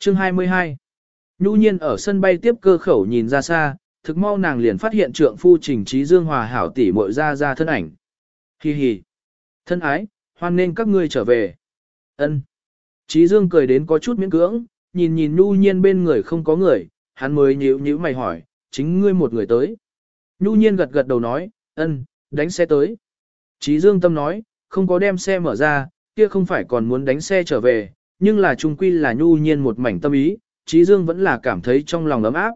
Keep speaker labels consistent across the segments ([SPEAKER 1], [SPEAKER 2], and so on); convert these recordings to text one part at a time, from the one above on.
[SPEAKER 1] Chương 22 Nhu nhiên ở sân bay tiếp cơ khẩu nhìn ra xa, thực mau nàng liền phát hiện trượng phu trình trí dương hòa hảo tỷ muội ra ra thân ảnh. Hi hi. Thân ái, hoan nên các ngươi trở về. Ân. Trí dương cười đến có chút miễn cưỡng, nhìn nhìn nhu nhiên bên người không có người, hắn mới nhíu nhíu mày hỏi, chính ngươi một người tới. Nhu nhiên gật gật đầu nói, ân, đánh xe tới. Trí dương tâm nói, không có đem xe mở ra, kia không phải còn muốn đánh xe trở về, nhưng là trung quy là nhu nhiên một mảnh tâm ý, Trí Dương vẫn là cảm thấy trong lòng ấm áp.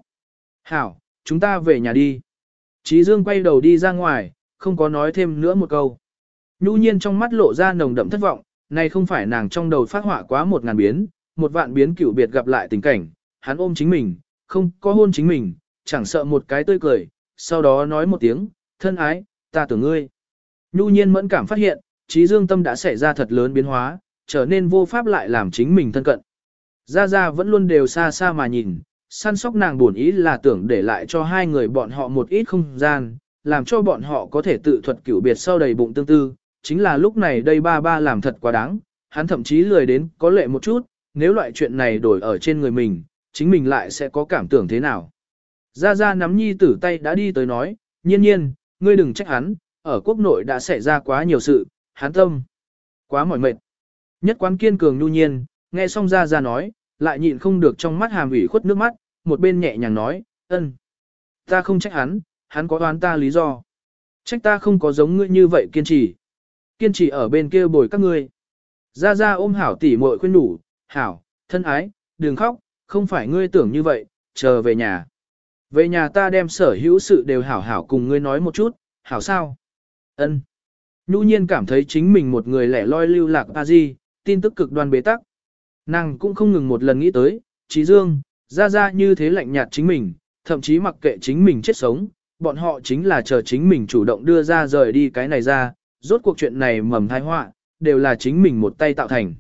[SPEAKER 1] Hảo, chúng ta về nhà đi. Trí Dương quay đầu đi ra ngoài, không có nói thêm nữa một câu. Nhu nhiên trong mắt lộ ra nồng đậm thất vọng, này không phải nàng trong đầu phát họa quá một ngàn biến, một vạn biến cửu biệt gặp lại tình cảnh, hắn ôm chính mình, không có hôn chính mình, chẳng sợ một cái tươi cười, sau đó nói một tiếng, thân ái, ta tưởng ngươi. Nhu nhiên mẫn cảm phát hiện, trí dương tâm đã xảy ra thật lớn biến hóa, trở nên vô pháp lại làm chính mình thân cận. Gia Gia vẫn luôn đều xa xa mà nhìn, săn sóc nàng buồn ý là tưởng để lại cho hai người bọn họ một ít không gian, làm cho bọn họ có thể tự thuật cửu biệt sau đầy bụng tương tư. Chính là lúc này đây ba ba làm thật quá đáng, hắn thậm chí lười đến có lệ một chút, nếu loại chuyện này đổi ở trên người mình, chính mình lại sẽ có cảm tưởng thế nào. Gia Gia nắm nhi tử tay đã đi tới nói, nhiên nhiên, ngươi đừng trách hắn, ở quốc nội đã xảy ra quá nhiều sự, hắn tâm, quá mỏi mệt. Nhất quán kiên cường nhu nhiên, nghe xong Gia Gia nói, lại nhịn không được trong mắt hàm ủy khuất nước mắt, một bên nhẹ nhàng nói, ân. Ta không trách hắn, hắn có đoán ta lý do. Trách ta không có giống ngươi như vậy kiên trì. Kiên trì ở bên kia bồi các ngươi. Gia Gia ôm hảo tỉ muội khuyên đủ, hảo, thân ái, đừng khóc, không phải ngươi tưởng như vậy, chờ về nhà. Về nhà ta đem sở hữu sự đều hảo hảo cùng ngươi nói một chút, hảo sao? Ân. Nhu nhiên cảm thấy chính mình một người lẻ loi lưu lạc a di, tin tức cực đoan bế tắc. Nàng cũng không ngừng một lần nghĩ tới, Trí Dương, ra ra như thế lạnh nhạt chính mình, thậm chí mặc kệ chính mình chết sống, bọn họ chính là chờ chính mình chủ động đưa ra rời đi cái này ra, rốt cuộc chuyện này mầm thai họa, đều là chính mình một tay tạo thành.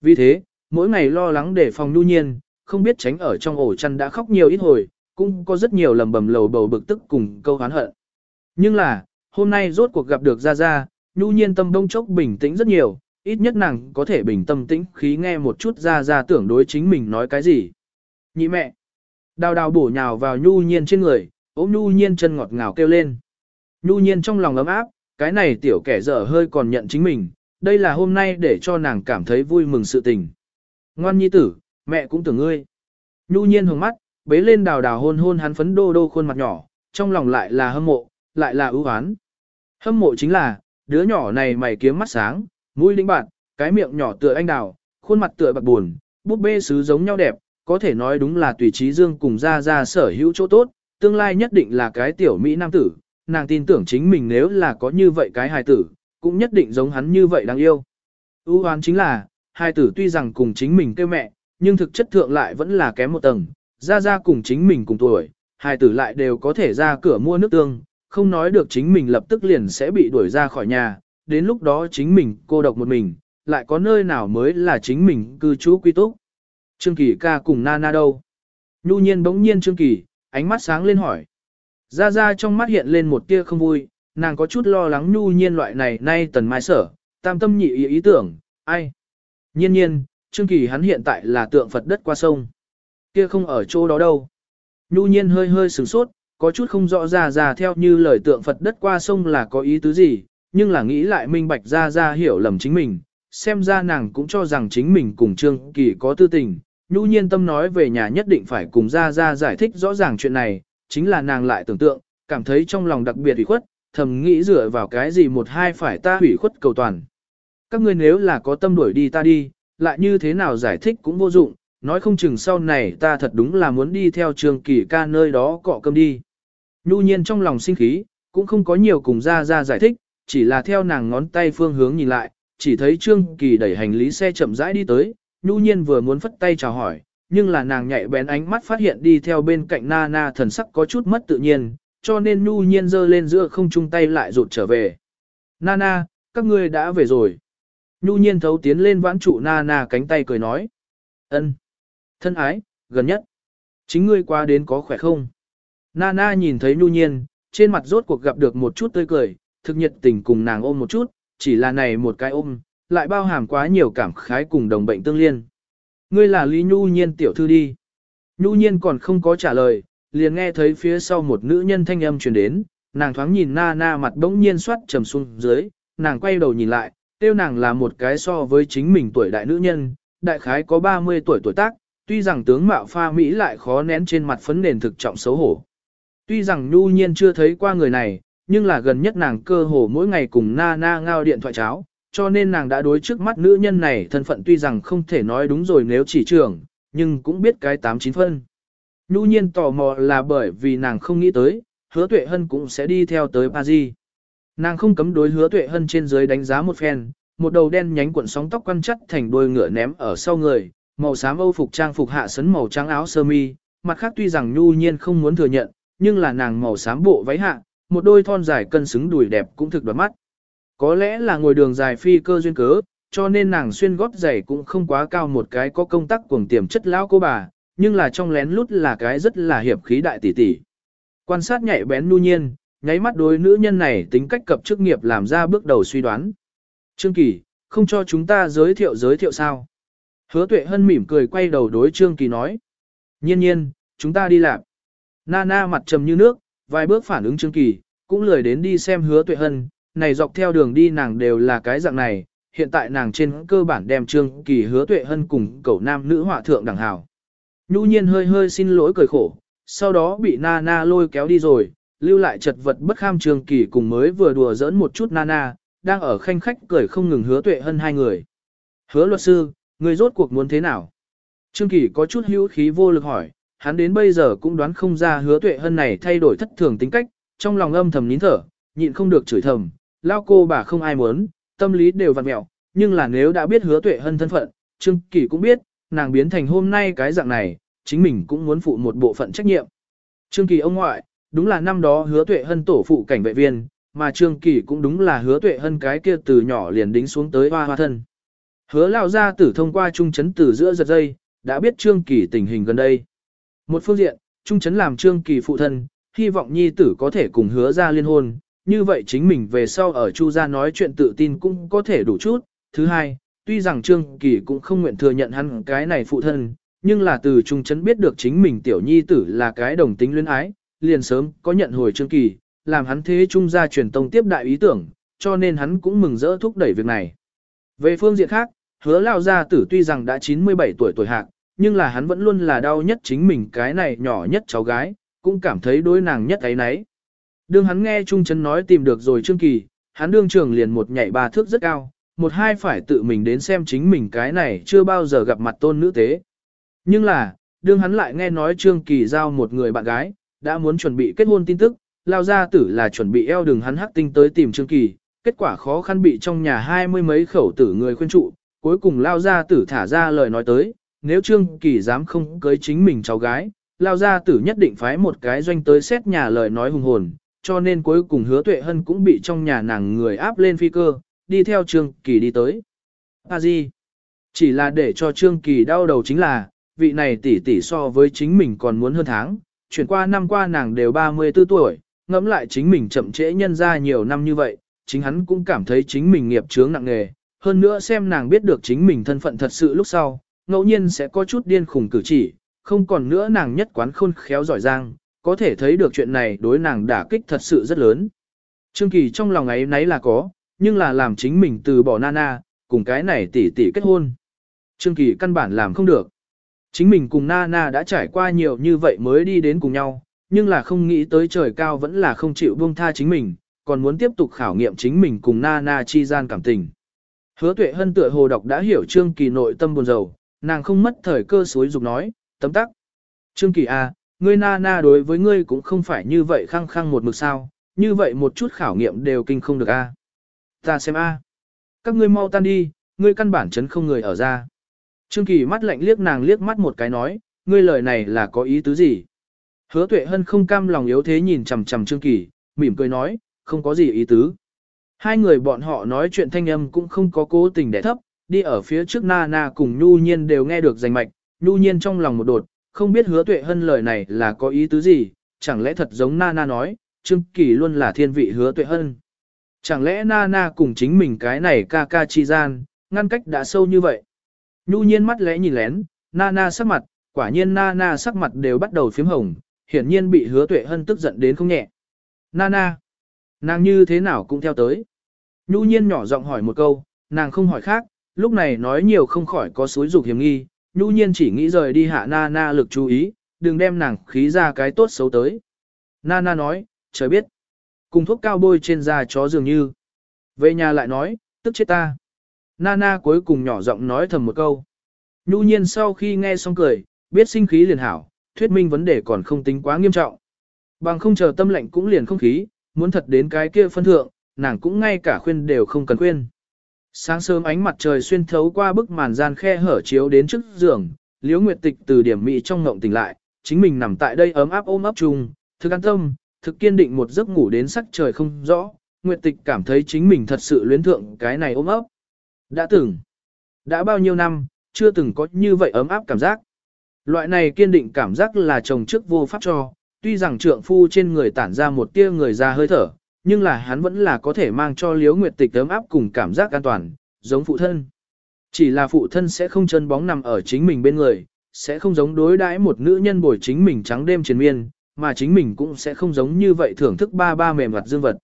[SPEAKER 1] Vì thế, mỗi ngày lo lắng để phòng nhu nhiên, không biết tránh ở trong ổ chăn đã khóc nhiều ít hồi, cũng có rất nhiều lầm bầm lầu bầu bực tức cùng câu hán hận. Nhưng là, hôm nay rốt cuộc gặp được Gia Gia, nhu nhiên tâm đông chốc bình tĩnh rất nhiều, ít nhất nàng có thể bình tâm tĩnh khí nghe một chút ra ra tưởng đối chính mình nói cái gì. Nhị mẹ. Đào đào bổ nhào vào nhu nhiên trên người, ôm nhu nhiên chân ngọt ngào kêu lên. Nhu nhiên trong lòng ấm áp, cái này tiểu kẻ dở hơi còn nhận chính mình, đây là hôm nay để cho nàng cảm thấy vui mừng sự tình. Ngoan nhi tử, mẹ cũng tưởng ngươi. Nhu nhiên hướng mắt, bế lên đào đào hôn hôn hắn phấn đô đô khuôn mặt nhỏ, trong lòng lại là hâm mộ, lại là ưu hán. Hâm mộ chính là, đứa nhỏ này mày kiếm mắt sáng, mũi đĩnh bạn, cái miệng nhỏ tựa anh đào, khuôn mặt tựa bạc buồn, búp bê sứ giống nhau đẹp, có thể nói đúng là tùy trí dương cùng ra ra sở hữu chỗ tốt, tương lai nhất định là cái tiểu Mỹ nam tử, nàng tin tưởng chính mình nếu là có như vậy cái hài tử, cũng nhất định giống hắn như vậy đáng yêu. ưu hoán chính là, hài tử tuy rằng cùng chính mình kêu mẹ, nhưng thực chất thượng lại vẫn là kém một tầng, ra ra cùng chính mình cùng tuổi, hài tử lại đều có thể ra cửa mua nước tương, không nói được chính mình lập tức liền sẽ bị đuổi ra khỏi nhà, đến lúc đó chính mình cô độc một mình, lại có nơi nào mới là chính mình cư trú quy túc. Trương Kỳ ca cùng Nana đâu? Nhu nhiên bỗng nhiên Trương Kỳ, ánh mắt sáng lên hỏi. Ra ra trong mắt hiện lên một tia không vui, nàng có chút lo lắng nhu nhiên loại này nay tần mai sở, tam tâm nhị ý, ý tưởng, ai? Nhiên nhiên, Trương Kỳ hắn hiện tại là tượng Phật đất qua sông. Kia không ở chỗ đó đâu. Nhu nhiên hơi hơi sửng sốt, có chút không rõ ra ra theo như lời tượng Phật đất qua sông là có ý tứ gì, nhưng là nghĩ lại minh bạch ra ra hiểu lầm chính mình, xem ra nàng cũng cho rằng chính mình cùng Trương Kỳ có tư tình, nhu nhiên tâm nói về nhà nhất định phải cùng ra ra giải thích rõ ràng chuyện này, chính là nàng lại tưởng tượng, cảm thấy trong lòng đặc biệt ủy khuất, thầm nghĩ dựa vào cái gì một hai phải ta ủy khuất cầu toàn. Các ngươi nếu là có tâm đuổi đi ta đi, lại như thế nào giải thích cũng vô dụng, nói không chừng sau này ta thật đúng là muốn đi theo trương kỳ ca nơi đó cọ cơm đi. Nhu nhiên trong lòng sinh khí, cũng không có nhiều cùng ra ra giải thích, chỉ là theo nàng ngón tay phương hướng nhìn lại, chỉ thấy Trương Kỳ đẩy hành lý xe chậm rãi đi tới, nhu nhiên vừa muốn phất tay chào hỏi, nhưng là nàng nhạy bén ánh mắt phát hiện đi theo bên cạnh nana na thần sắc có chút mất tự nhiên, cho nên nhu nhiên giơ lên giữa không chung tay lại rụt trở về. Nana, các ngươi đã về rồi. Nhu nhiên thấu tiến lên vãn trụ Nana cánh tay cười nói. ân, Thân ái, gần nhất. Chính ngươi qua đến có khỏe không? Nana nhìn thấy Nhu nhiên, trên mặt rốt cuộc gặp được một chút tươi cười, thực nhiệt tình cùng nàng ôm một chút, chỉ là này một cái ôm, lại bao hàm quá nhiều cảm khái cùng đồng bệnh tương liên. Ngươi là Lý Nhu Nhiên tiểu thư đi. Nhu Nhiên còn không có trả lời, liền nghe thấy phía sau một nữ nhân thanh âm truyền đến, nàng thoáng nhìn na na mặt bỗng nhiên xoát trầm xuống dưới, nàng quay đầu nhìn lại, tiêu nàng là một cái so với chính mình tuổi đại nữ nhân, đại khái có 30 tuổi tuổi tác, tuy rằng tướng mạo pha Mỹ lại khó nén trên mặt phấn nền thực trọng xấu hổ. Tuy rằng Nhu Nhiên chưa thấy qua người này, nhưng là gần nhất nàng cơ hồ mỗi ngày cùng na na ngao điện thoại cháo, cho nên nàng đã đối trước mắt nữ nhân này thân phận tuy rằng không thể nói đúng rồi nếu chỉ trưởng, nhưng cũng biết cái tám chín phân. Nhu nhiên tò mò là bởi vì nàng không nghĩ tới, hứa tuệ hân cũng sẽ đi theo tới Paris. Nàng không cấm đối hứa tuệ hân trên dưới đánh giá một phen, một đầu đen nhánh cuộn sóng tóc quăn chất thành đôi ngựa ném ở sau người, màu xám âu phục trang phục hạ sấn màu trắng áo sơ mi, mặt khác tuy rằng nhu nhiên không muốn thừa nhận, nhưng là nàng màu xám bộ váy hạ, một đôi thon dài cân xứng đùi đẹp cũng thực đoạt mắt. Có lẽ là ngồi đường dài phi cơ duyên cớ, cho nên nàng xuyên gót giày cũng không quá cao một cái có công tác cuồng tiềm chất lão cô bà, nhưng là trong lén lút là cái rất là hiệp khí đại tỷ tỷ. Quan sát nhạy bén nu nhiên, nháy mắt đối nữ nhân này tính cách cập chức nghiệp làm ra bước đầu suy đoán. Trương Kỳ, không cho chúng ta giới thiệu giới thiệu sao? Hứa tuệ hân mỉm cười quay đầu đối Trương Kỳ nói. Nhiên nhiên, chúng ta đi làm. Nana mặt trầm như nước, vài bước phản ứng Trương Kỳ, cũng lười đến đi xem hứa tuệ hân, này dọc theo đường đi nàng đều là cái dạng này, hiện tại nàng trên cơ bản đem Trương Kỳ hứa tuệ hân cùng cậu nam nữ họa thượng đẳng hào. Nhu nhiên hơi hơi xin lỗi cười khổ, sau đó bị Nana lôi kéo đi rồi, lưu lại chật vật bất kham Trương Kỳ cùng mới vừa đùa giỡn một chút Nana, đang ở khanh khách cười không ngừng hứa tuệ hân hai người. Hứa luật sư, người rốt cuộc muốn thế nào? Trương Kỳ có chút hữu khí vô lực hỏi, hắn đến bây giờ cũng đoán không ra hứa tuệ hân này thay đổi thất thường tính cách, trong lòng âm thầm nín thở, nhịn không được chửi thầm, lao cô bà không ai muốn, tâm lý đều vặn mẹo, nhưng là nếu đã biết hứa tuệ hân thân phận, Trương Kỳ cũng biết, nàng biến thành hôm nay cái dạng này, chính mình cũng muốn phụ một bộ phận trách nhiệm. Trương Kỳ ông ngoại, đúng là năm đó hứa tuệ hân tổ phụ cảnh vệ viên, mà Trương Kỳ cũng đúng là hứa tuệ hân cái kia từ nhỏ liền đính xuống tới hoa hoa thân. Hứa lao ra tử thông qua trung chấn từ giữa giật dây, đã biết Trương Kỳ tình hình gần đây. Một phương diện, trung chấn làm Trương Kỳ phụ thân, hy vọng nhi tử có thể cùng hứa ra liên hôn, như vậy chính mình về sau ở Chu gia nói chuyện tự tin cũng có thể đủ chút. Thứ hai, tuy rằng Trương Kỳ cũng không nguyện thừa nhận hắn cái này phụ thân, nhưng là từ trung chấn biết được chính mình tiểu nhi tử là cái đồng tính luyến ái, liền sớm có nhận hồi Trương Kỳ, làm hắn thế trung gia truyền tông tiếp đại ý tưởng, cho nên hắn cũng mừng rỡ thúc đẩy việc này. Về phương diện khác, hứa lao gia tử tuy rằng đã 97 tuổi tuổi hạc, nhưng là hắn vẫn luôn là đau nhất chính mình cái này nhỏ nhất cháu gái, cũng cảm thấy đối nàng nhất ấy nấy. Đương hắn nghe Trung Trấn nói tìm được rồi Trương Kỳ, hắn đương trường liền một nhảy ba thước rất cao, một hai phải tự mình đến xem chính mình cái này chưa bao giờ gặp mặt tôn nữ tế. Nhưng là, đương hắn lại nghe nói Trương Kỳ giao một người bạn gái, đã muốn chuẩn bị kết hôn tin tức, lao ra tử là chuẩn bị eo đường hắn hắc tinh tới tìm Trương Kỳ, kết quả khó khăn bị trong nhà hai mươi mấy khẩu tử người khuyên trụ, cuối cùng lao ra tử thả ra lời nói tới, nếu Trương Kỳ dám không cưới chính mình cháu gái, lao ra tử nhất định phái một cái doanh tới xét nhà lời nói hùng hồn, cho nên cuối cùng hứa tuệ hân cũng bị trong nhà nàng người áp lên phi cơ, đi theo Trương Kỳ đi tới. A gì? chỉ là để cho Trương Kỳ đau đầu chính là, vị này tỷ tỷ so với chính mình còn muốn hơn tháng, chuyển qua năm qua nàng đều 34 tuổi, ngẫm lại chính mình chậm trễ nhân ra nhiều năm như vậy, chính hắn cũng cảm thấy chính mình nghiệp chướng nặng nghề, hơn nữa xem nàng biết được chính mình thân phận thật sự lúc sau, ngẫu nhiên sẽ có chút điên khủng cử chỉ, không còn nữa nàng nhất quán khôn khéo giỏi giang, có thể thấy được chuyện này đối nàng đả kích thật sự rất lớn. Trương Kỳ trong lòng ấy nấy là có, nhưng là làm chính mình từ bỏ Nana, cùng cái này tỷ tỷ kết hôn. Trương Kỳ căn bản làm không được. Chính mình cùng Nana đã trải qua nhiều như vậy mới đi đến cùng nhau, nhưng là không nghĩ tới trời cao vẫn là không chịu buông tha chính mình, còn muốn tiếp tục khảo nghiệm chính mình cùng Nana chi gian cảm tình. Hứa tuệ hân tựa hồ đọc đã hiểu Trương Kỳ nội tâm buồn rầu, nàng không mất thời cơ suối dục nói, tấm tắc. Trương Kỳ A, à, ngươi na na đối với ngươi cũng không phải như vậy khăng khăng một mực sao, như vậy một chút khảo nghiệm đều kinh không được A. Ta xem A. Các ngươi mau tan đi, ngươi căn bản chấn không người ở ra. Trương Kỳ mắt lạnh liếc nàng liếc mắt một cái nói, ngươi lời này là có ý tứ gì? Hứa tuệ hân không cam lòng yếu thế nhìn chằm chằm Trương Kỳ, mỉm cười nói, không có gì ý tứ. Hai người bọn họ nói chuyện thanh âm cũng không có cố tình để thấp, đi ở phía trước na na cùng nhu nhiên đều nghe được rành mạch, nhu nhiên trong lòng một đột, không biết hứa tuệ hân lời này là có ý tứ gì, chẳng lẽ thật giống na na nói, Trương Kỳ luôn là thiên vị hứa tuệ hân. Chẳng lẽ na na cùng chính mình cái này ca ca chi gian, ngăn cách đã sâu như vậy. Nhu nhiên mắt lẽ nhìn lén, Nana sắc mặt, quả nhiên Nana sắc mặt đều bắt đầu phím hồng, hiển nhiên bị hứa tuệ hân tức giận đến không nhẹ. Nana, nàng như thế nào cũng theo tới. Nhu nhiên nhỏ giọng hỏi một câu, nàng không hỏi khác, lúc này nói nhiều không khỏi có suối dục hiểm nghi, nhu nhiên chỉ nghĩ rời đi hạ Nana lực chú ý, đừng đem nàng khí ra cái tốt xấu tới. Nana nói, trời biết, cùng thuốc cao bôi trên da chó dường như. Về nhà lại nói, tức chết ta. Nana cuối cùng nhỏ giọng nói thầm một câu. Nhu nhiên sau khi nghe xong cười, biết sinh khí liền hảo, thuyết minh vấn đề còn không tính quá nghiêm trọng. Bằng không chờ tâm lệnh cũng liền không khí, muốn thật đến cái kia phân thượng, nàng cũng ngay cả khuyên đều không cần khuyên. Sáng sớm ánh mặt trời xuyên thấu qua bức màn gian khe hở chiếu đến trước giường, Liễu Nguyệt Tịch từ điểm mị trong ngộng tỉnh lại, chính mình nằm tại đây ấm áp ôm ấp chung, thực an tâm, thực kiên định một giấc ngủ đến sắc trời không rõ, Nguyệt Tịch cảm thấy chính mình thật sự luyến thượng cái này ôm ấp. Đã từng, đã bao nhiêu năm, chưa từng có như vậy ấm áp cảm giác. Loại này kiên định cảm giác là chồng trước vô pháp cho, tuy rằng trượng phu trên người tản ra một tia người già hơi thở, nhưng là hắn vẫn là có thể mang cho Liễu Nguyệt Tịch ấm áp cùng cảm giác an toàn, giống phụ thân. Chỉ là phụ thân sẽ không chân bóng nằm ở chính mình bên người, sẽ không giống đối đãi một nữ nhân bồi chính mình trắng đêm triền miên, mà chính mình cũng sẽ không giống như vậy thưởng thức ba ba mềm mặt dương vật.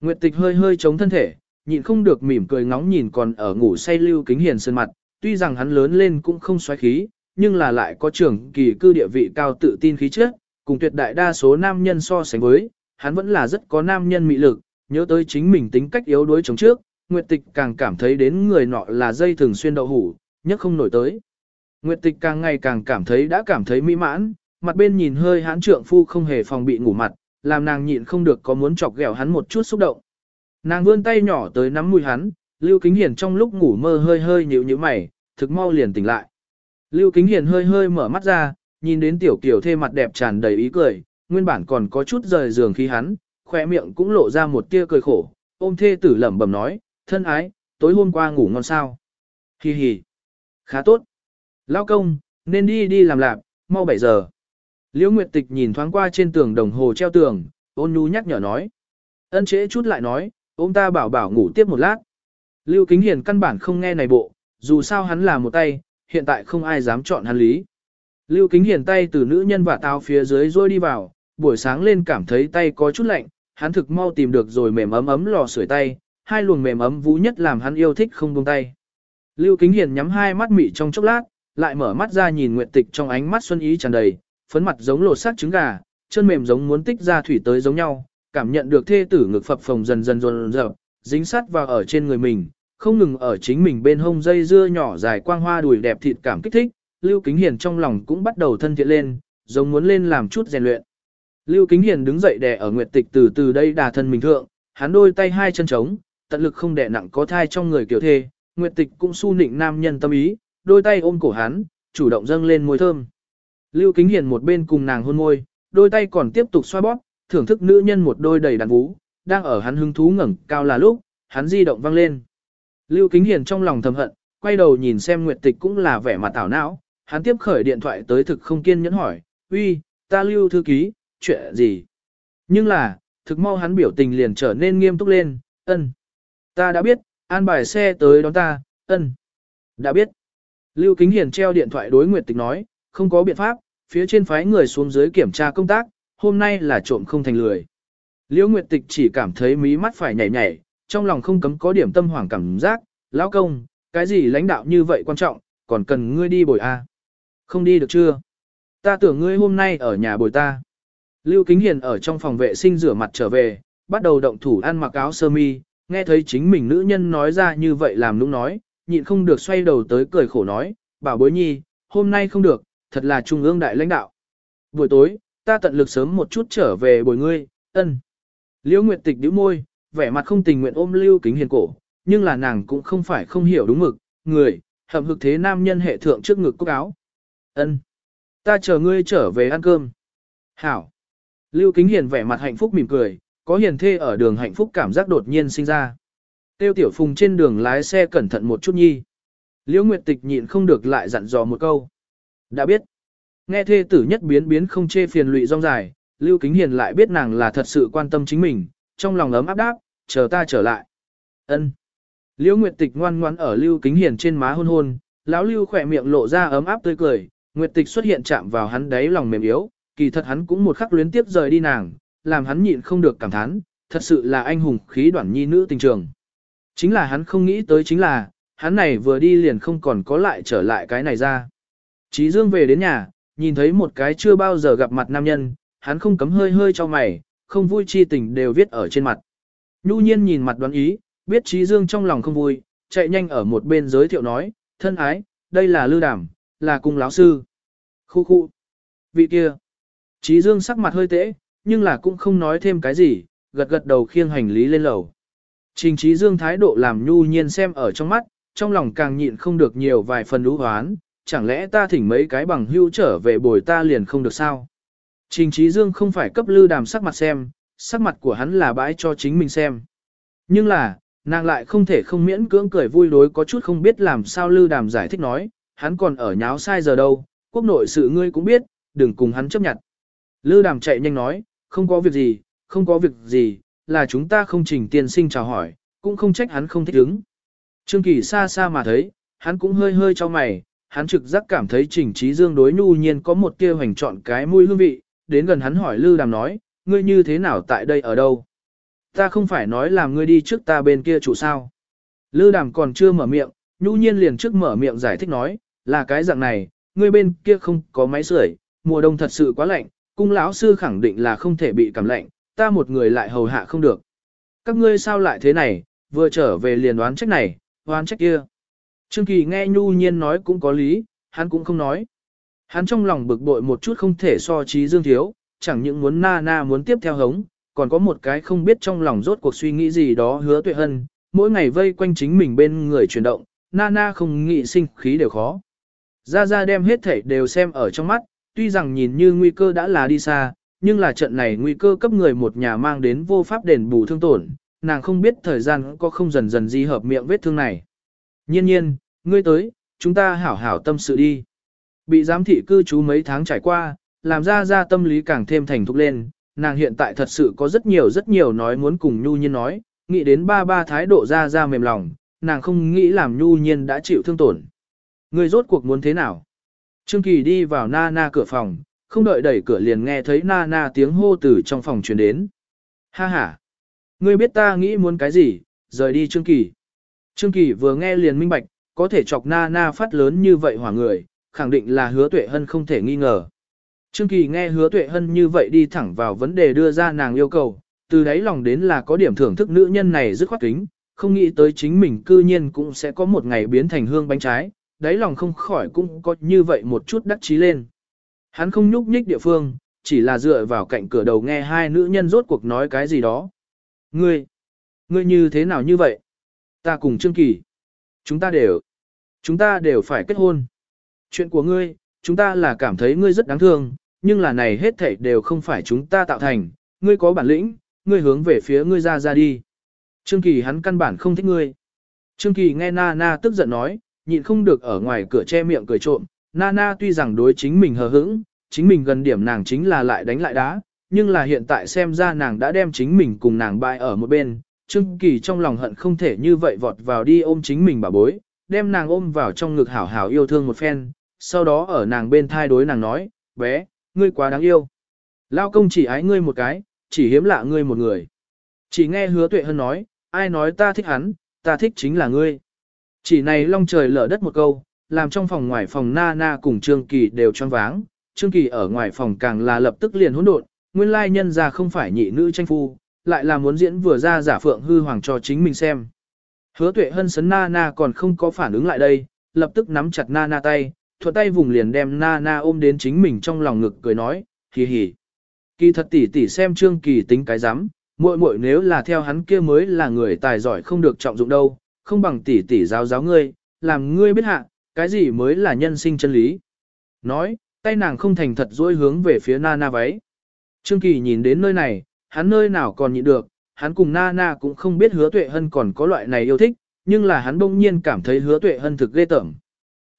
[SPEAKER 1] Nguyệt Tịch hơi hơi chống thân thể, nhịn không được mỉm cười ngóng nhìn còn ở ngủ say Lưu Kính Hiền sơn mặt, tuy rằng hắn lớn lên cũng không xoáy khí, nhưng là lại có trưởng kỳ cư địa vị cao tự tin khí chất, cùng tuyệt đại đa số nam nhân so sánh với, hắn vẫn là rất có nam nhân mị lực, nhớ tới chính mình tính cách yếu đuối chống trước, Nguyệt Tịch càng cảm thấy đến người nọ là dây thường xuyên đậu hủ, nhất không nổi tới. Nguyệt Tịch càng ngày càng cảm thấy đã cảm thấy mỹ mãn, mặt bên nhìn hơi hắn trượng phu không hề phòng bị ngủ mặt, làm nàng nhịn không được có muốn chọc ghẹo hắn một chút xúc động. Nàng vươn tay nhỏ tới nắm mũi hắn, Lưu Kính Hiền trong lúc ngủ mơ hơi hơi nhíu nhíu mày, thực mau liền tỉnh lại. Lưu Kính Hiền hơi hơi mở mắt ra, nhìn đến tiểu kiểu thê mặt đẹp tràn đầy ý cười, nguyên bản còn có chút rời giường khi hắn, khỏe miệng cũng lộ ra một tia cười khổ, ôm thê tử lẩm bẩm nói, thân ái, tối hôm qua ngủ ngon sao. Hi hi. Khá tốt. Lao công, nên đi đi làm lạp, mau 7 giờ. Liễu Nguyệt Tịch nhìn thoáng qua trên tường đồng hồ treo tường, ôn nhu nhắc nhở nói. Ân chế chút lại nói, ôm ta bảo bảo ngủ tiếp một lát. Lưu Kính Hiền căn bản không nghe này bộ, dù sao hắn là một tay, hiện tại không ai dám chọn hắn lý. Lưu Kính Hiền tay từ nữ nhân và tao phía dưới rôi đi vào, buổi sáng lên cảm thấy tay có chút lạnh, hắn thực mau tìm được rồi mềm ấm ấm lò sưởi tay, hai luồng mềm ấm vũ nhất làm hắn yêu thích không buông tay. Lưu Kính Hiền nhắm hai mắt mị trong chốc lát, lại mở mắt ra nhìn Nguyệt Tịch trong ánh mắt xuân ý tràn đầy, phấn mặt giống lột xác trứng gà, chân mềm giống muốn tích ra thủy tới giống nhau, cảm nhận được thê tử ngực phập phồng dần dần dần dần, dính sát vào ở trên người mình, không ngừng ở chính mình bên hông dây dưa nhỏ dài quang hoa đùi đẹp thịt cảm kích thích, Lưu Kính Hiền trong lòng cũng bắt đầu thân thiện lên, giống muốn lên làm chút rèn luyện. Lưu Kính Hiền đứng dậy đè ở Nguyệt Tịch từ từ đây đà thân mình thượng, hắn đôi tay hai chân trống, tận lực không đè nặng có thai trong người kiểu thê, Nguyệt Tịch cũng su nịnh nam nhân tâm ý, đôi tay ôm cổ hắn, chủ động dâng lên môi thơm. Lưu Kính Hiền một bên cùng nàng hôn môi, đôi tay còn tiếp tục xoa bóp, thưởng thức nữ nhân một đôi đầy đàn vú, đang ở hắn hứng thú ngẩng cao là lúc, hắn di động vang lên. Lưu Kính Hiền trong lòng thầm hận, quay đầu nhìn xem Nguyệt Tịch cũng là vẻ mặt tảo não, hắn tiếp khởi điện thoại tới thực không kiên nhẫn hỏi, uy, ta Lưu thư ký, chuyện gì? Nhưng là, thực mau hắn biểu tình liền trở nên nghiêm túc lên, ân. Ta đã biết, an bài xe tới đón ta, ân. Đã biết. Lưu Kính Hiền treo điện thoại đối Nguyệt Tịch nói, không có biện pháp, phía trên phái người xuống dưới kiểm tra công tác, hôm nay là trộm không thành lười. Liễu Nguyệt Tịch chỉ cảm thấy mí mắt phải nhảy nhảy, trong lòng không cấm có điểm tâm hoảng cảm giác, lão công, cái gì lãnh đạo như vậy quan trọng, còn cần ngươi đi bồi a? À? Không đi được chưa? Ta tưởng ngươi hôm nay ở nhà bồi ta. Lưu Kính Hiền ở trong phòng vệ sinh rửa mặt trở về, bắt đầu động thủ ăn mặc áo sơ mi, nghe thấy chính mình nữ nhân nói ra như vậy làm nũng nói, nhịn không được xoay đầu tới cười khổ nói, bảo bối nhi, hôm nay không được, thật là trung ương đại lãnh đạo. Buổi tối, ta tận lực sớm một chút trở về bồi ngươi, ân. Liễu Nguyệt Tịch nhíu môi, vẻ mặt không tình nguyện ôm Lưu Kính Hiền cổ, nhưng là nàng cũng không phải không hiểu đúng mực, người, hậm hực thế nam nhân hệ thượng trước ngực cúc áo. Ân, ta chờ ngươi trở về ăn cơm. Hảo. Lưu Kính Hiền vẻ mặt hạnh phúc mỉm cười, có hiền thê ở đường hạnh phúc cảm giác đột nhiên sinh ra. Tiêu Tiểu Phùng trên đường lái xe cẩn thận một chút nhi. Liễu Nguyệt Tịch nhịn không được lại dặn dò một câu. Đã biết. Nghe thê tử nhất biến biến không chê phiền lụy rong dài, Lưu Kính Hiền lại biết nàng là thật sự quan tâm chính mình, trong lòng ấm áp đáp, chờ ta trở lại. Ân. Liễu Nguyệt Tịch ngoan ngoãn ở Lưu Kính Hiền trên má hôn hôn, lão lưu khỏe miệng lộ ra ấm áp tươi cười, Nguyệt Tịch xuất hiện chạm vào hắn đáy lòng mềm yếu, kỳ thật hắn cũng một khắc luyến tiếp rời đi nàng, làm hắn nhịn không được cảm thán, thật sự là anh hùng khí đoạn nhi nữ tình trường. Chính là hắn không nghĩ tới chính là, hắn này vừa đi liền không còn có lại trở lại cái này ra. Chí Dương về đến nhà, nhìn thấy một cái chưa bao giờ gặp mặt nam nhân, hắn không cấm hơi hơi cho mày, không vui chi tình đều viết ở trên mặt. Nhu nhiên nhìn mặt đoán ý, biết Chí Dương trong lòng không vui, chạy nhanh ở một bên giới thiệu nói, thân ái, đây là Lư Đàm, là cung lão sư. Khu khu. Vị kia. Trí Dương sắc mặt hơi tễ, nhưng là cũng không nói thêm cái gì, gật gật đầu khiêng hành lý lên lầu. Trình Chí Dương thái độ làm nhu nhiên xem ở trong mắt, trong lòng càng nhịn không được nhiều vài phần lũ hoán, chẳng lẽ ta thỉnh mấy cái bằng hưu trở về bồi ta liền không được sao? Trình Chí Dương không phải cấp lư đàm sắc mặt xem, sắc mặt của hắn là bãi cho chính mình xem. Nhưng là, nàng lại không thể không miễn cưỡng cười vui đối có chút không biết làm sao lư đàm giải thích nói, hắn còn ở nháo sai giờ đâu, quốc nội sự ngươi cũng biết, đừng cùng hắn chấp nhận. Lư đàm chạy nhanh nói, không có việc gì, không có việc gì, là chúng ta không trình tiên sinh chào hỏi, cũng không trách hắn không thích ứng. Trương Kỳ xa xa mà thấy, hắn cũng hơi hơi cho mày, hắn trực giác cảm thấy trình trí dương đối nhu nhiên có một kia hoành trọn cái mũi hương vị, đến gần hắn hỏi Lư Đàm nói, ngươi như thế nào tại đây ở đâu? Ta không phải nói là ngươi đi trước ta bên kia chủ sao. Lư Đàm còn chưa mở miệng, nhu nhiên liền trước mở miệng giải thích nói, là cái dạng này, ngươi bên kia không có máy sưởi, mùa đông thật sự quá lạnh, cung lão sư khẳng định là không thể bị cảm lạnh, ta một người lại hầu hạ không được. Các ngươi sao lại thế này, vừa trở về liền đoán trách này, đoán trách kia. Trương Kỳ nghe nhu nhiên nói cũng có lý, hắn cũng không nói. Hắn trong lòng bực bội một chút không thể so trí dương thiếu, chẳng những muốn na na muốn tiếp theo hống, còn có một cái không biết trong lòng rốt cuộc suy nghĩ gì đó hứa tuệ hân, mỗi ngày vây quanh chính mình bên người chuyển động, na na không nghĩ sinh khí đều khó. Ra ra đem hết thảy đều xem ở trong mắt, tuy rằng nhìn như nguy cơ đã là đi xa, nhưng là trận này nguy cơ cấp người một nhà mang đến vô pháp đền bù thương tổn, nàng không biết thời gian có không dần dần di hợp miệng vết thương này. Nhiên nhiên, ngươi tới, chúng ta hảo hảo tâm sự đi. Bị giám thị cư trú mấy tháng trải qua, làm ra ra tâm lý càng thêm thành thục lên, nàng hiện tại thật sự có rất nhiều rất nhiều nói muốn cùng Nhu Nhiên nói, nghĩ đến ba ba thái độ ra ra mềm lòng, nàng không nghĩ làm Nhu Nhiên đã chịu thương tổn. Ngươi rốt cuộc muốn thế nào? Trương Kỳ đi vào na na cửa phòng, không đợi đẩy cửa liền nghe thấy na na tiếng hô từ trong phòng truyền đến. Ha ha! Ngươi biết ta nghĩ muốn cái gì, rời đi Trương Kỳ. Trương Kỳ vừa nghe liền minh bạch, có thể chọc na na phát lớn như vậy hỏa người, khẳng định là hứa tuệ hân không thể nghi ngờ. Trương Kỳ nghe hứa tuệ hân như vậy đi thẳng vào vấn đề đưa ra nàng yêu cầu, từ đấy lòng đến là có điểm thưởng thức nữ nhân này rất khoát kính, không nghĩ tới chính mình cư nhiên cũng sẽ có một ngày biến thành hương bánh trái, đáy lòng không khỏi cũng có như vậy một chút đắc chí lên. Hắn không nhúc nhích địa phương, chỉ là dựa vào cạnh cửa đầu nghe hai nữ nhân rốt cuộc nói cái gì đó. Ngươi, ngươi như thế nào như vậy? Ta cùng Trương Kỳ. Chúng ta đều, chúng ta đều phải kết hôn. Chuyện của ngươi, chúng ta là cảm thấy ngươi rất đáng thương, nhưng là này hết thảy đều không phải chúng ta tạo thành, ngươi có bản lĩnh, ngươi hướng về phía ngươi ra ra đi. Trương Kỳ hắn căn bản không thích ngươi. Trương Kỳ nghe Na Na tức giận nói, nhịn không được ở ngoài cửa che miệng cười trộm, Nana tuy rằng đối chính mình hờ hững, chính mình gần điểm nàng chính là lại đánh lại đá, nhưng là hiện tại xem ra nàng đã đem chính mình cùng nàng bại ở một bên, Trương Kỳ trong lòng hận không thể như vậy vọt vào đi ôm chính mình bà bối, đem nàng ôm vào trong ngực hảo hảo yêu thương một phen, sau đó ở nàng bên thai đối nàng nói, bé, ngươi quá đáng yêu. Lao công chỉ ái ngươi một cái, chỉ hiếm lạ ngươi một người. Chỉ nghe hứa tuệ hơn nói, ai nói ta thích hắn, ta thích chính là ngươi. Chỉ này long trời lở đất một câu, làm trong phòng ngoài phòng na na cùng Trương Kỳ đều choáng váng. Trương Kỳ ở ngoài phòng càng là lập tức liền hỗn độn, nguyên lai nhân ra không phải nhị nữ tranh phu, lại là muốn diễn vừa ra giả phượng hư hoàng cho chính mình xem. Hứa tuệ hân sấn na na còn không có phản ứng lại đây, lập tức nắm chặt na na tay, thuận tay vùng liền đem na na ôm đến chính mình trong lòng ngực cười nói, hì hì. Kỳ thật tỷ tỷ xem trương kỳ tính cái rắm muội muội nếu là theo hắn kia mới là người tài giỏi không được trọng dụng đâu, không bằng tỷ tỷ giáo giáo ngươi, làm ngươi biết hạ, cái gì mới là nhân sinh chân lý. Nói, tay nàng không thành thật dối hướng về phía Nana na váy. Trương kỳ nhìn đến nơi này, hắn nơi nào còn nhịn được, hắn cùng Nana na cũng không biết hứa tuệ hân còn có loại này yêu thích, nhưng là hắn bỗng nhiên cảm thấy hứa tuệ hân thực ghê tởm.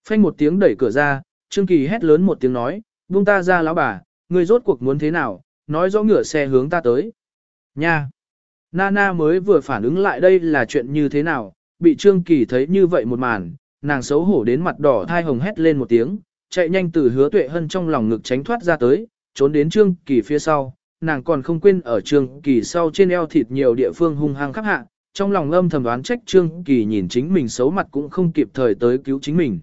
[SPEAKER 1] Phanh một tiếng đẩy cửa ra, Trương Kỳ hét lớn một tiếng nói, buông ta ra lão bà, ngươi rốt cuộc muốn thế nào, nói rõ ngựa xe hướng ta tới. Nha! Nana mới vừa phản ứng lại đây là chuyện như thế nào, bị Trương Kỳ thấy như vậy một màn, nàng xấu hổ đến mặt đỏ thai hồng hét lên một tiếng, chạy nhanh từ hứa tuệ hân trong lòng ngực tránh thoát ra tới, trốn đến trương kỳ phía sau, nàng còn không quên ở trương kỳ sau trên eo thịt nhiều địa phương hung hăng khắp hạ, trong lòng âm thầm đoán trách trương kỳ nhìn chính mình xấu mặt cũng không kịp thời tới cứu chính mình.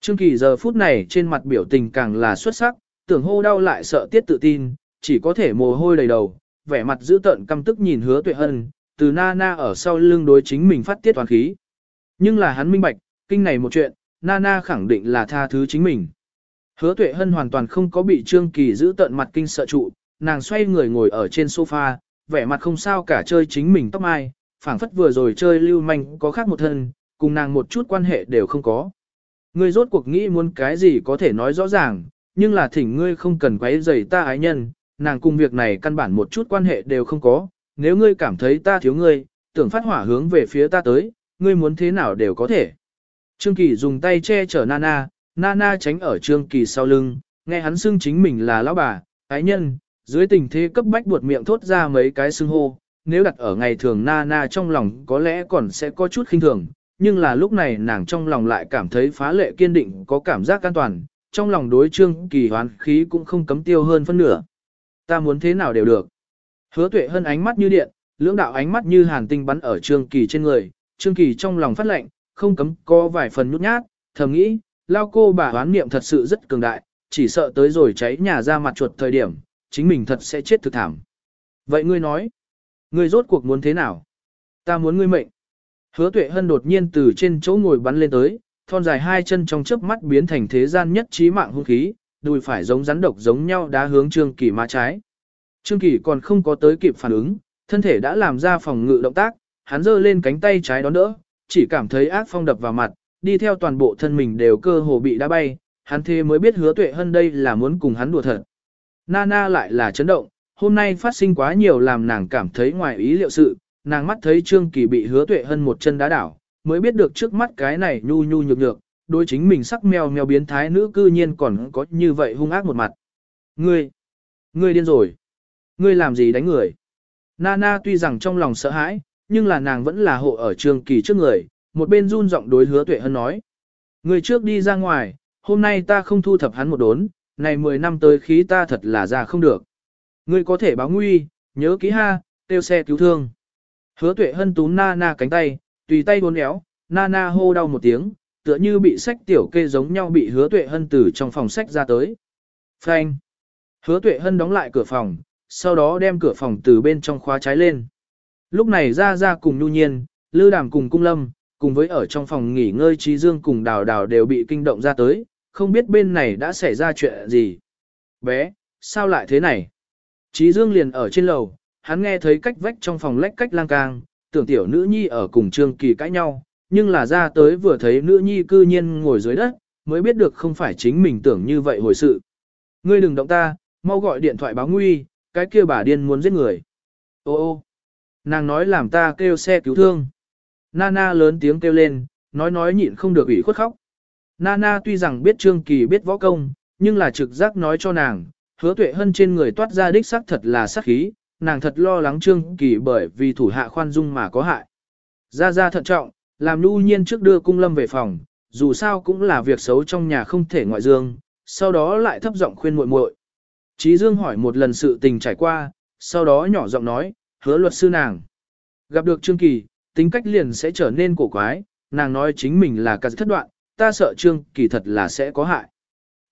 [SPEAKER 1] Trương kỳ giờ phút này trên mặt biểu tình càng là xuất sắc, tưởng hô đau lại sợ tiết tự tin, chỉ có thể mồ hôi đầy đầu, vẻ mặt dữ tợn căm tức nhìn hứa tuệ hân, từ Nana ở sau lưng đối chính mình phát tiết toàn khí. Nhưng là hắn minh bạch, kinh này một chuyện, Nana khẳng định là tha thứ chính mình. Hứa tuệ hân hoàn toàn không có bị Trương Kỳ giữ tận mặt kinh sợ trụ, nàng xoay người ngồi ở trên sofa, vẻ mặt không sao cả chơi chính mình tóc mai, phảng phất vừa rồi chơi lưu manh có khác một thân, cùng nàng một chút quan hệ đều không có. Ngươi rốt cuộc nghĩ muốn cái gì có thể nói rõ ràng, nhưng là thỉnh ngươi không cần quấy rầy ta ái nhân, nàng cùng việc này căn bản một chút quan hệ đều không có, nếu ngươi cảm thấy ta thiếu ngươi, tưởng phát hỏa hướng về phía ta tới, ngươi muốn thế nào đều có thể. Trương Kỳ dùng tay che chở Nana, Nana tránh ở Trương Kỳ sau lưng, nghe hắn xưng chính mình là lão bà, ái nhân, dưới tình thế cấp bách buột miệng thốt ra mấy cái xưng hô, nếu đặt ở ngày thường Nana trong lòng có lẽ còn sẽ có chút khinh thường, nhưng là lúc này nàng trong lòng lại cảm thấy phá lệ kiên định có cảm giác an toàn, trong lòng đối Trương Kỳ hoán khí cũng không cấm tiêu hơn phân nửa. Ta muốn thế nào đều được. Hứa tuệ hơn ánh mắt như điện, lưỡng đạo ánh mắt như hàn tinh bắn ở Trương Kỳ trên người, Trương Kỳ trong lòng phát lệnh, không cấm có vài phần nhút nhát, thầm nghĩ, lao cô bà hoán niệm thật sự rất cường đại, chỉ sợ tới rồi cháy nhà ra mặt chuột thời điểm, chính mình thật sẽ chết thực thảm. Vậy ngươi nói, ngươi rốt cuộc muốn thế nào? Ta muốn ngươi mệnh. Hứa tuệ hân đột nhiên từ trên chỗ ngồi bắn lên tới, thon dài hai chân trong chớp mắt biến thành thế gian nhất trí mạng hung khí, đùi phải giống rắn độc giống nhau đá hướng Trương Kỳ má trái. Trương Kỳ còn không có tới kịp phản ứng, thân thể đã làm ra phòng ngự động tác, hắn giơ lên cánh tay trái đón đỡ, chỉ cảm thấy ác phong đập vào mặt, đi theo toàn bộ thân mình đều cơ hồ bị đá bay, hắn thế mới biết hứa tuệ hơn đây là muốn cùng hắn đùa thật. Nana lại là chấn động, hôm nay phát sinh quá nhiều làm nàng cảm thấy ngoài ý liệu sự, nàng mắt thấy Trương Kỳ bị hứa tuệ hơn một chân đá đảo, mới biết được trước mắt cái này nhu nhu nhược nhược, đối chính mình sắc mèo mèo biến thái nữ cư nhiên còn có như vậy hung ác một mặt. Ngươi, ngươi điên rồi. Ngươi làm gì đánh người? Nana tuy rằng trong lòng sợ hãi, nhưng là nàng vẫn là hộ ở Trương Kỳ trước người, một bên run giọng đối hứa tuệ hân nói. Người trước đi ra ngoài, hôm nay ta không thu thập hắn một đốn, này 10 năm tới khí ta thật là ra không được. Ngươi có thể báo nguy, nhớ kỹ ha, tiêu xe cứu thương. Hứa tuệ hân túm na na cánh tay, tùy tay bốn éo, na na hô đau một tiếng, tựa như bị sách tiểu kê giống nhau bị hứa tuệ hân từ trong phòng sách ra tới. Phanh. Hứa tuệ hân đóng lại cửa phòng, sau đó đem cửa phòng từ bên trong khóa trái lên. Lúc này ra ra cùng nhu nhiên, lư đàm cùng cung lâm, cùng với ở trong phòng nghỉ ngơi trí dương cùng đào đào đều bị kinh động ra tới, không biết bên này đã xảy ra chuyện gì. Bé, sao lại thế này? Trí dương liền ở trên lầu, hắn nghe thấy cách vách trong phòng lách cách lang cang, tưởng tiểu nữ nhi ở cùng trương kỳ cãi nhau, nhưng là ra tới vừa thấy nữ nhi cư nhiên ngồi dưới đất, mới biết được không phải chính mình tưởng như vậy hồi sự. Ngươi đừng động ta, mau gọi điện thoại báo nguy, cái kia bà điên muốn giết người. Ô ô, nàng nói làm ta kêu xe cứu thương. Nana lớn tiếng kêu lên, nói nói nhịn không được ủy khuất khóc. Nana tuy rằng biết Trương Kỳ biết võ công, nhưng là trực giác nói cho nàng, hứa tuệ hân trên người toát ra đích sắc thật là sát khí, nàng thật lo lắng Trương Kỳ bởi vì thủ hạ khoan dung mà có hại. Ra ra thận trọng, làm nhu nhiên trước đưa cung lâm về phòng, dù sao cũng là việc xấu trong nhà không thể ngoại dương, sau đó lại thấp giọng khuyên muội muội. Chí Dương hỏi một lần sự tình trải qua, sau đó nhỏ giọng nói, hứa luật sư nàng. Gặp được Trương Kỳ, tính cách liền sẽ trở nên cổ quái, nàng nói chính mình là cả thất đoạn, ta sợ Trương Kỳ thật là sẽ có hại.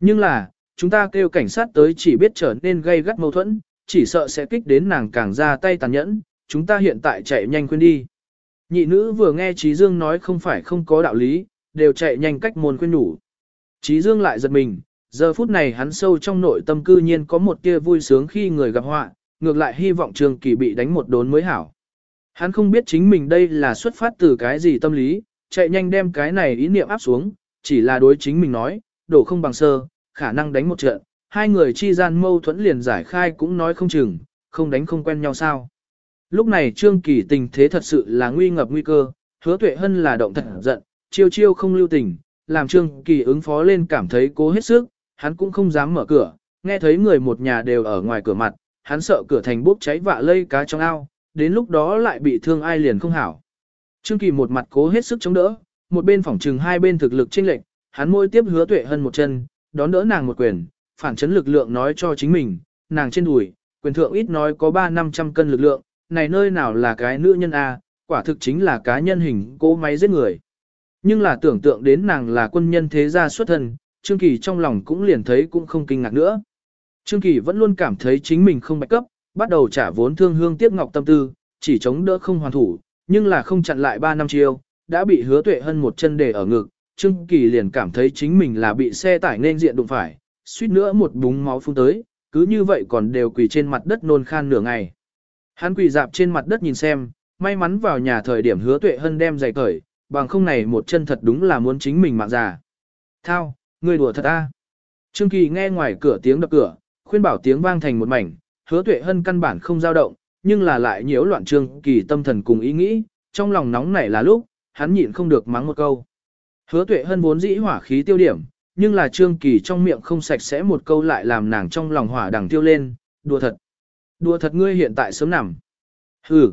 [SPEAKER 1] Nhưng là, chúng ta kêu cảnh sát tới chỉ biết trở nên gây gắt mâu thuẫn, chỉ sợ sẽ kích đến nàng càng ra tay tàn nhẫn, chúng ta hiện tại chạy nhanh khuyên đi. Nhị nữ vừa nghe Trí Dương nói không phải không có đạo lý, đều chạy nhanh cách môn khuyên nhủ. Trí Dương lại giật mình, giờ phút này hắn sâu trong nội tâm cư nhiên có một tia vui sướng khi người gặp họa, ngược lại hy vọng Trương Kỳ bị đánh một đốn mới hảo. Hắn không biết chính mình đây là xuất phát từ cái gì tâm lý, chạy nhanh đem cái này ý niệm áp xuống, chỉ là đối chính mình nói, đổ không bằng sơ, khả năng đánh một trận, hai người chi gian mâu thuẫn liền giải khai cũng nói không chừng, không đánh không quen nhau sao. Lúc này Trương Kỳ tình thế thật sự là nguy ngập nguy cơ, hứa tuệ hân là động thật giận, chiêu chiêu không lưu tình, làm Trương Kỳ ứng phó lên cảm thấy cố hết sức, hắn cũng không dám mở cửa, nghe thấy người một nhà đều ở ngoài cửa mặt, hắn sợ cửa thành bốc cháy vạ lây cá trong ao, đến lúc đó lại bị thương ai liền không hảo. Trương Kỳ một mặt cố hết sức chống đỡ, một bên phòng trừng hai bên thực lực chênh lệch, hắn môi tiếp hứa tuệ hơn một chân, đón đỡ nàng một quyền, phản chấn lực lượng nói cho chính mình, nàng trên đùi, quyền thượng ít nói có 3-500 cân lực lượng, này nơi nào là cái nữ nhân A, quả thực chính là cá nhân hình cố máy giết người. Nhưng là tưởng tượng đến nàng là quân nhân thế gia xuất thân, Trương Kỳ trong lòng cũng liền thấy cũng không kinh ngạc nữa. Trương Kỳ vẫn luôn cảm thấy chính mình không bạch cấp, bắt đầu trả vốn thương hương tiếc ngọc tâm tư, chỉ chống đỡ không hoàn thủ, nhưng là không chặn lại 3 năm chiêu, đã bị hứa tuệ hân một chân để ở ngực, Trương Kỳ liền cảm thấy chính mình là bị xe tải nên diện đụng phải, suýt nữa một búng máu phun tới, cứ như vậy còn đều quỳ trên mặt đất nôn khan nửa ngày. Hắn quỳ dạp trên mặt đất nhìn xem, may mắn vào nhà thời điểm hứa tuệ hân đem giày cởi, bằng không này một chân thật đúng là muốn chính mình mạng già. Thao, người đùa thật a. Trương Kỳ nghe ngoài cửa tiếng đập cửa, khuyên bảo tiếng vang thành một mảnh, hứa tuệ hân căn bản không dao động, nhưng là lại nhiễu loạn Trương Kỳ tâm thần cùng ý nghĩ, trong lòng nóng nảy là lúc, hắn nhịn không được mắng một câu. Hứa tuệ hân vốn dĩ hỏa khí tiêu điểm, nhưng là Trương Kỳ trong miệng không sạch sẽ một câu lại làm nàng trong lòng hỏa đằng tiêu lên, đùa thật. Đùa thật ngươi hiện tại sớm nằm. Hừ.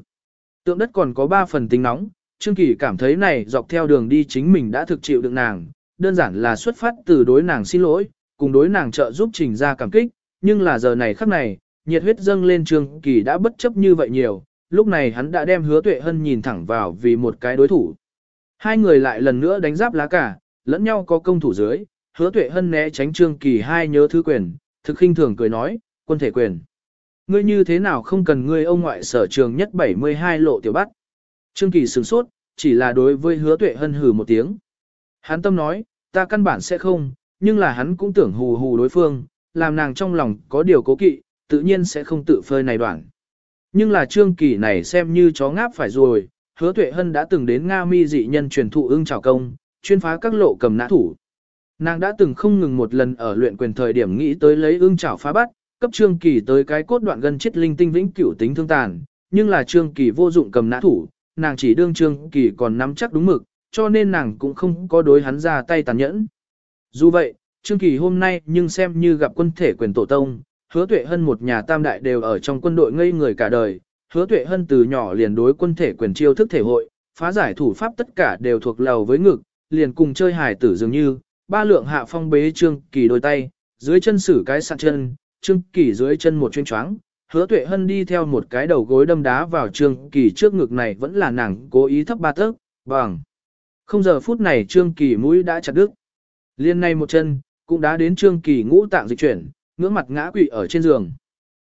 [SPEAKER 1] Tượng đất còn có ba phần tính nóng, Trương Kỳ cảm thấy này dọc theo đường đi chính mình đã thực chịu được nàng, đơn giản là xuất phát từ đối nàng xin lỗi, cùng đối nàng trợ giúp trình ra cảm kích, nhưng là giờ này khắc này, nhiệt huyết dâng lên Trương Kỳ đã bất chấp như vậy nhiều, lúc này hắn đã đem hứa tuệ hân nhìn thẳng vào vì một cái đối thủ. Hai người lại lần nữa đánh giáp lá cả, lẫn nhau có công thủ dưới, hứa tuệ hân né tránh Trương Kỳ hai nhớ thứ quyền, thực khinh thường cười nói, quân thể quyền. Ngươi như thế nào không cần ngươi ông ngoại sở trường nhất 72 lộ tiểu bắt. Trương Kỳ sửng sốt, chỉ là đối với hứa tuệ hân hừ một tiếng. Hắn tâm nói, ta căn bản sẽ không, nhưng là hắn cũng tưởng hù hù đối phương, làm nàng trong lòng có điều cố kỵ, tự nhiên sẽ không tự phơi này đoạn. Nhưng là Trương Kỳ này xem như chó ngáp phải rồi, hứa tuệ hân đã từng đến Nga mi dị nhân truyền thụ ưng trào công, chuyên phá các lộ cầm nã thủ. Nàng đã từng không ngừng một lần ở luyện quyền thời điểm nghĩ tới lấy ưng trảo phá bắt, cấp Trương Kỳ tới cái cốt đoạn gần chết linh tinh vĩnh cửu tính thương tàn, nhưng là Trương Kỳ vô dụng cầm nã thủ, nàng chỉ đương Trương Kỳ còn nắm chắc đúng mực, cho nên nàng cũng không có đối hắn ra tay tàn nhẫn. Dù vậy, Trương Kỳ hôm nay nhưng xem như gặp quân thể quyền tổ tông, hứa tuệ hân một nhà tam đại đều ở trong quân đội ngây người cả đời, hứa tuệ hân từ nhỏ liền đối quân thể quyền chiêu thức thể hội, phá giải thủ pháp tất cả đều thuộc lầu với ngực, liền cùng chơi hài tử dường như, ba lượng hạ phong bế Trương Kỳ đôi tay, dưới chân sử cái sạn chân, Trương Kỳ dưới chân một chuyên choáng, hứa tuệ hân đi theo một cái đầu gối đâm đá vào Trương Kỳ trước ngực này vẫn là nàng cố ý thấp ba tấc, bằng. Không giờ phút này Trương Kỳ mũi đã chặt đứt. Liên nay một chân, cũng đã đến Trương Kỳ ngũ tạng dịch chuyển, ngưỡng mặt ngã quỵ ở trên giường.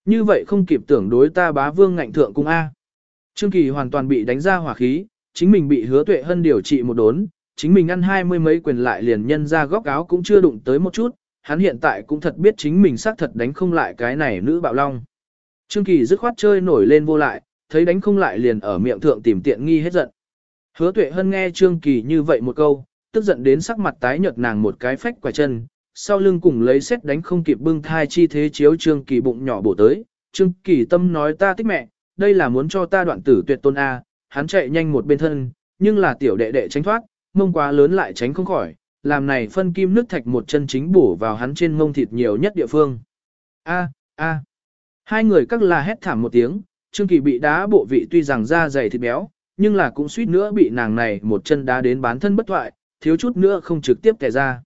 [SPEAKER 1] Như vậy không kịp tưởng đối ta bá vương ngạnh thượng cung A. Trương Kỳ hoàn toàn bị đánh ra hỏa khí, chính mình bị hứa tuệ hân điều trị một đốn, chính mình ăn hai mươi mấy quyền lại liền nhân ra góc áo cũng chưa đụng tới một chút, hắn hiện tại cũng thật biết chính mình xác thật đánh không lại cái này nữ bạo long. Trương Kỳ dứt khoát chơi nổi lên vô lại, thấy đánh không lại liền ở miệng thượng tìm tiện nghi hết giận. Hứa tuệ hân nghe Trương Kỳ như vậy một câu, tức giận đến sắc mặt tái nhợt nàng một cái phách quả chân, sau lưng cùng lấy xét đánh không kịp bưng thai chi thế chiếu Trương Kỳ bụng nhỏ bổ tới. Trương Kỳ tâm nói ta thích mẹ, đây là muốn cho ta đoạn tử tuyệt tôn A, hắn chạy nhanh một bên thân, nhưng là tiểu đệ đệ tránh thoát, mông quá lớn lại tránh không khỏi, làm này phân kim nước thạch một chân chính bổ vào hắn trên mông thịt nhiều nhất địa phương. A, a. Hai người các là hét thảm một tiếng, Trương Kỳ bị đá bộ vị tuy rằng da dày thịt béo, nhưng là cũng suýt nữa bị nàng này một chân đá đến bán thân bất thoại, thiếu chút nữa không trực tiếp kẻ ra.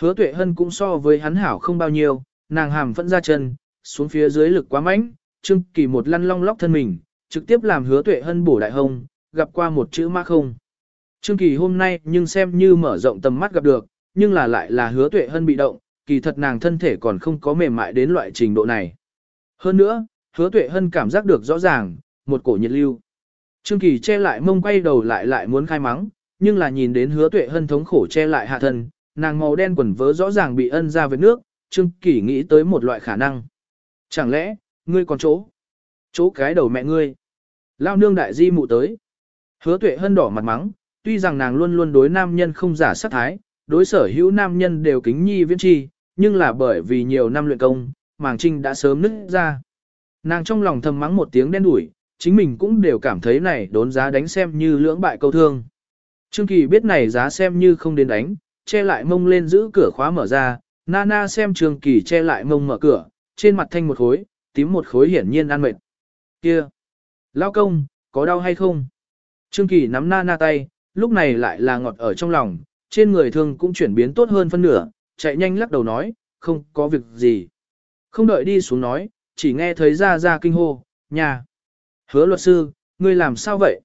[SPEAKER 1] Hứa tuệ hân cũng so với hắn hảo không bao nhiêu, nàng hàm vẫn ra chân, xuống phía dưới lực quá mạnh, Trương Kỳ một lăn long lóc thân mình, trực tiếp làm hứa tuệ hân bổ đại hông, gặp qua một chữ ma không. Trương Kỳ hôm nay nhưng xem như mở rộng tầm mắt gặp được, nhưng là lại là hứa tuệ hân bị động, kỳ thật nàng thân thể còn không có mềm mại đến loại trình độ này. Hơn nữa, hứa tuệ hân cảm giác được rõ ràng, một cổ nhiệt lưu. Trương Kỳ che lại mông quay đầu lại lại muốn khai mắng, nhưng là nhìn đến hứa tuệ hân thống khổ che lại hạ thân, nàng màu đen quần vớ rõ ràng bị ân ra với nước, Trương Kỳ nghĩ tới một loại khả năng. Chẳng lẽ, ngươi còn chỗ? Chỗ cái đầu mẹ ngươi. Lao nương đại di mụ tới. Hứa tuệ hân đỏ mặt mắng, tuy rằng nàng luôn luôn đối nam nhân không giả sát thái, đối sở hữu nam nhân đều kính nhi viễn chi, nhưng là bởi vì nhiều năm luyện công, màng trinh đã sớm nứt ra. Nàng trong lòng thầm mắng một tiếng đen đủi, chính mình cũng đều cảm thấy này đốn giá đánh xem như lưỡng bại câu thương. Trương Kỳ biết này giá xem như không đến đánh, che lại mông lên giữ cửa khóa mở ra, Nana xem Trương Kỳ che lại mông mở cửa, trên mặt thanh một khối, tím một khối hiển nhiên ăn mệt. Kia! Lao công, có đau hay không? Trương Kỳ nắm Nana tay, lúc này lại là ngọt ở trong lòng, trên người thương cũng chuyển biến tốt hơn phân nửa, chạy nhanh lắc đầu nói, không có việc gì. Không đợi đi xuống nói, chỉ nghe thấy ra ra kinh hô, nhà. Hứa luật sư, ngươi làm sao vậy?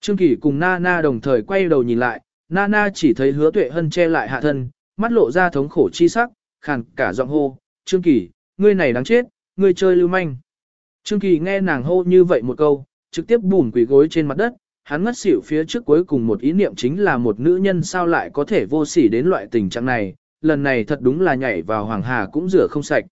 [SPEAKER 1] Trương Kỳ cùng Nana đồng thời quay đầu nhìn lại, Nana chỉ thấy hứa tuệ hân che lại hạ thân, mắt lộ ra thống khổ chi sắc, khàn cả giọng hô, Trương Kỳ, ngươi này đáng chết, ngươi chơi lưu manh. Trương Kỳ nghe nàng hô như vậy một câu, trực tiếp bùn quỷ gối trên mặt đất, hắn ngất xỉu phía trước cuối cùng một ý niệm chính là một nữ nhân sao lại có thể vô sỉ đến loại tình trạng này, lần này thật đúng là nhảy vào hoàng hà cũng rửa không sạch.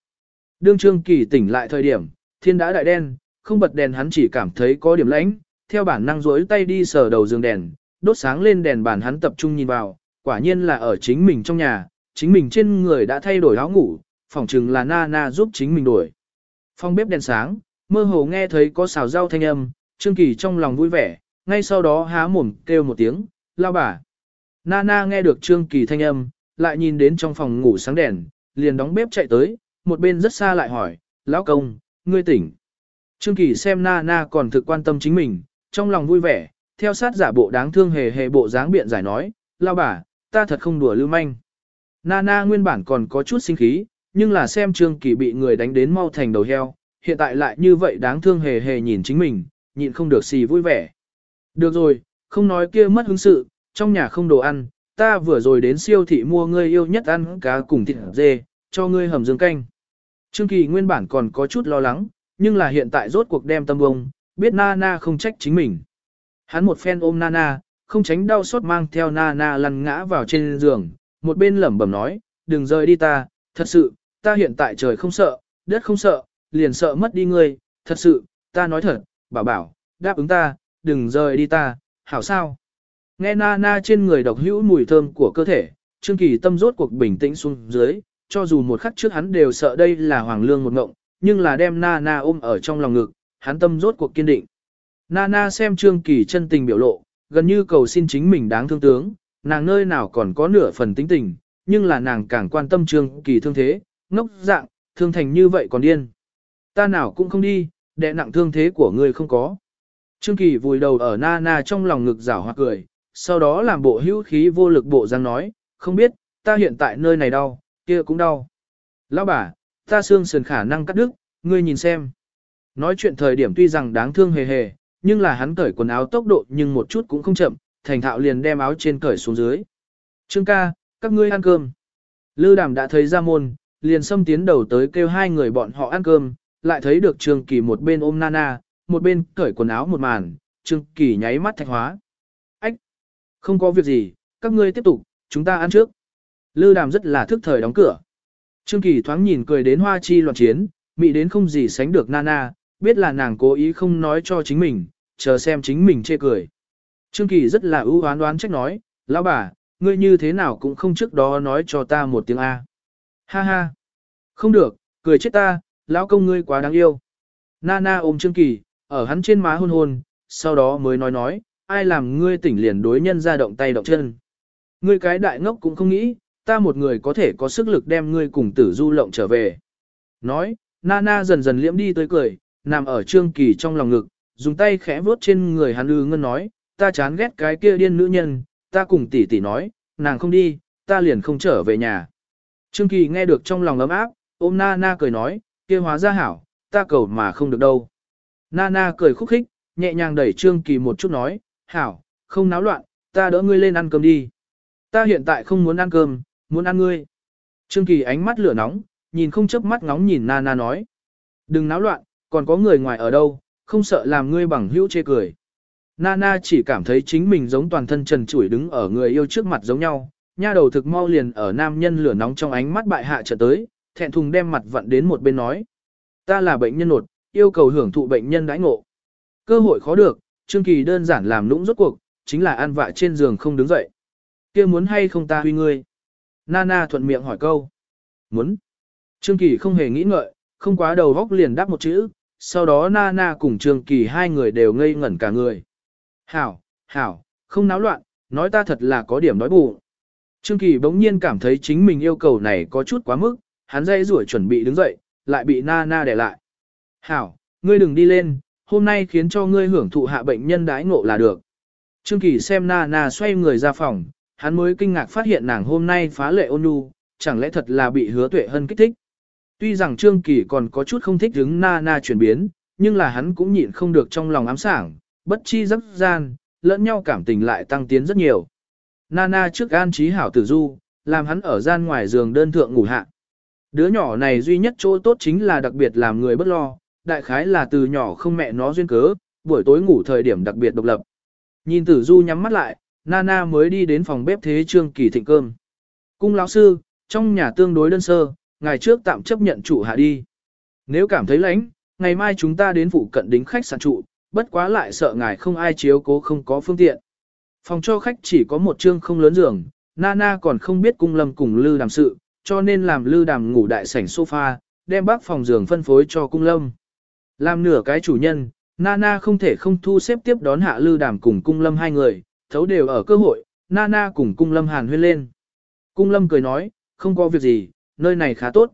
[SPEAKER 1] Đương Trương Kỳ tỉnh lại thời điểm, thiên đã đại đen, không bật đèn hắn chỉ cảm thấy có điểm lãnh, theo bản năng rỗi tay đi sờ đầu giường đèn, đốt sáng lên đèn bàn hắn tập trung nhìn vào, quả nhiên là ở chính mình trong nhà, chính mình trên người đã thay đổi áo ngủ, phỏng chừng là Nana na giúp chính mình đổi. Phong bếp đèn sáng, mơ hồ nghe thấy có xào rau thanh âm, Trương Kỳ trong lòng vui vẻ, ngay sau đó há mồm kêu một tiếng, lao bà. Nana nghe được Trương Kỳ thanh âm, lại nhìn đến trong phòng ngủ sáng đèn, liền đóng bếp chạy tới, một bên rất xa lại hỏi, lão công, ngươi tỉnh. Trương Kỳ xem Nana còn thực quan tâm chính mình, trong lòng vui vẻ, theo sát giả bộ đáng thương hề hề bộ dáng biện giải nói, lao bà, ta thật không đùa lưu manh. Nana nguyên bản còn có chút sinh khí, nhưng là xem Trương Kỳ bị người đánh đến mau thành đầu heo, hiện tại lại như vậy đáng thương hề hề nhìn chính mình, nhịn không được xì vui vẻ. Được rồi, không nói kia mất hứng sự, trong nhà không đồ ăn, ta vừa rồi đến siêu thị mua ngươi yêu nhất ăn cá cùng thịt dê, cho ngươi hầm dương canh. Trương Kỳ nguyên bản còn có chút lo lắng, nhưng là hiện tại rốt cuộc đem tâm bông, biết Nana không trách chính mình. Hắn một phen ôm Nana, không tránh đau xót mang theo Nana lăn ngã vào trên giường, một bên lẩm bẩm nói, đừng rời đi ta, thật sự, ta hiện tại trời không sợ, đất không sợ, liền sợ mất đi ngươi, thật sự, ta nói thật, bảo bảo, đáp ứng ta, đừng rời đi ta, hảo sao. Nghe Nana trên người độc hữu mùi thơm của cơ thể, Trương Kỳ tâm rốt cuộc bình tĩnh xuống dưới, cho dù một khắc trước hắn đều sợ đây là hoàng lương một ngộng, nhưng là đem Nana na ôm ở trong lòng ngực, hắn tâm rốt cuộc kiên định. Nana na xem Trương Kỳ chân tình biểu lộ, gần như cầu xin chính mình đáng thương tướng, nàng nơi nào còn có nửa phần tính tình, nhưng là nàng càng quan tâm Trương Kỳ thương thế, ngốc dạng, thương thành như vậy còn điên. Ta nào cũng không đi, đệ nặng thương thế của ngươi không có. Trương Kỳ vùi đầu ở Nana na trong lòng ngực rảo hoặc cười, sau đó làm bộ hữu khí vô lực bộ răng nói, không biết, ta hiện tại nơi này đau, kia cũng đau. Lão bà, ta xương sườn khả năng cắt đứt, ngươi nhìn xem. Nói chuyện thời điểm tuy rằng đáng thương hề hề, nhưng là hắn cởi quần áo tốc độ nhưng một chút cũng không chậm, thành thạo liền đem áo trên cởi xuống dưới. Trương ca, các ngươi ăn cơm. Lư đàm đã thấy ra môn, liền xâm tiến đầu tới kêu hai người bọn họ ăn cơm, lại thấy được Trương Kỳ một bên ôm Nana, một bên cởi quần áo một màn, Trương Kỳ nháy mắt thạch hóa. Ách! Không có việc gì, các ngươi tiếp tục, chúng ta ăn trước. Lư đàm rất là thức thời đóng cửa. Trương Kỳ thoáng nhìn cười đến hoa chi loạn chiến, mị đến không gì sánh được Nana, biết là nàng cố ý không nói cho chính mình, chờ xem chính mình chê cười. Trương Kỳ rất là ưu oán đoán trách nói, lão bà, ngươi như thế nào cũng không trước đó nói cho ta một tiếng A. Ha ha! Không được, cười chết ta, lão công ngươi quá đáng yêu. Nana ôm Trương Kỳ, ở hắn trên má hôn hôn, sau đó mới nói nói, ai làm ngươi tỉnh liền đối nhân ra động tay động chân. Ngươi cái đại ngốc cũng không nghĩ, ta một người có thể có sức lực đem ngươi cùng tử du lộng trở về. Nói, Nana dần dần liễm đi tới cười, nằm ở Trương Kỳ trong lòng ngực, dùng tay khẽ vuốt trên người hắn ư ngân nói, ta chán ghét cái kia điên nữ nhân, ta cùng tỷ tỷ nói, nàng không đi, ta liền không trở về nhà. Trương Kỳ nghe được trong lòng ấm áp, ôm Nana cười nói, kia hóa ra hảo, ta cầu mà không được đâu. Nana cười khúc khích, nhẹ nhàng đẩy Trương Kỳ một chút nói, hảo, không náo loạn, ta đỡ ngươi lên ăn cơm đi. Ta hiện tại không muốn ăn cơm, muốn ăn ngươi. Trương Kỳ ánh mắt lửa nóng, nhìn không chớp mắt ngóng nhìn Nana nói. Đừng náo loạn, còn có người ngoài ở đâu, không sợ làm ngươi bằng hữu chê cười. Nana chỉ cảm thấy chính mình giống toàn thân trần trụi đứng ở người yêu trước mặt giống nhau, nha đầu thực mau liền ở nam nhân lửa nóng trong ánh mắt bại hạ trở tới, thẹn thùng đem mặt vặn đến một bên nói. Ta là bệnh nhân nột, yêu cầu hưởng thụ bệnh nhân đãi ngộ. Cơ hội khó được, Trương Kỳ đơn giản làm lũng rốt cuộc, chính là ăn vạ trên giường không đứng dậy. kia muốn hay không ta huy ngươi? Nana thuận miệng hỏi câu. Muốn. Trương Kỳ không hề nghĩ ngợi, không quá đầu góc liền đáp một chữ, sau đó Nana cùng Trương Kỳ hai người đều ngây ngẩn cả người. Hảo, hảo, không náo loạn, nói ta thật là có điểm nói bụng. Trương Kỳ bỗng nhiên cảm thấy chính mình yêu cầu này có chút quá mức, hắn dây rủi chuẩn bị đứng dậy, lại bị Nana để lại. Hảo, ngươi đừng đi lên, hôm nay khiến cho ngươi hưởng thụ hạ bệnh nhân đái ngộ là được. Trương Kỳ xem Nana xoay người ra phòng, hắn mới kinh ngạc phát hiện nàng hôm nay phá lệ ôn nhu, chẳng lẽ thật là bị hứa tuệ hân kích thích. Tuy rằng Trương Kỳ còn có chút không thích hứng Nana chuyển biến, nhưng là hắn cũng nhịn không được trong lòng ám sảng, bất chi dấp gian, lẫn nhau cảm tình lại tăng tiến rất nhiều. Nana trước an trí hảo tử du, làm hắn ở gian ngoài giường đơn thượng ngủ hạ. Đứa nhỏ này duy nhất chỗ tốt chính là đặc biệt làm người bất lo, đại khái là từ nhỏ không mẹ nó duyên cớ, buổi tối ngủ thời điểm đặc biệt độc lập. Nhìn tử du nhắm mắt lại, Nana mới đi đến phòng bếp thế trương kỳ thịnh cơm. Cung lão sư, trong nhà tương đối đơn sơ, ngày trước tạm chấp nhận chủ hạ đi. Nếu cảm thấy lánh ngày mai chúng ta đến phụ cận đính khách sạn trụ, bất quá lại sợ ngài không ai chiếu cố không có phương tiện. Phòng cho khách chỉ có một trương không lớn giường, Nana còn không biết cung lâm cùng Lư đàm sự, cho nên làm Lư đàm ngủ đại sảnh sofa, đem bác phòng giường phân phối cho cung lâm. Làm nửa cái chủ nhân, Nana không thể không thu xếp tiếp đón hạ Lư đàm cùng cung lâm hai người, thấu đều ở cơ hội, Nana cùng cung lâm hàn huyên lên. Cung lâm cười nói, không có việc gì, nơi này khá tốt.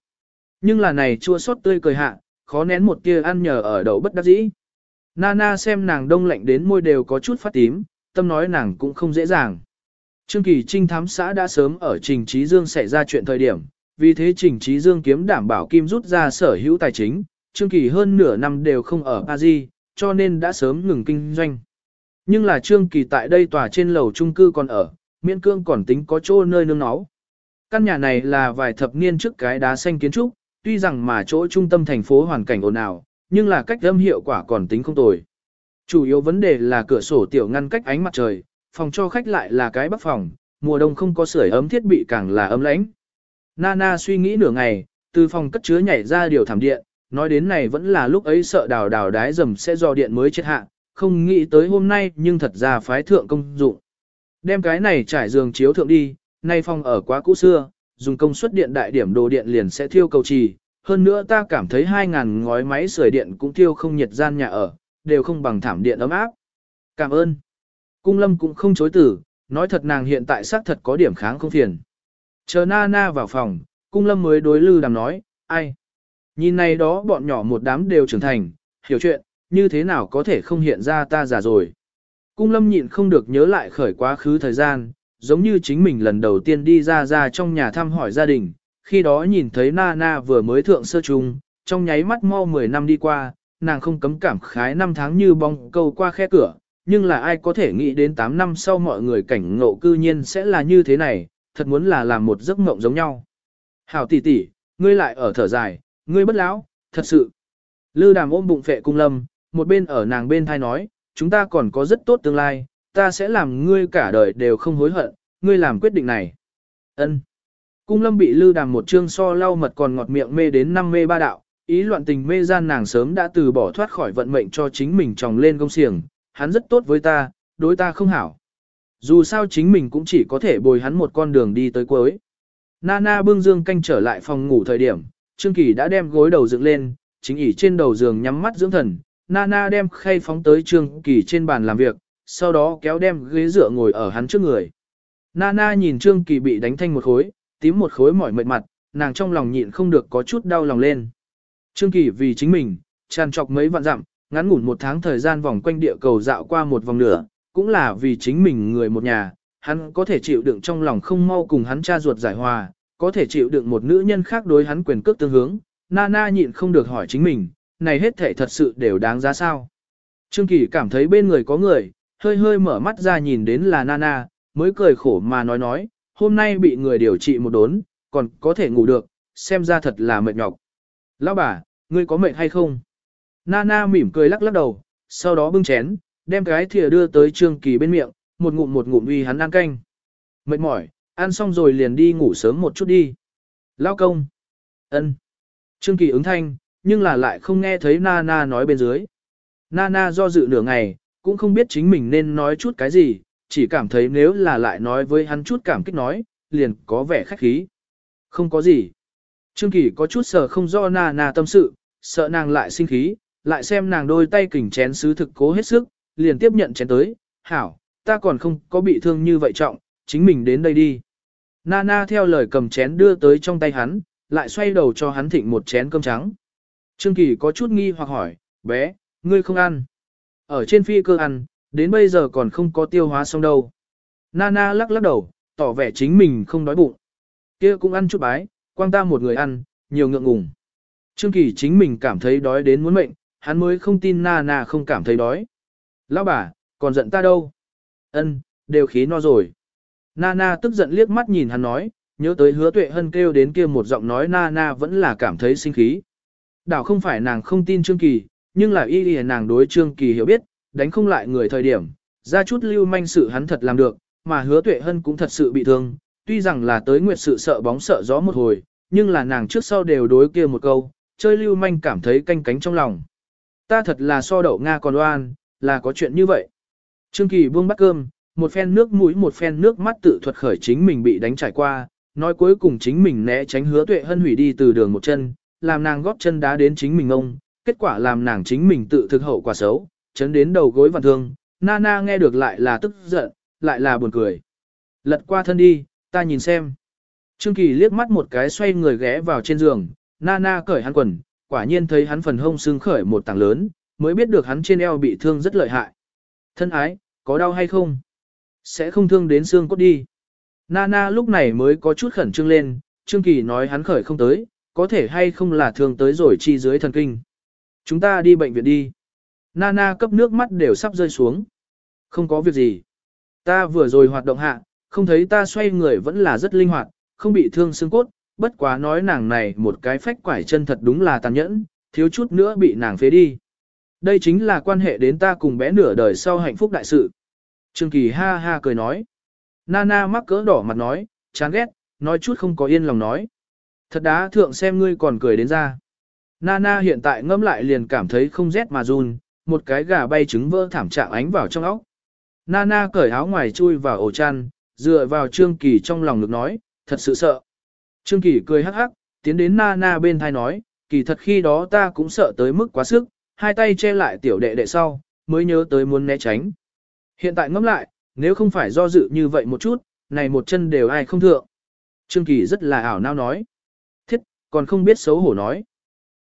[SPEAKER 1] Nhưng là này chua xót tươi cười hạ, khó nén một tia ăn nhờ ở đầu bất đắc dĩ. Nana xem nàng đông lạnh đến môi đều có chút phát tím, tâm nói nàng cũng không dễ dàng. Trương Kỳ Trinh thám xã đã sớm ở Trình Trí Dương xảy ra chuyện thời điểm, vì thế Trình Trí Dương kiếm đảm bảo Kim rút ra sở hữu tài chính, Trương Kỳ hơn nửa năm đều không ở Paris, cho nên đã sớm ngừng kinh doanh. Nhưng là Trương Kỳ tại đây tòa trên lầu trung cư còn ở, miễn cương còn tính có chỗ nơi nương náu. Căn nhà này là vài thập niên trước cái đá xanh kiến trúc, tuy rằng mà chỗ trung tâm thành phố hoàn cảnh ồn ào, nhưng là cách âm hiệu quả còn tính không tồi. Chủ yếu vấn đề là cửa sổ tiểu ngăn cách ánh mặt trời, phòng cho khách lại là cái bắc phòng, mùa đông không có sưởi ấm thiết bị càng là ấm lãnh. Nana suy nghĩ nửa ngày, từ phòng cất chứa nhảy ra điều thảm điện, nói đến này vẫn là lúc ấy sợ đào đào đái dầm sẽ do điện mới chết hạ, không nghĩ tới hôm nay nhưng thật ra phái thượng công dụng. Đem cái này trải giường chiếu thượng đi, nay phòng ở quá cũ xưa, dùng công suất điện đại điểm đồ điện liền sẽ thiêu cầu trì, hơn nữa ta cảm thấy 2.000 ngói máy sưởi điện cũng thiêu không nhiệt gian nhà ở, đều không bằng thảm điện ấm áp. Cảm ơn. Cung lâm cũng không chối từ, nói thật nàng hiện tại xác thật có điểm kháng không phiền. Chờ na na vào phòng, cung lâm mới đối lư đàm nói, ai? Nhìn này đó bọn nhỏ một đám đều trưởng thành, hiểu chuyện, như thế nào có thể không hiện ra ta già rồi. Cung lâm nhịn không được nhớ lại khởi quá khứ thời gian, giống như chính mình lần đầu tiên đi ra ra trong nhà thăm hỏi gia đình, khi đó nhìn thấy Nana vừa mới thượng sơ trung, trong nháy mắt mau 10 năm đi qua, nàng không cấm cảm khái năm tháng như bong câu qua khe cửa, nhưng là ai có thể nghĩ đến 8 năm sau mọi người cảnh ngộ cư nhiên sẽ là như thế này, thật muốn là làm một giấc mộng giống nhau. Hảo tỷ tỷ, ngươi lại ở thở dài, ngươi bất lão, thật sự. Lư đàm ôm bụng phệ cung lâm, một bên ở nàng bên thai nói, chúng ta còn có rất tốt tương lai, ta sẽ làm ngươi cả đời đều không hối hận, ngươi làm quyết định này. Ân. Cung lâm bị lư đàm một chương so lau mật còn ngọt miệng mê đến năm mê ba đạo, ý loạn tình mê gian nàng sớm đã từ bỏ thoát khỏi vận mệnh cho chính mình tròng lên công xiềng, hắn rất tốt với ta, đối ta không hảo. Dù sao chính mình cũng chỉ có thể bồi hắn một con đường đi tới cuối. Nana bưng dương canh trở lại phòng ngủ thời điểm, Trương Kỳ đã đem gối đầu dựng lên, chính ỉ trên đầu giường nhắm mắt dưỡng thần. Nana đem khay phóng tới Trương Kỳ trên bàn làm việc, sau đó kéo đem ghế dựa ngồi ở hắn trước người. Nana nhìn Trương Kỳ bị đánh thanh một khối, tím một khối mỏi mệt mặt, nàng trong lòng nhịn không được có chút đau lòng lên. Trương Kỳ vì chính mình, tràn trọc mấy vạn dặm, ngắn ngủn một tháng thời gian vòng quanh địa cầu dạo qua một vòng nửa, cũng là vì chính mình người một nhà, hắn có thể chịu đựng trong lòng không mau cùng hắn cha ruột giải hòa, có thể chịu đựng một nữ nhân khác đối hắn quyền cước tương hướng, Nana nhịn không được hỏi chính mình, này hết thể thật sự đều đáng giá sao. Trương Kỳ cảm thấy bên người có người, hơi hơi mở mắt ra nhìn đến là Nana, mới cười khổ mà nói nói, hôm nay bị người điều trị một đốn, còn có thể ngủ được, xem ra thật là mệt nhọc. Lão bà, ngươi có mệt hay không? Nana mỉm cười lắc lắc đầu, sau đó bưng chén, đem cái thìa đưa tới Trương Kỳ bên miệng, một ngụm một ngụm uy hắn ăn canh. Mệt mỏi, ăn xong rồi liền đi ngủ sớm một chút đi. Lao công. ân. Trương Kỳ ứng thanh, nhưng là lại không nghe thấy Nana nói bên dưới. Nana do dự nửa ngày, cũng không biết chính mình nên nói chút cái gì, chỉ cảm thấy nếu là lại nói với hắn chút cảm kích nói, liền có vẻ khách khí. Không có gì. Trương Kỳ có chút sợ không do Nana tâm sự, sợ nàng lại sinh khí, lại xem nàng đôi tay kình chén sứ thực cố hết sức, liền tiếp nhận chén tới, hảo, ta còn không có bị thương như vậy trọng, chính mình đến đây đi. Nana theo lời cầm chén đưa tới trong tay hắn, lại xoay đầu cho hắn thịnh một chén cơm trắng. Trương Kỳ có chút nghi hoặc hỏi, bé, ngươi không ăn. Ở trên phi cơ ăn, Đến bây giờ còn không có tiêu hóa xong đâu. Nana lắc lắc đầu, tỏ vẻ chính mình không đói bụng. kia cũng ăn chút bái, quang ta một người ăn, nhiều ngượng ngùng. Trương Kỳ chính mình cảm thấy đói đến muốn mệnh, hắn mới không tin Nana không cảm thấy đói. Lão bà, còn giận ta đâu? Ân, đều khí no rồi. Nana tức giận liếc mắt nhìn hắn nói, nhớ tới hứa tuệ hân kêu đến kia một giọng nói Nana vẫn là cảm thấy sinh khí. Đảo không phải nàng không tin Trương Kỳ, nhưng là y y nàng đối Trương Kỳ hiểu biết, đánh không lại người thời điểm, ra chút lưu manh sự hắn thật làm được, mà hứa tuệ hân cũng thật sự bị thương, tuy rằng là tới nguyệt sự sợ bóng sợ gió một hồi, nhưng là nàng trước sau đều đối kia một câu, chơi lưu manh cảm thấy canh cánh trong lòng. Ta thật là so đậu Nga còn oan, là có chuyện như vậy. Trương Kỳ buông bắt cơm, một phen nước mũi một phen nước mắt tự thuật khởi chính mình bị đánh trải qua, nói cuối cùng chính mình né tránh hứa tuệ hân hủy đi từ đường một chân, làm nàng góp chân đá đến chính mình ông, kết quả làm nàng chính mình tự thực hậu quả xấu, chấn đến đầu gối vặn thương, Nana nghe được lại là tức giận, lại là buồn cười. Lật qua thân đi, ta nhìn xem. Trương Kỳ liếc mắt một cái xoay người ghé vào trên giường, Nana cởi hắn quần, quả nhiên thấy hắn phần hông sưng khởi một tảng lớn, mới biết được hắn trên eo bị thương rất lợi hại. Thân ái, có đau hay không? Sẽ không thương đến xương cốt đi. Nana lúc này mới có chút khẩn trương lên, Trương Kỳ nói hắn khởi không tới, có thể hay không là thương tới rồi chi dưới thần kinh. Chúng ta đi bệnh viện đi. Nana cấp nước mắt đều sắp rơi xuống. Không có việc gì. Ta vừa rồi hoạt động hạ, không thấy ta xoay người vẫn là rất linh hoạt, không bị thương xương cốt, bất quá nói nàng này một cái phách quải chân thật đúng là tàn nhẫn, thiếu chút nữa bị nàng phế đi. Đây chính là quan hệ đến ta cùng bé nửa đời sau hạnh phúc đại sự. Trương Kỳ ha ha cười nói. Nana mắc cỡ đỏ mặt nói, chán ghét, nói chút không có yên lòng nói. Thật đá thượng xem ngươi còn cười đến ra. Nana hiện tại ngâm lại liền cảm thấy không rét mà run, một cái gà bay trứng vỡ thảm trạng ánh vào trong óc. Nana cởi áo ngoài chui vào ổ chăn, dựa vào Trương Kỳ trong lòng ngực nói, thật sự sợ. Trương Kỳ cười hắc hắc, tiến đến Nana bên thai nói, kỳ thật khi đó ta cũng sợ tới mức quá sức, hai tay che lại tiểu đệ đệ sau, mới nhớ tới muốn né tránh. Hiện tại ngẫm lại, nếu không phải do dự như vậy một chút, này một chân đều ai không thượng. Trương Kỳ rất là ảo nao nói. Còn không biết xấu hổ nói.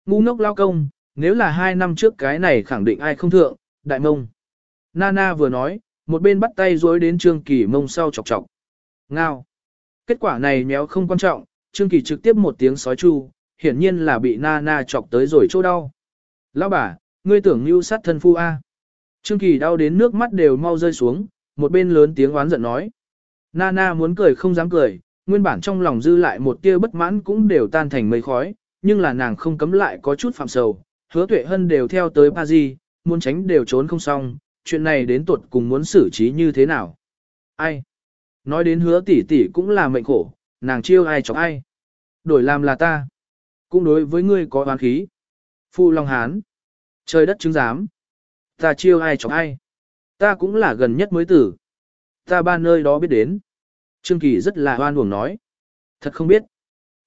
[SPEAKER 1] Ngu ngốc lao công, nếu là hai năm trước cái này khẳng định ai không thượng, đại mông. Nana vừa nói, một bên bắt tay dối đến Trương Kỳ mông sau chọc chọc. Ngao. Kết quả này méo không quan trọng, Trương Kỳ trực tiếp một tiếng sói chu, hiển nhiên là bị Nana chọc tới rồi chỗ đau. Lão bà, ngươi tưởng như sát thân phu A. Trương Kỳ đau đến nước mắt đều mau rơi xuống, một bên lớn tiếng oán giận nói. Nana muốn cười không dám cười, nguyên bản trong lòng dư lại một tia bất mãn cũng đều tan thành mây khói, nhưng là nàng không cấm lại có chút phạm sầu, hứa tuệ hân đều theo tới Paris, muốn tránh đều trốn không xong, chuyện này đến tuột cùng muốn xử trí như thế nào. Ai? Nói đến hứa tỷ tỷ cũng là mệnh khổ, nàng chiêu ai chọc ai. Đổi làm là ta. Cũng đối với ngươi có oán khí. Phu Long Hán. Trời đất chứng giám. Ta chiêu ai chọc ai. Ta cũng là gần nhất mới tử. Ta ba nơi đó biết đến. Trương Kỳ rất là hoan uổng nói. Thật không biết.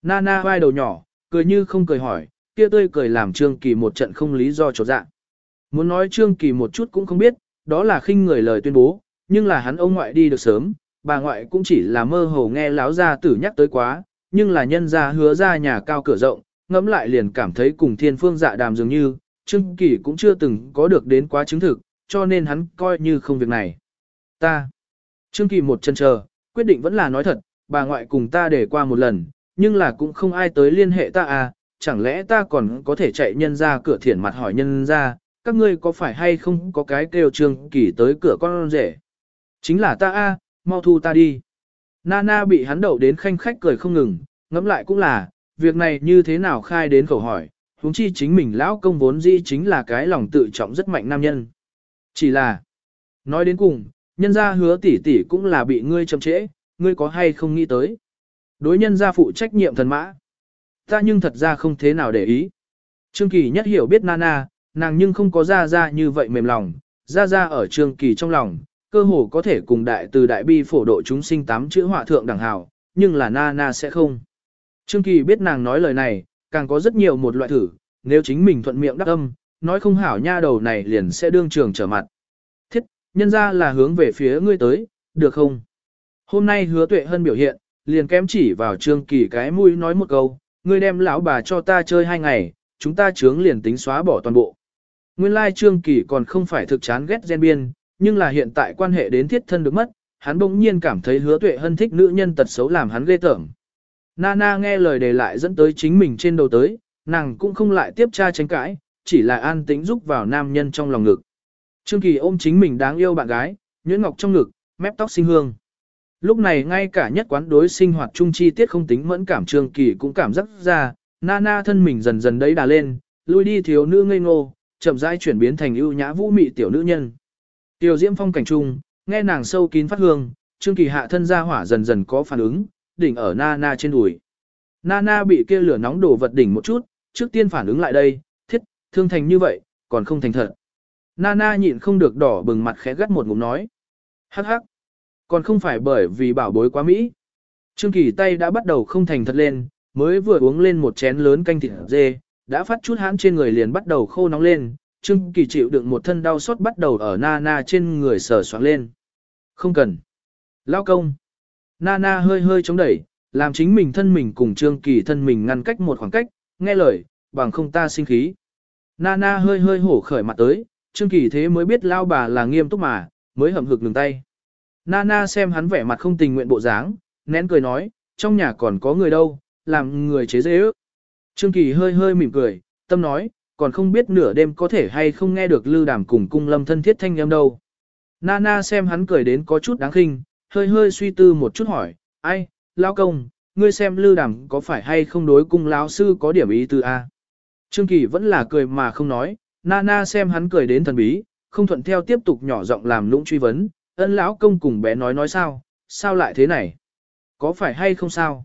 [SPEAKER 1] Nana vai đầu nhỏ, cười như không cười hỏi, kia tươi cười làm Trương Kỳ một trận không lý do trột dạ. Muốn nói Trương Kỳ một chút cũng không biết, đó là khinh người lời tuyên bố, nhưng là hắn ông ngoại đi được sớm, bà ngoại cũng chỉ là mơ hồ nghe láo gia tử nhắc tới quá, nhưng là nhân gia hứa ra nhà cao cửa rộng, ngẫm lại liền cảm thấy cùng thiên phương dạ đàm dường như, Trương Kỳ cũng chưa từng có được đến quá chứng thực, cho nên hắn coi như không việc này. Ta. Trương Kỳ một chân chờ, quyết định vẫn là nói thật, bà ngoại cùng ta để qua một lần, nhưng là cũng không ai tới liên hệ ta à, chẳng lẽ ta còn có thể chạy nhân ra cửa thiển mặt hỏi nhân ra, các ngươi có phải hay không có cái kêu Trương Kỳ tới cửa con rể. Chính là ta a, mau thu ta đi. Nana bị hắn đậu đến khanh khách cười không ngừng, ngẫm lại cũng là, việc này như thế nào khai đến khẩu hỏi, huống chi chính mình lão công vốn dĩ chính là cái lòng tự trọng rất mạnh nam nhân. Chỉ là, nói đến cùng, nhân gia hứa tỷ tỷ cũng là bị ngươi chậm trễ, ngươi có hay không nghĩ tới. Đối nhân gia phụ trách nhiệm thần mã. Ta nhưng thật ra không thế nào để ý. Trương Kỳ nhất hiểu biết Nana, nàng nhưng không có ra ra như vậy mềm lòng, ra ra ở Trương Kỳ trong lòng, cơ hồ có thể cùng đại từ đại bi phổ độ chúng sinh tám chữ họa thượng đẳng hào, nhưng là Nana sẽ không. Trương Kỳ biết nàng nói lời này, càng có rất nhiều một loại thử, nếu chính mình thuận miệng đắc âm, nói không hảo nha đầu này liền sẽ đương trường trở mặt. Nhân ra là hướng về phía ngươi tới, được không? Hôm nay hứa tuệ hân biểu hiện, liền kém chỉ vào trương kỳ cái mũi nói một câu, ngươi đem lão bà cho ta chơi hai ngày, chúng ta chướng liền tính xóa bỏ toàn bộ. Nguyên lai trương kỳ còn không phải thực chán ghét gen biên, nhưng là hiện tại quan hệ đến thiết thân được mất, hắn bỗng nhiên cảm thấy hứa tuệ hân thích nữ nhân tật xấu làm hắn ghê tởm. Nana nghe lời đề lại dẫn tới chính mình trên đầu tới, nàng cũng không lại tiếp tra tranh cãi, chỉ là an tĩnh giúp vào nam nhân trong lòng ngực. Trương Kỳ ôm chính mình đáng yêu bạn gái, nhuyễn ngọc trong ngực, mép tóc sinh hương. Lúc này ngay cả nhất quán đối sinh hoạt chung chi tiết không tính mẫn cảm Trương Kỳ cũng cảm giác ra, Nana thân mình dần dần đấy đà lên, lui đi thiếu nữ ngây ngô, chậm rãi chuyển biến thành ưu nhã vũ mị tiểu nữ nhân. Tiểu Diễm phong cảnh trung, nghe nàng sâu kín phát hương, Trương Kỳ hạ thân ra hỏa dần dần có phản ứng, đỉnh ở Nana trên đùi. Nana bị kia lửa nóng đổ vật đỉnh một chút, trước tiên phản ứng lại đây, thiết, thương thành như vậy, còn không thành thật. Nana nhịn không được đỏ bừng mặt khẽ gắt một ngụm nói. Hắc hắc, còn không phải bởi vì bảo bối quá Mỹ. Trương Kỳ tay đã bắt đầu không thành thật lên, mới vừa uống lên một chén lớn canh thịt dê, đã phát chút hãn trên người liền bắt đầu khô nóng lên, Trương Kỳ chịu đựng một thân đau xót bắt đầu ở Nana trên người sờ soạn lên. Không cần. Lao công. Nana hơi hơi chống đẩy, làm chính mình thân mình cùng Trương Kỳ thân mình ngăn cách một khoảng cách, nghe lời, bằng không ta sinh khí. Nana hơi hơi hổ khởi mặt tới, Trương Kỳ thế mới biết lao bà là nghiêm túc mà, mới hậm hực ngừng tay. Nana xem hắn vẻ mặt không tình nguyện bộ dáng, nén cười nói, trong nhà còn có người đâu, làm người chế dễ ước. Trương Kỳ hơi hơi mỉm cười, tâm nói, còn không biết nửa đêm có thể hay không nghe được lưu đàm cùng cung lâm thân thiết thanh âm đâu. Nana xem hắn cười đến có chút đáng khinh, hơi hơi suy tư một chút hỏi, ai, lao công, ngươi xem lưu đàm có phải hay không đối cung lão sư có điểm ý tư A. Trương Kỳ vẫn là cười mà không nói, Nana xem hắn cười đến thần bí, không thuận theo tiếp tục nhỏ giọng làm lũng truy vấn, ân lão công cùng bé nói nói sao, sao lại thế này? Có phải hay không sao?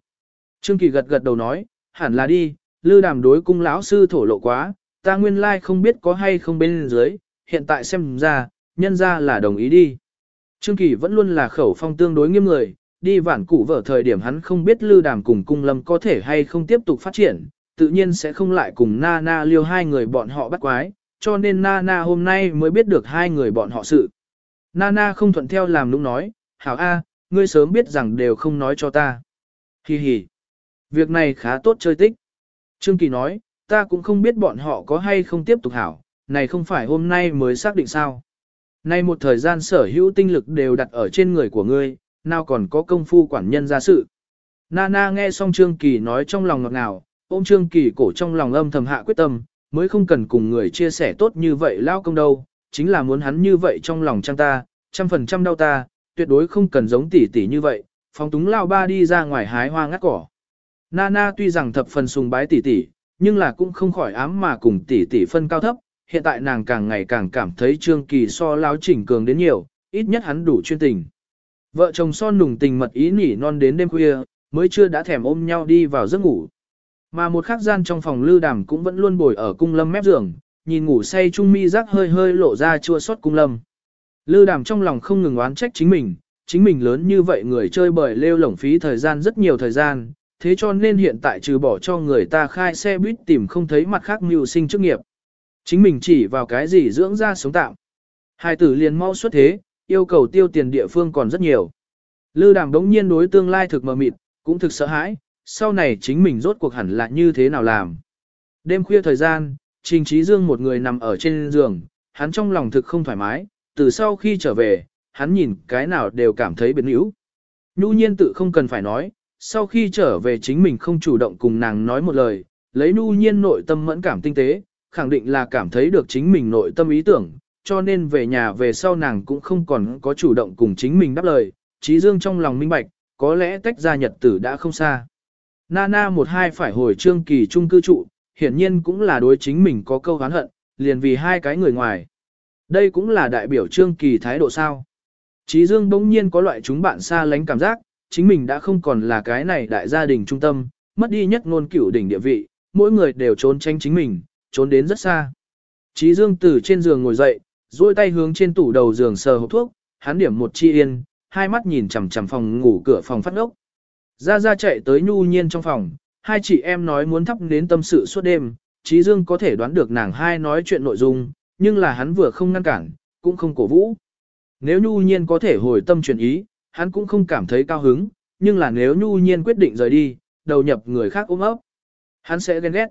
[SPEAKER 1] Trương Kỳ gật gật đầu nói, hẳn là đi, lư đàm đối cung lão sư thổ lộ quá, ta nguyên lai không biết có hay không bên dưới, hiện tại xem ra, nhân ra là đồng ý đi. Trương Kỳ vẫn luôn là khẩu phong tương đối nghiêm người, đi vản cụ vở thời điểm hắn không biết lư đàm cùng cung lâm có thể hay không tiếp tục phát triển, tự nhiên sẽ không lại cùng na na liêu hai người bọn họ bắt quái, cho nên Nana hôm nay mới biết được hai người bọn họ sự. Nana không thuận theo làm nũng nói, hảo A, ngươi sớm biết rằng đều không nói cho ta. Hi hi. Việc này khá tốt chơi tích. Trương Kỳ nói, ta cũng không biết bọn họ có hay không tiếp tục hảo, này không phải hôm nay mới xác định sao. Nay một thời gian sở hữu tinh lực đều đặt ở trên người của ngươi, nào còn có công phu quản nhân ra sự. Nana nghe xong Trương Kỳ nói trong lòng ngọt ngào, ôm Trương Kỳ cổ trong lòng âm thầm hạ quyết tâm, mới không cần cùng người chia sẻ tốt như vậy lao công đâu, chính là muốn hắn như vậy trong lòng trang ta, trăm phần trăm đau ta, tuyệt đối không cần giống tỷ tỷ như vậy, phóng túng lao ba đi ra ngoài hái hoa ngắt cỏ. Nana tuy rằng thập phần sùng bái tỷ tỷ, nhưng là cũng không khỏi ám mà cùng tỷ tỷ phân cao thấp, hiện tại nàng càng ngày càng cảm thấy Trương Kỳ so láo chỉnh cường đến nhiều, ít nhất hắn đủ chuyên tình. Vợ chồng son nùng tình mật ý nỉ non đến đêm khuya, mới chưa đã thèm ôm nhau đi vào giấc ngủ. Mà một khắc gian trong phòng lư đàm cũng vẫn luôn bồi ở cung lâm mép giường, nhìn ngủ say trung mi rắc hơi hơi lộ ra chua xót cung lâm. Lư đàm trong lòng không ngừng oán trách chính mình, chính mình lớn như vậy người chơi bời lêu lổng phí thời gian rất nhiều thời gian, thế cho nên hiện tại trừ bỏ cho người ta khai xe buýt tìm không thấy mặt khác mưu sinh chức nghiệp. Chính mình chỉ vào cái gì dưỡng ra sống tạm. Hai tử liền mau xuất thế, yêu cầu tiêu tiền địa phương còn rất nhiều. Lư đàm đống nhiên đối tương lai thực mờ mịt, cũng thực sợ hãi, sau này chính mình rốt cuộc hẳn là như thế nào làm. Đêm khuya thời gian, Trình Trí Dương một người nằm ở trên giường, hắn trong lòng thực không thoải mái, từ sau khi trở về, hắn nhìn cái nào đều cảm thấy biến yếu. Nhu nhiên tự không cần phải nói, sau khi trở về chính mình không chủ động cùng nàng nói một lời, lấy nhu nhiên nội tâm mẫn cảm tinh tế, khẳng định là cảm thấy được chính mình nội tâm ý tưởng, cho nên về nhà về sau nàng cũng không còn có chủ động cùng chính mình đáp lời, trí dương trong lòng minh bạch, có lẽ tách ra nhật tử đã không xa. Nana một hai phải hồi trương kỳ trung cư trụ, hiển nhiên cũng là đối chính mình có câu hán hận, liền vì hai cái người ngoài. Đây cũng là đại biểu trương kỳ thái độ sao. Chí Dương bỗng nhiên có loại chúng bạn xa lánh cảm giác, chính mình đã không còn là cái này đại gia đình trung tâm, mất đi nhất ngôn cửu đỉnh địa vị, mỗi người đều trốn tránh chính mình, trốn đến rất xa. Chí Dương từ trên giường ngồi dậy, duỗi tay hướng trên tủ đầu giường sờ hộp thuốc, hắn điểm một chi yên, hai mắt nhìn chằm chằm phòng ngủ cửa phòng phát ốc. Ra ra chạy tới nhu nhiên trong phòng, hai chị em nói muốn thắp đến tâm sự suốt đêm, Trí Dương có thể đoán được nàng hai nói chuyện nội dung, nhưng là hắn vừa không ngăn cản, cũng không cổ vũ. Nếu nhu nhiên có thể hồi tâm chuyển ý, hắn cũng không cảm thấy cao hứng, nhưng là nếu nhu nhiên quyết định rời đi, đầu nhập người khác ôm ấp, hắn sẽ ghen ghét.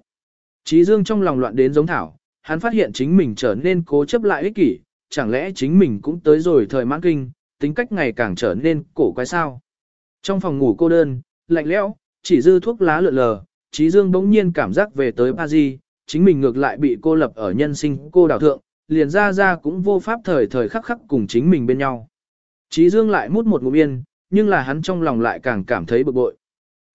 [SPEAKER 1] Trí Dương trong lòng loạn đến giống thảo, hắn phát hiện chính mình trở nên cố chấp lại ích kỷ, chẳng lẽ chính mình cũng tới rồi thời mãn kinh, tính cách ngày càng trở nên cổ quái sao. Trong phòng ngủ cô đơn, lạnh lẽo, chỉ dư thuốc lá lượn lờ, Trí Dương bỗng nhiên cảm giác về tới Paris, chính mình ngược lại bị cô lập ở nhân sinh cô đào thượng, liền ra ra cũng vô pháp thời thời khắc khắc cùng chính mình bên nhau. Trí Dương lại mút một ngụm yên, nhưng là hắn trong lòng lại càng cảm thấy bực bội.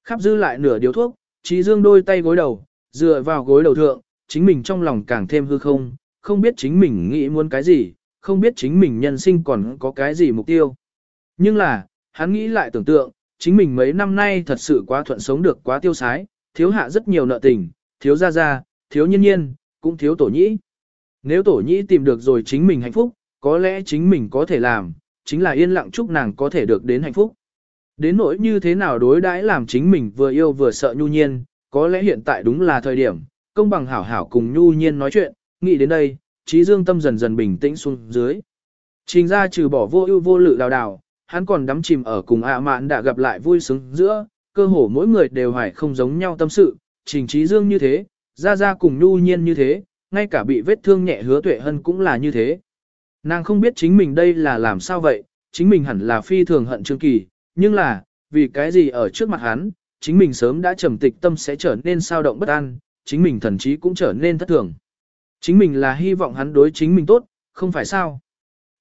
[SPEAKER 1] Khắp dư lại nửa điếu thuốc, Trí Dương đôi tay gối đầu, dựa vào gối đầu thượng, chính mình trong lòng càng thêm hư không, không biết chính mình nghĩ muốn cái gì, không biết chính mình nhân sinh còn có cái gì mục tiêu. Nhưng là, hắn nghĩ lại tưởng tượng, chính mình mấy năm nay thật sự quá thuận sống được quá tiêu sái, thiếu hạ rất nhiều nợ tình, thiếu gia gia, thiếu nhiên nhiên, cũng thiếu tổ nhĩ. Nếu tổ nhĩ tìm được rồi chính mình hạnh phúc, có lẽ chính mình có thể làm, chính là yên lặng chúc nàng có thể được đến hạnh phúc. Đến nỗi như thế nào đối đãi làm chính mình vừa yêu vừa sợ nhu nhiên, có lẽ hiện tại đúng là thời điểm, công bằng hảo hảo cùng nhu nhiên nói chuyện, nghĩ đến đây, trí dương tâm dần dần bình tĩnh xuống dưới. Trình ra trừ bỏ vô ưu vô lự đào đào, hắn còn đắm chìm ở cùng ạ mạn đã gặp lại vui sướng giữa, cơ hồ mỗi người đều hoài không giống nhau tâm sự, trình trí dương như thế, ra ra cùng nhu nhiên như thế, ngay cả bị vết thương nhẹ hứa tuệ hân cũng là như thế. Nàng không biết chính mình đây là làm sao vậy, chính mình hẳn là phi thường hận Trương Kỳ, nhưng là, vì cái gì ở trước mặt hắn, chính mình sớm đã trầm tịch tâm sẽ trở nên sao động bất an, chính mình thần trí cũng trở nên thất thường. Chính mình là hy vọng hắn đối chính mình tốt, không phải sao.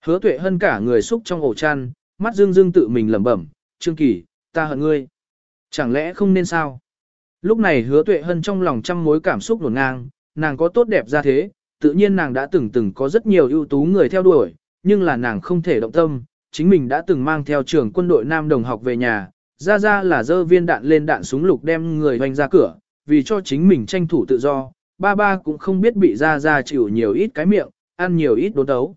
[SPEAKER 1] Hứa tuệ hân cả người xúc trong ổ chăn, mắt dương dương tự mình lẩm bẩm, Trương Kỳ, ta hận ngươi. Chẳng lẽ không nên sao? Lúc này hứa tuệ hân trong lòng trăm mối cảm xúc nổn ngang, nàng có tốt đẹp ra thế, tự nhiên nàng đã từng từng có rất nhiều ưu tú người theo đuổi, nhưng là nàng không thể động tâm, chính mình đã từng mang theo trưởng quân đội Nam Đồng học về nhà, ra ra là dơ viên đạn lên đạn súng lục đem người hoành ra cửa, vì cho chính mình tranh thủ tự do, ba ba cũng không biết bị ra ra chịu nhiều ít cái miệng, ăn nhiều ít đốn đấu.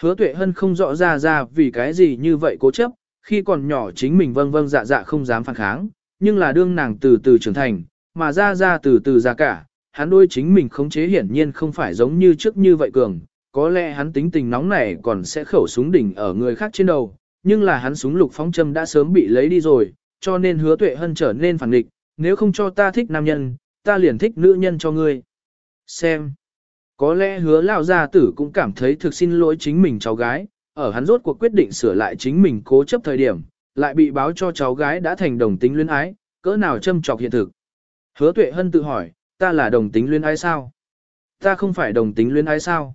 [SPEAKER 1] Hứa tuệ hân không rõ ra ra vì cái gì như vậy cố chấp, khi còn nhỏ chính mình vâng vâng dạ dạ không dám phản kháng, nhưng là đương nàng từ từ trưởng thành, mà ra ra từ từ ra cả, hắn đôi chính mình khống chế hiển nhiên không phải giống như trước như vậy cường, có lẽ hắn tính tình nóng nảy còn sẽ khẩu súng đỉnh ở người khác trên đầu, nhưng là hắn súng lục phóng châm đã sớm bị lấy đi rồi, cho nên hứa tuệ hân trở nên phản địch, nếu không cho ta thích nam nhân, ta liền thích nữ nhân cho ngươi. Xem. Có lẽ hứa lão gia tử cũng cảm thấy thực xin lỗi chính mình cháu gái, ở hắn rốt cuộc quyết định sửa lại chính mình cố chấp thời điểm, lại bị báo cho cháu gái đã thành đồng tính luyến ái, cỡ nào châm trọc hiện thực. Hứa tuệ hân tự hỏi, ta là đồng tính luyến ái sao? Ta không phải đồng tính luyến ái sao?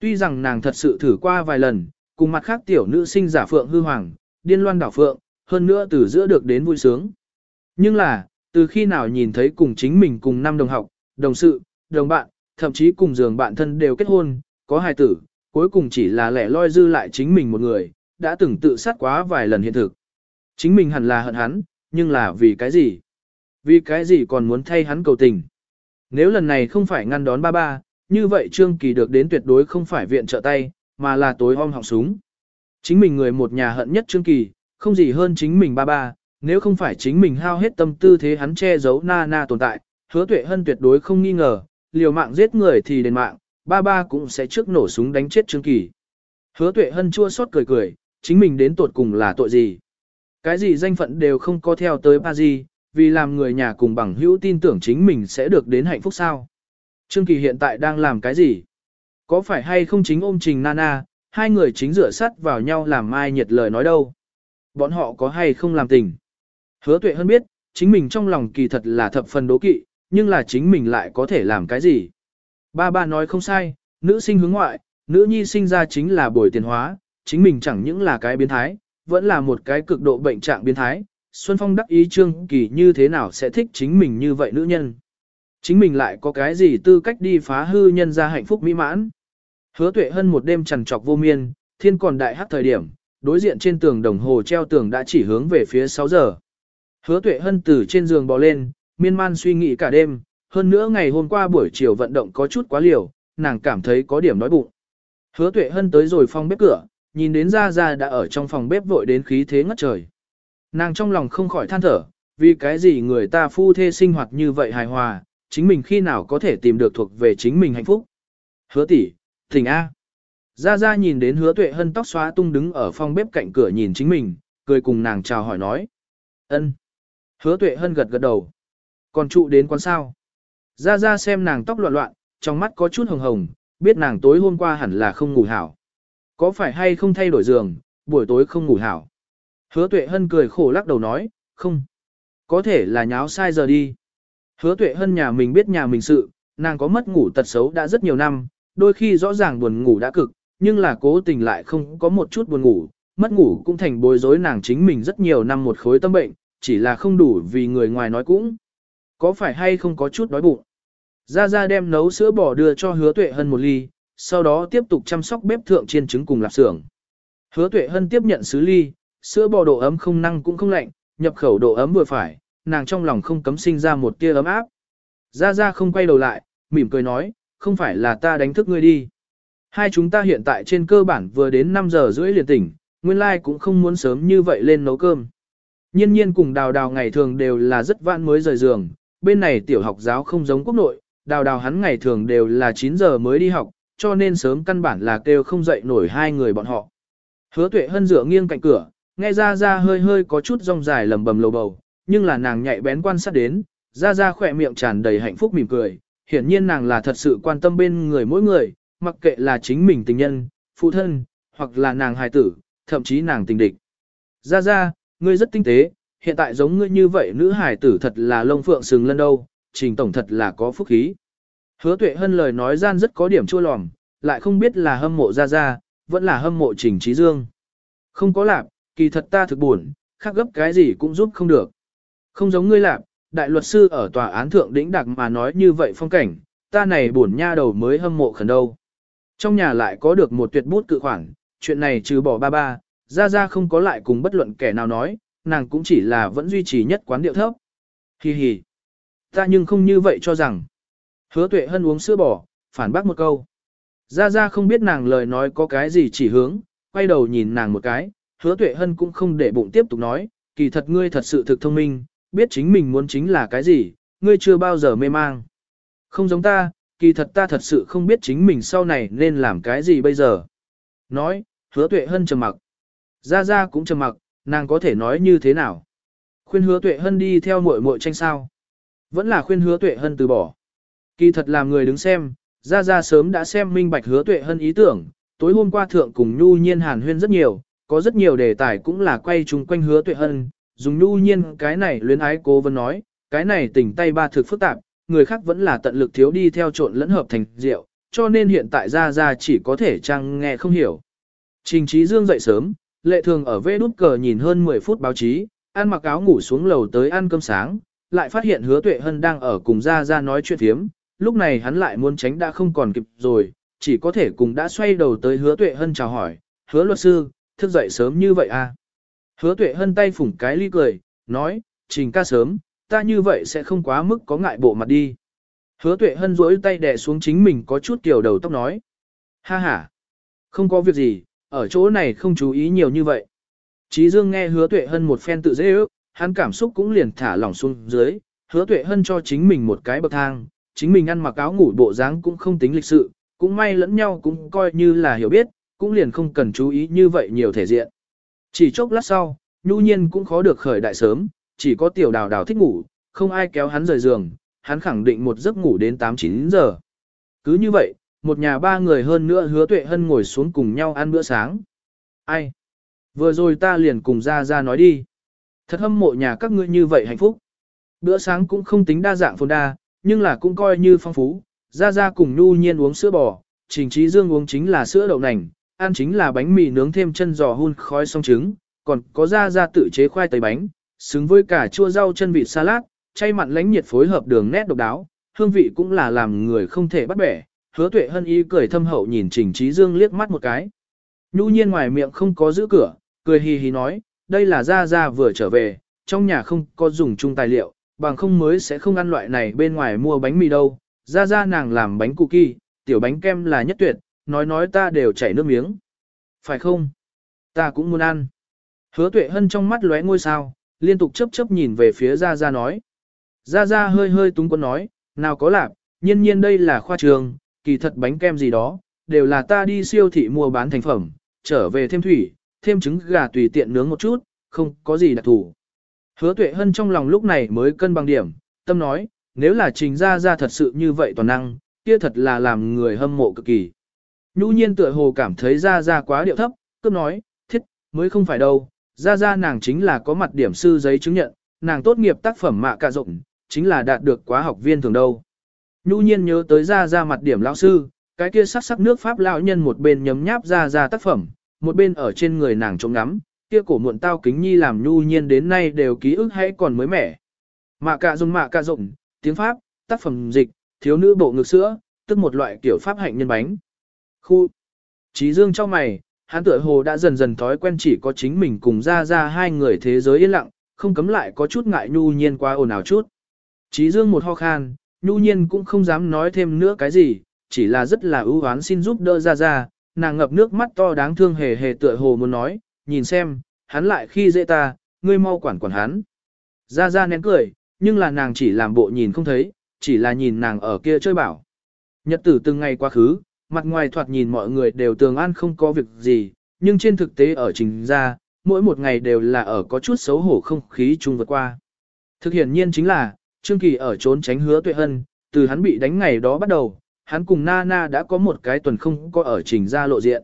[SPEAKER 1] Tuy rằng nàng thật sự thử qua vài lần, cùng mặt khác tiểu nữ sinh giả phượng hư hoàng, điên loan đảo phượng, hơn nữa từ giữa được đến vui sướng. Nhưng là, từ khi nào nhìn thấy cùng chính mình cùng năm đồng học, đồng sự, đồng bạn, thậm chí cùng giường bạn thân đều kết hôn, có hài tử, cuối cùng chỉ là lẻ loi dư lại chính mình một người, đã từng tự sát quá vài lần hiện thực. Chính mình hẳn là hận hắn, nhưng là vì cái gì? Vì cái gì còn muốn thay hắn cầu tình? Nếu lần này không phải ngăn đón ba ba, như vậy Trương Kỳ được đến tuyệt đối không phải viện trợ tay, mà là tối om họng súng. Chính mình người một nhà hận nhất Trương Kỳ, không gì hơn chính mình ba ba, nếu không phải chính mình hao hết tâm tư thế hắn che giấu na na tồn tại, hứa tuệ hân tuyệt đối không nghi ngờ, liều mạng giết người thì đền mạng, ba ba cũng sẽ trước nổ súng đánh chết Trương Kỳ. Hứa tuệ hân chua xót cười cười, chính mình đến tột cùng là tội gì. Cái gì danh phận đều không có theo tới ba gì, vì làm người nhà cùng bằng hữu tin tưởng chính mình sẽ được đến hạnh phúc sao. Trương Kỳ hiện tại đang làm cái gì? Có phải hay không chính ôm trình Nana, hai người chính rửa sắt vào nhau làm mai nhiệt lời nói đâu? Bọn họ có hay không làm tình? Hứa tuệ hơn biết, chính mình trong lòng kỳ thật là thập phần đố kỵ, nhưng là chính mình lại có thể làm cái gì? Ba ba nói không sai, nữ sinh hướng ngoại, nữ nhi sinh ra chính là bồi tiền hóa, chính mình chẳng những là cái biến thái, vẫn là một cái cực độ bệnh trạng biến thái. Xuân Phong đắc ý Trương Kỳ như thế nào sẽ thích chính mình như vậy nữ nhân? Chính mình lại có cái gì tư cách đi phá hư nhân ra hạnh phúc mỹ mãn? Hứa tuệ hơn một đêm trằn trọc vô miên, thiên còn đại hát thời điểm, đối diện trên tường đồng hồ treo tường đã chỉ hướng về phía 6 giờ. Hứa tuệ hân từ trên giường bò lên, miên man suy nghĩ cả đêm, hơn nữa ngày hôm qua buổi chiều vận động có chút quá liều, nàng cảm thấy có điểm đói bụng. Hứa tuệ hân tới rồi phòng bếp cửa, nhìn đến Gia Gia đã ở trong phòng bếp vội đến khí thế ngất trời. Nàng trong lòng không khỏi than thở, vì cái gì người ta phu thê sinh hoạt như vậy hài hòa, chính mình khi nào có thể tìm được thuộc về chính mình hạnh phúc. Hứa tỷ, thỉnh A. Gia Gia nhìn đến hứa tuệ hân tóc xóa tung đứng ở phòng bếp cạnh cửa nhìn chính mình, cười cùng nàng chào hỏi nói. ân. Hứa tuệ hân gật gật đầu. Còn trụ đến quán sao. Ra ra xem nàng tóc loạn loạn, trong mắt có chút hồng hồng, biết nàng tối hôm qua hẳn là không ngủ hảo. Có phải hay không thay đổi giường, buổi tối không ngủ hảo. Hứa tuệ hân cười khổ lắc đầu nói, không. Có thể là nháo sai giờ đi. Hứa tuệ hân nhà mình biết nhà mình sự, nàng có mất ngủ tật xấu đã rất nhiều năm, đôi khi rõ ràng buồn ngủ đã cực, nhưng là cố tình lại không có một chút buồn ngủ, mất ngủ cũng thành bối rối nàng chính mình rất nhiều năm một khối tâm bệnh, chỉ là không đủ vì người ngoài nói cũng. Có phải hay không có chút đói bụng? Ra Ra đem nấu sữa bò đưa cho hứa tuệ hân một ly, sau đó tiếp tục chăm sóc bếp thượng chiên trứng cùng lạp xưởng. Hứa tuệ hân tiếp nhận sứ ly, sữa bò độ ấm không năng cũng không lạnh, nhập khẩu độ ấm vừa phải, nàng trong lòng không cấm sinh ra một tia ấm áp. Ra Ra không quay đầu lại, mỉm cười nói, không phải là ta đánh thức ngươi đi. Hai chúng ta hiện tại trên cơ bản vừa đến 5 giờ rưỡi liền tỉnh, nguyên lai like cũng không muốn sớm như vậy lên nấu cơm. Nhiên nhiên cùng đào đào ngày thường đều là rất vãn mới rời giường, bên này tiểu học giáo không giống quốc nội, đào đào hắn ngày thường đều là 9 giờ mới đi học, cho nên sớm căn bản là kêu không dậy nổi hai người bọn họ. Hứa tuệ hân dựa nghiêng cạnh cửa, nghe ra ra hơi hơi có chút rong dài lầm bầm lầu bầu, nhưng là nàng nhạy bén quan sát đến, ra ra khỏe miệng tràn đầy hạnh phúc mỉm cười, hiển nhiên nàng là thật sự quan tâm bên người mỗi người, mặc kệ là chính mình tình nhân, phụ thân, hoặc là nàng hài tử, thậm chí nàng tình địch. Ra ra, ngươi rất tinh tế, hiện tại giống ngươi như vậy nữ hài tử thật là lông phượng sừng lân đâu, trình tổng thật là có phúc khí. Hứa tuệ hân lời nói gian rất có điểm chua lòm, lại không biết là hâm mộ ra ra, vẫn là hâm mộ trình trí dương. Không có lạp, kỳ thật ta thực buồn, khác gấp cái gì cũng giúp không được. Không giống ngươi lạp, đại luật sư ở tòa án thượng đỉnh đặc mà nói như vậy phong cảnh, ta này buồn nha đầu mới hâm mộ khẩn đâu. Trong nhà lại có được một tuyệt bút cự khoản, chuyện này trừ bỏ ba ba, ra ra không có lại cùng bất luận kẻ nào nói, nàng cũng chỉ là vẫn duy trì nhất quán điệu thấp. Hi hi. Ta nhưng không như vậy cho rằng. Hứa tuệ hân uống sữa bò, phản bác một câu. Ra ra không biết nàng lời nói có cái gì chỉ hướng, quay đầu nhìn nàng một cái, hứa tuệ hân cũng không để bụng tiếp tục nói, kỳ thật ngươi thật sự thực thông minh, biết chính mình muốn chính là cái gì, ngươi chưa bao giờ mê mang. Không giống ta, kỳ thật ta thật sự không biết chính mình sau này nên làm cái gì bây giờ. Nói, hứa tuệ hân trầm mặc. Ra ra cũng trầm mặc, nàng có thể nói như thế nào. Khuyên hứa tuệ hân đi theo muội muội tranh sao. Vẫn là khuyên hứa tuệ hân từ bỏ. Kỳ thật làm người đứng xem, ra ra sớm đã xem minh bạch hứa tuệ hân ý tưởng, tối hôm qua thượng cùng nhu nhiên hàn huyên rất nhiều, có rất nhiều đề tài cũng là quay chung quanh hứa tuệ hân, dùng nhu nhiên cái này luyến ái cố vấn nói, cái này tỉnh tay ba thực phức tạp, người khác vẫn là tận lực thiếu đi theo trộn lẫn hợp thành rượu, cho nên hiện tại ra ra chỉ có thể trang nghe không hiểu. Trình trí dương dậy sớm, lệ thường ở vê đút cờ nhìn hơn 10 phút báo chí, ăn mặc áo ngủ xuống lầu tới ăn cơm sáng, lại phát hiện hứa tuệ hân đang ở cùng ra ra nói chuyện thiếm, lúc này hắn lại muốn tránh đã không còn kịp rồi, chỉ có thể cùng đã xoay đầu tới hứa tuệ hân chào hỏi, hứa luật sư, thức dậy sớm như vậy à? Hứa tuệ hân tay phủng cái ly cười, nói, trình ca sớm, ta như vậy sẽ không quá mức có ngại bộ mặt đi. Hứa tuệ hân rỗi tay đè xuống chính mình có chút kiểu đầu tóc nói. Ha ha, không có việc gì, ở chỗ này không chú ý nhiều như vậy. Chí Dương nghe hứa tuệ hân một phen tự dễ ước, hắn cảm xúc cũng liền thả lỏng xuống dưới, hứa tuệ hân cho chính mình một cái bậc thang, chính mình ăn mặc áo ngủ bộ dáng cũng không tính lịch sự, cũng may lẫn nhau cũng coi như là hiểu biết, cũng liền không cần chú ý như vậy nhiều thể diện. Chỉ chốc lát sau, nhu nhiên cũng khó được khởi đại sớm, chỉ có tiểu đào đào thích ngủ, không ai kéo hắn rời giường, hắn khẳng định một giấc ngủ đến 8-9 giờ. Cứ như vậy, một nhà ba người hơn nữa hứa tuệ hân ngồi xuống cùng nhau ăn bữa sáng. Ai? Vừa rồi ta liền cùng ra ra nói đi. Thật hâm mộ nhà các ngươi như vậy hạnh phúc. Bữa sáng cũng không tính đa dạng phồn đa, nhưng là cũng coi như phong phú. Ra ra cùng nhu nhiên uống sữa bò, trình trí dương uống chính là sữa đậu nành, ăn chính là bánh mì nướng thêm chân giò hun khói song trứng, còn có ra ra tự chế khoai tây bánh, xứng với cả chua rau chân vịt salad, chay mặn lánh nhiệt phối hợp đường nét độc đáo, hương vị cũng là làm người không thể bắt bẻ. Hứa tuệ hân ý cười thâm hậu nhìn Trình Trí Dương liếc mắt một cái. Nhu nhiên ngoài miệng không có giữ cửa, cười hì hì nói, đây là Gia Gia vừa trở về, trong nhà không có dùng chung tài liệu, bằng không mới sẽ không ăn loại này bên ngoài mua bánh mì đâu. Gia Gia nàng làm bánh cookie, tiểu bánh kem là nhất tuyệt, nói nói ta đều chảy nước miếng. Phải không? Ta cũng muốn ăn. Hứa tuệ hân trong mắt lóe ngôi sao, liên tục chớp chớp nhìn về phía Gia Gia nói. Gia Gia hơi hơi túng quân nói, nào có lạp, nhiên nhiên đây là khoa trường, kỳ thật bánh kem gì đó, đều là ta đi siêu thị mua bán thành phẩm, trở về thêm thủy, thêm trứng gà tùy tiện nướng một chút, không có gì đặc thủ. Hứa tuệ hân trong lòng lúc này mới cân bằng điểm, tâm nói, nếu là trình Gia Gia thật sự như vậy toàn năng, kia thật là làm người hâm mộ cực kỳ. Nhu nhiên tựa hồ cảm thấy ra ra quá điệu thấp, cướp nói, thiết, mới không phải đâu, ra ra nàng chính là có mặt điểm sư giấy chứng nhận, nàng tốt nghiệp tác phẩm mạ cả rộng, chính là đạt được quá học viên thường đâu. Nhu nhiên nhớ tới ra ra mặt điểm lão sư, cái kia sắc sắc nước Pháp lão nhân một bên nhấm nháp ra ra tác phẩm, một bên ở trên người nàng trông ngắm, kia cổ muộn tao kính nhi làm nhu nhiên đến nay đều ký ức hay còn mới mẻ. Mạ cạ dùng mạ cạ rộng, tiếng Pháp, tác phẩm dịch, thiếu nữ bộ ngực sữa, tức một loại kiểu Pháp hạnh nhân bánh. Khu. Trí dương trong mày, hắn tựa hồ đã dần dần thói quen chỉ có chính mình cùng ra ra hai người thế giới yên lặng, không cấm lại có chút ngại nhu nhiên quá ồn ào chút. Trí dương một ho khan, nhu nhiên cũng không dám nói thêm nữa cái gì, chỉ là rất là ưu oán xin giúp đỡ ra ra, nàng ngập nước mắt to đáng thương hề hề tựa hồ muốn nói, nhìn xem, hắn lại khi dễ ta, ngươi mau quản quản hắn. Ra ra nén cười, nhưng là nàng chỉ làm bộ nhìn không thấy, chỉ là nhìn nàng ở kia chơi bảo. Nhật tử từng ngày quá khứ, mặt ngoài thoạt nhìn mọi người đều tường an không có việc gì, nhưng trên thực tế ở trình ra, mỗi một ngày đều là ở có chút xấu hổ không khí chung vượt qua. Thực hiện nhiên chính là, Trương Kỳ ở trốn tránh hứa tuệ hân, từ hắn bị đánh ngày đó bắt đầu, hắn cùng Nana đã có một cái tuần không có ở trình ra lộ diện.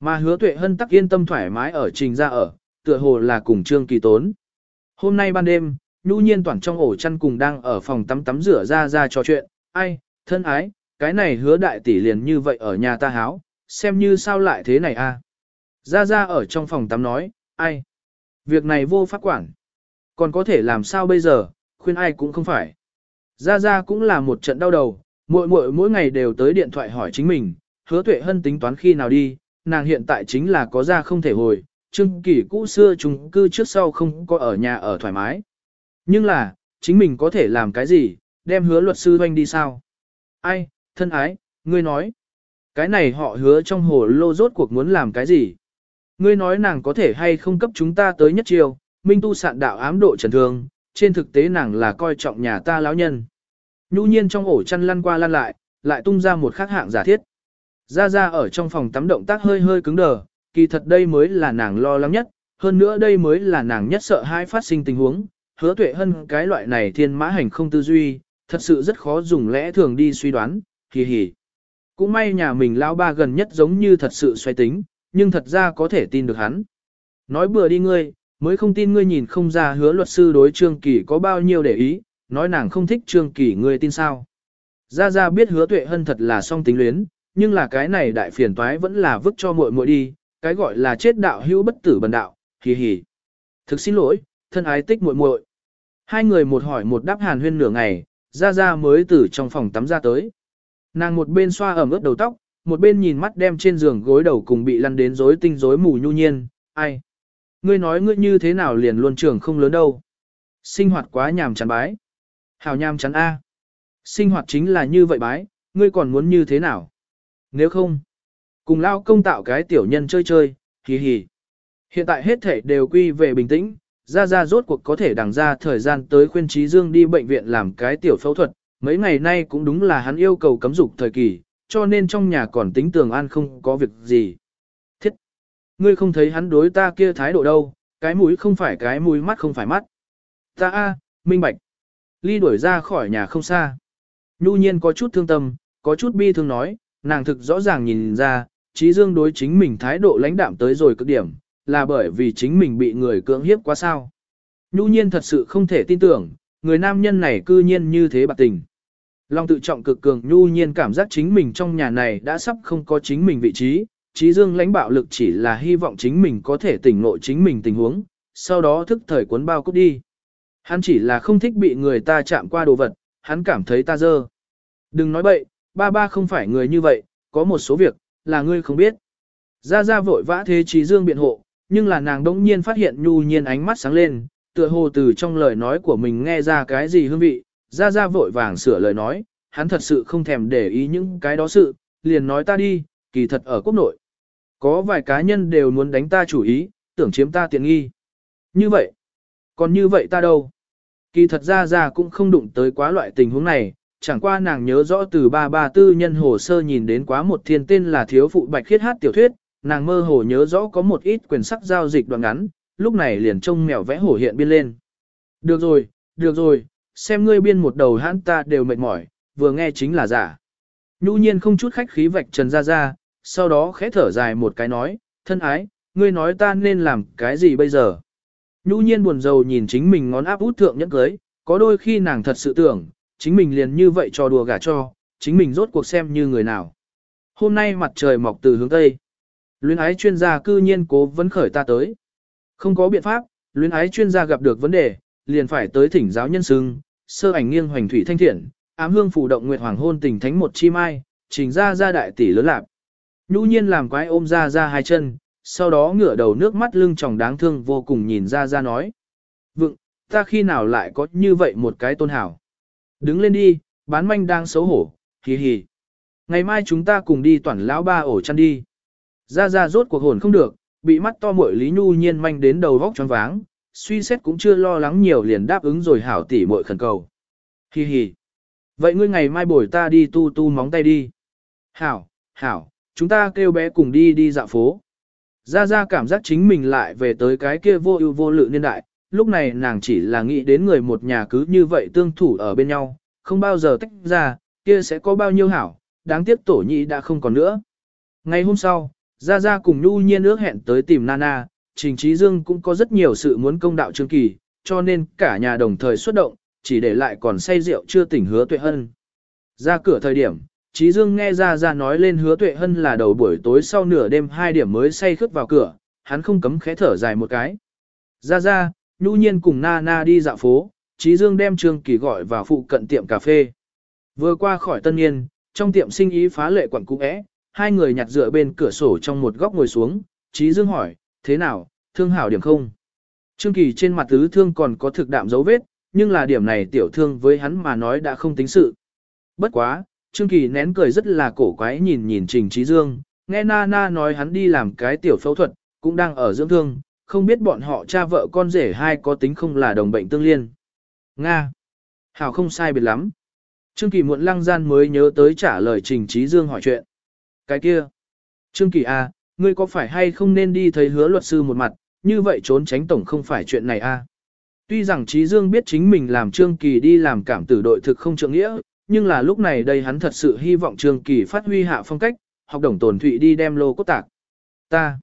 [SPEAKER 1] Mà hứa tuệ hân tắc yên tâm thoải mái ở trình ra ở, tựa hồ là cùng Trương Kỳ tốn. Hôm nay ban đêm, nhu nhiên toàn trong ổ chăn cùng đang ở phòng tắm tắm rửa ra ra trò chuyện, ai, thân ái, cái này hứa đại tỷ liền như vậy ở nhà ta háo, xem như sao lại thế này a? À? Ra ra ở trong phòng tắm nói, ai? Việc này vô pháp quản. Còn có thể làm sao bây giờ, khuyên ai cũng không phải. Ra ra cũng là một trận đau đầu, mỗi mỗi mỗi ngày đều tới điện thoại hỏi chính mình, hứa tuệ hân tính toán khi nào đi, nàng hiện tại chính là có ra không thể hồi, trưng kỷ cũ xưa chúng cư trước sau không có ở nhà ở thoải mái. Nhưng là, chính mình có thể làm cái gì, đem hứa luật sư doanh đi sao? Ai, thân ái, ngươi nói. Cái này họ hứa trong hồ lô rốt cuộc muốn làm cái gì? Ngươi nói nàng có thể hay không cấp chúng ta tới nhất chiều, minh tu sạn đạo ám độ trần thương, trên thực tế nàng là coi trọng nhà ta lão nhân. Nhu nhiên trong ổ chăn lăn qua lăn lại, lại tung ra một khắc hạng giả thiết. Ra ra ở trong phòng tắm động tác hơi hơi cứng đờ, kỳ thật đây mới là nàng lo lắng nhất, hơn nữa đây mới là nàng nhất sợ hai phát sinh tình huống. Hứa tuệ hơn cái loại này thiên mã hành không tư duy, thật sự rất khó dùng lẽ thường đi suy đoán, hì hì. Cũng may nhà mình lão ba gần nhất giống như thật sự xoay tính, nhưng thật ra có thể tin được hắn. Nói bừa đi ngươi, mới không tin ngươi nhìn không ra hứa luật sư đối Trương Kỳ có bao nhiêu để ý, nói nàng không thích Trương Kỳ ngươi tin sao. Ra ra biết hứa tuệ hân thật là song tính luyến, nhưng là cái này đại phiền toái vẫn là vứt cho muội muội đi, cái gọi là chết đạo hữu bất tử bần đạo, hì hì. Thực xin lỗi, thân ái tích muội muội. Hai người một hỏi một đáp hàn huyên nửa ngày, ra ra mới từ trong phòng tắm ra tới. Nàng một bên xoa ẩm ướt đầu tóc, một bên nhìn mắt đem trên giường gối đầu cùng bị lăn đến rối tinh rối mù nhu nhiên, ai? Ngươi nói ngươi như thế nào liền luôn trường không lớn đâu. Sinh hoạt quá nhàm chán bái. Hào nhàm chán A. Sinh hoạt chính là như vậy bái, ngươi còn muốn như thế nào? Nếu không, cùng lao công tạo cái tiểu nhân chơi chơi, hì hì. Hiện tại hết thể đều quy về bình tĩnh, ra ra rốt cuộc có thể đằng ra thời gian tới khuyên trí dương đi bệnh viện làm cái tiểu phẫu thuật, mấy ngày nay cũng đúng là hắn yêu cầu cấm dục thời kỳ, cho nên trong nhà còn tính tường an không có việc gì. Ngươi không thấy hắn đối ta kia thái độ đâu, cái mũi không phải cái mũi mắt không phải mắt. Ta a, minh bạch. Ly đuổi ra khỏi nhà không xa. Nhu nhiên có chút thương tâm, có chút bi thương nói, nàng thực rõ ràng nhìn ra, trí dương đối chính mình thái độ lãnh đạm tới rồi cực điểm, là bởi vì chính mình bị người cưỡng hiếp quá sao. Nhu nhiên thật sự không thể tin tưởng, người nam nhân này cư nhiên như thế bạc tình. Long tự trọng cực cường nhu nhiên cảm giác chính mình trong nhà này đã sắp không có chính mình vị trí, trí dương lãnh bạo lực chỉ là hy vọng chính mình có thể tỉnh nội chính mình tình huống, sau đó thức thời cuốn bao cút đi. Hắn chỉ là không thích bị người ta chạm qua đồ vật, hắn cảm thấy ta dơ. Đừng nói bậy, ba ba không phải người như vậy, có một số việc, là ngươi không biết. Gia Gia vội vã thế trí dương biện hộ, nhưng là nàng đỗng nhiên phát hiện nhu nhiên ánh mắt sáng lên, tựa hồ từ trong lời nói của mình nghe ra cái gì hương vị, Gia Gia vội vàng sửa lời nói, hắn thật sự không thèm để ý những cái đó sự, liền nói ta đi, kỳ thật ở quốc nội. Có vài cá nhân đều muốn đánh ta chủ ý, tưởng chiếm ta tiện nghi. Như vậy, còn như vậy ta đâu? Kỳ thật ra ra cũng không đụng tới quá loại tình huống này, chẳng qua nàng nhớ rõ từ ba ba tư nhân hồ sơ nhìn đến quá một thiên tên là thiếu phụ bạch khiết hát tiểu thuyết, nàng mơ hồ nhớ rõ có một ít quyền sắc giao dịch đoạn ngắn, lúc này liền trông mèo vẽ hổ hiện biên lên. Được rồi, được rồi, xem ngươi biên một đầu hãn ta đều mệt mỏi, vừa nghe chính là giả. Nhu nhiên không chút khách khí vạch trần ra ra, sau đó khẽ thở dài một cái nói, thân ái, ngươi nói ta nên làm cái gì bây giờ. Nhũ nhiên buồn rầu nhìn chính mình ngón áp út thượng nhẫn cưới, có đôi khi nàng thật sự tưởng, chính mình liền như vậy trò đùa gả cho, chính mình rốt cuộc xem như người nào. Hôm nay mặt trời mọc từ hướng Tây. Luyến ái chuyên gia cư nhiên cố vấn khởi ta tới. Không có biện pháp, luyến ái chuyên gia gặp được vấn đề, liền phải tới thỉnh giáo nhân sưng, sơ ảnh nghiêng hoành thủy thanh thiện, ám hương phù động nguyệt hoàng hôn tình thánh một chi mai, trình ra ra đại tỷ lớn lạp. Nhu nhiên làm quái ôm ra ra hai chân, sau đó ngửa đầu nước mắt lưng tròng đáng thương vô cùng nhìn ra ra nói. Vựng, ta khi nào lại có như vậy một cái tôn hảo. Đứng lên đi, bán manh đang xấu hổ, hì hì. Ngày mai chúng ta cùng đi toàn lão ba ổ chăn đi. Ra ra rốt cuộc hồn không được, bị mắt to muội Lý Nhu nhiên manh đến đầu vóc choáng váng, suy xét cũng chưa lo lắng nhiều liền đáp ứng rồi hảo tỉ muội khẩn cầu. Hì hì. Vậy ngươi ngày mai bồi ta đi tu tu móng tay đi. Hảo, hảo, chúng ta kêu bé cùng đi đi dạo phố. Ra ra cảm giác chính mình lại về tới cái kia vô ưu vô lự niên đại, lúc này nàng chỉ là nghĩ đến người một nhà cứ như vậy tương thủ ở bên nhau, không bao giờ tách ra, kia sẽ có bao nhiêu hảo, đáng tiếc tổ nhị đã không còn nữa. Ngày hôm sau, Gia Gia cùng Nhu Nhiên ước hẹn tới tìm Nana, Trình Trí Dương cũng có rất nhiều sự muốn công đạo Trương Kỳ, cho nên cả nhà đồng thời xuất động, chỉ để lại còn say rượu chưa tỉnh hứa tuệ hân. Ra cửa thời điểm, Trí Dương nghe Ra Ra nói lên hứa tuệ hân là đầu buổi tối sau nửa đêm hai điểm mới say khướt vào cửa, hắn không cấm khẽ thở dài một cái. Ra Ra, Nhu Nhiên cùng Nana đi dạo phố, Trí Dương đem Trương Kỳ gọi vào phụ cận tiệm cà phê. Vừa qua khỏi tân niên, trong tiệm sinh ý phá lệ quẩn cũ é, hai người nhặt dựa bên cửa sổ trong một góc ngồi xuống, Trí Dương hỏi, thế nào, thương hảo điểm không? Trương Kỳ trên mặt tứ thương còn có thực đạm dấu vết, nhưng là điểm này tiểu thương với hắn mà nói đã không tính sự. Bất quá, Trương Kỳ nén cười rất là cổ quái nhìn nhìn Trình Trí Dương, nghe Na Na nói hắn đi làm cái tiểu phẫu thuật, cũng đang ở dưỡng thương, không biết bọn họ cha vợ con rể hai có tính không là đồng bệnh tương liên. Nga. Hảo không sai biệt lắm. Trương Kỳ muộn lăng gian mới nhớ tới trả lời Trình Trí Dương hỏi chuyện. Cái kia. Trương Kỳ à, ngươi có phải hay không nên đi thấy hứa luật sư một mặt, như vậy trốn tránh tổng không phải chuyện này à. Tuy rằng Trí Dương biết chính mình làm Trương Kỳ đi làm cảm tử đội thực không trượng nghĩa, nhưng là lúc này đây hắn thật sự hy vọng Trương Kỳ phát huy hạ phong cách, học đồng tồn thụy đi đem lô cốt tạc. Ta.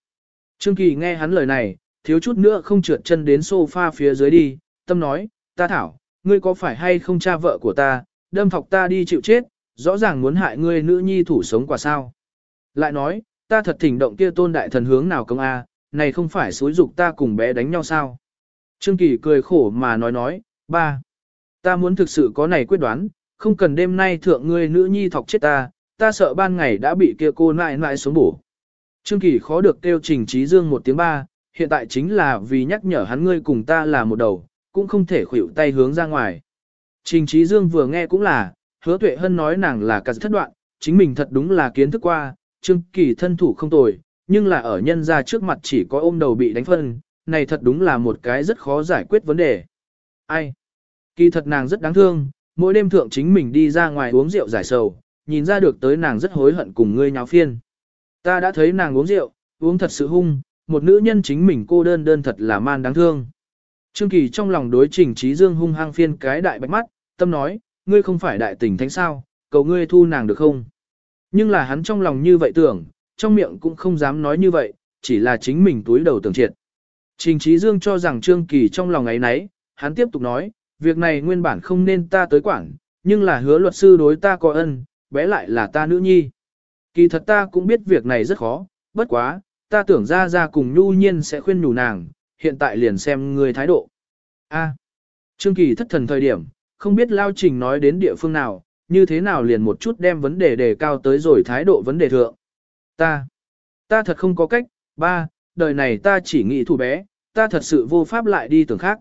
[SPEAKER 1] Trương Kỳ nghe hắn lời này, thiếu chút nữa không trượt chân đến sofa phía dưới đi, tâm nói, ta thảo, ngươi có phải hay không cha vợ của ta, đâm thọc ta đi chịu chết, rõ ràng muốn hại ngươi nữ nhi thủ sống quả sao. Lại nói, ta thật thỉnh động kia tôn đại thần hướng nào công a, này không phải xúi dục ta cùng bé đánh nhau sao. Trương Kỳ cười khổ mà nói nói, ba, ta muốn thực sự có này quyết đoán, không cần đêm nay thượng ngươi nữ nhi thọc chết ta, ta sợ ban ngày đã bị kia cô nại nại xuống bổ. Trương Kỳ khó được kêu trình trí dương một tiếng ba, hiện tại chính là vì nhắc nhở hắn ngươi cùng ta là một đầu, cũng không thể khuỷu tay hướng ra ngoài. Trình trí dương vừa nghe cũng là, hứa tuệ hân nói nàng là cả thất đoạn, chính mình thật đúng là kiến thức qua, Trương Kỳ thân thủ không tồi, nhưng là ở nhân ra trước mặt chỉ có ôm đầu bị đánh phân, này thật đúng là một cái rất khó giải quyết vấn đề. Ai? Kỳ thật nàng rất đáng thương, mỗi đêm thượng chính mình đi ra ngoài uống rượu giải sầu, nhìn ra được tới nàng rất hối hận cùng ngươi nháo phiên. Ta đã thấy nàng uống rượu, uống thật sự hung, một nữ nhân chính mình cô đơn đơn thật là man đáng thương. Trương Kỳ trong lòng đối trình trí dương hung hăng phiên cái đại bạch mắt, tâm nói, ngươi không phải đại tình thánh sao, cầu ngươi thu nàng được không? Nhưng là hắn trong lòng như vậy tưởng, trong miệng cũng không dám nói như vậy, chỉ là chính mình túi đầu tưởng triệt. Trình Trí Dương cho rằng Trương Kỳ trong lòng ấy nấy, hắn tiếp tục nói, việc này nguyên bản không nên ta tới quản, nhưng là hứa luật sư đối ta có ân, bé lại là ta nữ nhi. Kỳ thật ta cũng biết việc này rất khó, bất quá, ta tưởng ra ra cùng nhu nhiên sẽ khuyên nhủ nàng, hiện tại liền xem người thái độ. A. Trương Kỳ thất thần thời điểm, không biết Lao Trình nói đến địa phương nào, như thế nào liền một chút đem vấn đề đề cao tới rồi thái độ vấn đề thượng. Ta, ta thật không có cách, ba, đời này ta chỉ nghĩ thủ bé, ta thật sự vô pháp lại đi tưởng khác.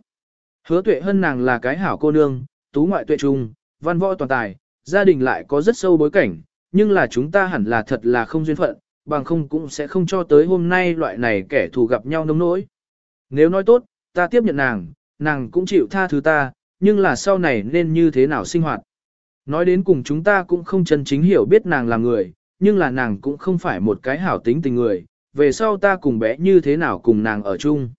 [SPEAKER 1] Hứa tuệ hơn nàng là cái hảo cô nương, tú ngoại tuệ trung, văn võ toàn tài, gia đình lại có rất sâu bối cảnh, nhưng là chúng ta hẳn là thật là không duyên phận, bằng không cũng sẽ không cho tới hôm nay loại này kẻ thù gặp nhau nông nỗi. Nếu nói tốt, ta tiếp nhận nàng, nàng cũng chịu tha thứ ta, nhưng là sau này nên như thế nào sinh hoạt. Nói đến cùng chúng ta cũng không chân chính hiểu biết nàng là người, nhưng là nàng cũng không phải một cái hảo tính tình người, về sau ta cùng bé như thế nào cùng nàng ở chung.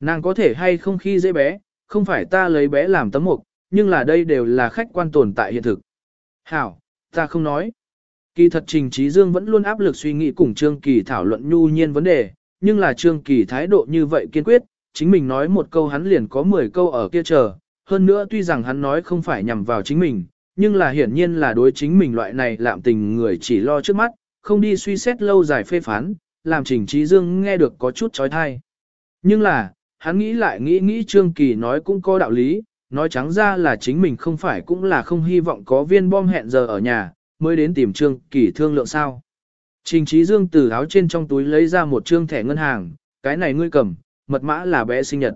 [SPEAKER 1] Nàng có thể hay không khi dễ bé, không phải ta lấy bé làm tấm mục, nhưng là đây đều là khách quan tồn tại hiện thực. Hảo, ta không nói. Kỳ thật Trình Trí Dương vẫn luôn áp lực suy nghĩ cùng Trương Kỳ thảo luận nhu nhiên vấn đề, nhưng là Trương Kỳ thái độ như vậy kiên quyết, chính mình nói một câu hắn liền có 10 câu ở kia chờ, hơn nữa tuy rằng hắn nói không phải nhằm vào chính mình, nhưng là hiển nhiên là đối chính mình loại này lạm tình người chỉ lo trước mắt, không đi suy xét lâu dài phê phán, làm Trình Trí Dương nghe được có chút trói thai. Nhưng là, hắn nghĩ lại nghĩ nghĩ Trương Kỳ nói cũng có đạo lý, nói trắng ra là chính mình không phải cũng là không hy vọng có viên bom hẹn giờ ở nhà, mới đến tìm Trương Kỳ thương lượng sao. Trình Trí Dương từ áo trên trong túi lấy ra một trương thẻ ngân hàng, cái này ngươi cầm, mật mã là bé sinh nhật.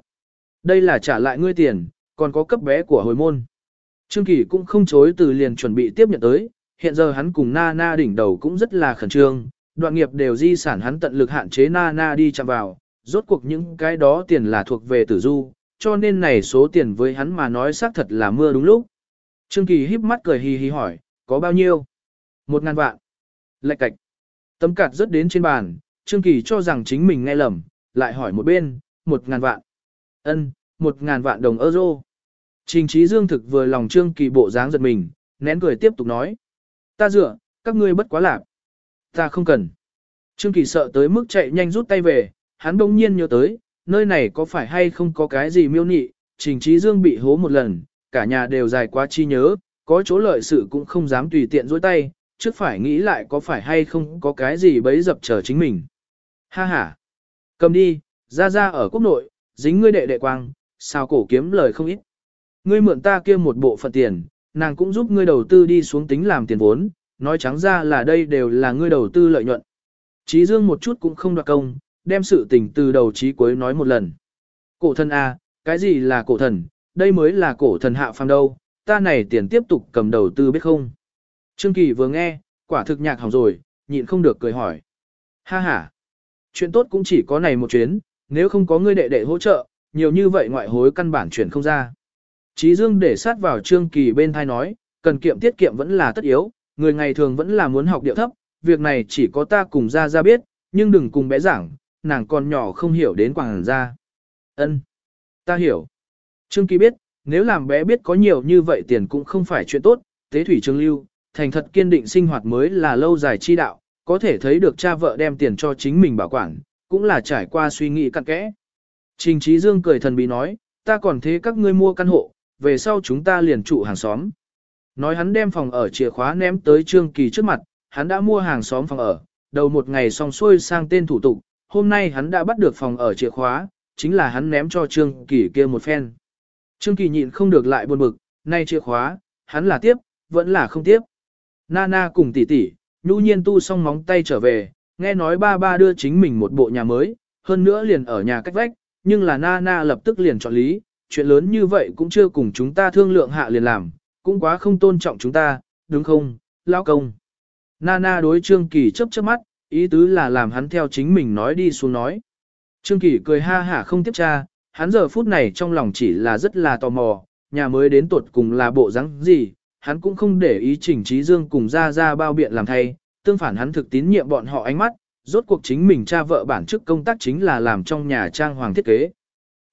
[SPEAKER 1] Đây là trả lại ngươi tiền, còn có cấp bé của hồi môn. Trương Kỳ cũng không chối từ liền chuẩn bị tiếp nhận tới, hiện giờ hắn cùng Na Na đỉnh đầu cũng rất là khẩn trương, đoạn nghiệp đều di sản hắn tận lực hạn chế Na Na đi chạm vào, rốt cuộc những cái đó tiền là thuộc về tử du, cho nên này số tiền với hắn mà nói xác thật là mưa đúng lúc. Trương Kỳ híp mắt cười hì hì hỏi, có bao nhiêu? Một ngàn vạn. Lạch cạch. Tấm cạt rớt đến trên bàn, Trương Kỳ cho rằng chính mình nghe lầm, lại hỏi một bên, một ngàn vạn. ân một ngàn vạn đồng euro. Trình trí dương thực vừa lòng Trương Kỳ bộ dáng giật mình, nén cười tiếp tục nói. Ta dựa, các ngươi bất quá lạc. Ta không cần. Trương Kỳ sợ tới mức chạy nhanh rút tay về, hắn đông nhiên nhớ tới, nơi này có phải hay không có cái gì miêu nị, trình trí dương bị hố một lần, cả nhà đều dài quá chi nhớ, có chỗ lợi sự cũng không dám tùy tiện dối tay, trước phải nghĩ lại có phải hay không có cái gì bấy dập chờ chính mình. Ha ha, cầm đi, ra ra ở quốc nội, dính ngươi đệ đệ quang, sao cổ kiếm lời không ít. Ngươi mượn ta kia một bộ phận tiền, nàng cũng giúp ngươi đầu tư đi xuống tính làm tiền vốn, nói trắng ra là đây đều là ngươi đầu tư lợi nhuận. Chí Dương một chút cũng không đoạt công, đem sự tình từ đầu chí cuối nói một lần. Cổ thần A, à, cái gì là cổ thần, đây mới là cổ thần hạ phàm đâu, ta này tiền tiếp tục cầm đầu tư biết không. Trương Kỳ vừa nghe, quả thực nhạc hỏng rồi, nhịn không được cười hỏi. Ha ha, chuyện tốt cũng chỉ có này một chuyến, nếu không có ngươi đệ đệ hỗ trợ, nhiều như vậy ngoại hối căn bản chuyển không ra. Chí Dương để sát vào Trương Kỳ bên thai nói, cần kiệm tiết kiệm vẫn là tất yếu, người ngày thường vẫn là muốn học điệu thấp, việc này chỉ có ta cùng ra ra biết, nhưng đừng cùng bé giảng, nàng còn nhỏ không hiểu đến quảng ra. Ân, ta hiểu. Trương Kỳ biết, nếu làm bé biết có nhiều như vậy tiền cũng không phải chuyện tốt, tế thủy trương lưu, thành thật kiên định sinh hoạt mới là lâu dài chi đạo, có thể thấy được cha vợ đem tiền cho chính mình bảo quản, cũng là trải qua suy nghĩ cặn kẽ. Trình Trí Dương cười thần bí nói, ta còn thế các ngươi mua căn hộ, về sau chúng ta liền trụ hàng xóm. Nói hắn đem phòng ở chìa khóa ném tới Trương Kỳ trước mặt, hắn đã mua hàng xóm phòng ở, đầu một ngày xong xuôi sang tên thủ tục, hôm nay hắn đã bắt được phòng ở chìa khóa, chính là hắn ném cho Trương Kỳ kia một phen. Trương Kỳ nhịn không được lại buồn bực, nay chìa khóa, hắn là tiếp, vẫn là không tiếp. Nana cùng tỷ tỷ, nhu nhiên tu xong móng tay trở về, nghe nói ba ba đưa chính mình một bộ nhà mới, hơn nữa liền ở nhà cách vách, nhưng là Nana lập tức liền chọn lý, chuyện lớn như vậy cũng chưa cùng chúng ta thương lượng hạ liền làm, cũng quá không tôn trọng chúng ta, đúng không, lao công. Nana đối Trương Kỳ chớp chớp mắt, ý tứ là làm hắn theo chính mình nói đi xuống nói. Trương Kỳ cười ha hả không tiếp tra, hắn giờ phút này trong lòng chỉ là rất là tò mò, nhà mới đến tuột cùng là bộ rắn gì, hắn cũng không để ý chỉnh trí dương cùng ra ra bao biện làm thay, tương phản hắn thực tín nhiệm bọn họ ánh mắt, rốt cuộc chính mình cha vợ bản chức công tác chính là làm trong nhà trang hoàng thiết kế.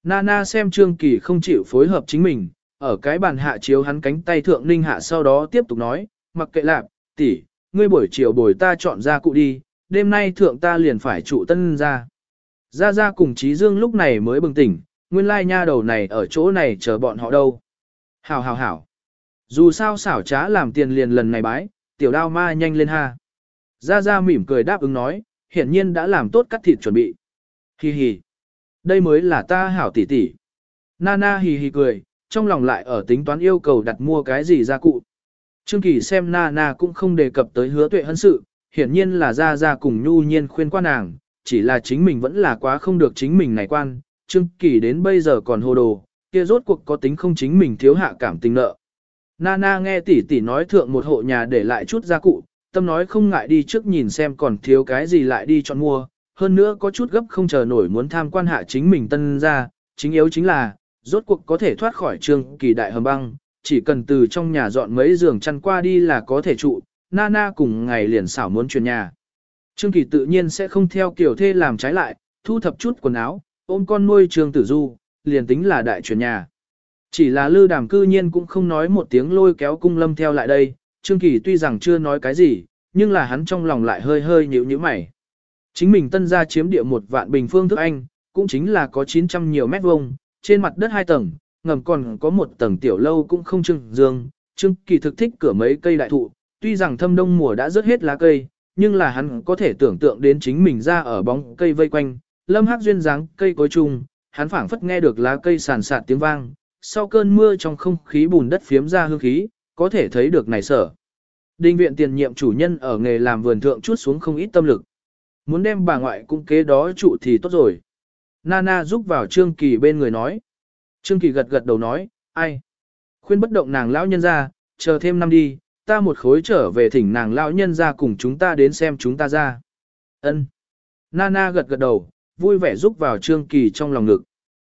[SPEAKER 1] Nana xem Trương Kỳ không chịu phối hợp chính mình, ở cái bàn hạ chiếu hắn cánh tay thượng ninh hạ sau đó tiếp tục nói, mặc kệ lạp, tỷ, ngươi buổi chiều bồi ta chọn ra cụ đi, đêm nay thượng ta liền phải trụ tân ra. Ra ra cùng Trí Dương lúc này mới bừng tỉnh, nguyên lai nha đầu này ở chỗ này chờ bọn họ đâu. Hảo hảo hảo. Dù sao xảo trá làm tiền liền lần này bái, tiểu đao ma nhanh lên ha. Ra ra mỉm cười đáp ứng nói, hiển nhiên đã làm tốt cắt thịt chuẩn bị. Hi hi. Đây mới là ta hảo tỷ tỷ. Nana hì hì cười, trong lòng lại ở tính toán yêu cầu đặt mua cái gì ra cụ. Trương Kỳ xem Nana cũng không đề cập tới hứa tuệ hân sự, hiển nhiên là ra ra cùng nhu nhiên khuyên qua nàng, chỉ là chính mình vẫn là quá không được chính mình này quan, Trương Kỳ đến bây giờ còn hồ đồ, kia rốt cuộc có tính không chính mình thiếu hạ cảm tình nợ. Nana nghe tỷ tỷ nói thượng một hộ nhà để lại chút gia cụ, tâm nói không ngại đi trước nhìn xem còn thiếu cái gì lại đi chọn mua, hơn nữa có chút gấp không chờ nổi muốn tham quan hạ chính mình tân ra, chính yếu chính là, rốt cuộc có thể thoát khỏi Trương Kỳ đại hầm băng, chỉ cần từ trong nhà dọn mấy giường chăn qua đi là có thể trụ, Nana cùng ngày liền xảo muốn chuyển nhà. Trương Kỳ tự nhiên sẽ không theo kiểu thê làm trái lại, thu thập chút quần áo, ôm con nuôi Trương Tử Du, liền tính là đại chuyển nhà. Chỉ là lư đàm cư nhiên cũng không nói một tiếng lôi kéo cung lâm theo lại đây, Trương Kỳ tuy rằng chưa nói cái gì, nhưng là hắn trong lòng lại hơi hơi nhíu nhíu mày. Chính mình tân gia chiếm địa một vạn bình phương thức anh, cũng chính là có 900 nhiều mét vuông, trên mặt đất hai tầng, ngầm còn có một tầng tiểu lâu cũng không trưng dương. Trương Kỳ thực thích cửa mấy cây đại thụ, tuy rằng thâm đông mùa đã rớt hết lá cây, nhưng là hắn có thể tưởng tượng đến chính mình ra ở bóng cây vây quanh, lâm hắc duyên dáng cây cối chung, hắn phảng phất nghe được lá cây sàn sạt tiếng vang, sau cơn mưa trong không khí bùn đất phiếm ra hương khí, có thể thấy được này sở. Đinh viện tiền nhiệm chủ nhân ở nghề làm vườn thượng chút xuống không ít tâm lực. Muốn đem bà ngoại cũng kế đó trụ thì tốt rồi. Nana giúp vào Trương Kỳ bên người nói. Trương Kỳ gật gật đầu nói, ai? Khuyên bất động nàng lão nhân ra, chờ thêm năm đi, ta một khối trở về thỉnh nàng lão nhân ra cùng chúng ta đến xem chúng ta ra. Ân. Nana gật gật đầu, vui vẻ giúp vào Trương Kỳ trong lòng ngực.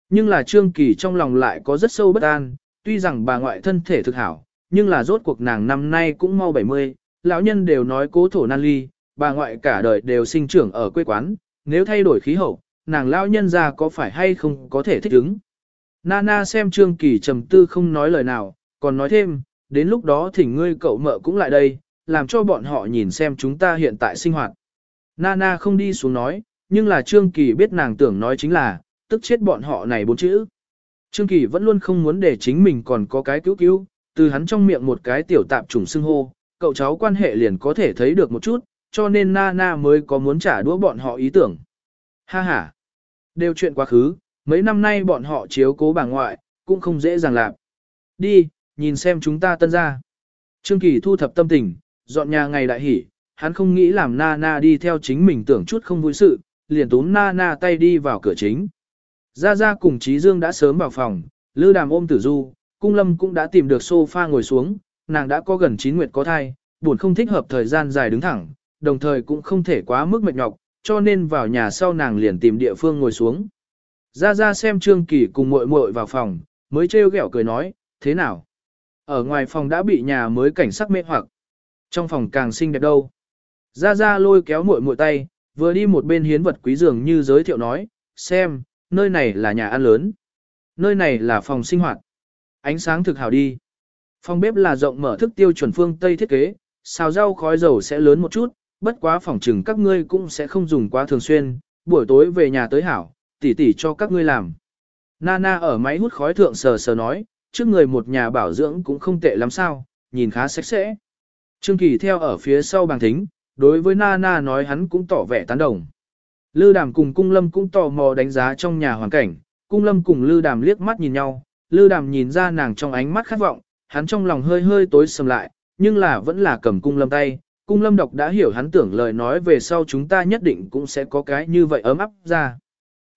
[SPEAKER 1] Nhưng là Trương Kỳ trong lòng lại có rất sâu bất an, tuy rằng bà ngoại thân thể thực hảo, nhưng là rốt cuộc nàng năm nay cũng mau 70, lão nhân đều nói cố thổ nan ly, bà ngoại cả đời đều sinh trưởng ở quê quán, nếu thay đổi khí hậu, nàng lão nhân ra có phải hay không có thể thích ứng. Nana xem Trương Kỳ trầm tư không nói lời nào, còn nói thêm, đến lúc đó thỉnh ngươi cậu mợ cũng lại đây, làm cho bọn họ nhìn xem chúng ta hiện tại sinh hoạt. Nana không đi xuống nói, nhưng là Trương Kỳ biết nàng tưởng nói chính là, tức chết bọn họ này bốn chữ. Trương Kỳ vẫn luôn không muốn để chính mình còn có cái cứu cứu, từ hắn trong miệng một cái tiểu tạp trùng xưng hô, cậu cháu quan hệ liền có thể thấy được một chút, cho nên Nana mới có muốn trả đũa bọn họ ý tưởng. Ha ha, đều chuyện quá khứ, mấy năm nay bọn họ chiếu cố bà ngoại, cũng không dễ dàng làm. Đi, nhìn xem chúng ta tân ra. Trương Kỳ thu thập tâm tình, dọn nhà ngày đại hỉ, hắn không nghĩ làm Nana đi theo chính mình tưởng chút không vui sự, liền túm Nana tay đi vào cửa chính. Gia Gia cùng Trí Dương đã sớm vào phòng, Lư Đàm ôm Tử Du, Cung Lâm cũng đã tìm được sofa ngồi xuống, nàng đã có gần 9 nguyệt có thai, buồn không thích hợp thời gian dài đứng thẳng, đồng thời cũng không thể quá mức mệt nhọc, cho nên vào nhà sau nàng liền tìm địa phương ngồi xuống. Gia Gia xem Trương Kỳ cùng muội muội vào phòng, mới trêu ghẹo cười nói, thế nào? Ở ngoài phòng đã bị nhà mới cảnh sắc mê hoặc, trong phòng càng xinh đẹp đâu. Gia Gia lôi kéo muội muội tay, vừa đi một bên hiến vật quý dường như giới thiệu nói, xem, nơi này là nhà ăn lớn. Nơi này là phòng sinh hoạt. Ánh sáng thực hảo đi. Phòng bếp là rộng mở thức tiêu chuẩn phương Tây thiết kế, xào rau khói dầu sẽ lớn một chút, bất quá phòng trừng các ngươi cũng sẽ không dùng quá thường xuyên, buổi tối về nhà tới hảo, tỉ tỉ cho các ngươi làm. Nana ở máy hút khói thượng sờ sờ nói, trước người một nhà bảo dưỡng cũng không tệ lắm sao, nhìn khá sạch sẽ. Trương Kỳ theo ở phía sau bàn thính, đối với Nana nói hắn cũng tỏ vẻ tán đồng. Lư đàm cùng cung lâm cũng tò mò đánh giá trong nhà hoàn cảnh, cung lâm cùng lư đàm liếc mắt nhìn nhau, lư đàm nhìn ra nàng trong ánh mắt khát vọng, hắn trong lòng hơi hơi tối sầm lại, nhưng là vẫn là cầm cung lâm tay, cung lâm độc đã hiểu hắn tưởng lời nói về sau chúng ta nhất định cũng sẽ có cái như vậy ấm áp ra.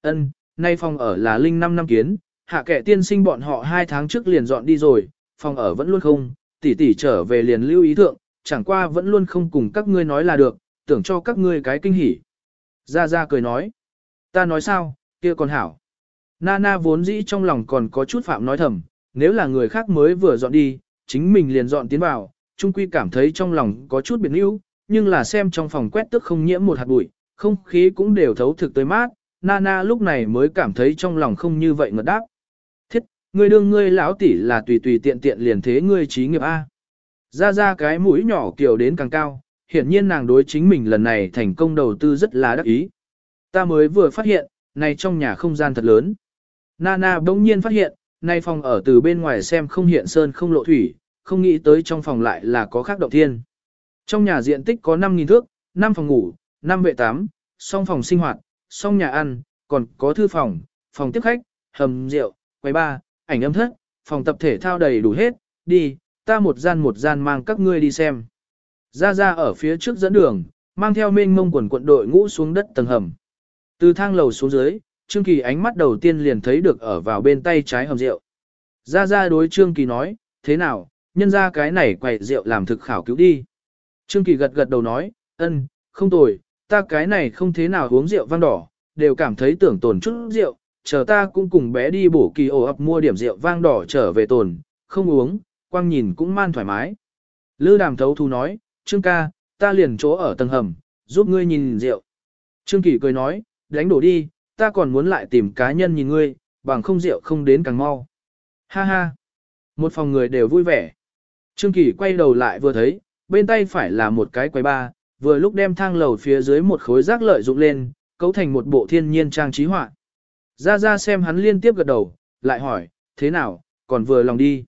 [SPEAKER 1] Ân, nay phòng ở là linh năm năm kiến, hạ kẻ tiên sinh bọn họ hai tháng trước liền dọn đi rồi, phòng ở vẫn luôn không, tỷ tỷ trở về liền lưu ý thượng, chẳng qua vẫn luôn không cùng các ngươi nói là được, tưởng cho các ngươi cái kinh hỉ. Gia Gia cười nói. Ta nói sao, kia còn hảo. Nana vốn dĩ trong lòng còn có chút phạm nói thầm, nếu là người khác mới vừa dọn đi, chính mình liền dọn tiến vào, trung quy cảm thấy trong lòng có chút biệt níu, nhưng là xem trong phòng quét tức không nhiễm một hạt bụi, không khí cũng đều thấu thực tới mát, Nana lúc này mới cảm thấy trong lòng không như vậy ngợt đáp. Ngươi đương ngươi lão tỷ là tùy tùy tiện tiện liền thế ngươi trí nghiệp A. Ra ra cái mũi nhỏ kiểu đến càng cao, hiển nhiên nàng đối chính mình lần này thành công đầu tư rất là đắc ý. Ta mới vừa phát hiện, này trong nhà không gian thật lớn. Nana bỗng nhiên phát hiện, nay phòng ở từ bên ngoài xem không hiện sơn không lộ thủy, không nghĩ tới trong phòng lại là có khác động thiên. Trong nhà diện tích có 5.000 thước, 5 phòng ngủ, 5 vệ tám, song phòng sinh hoạt, song nhà ăn, còn có thư phòng, phòng tiếp khách, hầm rượu, quầy bar, ảnh âm thất, phòng tập thể thao đầy đủ hết, đi, ta một gian một gian mang các ngươi đi xem. Ra ra ở phía trước dẫn đường, mang theo mênh mông quần quận đội ngũ xuống đất tầng hầm. Từ thang lầu xuống dưới, Trương Kỳ ánh mắt đầu tiên liền thấy được ở vào bên tay trái hầm rượu. Ra ra đối Trương Kỳ nói, thế nào, nhân ra cái này quậy rượu làm thực khảo cứu đi. Trương Kỳ gật gật đầu nói, ân, không tồi, ta cái này không thế nào uống rượu vang đỏ, đều cảm thấy tưởng tồn chút rượu, chờ ta cũng cùng bé đi bổ kỳ ổ ập mua điểm rượu vang đỏ trở về tồn, không uống, quang nhìn cũng man thoải mái. Lư đàm thấu thu nói, Trương ca, ta liền chỗ ở tầng hầm, giúp ngươi nhìn rượu. Trương Kỳ cười nói, đánh đổ đi, ta còn muốn lại tìm cá nhân nhìn ngươi, bằng không rượu không đến càng mau. Ha ha. Một phòng người đều vui vẻ. Trương Kỳ quay đầu lại vừa thấy, bên tay phải là một cái quầy ba, vừa lúc đem thang lầu phía dưới một khối rác lợi dụng lên, cấu thành một bộ thiên nhiên trang trí họa. Ra ra xem hắn liên tiếp gật đầu, lại hỏi, thế nào, còn vừa lòng đi.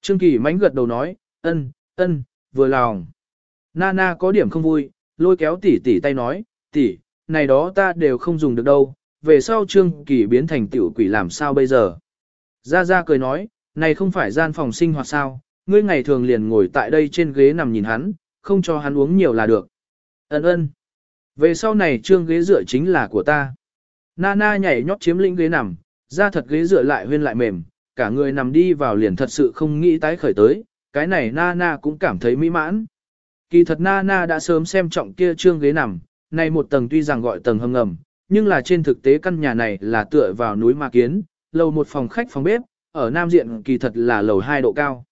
[SPEAKER 1] Trương Kỳ mánh gật đầu nói, ân, ân, vừa lòng. Nana có điểm không vui, lôi kéo tỷ tỷ tay nói, tỷ, này đó ta đều không dùng được đâu, về sau Trương Kỳ biến thành tiểu quỷ làm sao bây giờ. Ra ra cười nói, này không phải gian phòng sinh hoạt sao, ngươi ngày thường liền ngồi tại đây trên ghế nằm nhìn hắn, không cho hắn uống nhiều là được. Ấn ơn. Về sau này trương ghế dựa chính là của ta. Nana nhảy nhót chiếm lĩnh ghế nằm, ra thật ghế dựa lại huyên lại mềm, cả người nằm đi vào liền thật sự không nghĩ tái khởi tới, cái này Nana cũng cảm thấy mỹ mãn. Kỳ thật Nana đã sớm xem trọng kia trương ghế nằm, này một tầng tuy rằng gọi tầng hầm ngầm, nhưng là trên thực tế căn nhà này là tựa vào núi Ma Kiến, lầu một phòng khách phòng bếp, ở Nam Diện kỳ thật là lầu 2 độ cao.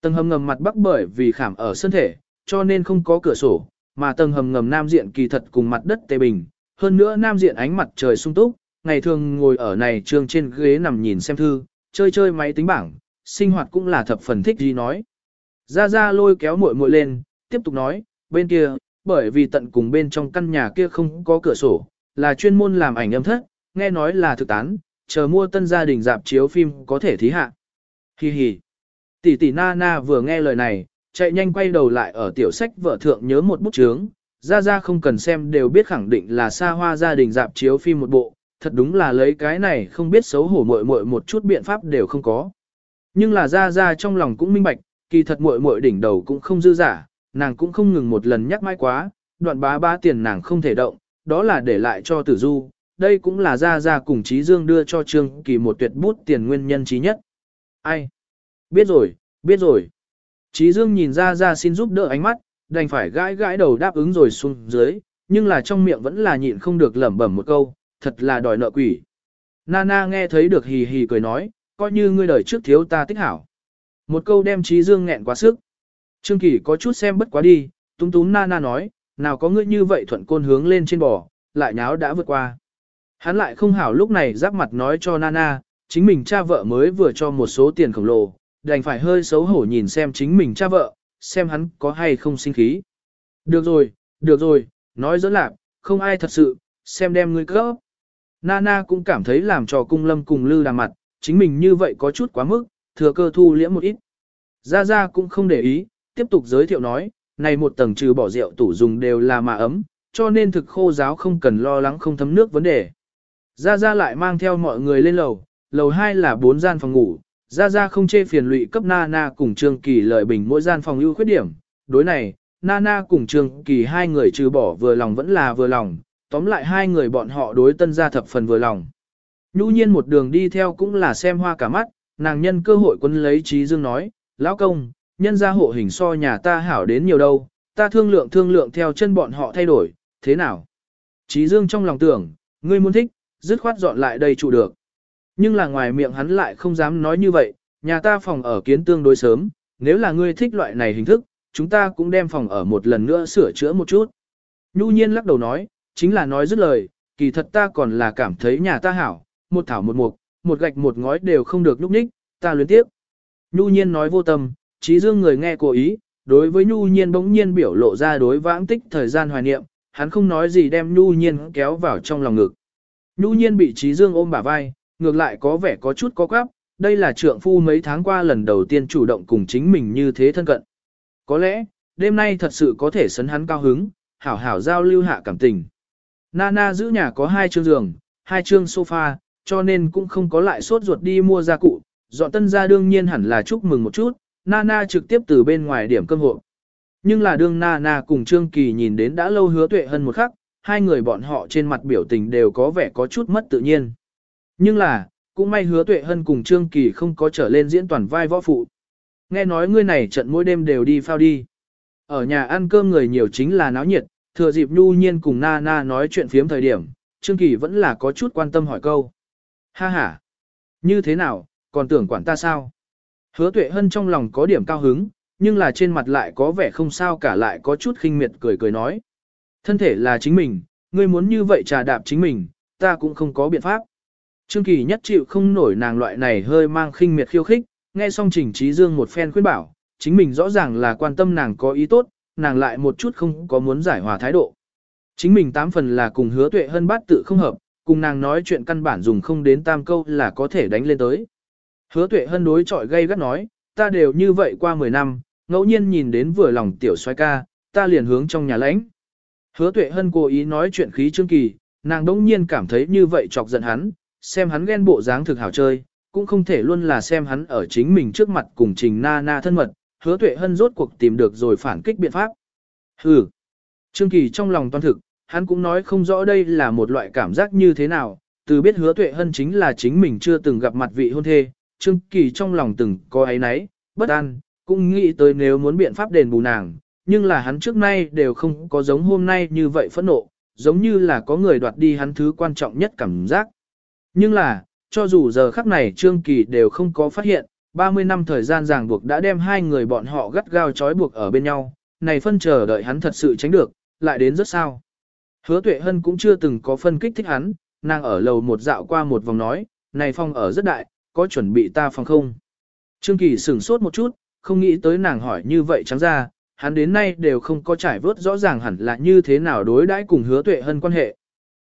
[SPEAKER 1] Tầng hầm ngầm mặt bắc bởi vì khảm ở sân thể, cho nên không có cửa sổ, mà tầng hầm ngầm Nam Diện kỳ thật cùng mặt đất tê bình. Hơn nữa Nam Diện ánh mặt trời sung túc, ngày thường ngồi ở này trường trên ghế nằm nhìn xem thư, chơi chơi máy tính bảng, sinh hoạt cũng là thập phần thích gì nói. Ra ra lôi kéo muội muội lên, tiếp tục nói, bên kia, bởi vì tận cùng bên trong căn nhà kia không có cửa sổ, là chuyên môn làm ảnh âm thất, nghe nói là thực tán, chờ mua tân gia đình dạp chiếu phim có thể thí hạ. Hi hi. Tỷ tỷ na na vừa nghe lời này, chạy nhanh quay đầu lại ở tiểu sách vợ thượng nhớ một bút chướng, ra ra không cần xem đều biết khẳng định là xa hoa gia đình dạp chiếu phim một bộ, thật đúng là lấy cái này không biết xấu hổ muội muội một chút biện pháp đều không có. Nhưng là ra ra trong lòng cũng minh bạch, kỳ thật muội muội đỉnh đầu cũng không dư giả, nàng cũng không ngừng một lần nhắc mãi quá, đoạn bá ba tiền nàng không thể động, đó là để lại cho tử du, đây cũng là ra ra cùng Trí Dương đưa cho Trương Kỳ một tuyệt bút tiền nguyên nhân trí nhất. Ai? Biết rồi, biết rồi. Trí Dương nhìn ra ra xin giúp đỡ ánh mắt, đành phải gãi gãi đầu đáp ứng rồi xuống dưới, nhưng là trong miệng vẫn là nhịn không được lẩm bẩm một câu, thật là đòi nợ quỷ. Nana nghe thấy được hì hì cười nói, coi như ngươi đời trước thiếu ta tích hảo. Một câu đem Trí Dương nghẹn quá sức. Trương Kỳ có chút xem bất quá đi, túng túng Nana nói, nào có ngươi như vậy thuận côn hướng lên trên bò, lại nháo đã vượt qua. Hắn lại không hảo lúc này giáp mặt nói cho Nana, chính mình cha vợ mới vừa cho một số tiền khổng lồ, đành phải hơi xấu hổ nhìn xem chính mình cha vợ, xem hắn có hay không sinh khí. Được rồi, được rồi, nói dỡ lạc, không ai thật sự, xem đem ngươi cấp. Nana cũng cảm thấy làm cho cung lâm cùng lư đàm mặt, chính mình như vậy có chút quá mức, thừa cơ thu liễm một ít. Gia Gia cũng không để ý, tiếp tục giới thiệu nói, này một tầng trừ bỏ rượu tủ dùng đều là mà ấm, cho nên thực khô giáo không cần lo lắng không thấm nước vấn đề. Gia Gia lại mang theo mọi người lên lầu, lầu 2 là 4 gian phòng ngủ, Gia Gia không chê phiền lụy cấp Nana cùng Trương Kỳ lợi bình mỗi gian phòng ưu khuyết điểm. Đối này, Nana cùng Trương Kỳ hai người trừ bỏ vừa lòng vẫn là vừa lòng, tóm lại hai người bọn họ đối tân gia thập phần vừa lòng. Nhu nhiên một đường đi theo cũng là xem hoa cả mắt, nàng nhân cơ hội quân lấy trí dương nói, lão công, nhân gia hộ hình so nhà ta hảo đến nhiều đâu, ta thương lượng thương lượng theo chân bọn họ thay đổi, thế nào? Trí dương trong lòng tưởng, ngươi muốn thích, dứt khoát dọn lại đây trụ được. Nhưng là ngoài miệng hắn lại không dám nói như vậy, nhà ta phòng ở kiến tương đối sớm, nếu là ngươi thích loại này hình thức, chúng ta cũng đem phòng ở một lần nữa sửa chữa một chút. Nhu nhiên lắc đầu nói, chính là nói dứt lời, kỳ thật ta còn là cảm thấy nhà ta hảo, một thảo một mục, một gạch một ngói đều không được núp ních, ta luyến tiếp. Nhu nhiên nói vô tâm, trí dương người nghe cố ý, đối với Nhu nhiên bỗng nhiên biểu lộ ra đối vãng tích thời gian hoài niệm, hắn không nói gì đem Nhu nhiên kéo vào trong lòng ngực. Nhu nhiên bị trí dương ôm bả vai, ngược lại có vẻ có chút có quáp, đây là trượng phu mấy tháng qua lần đầu tiên chủ động cùng chính mình như thế thân cận. Có lẽ, đêm nay thật sự có thể sấn hắn cao hứng, hảo hảo giao lưu hạ cảm tình. Nana giữ nhà có hai chương giường, hai chương sofa, cho nên cũng không có lại sốt ruột đi mua gia cụ, dọn tân gia đương nhiên hẳn là chúc mừng một chút, Nana trực tiếp từ bên ngoài điểm cơm hộ. Nhưng là đương Nana cùng Trương Kỳ nhìn đến đã lâu hứa tuệ hơn một khắc, hai người bọn họ trên mặt biểu tình đều có vẻ có chút mất tự nhiên. Nhưng là, cũng may hứa tuệ hân cùng Trương Kỳ không có trở lên diễn toàn vai võ phụ. Nghe nói ngươi này trận mỗi đêm đều đi phao đi. Ở nhà ăn cơm người nhiều chính là náo nhiệt, thừa dịp nhu nhiên cùng na na nói chuyện phiếm thời điểm, Trương Kỳ vẫn là có chút quan tâm hỏi câu. Ha ha! Như thế nào, còn tưởng quản ta sao? Hứa tuệ hân trong lòng có điểm cao hứng, nhưng là trên mặt lại có vẻ không sao cả lại có chút khinh miệt cười cười nói. Thân thể là chính mình, ngươi muốn như vậy trà đạp chính mình, ta cũng không có biện pháp. Trương Kỳ nhất chịu không nổi nàng loại này hơi mang khinh miệt khiêu khích, nghe xong Trình Trí Dương một phen khuyên bảo, chính mình rõ ràng là quan tâm nàng có ý tốt, nàng lại một chút không có muốn giải hòa thái độ. Chính mình tám phần là cùng hứa tuệ hân bát tự không hợp, cùng nàng nói chuyện căn bản dùng không đến tam câu là có thể đánh lên tới. Hứa tuệ hân đối chọi gây gắt nói, ta đều như vậy qua 10 năm, ngẫu nhiên nhìn đến vừa lòng tiểu xoay ca, ta liền hướng trong nhà lãnh. Hứa tuệ hân cố ý nói chuyện khí trương kỳ, nàng đỗng nhiên cảm thấy như vậy chọc giận hắn, xem hắn ghen bộ dáng thực hảo chơi, cũng không thể luôn là xem hắn ở chính mình trước mặt cùng trình na na thân mật, hứa tuệ hân rốt cuộc tìm được rồi phản kích biện pháp. Hừ. Trương Kỳ trong lòng toan thực, hắn cũng nói không rõ đây là một loại cảm giác như thế nào, từ biết hứa tuệ hân chính là chính mình chưa từng gặp mặt vị hôn thê, Trương Kỳ trong lòng từng có ấy nấy, bất an, cũng nghĩ tới nếu muốn biện pháp đền bù nàng, nhưng là hắn trước nay đều không có giống hôm nay như vậy phẫn nộ, giống như là có người đoạt đi hắn thứ quan trọng nhất cảm giác. Nhưng là, cho dù giờ khắc này Trương Kỳ đều không có phát hiện, 30 năm thời gian ràng buộc đã đem hai người bọn họ gắt gao trói buộc ở bên nhau, này phân chờ đợi hắn thật sự tránh được, lại đến rất sao. Hứa tuệ hân cũng chưa từng có phân kích thích hắn, nàng ở lầu một dạo qua một vòng nói, này phòng ở rất đại, có chuẩn bị ta phòng không. Trương Kỳ sửng sốt một chút, không nghĩ tới nàng hỏi như vậy trắng ra, hắn đến nay đều không có trải vớt rõ ràng hẳn là như thế nào đối đãi cùng hứa tuệ hân quan hệ.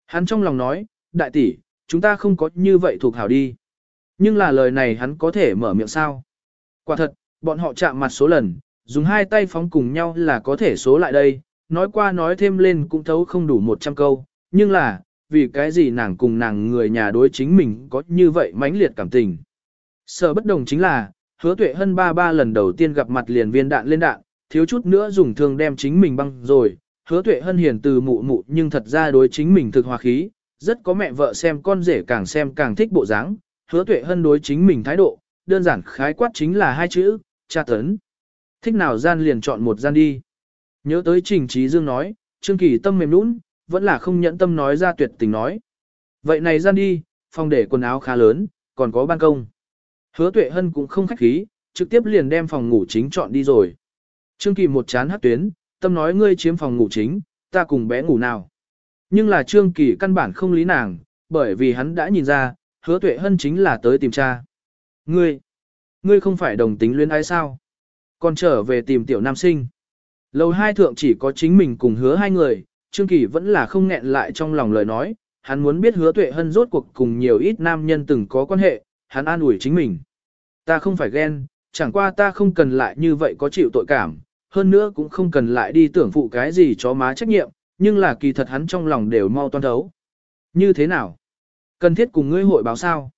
[SPEAKER 1] Hắn trong lòng nói, đại tỷ, chúng ta không có như vậy thuộc hảo đi. Nhưng là lời này hắn có thể mở miệng sao? Quả thật, bọn họ chạm mặt số lần, dùng hai tay phóng cùng nhau là có thể số lại đây, nói qua nói thêm lên cũng thấu không đủ 100 câu, nhưng là, vì cái gì nàng cùng nàng người nhà đối chính mình có như vậy mãnh liệt cảm tình. Sở bất đồng chính là, hứa tuệ hân ba ba lần đầu tiên gặp mặt liền viên đạn lên đạn, thiếu chút nữa dùng thương đem chính mình băng rồi, hứa tuệ hân hiền từ mụ mụ nhưng thật ra đối chính mình thực hòa khí, rất có mẹ vợ xem con rể càng xem càng thích bộ dáng, hứa tuệ hân đối chính mình thái độ, đơn giản khái quát chính là hai chữ, tra tấn. Thích nào gian liền chọn một gian đi. Nhớ tới Trình Trí Dương nói, Trương Kỳ tâm mềm nũng, vẫn là không nhẫn tâm nói ra tuyệt tình nói. Vậy này gian đi, phòng để quần áo khá lớn, còn có ban công. Hứa tuệ hân cũng không khách khí, trực tiếp liền đem phòng ngủ chính chọn đi rồi. Trương Kỳ một chán hát tuyến, tâm nói ngươi chiếm phòng ngủ chính, ta cùng bé ngủ nào. Nhưng là Trương Kỳ căn bản không lý nàng, bởi vì hắn đã nhìn ra, hứa tuệ hân chính là tới tìm cha. Ngươi, ngươi không phải đồng tính luyến ái sao? Còn trở về tìm tiểu nam sinh. Lầu hai thượng chỉ có chính mình cùng hứa hai người, Trương Kỳ vẫn là không nghẹn lại trong lòng lời nói, hắn muốn biết hứa tuệ hân rốt cuộc cùng nhiều ít nam nhân từng có quan hệ, hắn an ủi chính mình. Ta không phải ghen, chẳng qua ta không cần lại như vậy có chịu tội cảm, hơn nữa cũng không cần lại đi tưởng phụ cái gì cho má trách nhiệm, nhưng là kỳ thật hắn trong lòng đều mau toan thấu. Như thế nào? Cần thiết cùng ngươi hội báo sao?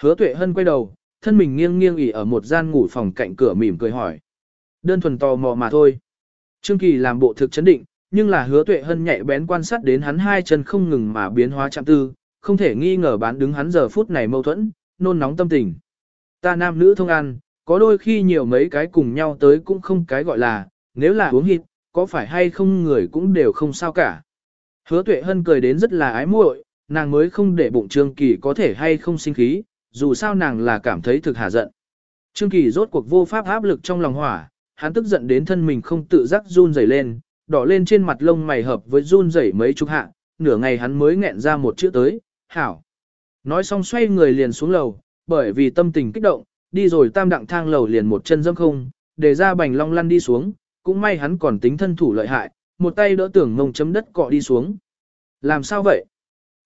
[SPEAKER 1] Hứa tuệ hân quay đầu, thân mình nghiêng nghiêng ỉ ở một gian ngủ phòng cạnh cửa mỉm cười hỏi. Đơn thuần tò mò mà thôi. Trương Kỳ làm bộ thực chấn định, nhưng là hứa tuệ hân nhạy bén quan sát đến hắn hai chân không ngừng mà biến hóa chạm tư, không thể nghi ngờ bán đứng hắn giờ phút này mâu thuẫn, nôn nóng tâm tình. Ta nam nữ thông ăn, có đôi khi nhiều mấy cái cùng nhau tới cũng không cái gọi là, nếu là uống hít, có phải hay không người cũng đều không sao cả. Hứa tuệ hân cười đến rất là ái muội, nàng mới không để bụng Trương Kỳ có thể hay không sinh khí, dù sao nàng là cảm thấy thực hà giận. Trương Kỳ rốt cuộc vô pháp áp lực trong lòng hỏa, hắn tức giận đến thân mình không tự giác run rẩy lên, đỏ lên trên mặt lông mày hợp với run rẩy mấy chục hạ, nửa ngày hắn mới nghẹn ra một chữ tới, hảo. Nói xong xoay người liền xuống lầu, bởi vì tâm tình kích động, đi rồi tam đặng thang lầu liền một chân dâm không, để ra bành long lăn đi xuống, cũng may hắn còn tính thân thủ lợi hại, một tay đỡ tưởng mông chấm đất cọ đi xuống. Làm sao vậy?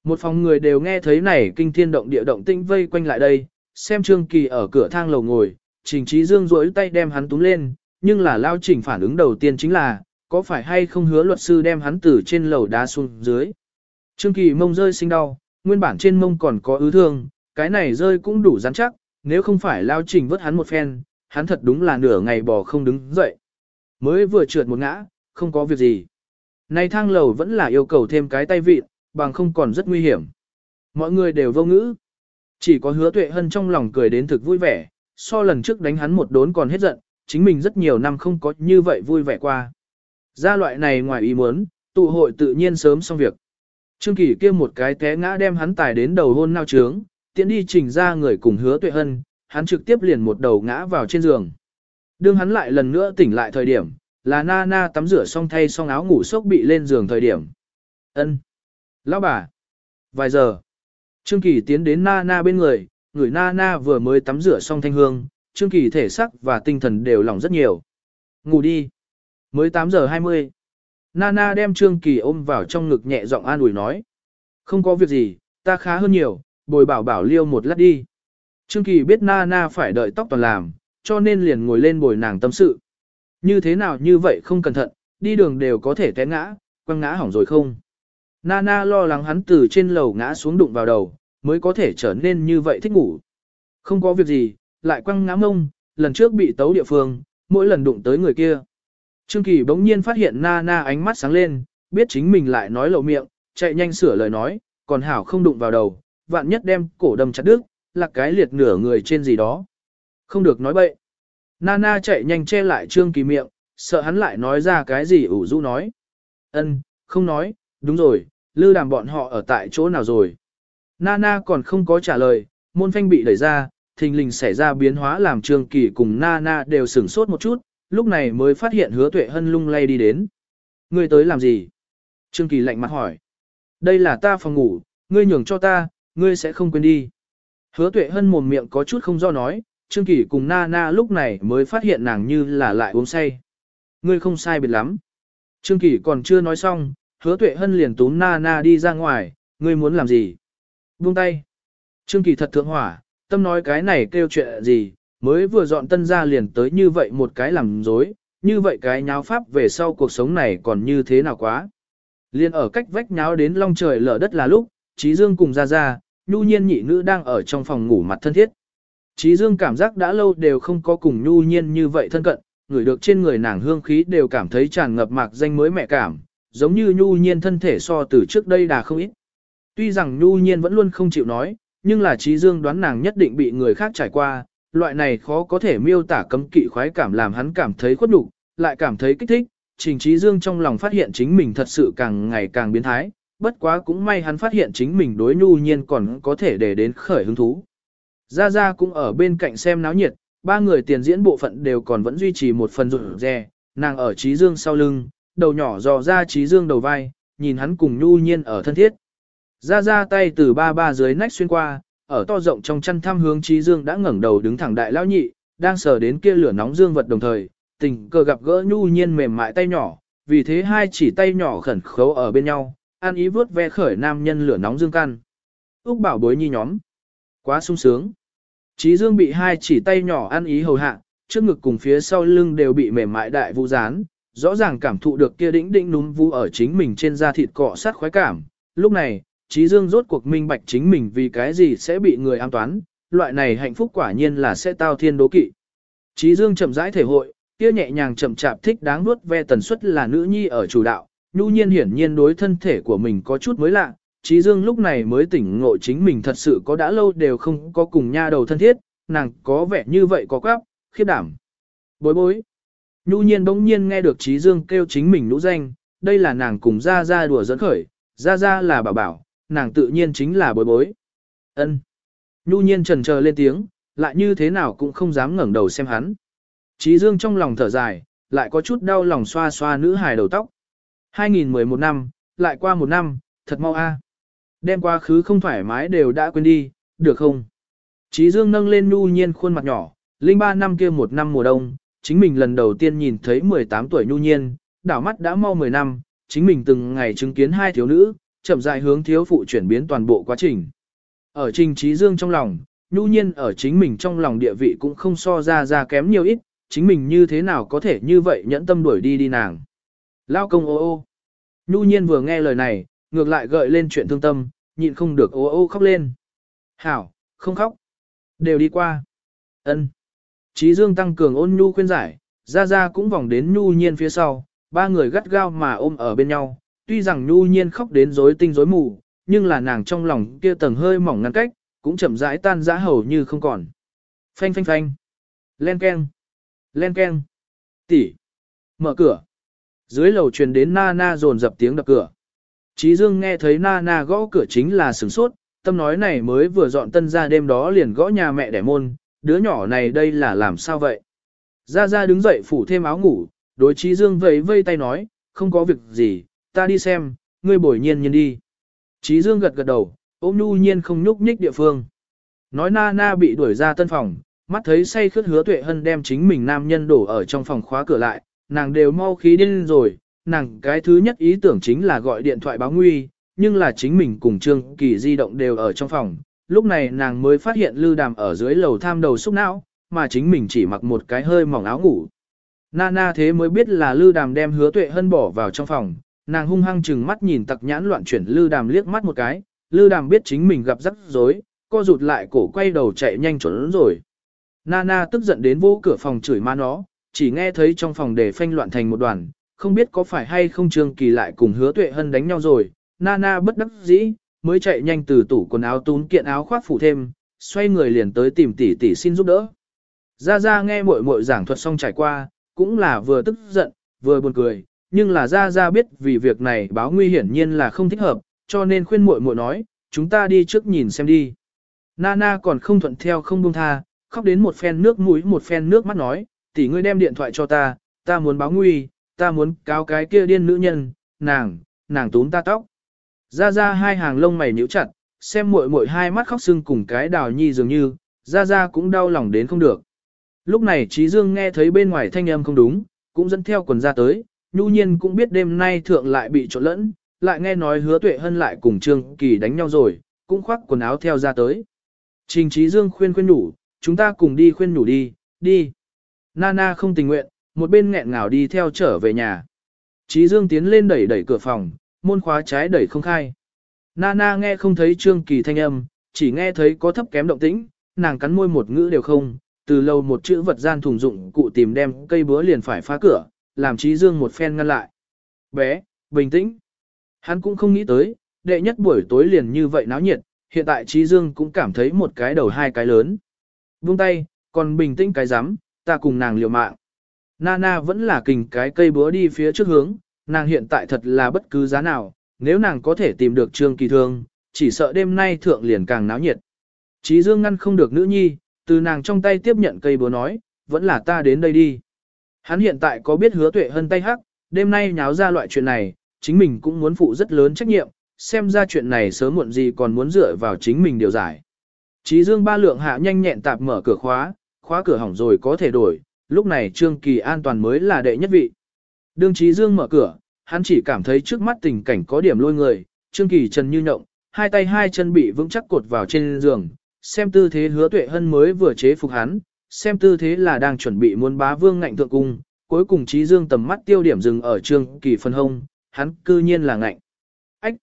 [SPEAKER 1] Một phòng người đều nghe thấy này kinh thiên động địa động tinh vây quanh lại đây, xem Trương Kỳ ở cửa thang lầu ngồi, Trình Trí Dương duỗi tay đem hắn túm lên, nhưng là lao trình phản ứng đầu tiên chính là, có phải hay không hứa luật sư đem hắn từ trên lầu đá xuống dưới. Trương Kỳ mông rơi sinh đau, nguyên bản trên mông còn có ứ thương, cái này rơi cũng đủ rắn chắc, nếu không phải lao trình vớt hắn một phen, hắn thật đúng là nửa ngày bò không đứng dậy. Mới vừa trượt một ngã, không có việc gì. Này thang lầu vẫn là yêu cầu thêm cái tay vịt, bằng không còn rất nguy hiểm. Mọi người đều vô ngữ. Chỉ có hứa tuệ hân trong lòng cười đến thực vui vẻ, so lần trước đánh hắn một đốn còn hết giận, chính mình rất nhiều năm không có như vậy vui vẻ qua. Ra loại này ngoài ý muốn, tụ hội tự nhiên sớm xong việc. Trương Kỳ kia một cái té ngã đem hắn tài đến đầu hôn nao trướng, tiện đi trình ra người cùng hứa tuệ hân, hắn trực tiếp liền một đầu ngã vào trên giường. Đương hắn lại lần nữa tỉnh lại thời điểm, là na na tắm rửa xong thay xong áo ngủ sốc bị lên giường thời điểm. ân Lão bà. Vài giờ. Trương Kỳ tiến đến na na bên người, người na na vừa mới tắm rửa xong thanh hương, Trương Kỳ thể sắc và tinh thần đều lỏng rất nhiều. Ngủ đi. Mới 8 giờ 20. Nana đem Trương Kỳ ôm vào trong ngực nhẹ giọng an ủi nói. Không có việc gì, ta khá hơn nhiều, bồi bảo bảo liêu một lát đi. Trương Kỳ biết Nana phải đợi tóc toàn làm, cho nên liền ngồi lên bồi nàng tâm sự. Như thế nào như vậy không cẩn thận, đi đường đều có thể té ngã, quăng ngã hỏng rồi không. Nana lo lắng hắn từ trên lầu ngã xuống đụng vào đầu, mới có thể trở nên như vậy thích ngủ. Không có việc gì, lại quăng ngã mông, lần trước bị tấu địa phương, mỗi lần đụng tới người kia. Trương Kỳ bỗng nhiên phát hiện Nana ánh mắt sáng lên, biết chính mình lại nói lậu miệng, chạy nhanh sửa lời nói, còn hảo không đụng vào đầu, vạn nhất đem cổ đâm chặt đứt, là cái liệt nửa người trên gì đó. Không được nói bậy. Nana chạy nhanh che lại Trương Kỳ miệng, sợ hắn lại nói ra cái gì ủ rũ nói. Ân, không nói, đúng rồi, lư đàm bọn họ ở tại chỗ nào rồi. Nana còn không có trả lời, môn phanh bị đẩy ra, thình lình xảy ra biến hóa làm Trương Kỳ cùng Nana đều sửng sốt một chút, lúc này mới phát hiện hứa tuệ hân lung lay đi đến. Ngươi tới làm gì? Trương Kỳ lạnh mặt hỏi. Đây là ta phòng ngủ, ngươi nhường cho ta, ngươi sẽ không quên đi. Hứa tuệ hân mồm miệng có chút không do nói, Trương Kỳ cùng Nana lúc này mới phát hiện nàng như là lại uống say. Ngươi không sai biệt lắm. Trương Kỳ còn chưa nói xong, hứa tuệ hân liền túm Nana đi ra ngoài, ngươi muốn làm gì? Buông tay. Trương Kỳ thật thượng hỏa, tâm nói cái này kêu chuyện gì, mới vừa dọn tân ra liền tới như vậy một cái làm dối, như vậy cái nháo pháp về sau cuộc sống này còn như thế nào quá. Liên ở cách vách nháo đến long trời lở đất là lúc, Trí Dương cùng ra ra, nhu nhiên nhị nữ đang ở trong phòng ngủ mặt thân thiết. Trí Dương cảm giác đã lâu đều không có cùng nhu nhiên như vậy thân cận, người được trên người nàng hương khí đều cảm thấy tràn ngập mạc danh mới mẹ cảm, giống như nhu nhiên thân thể so từ trước đây đà không ít. Tuy rằng nhu nhiên vẫn luôn không chịu nói, nhưng là trí dương đoán nàng nhất định bị người khác trải qua, loại này khó có thể miêu tả cấm kỵ khoái cảm làm hắn cảm thấy khuất nhục, lại cảm thấy kích thích, trình trí dương trong lòng phát hiện chính mình thật sự càng ngày càng biến thái, bất quá cũng may hắn phát hiện chính mình đối nhu nhiên còn có thể để đến khởi hứng thú. Gia Gia cũng ở bên cạnh xem náo nhiệt, ba người tiền diễn bộ phận đều còn vẫn duy trì một phần rụt rè, nàng ở trí dương sau lưng, đầu nhỏ dò ra trí dương đầu vai, nhìn hắn cùng nhu nhiên ở thân thiết. Ra ra tay từ ba ba dưới nách xuyên qua, ở to rộng trong chăn thăm hướng trí dương đã ngẩng đầu đứng thẳng đại lão nhị, đang sờ đến kia lửa nóng dương vật đồng thời, tình cờ gặp gỡ nhu nhiên mềm mại tay nhỏ, vì thế hai chỉ tay nhỏ khẩn khấu ở bên nhau, an ý vớt ve khởi nam nhân lửa nóng dương căn. Úc bảo bối nhi nhóm. Quá sung sướng. Trí dương bị hai chỉ tay nhỏ ăn ý hầu hạ, trước ngực cùng phía sau lưng đều bị mềm mại đại vũ dán, rõ ràng cảm thụ được kia đĩnh đĩnh núm vũ ở chính mình trên da thịt cọ sát khoái cảm. Lúc này, Trí Dương rốt cuộc minh bạch chính mình vì cái gì sẽ bị người an toán, loại này hạnh phúc quả nhiên là sẽ tao thiên đố kỵ. Trí Dương chậm rãi thể hội, kia nhẹ nhàng chậm chạp thích đáng nuốt ve tần suất là nữ nhi ở chủ đạo, nhu nhiên hiển nhiên đối thân thể của mình có chút mới lạ, Trí Dương lúc này mới tỉnh ngộ chính mình thật sự có đã lâu đều không có cùng nha đầu thân thiết, nàng có vẻ như vậy có quáp, khiếp đảm. Bối bối. Nhu nhiên bỗng nhiên nghe được Trí Dương kêu chính mình nũ danh, đây là nàng cùng gia gia đùa dẫn khởi, gia gia là bảo bảo, nàng tự nhiên chính là bối bối. ân Nhu nhiên trần chờ lên tiếng, lại như thế nào cũng không dám ngẩng đầu xem hắn. Trí Dương trong lòng thở dài, lại có chút đau lòng xoa xoa nữ hài đầu tóc. 2011 năm, lại qua một năm, thật mau a đem quá khứ không thoải mái đều đã quên đi, được không? Chí Dương nâng lên Nhu Nhiên khuôn mặt nhỏ, linh ba năm kia một năm mùa đông, chính mình lần đầu tiên nhìn thấy 18 tuổi Nhu Nhiên, đảo mắt đã mau 10 năm, chính mình từng ngày chứng kiến hai thiếu nữ, chậm rãi hướng thiếu phụ chuyển biến toàn bộ quá trình. Ở trình Chí dương trong lòng, nhu nhiên ở chính mình trong lòng địa vị cũng không so ra ra kém nhiều ít, chính mình như thế nào có thể như vậy nhẫn tâm đuổi đi đi nàng. Lao công ô ô. Nhu nhiên vừa nghe lời này, ngược lại gợi lên chuyện thương tâm, nhịn không được ô ô khóc lên. Hảo, không khóc. Đều đi qua. ân Trí dương tăng cường ôn nhu khuyên giải, ra ra cũng vòng đến nhu nhiên phía sau, ba người gắt gao mà ôm ở bên nhau, tuy rằng nhu nhiên khóc đến rối tinh rối mù, nhưng là nàng trong lòng kia tầng hơi mỏng ngăn cách, cũng chậm rãi tan rã hầu như không còn. Phanh phanh phanh. Len keng. Len keng. Tỷ. Mở cửa. Dưới lầu truyền đến Na Na dồn dập tiếng đập cửa. Chí Dương nghe thấy Nana gõ cửa chính là sửng sốt, tâm nói này mới vừa dọn tân ra đêm đó liền gõ nhà mẹ đẻ môn, đứa nhỏ này đây là làm sao vậy? Gia Gia đứng dậy phủ thêm áo ngủ, đối Chí Dương vẫy vây tay nói, không có việc gì, ta đi xem, ngươi bồi nhiên nhiên đi. Chí Dương gật gật đầu, ôm nhu nhiên không nhúc nhích địa phương. Nói na na bị đuổi ra tân phòng, mắt thấy say khướt hứa tuệ hân đem chính mình nam nhân đổ ở trong phòng khóa cửa lại, nàng đều mau khí điên rồi, nàng cái thứ nhất ý tưởng chính là gọi điện thoại báo nguy, nhưng là chính mình cùng Trương Kỳ di động đều ở trong phòng, lúc này nàng mới phát hiện Lư Đàm ở dưới lầu tham đầu xúc não, mà chính mình chỉ mặc một cái hơi mỏng áo ngủ. Nana thế mới biết là Lư Đàm đem hứa tuệ hân bỏ vào trong phòng, nàng hung hăng chừng mắt nhìn tặc nhãn loạn chuyển Lư Đàm liếc mắt một cái, Lư Đàm biết chính mình gặp rắc rối, co rụt lại cổ quay đầu chạy nhanh trốn rồi. Nana tức giận đến vô cửa phòng chửi ma nó, chỉ nghe thấy trong phòng để phanh loạn thành một đoàn, không biết có phải hay không Trương Kỳ lại cùng hứa tuệ hân đánh nhau rồi, Nana bất đắc dĩ, mới chạy nhanh từ tủ quần áo tún kiện áo khoác phủ thêm, xoay người liền tới tìm tỷ tỷ xin giúp đỡ. Gia Gia nghe muội muội giảng thuật xong trải qua, cũng là vừa tức giận, vừa buồn cười, nhưng là Gia Gia biết vì việc này báo nguy hiển nhiên là không thích hợp, cho nên khuyên muội muội nói, chúng ta đi trước nhìn xem đi. Nana còn không thuận theo không buông tha, khóc đến một phen nước mũi một phen nước mắt nói, tỷ ngươi đem điện thoại cho ta, ta muốn báo nguy, ta muốn cáo cái kia điên nữ nhân, nàng, nàng túm ta tóc. Ra ra hai hàng lông mày nhíu chặt, xem muội muội hai mắt khóc sưng cùng cái đào nhi dường như, ra ra cũng đau lòng đến không được. Lúc này Trí Dương nghe thấy bên ngoài thanh âm không đúng, cũng dẫn theo quần ra tới, nhu nhiên cũng biết đêm nay thượng lại bị trộn lẫn, lại nghe nói hứa tuệ hân lại cùng Trương Kỳ đánh nhau rồi, cũng khoác quần áo theo ra tới. Trình Trí Dương khuyên khuyên nhủ, chúng ta cùng đi khuyên nhủ đi, đi. Nana không tình nguyện, một bên nghẹn ngào đi theo trở về nhà. Trí Dương tiến lên đẩy đẩy cửa phòng, môn khóa trái đẩy không khai. Nana nghe không thấy Trương Kỳ thanh âm, chỉ nghe thấy có thấp kém động tĩnh, nàng cắn môi một ngữ đều không, từ lâu một chữ vật gian thùng dụng cụ tìm đem cây búa liền phải phá cửa, làm Trí Dương một phen ngăn lại. Bé, bình tĩnh. Hắn cũng không nghĩ tới, đệ nhất buổi tối liền như vậy náo nhiệt, hiện tại Trí Dương cũng cảm thấy một cái đầu hai cái lớn. Buông tay, còn bình tĩnh cái rắm ta cùng nàng liều mạng. Nana vẫn là kình cái cây búa đi phía trước hướng, nàng hiện tại thật là bất cứ giá nào, nếu nàng có thể tìm được Trương Kỳ Thương, chỉ sợ đêm nay thượng liền càng náo nhiệt. Chí Dương ngăn không được nữ nhi, từ nàng trong tay tiếp nhận cây búa nói, vẫn là ta đến đây đi. Hắn hiện tại có biết hứa tuệ hơn tay hắc, đêm nay nháo ra loại chuyện này, chính mình cũng muốn phụ rất lớn trách nhiệm, xem ra chuyện này sớm muộn gì còn muốn dựa vào chính mình điều giải. Chí Dương ba lượng hạ nhanh nhẹn tạp mở cửa khóa, khóa cửa hỏng rồi có thể đổi, lúc này Trương Kỳ an toàn mới là đệ nhất vị. Đương Chí Dương mở cửa, hắn chỉ cảm thấy trước mắt tình cảnh có điểm lôi người, Trương Kỳ trần như nhộng, hai tay hai chân bị vững chắc cột vào trên giường, xem tư thế hứa tuệ hân mới vừa chế phục hắn, xem tư thế là đang chuẩn bị muốn bá vương ngạnh thượng cung, cuối cùng Chí Dương tầm mắt tiêu điểm dừng ở Trương Kỳ phân hông, hắn cư nhiên là ngạnh. Ách!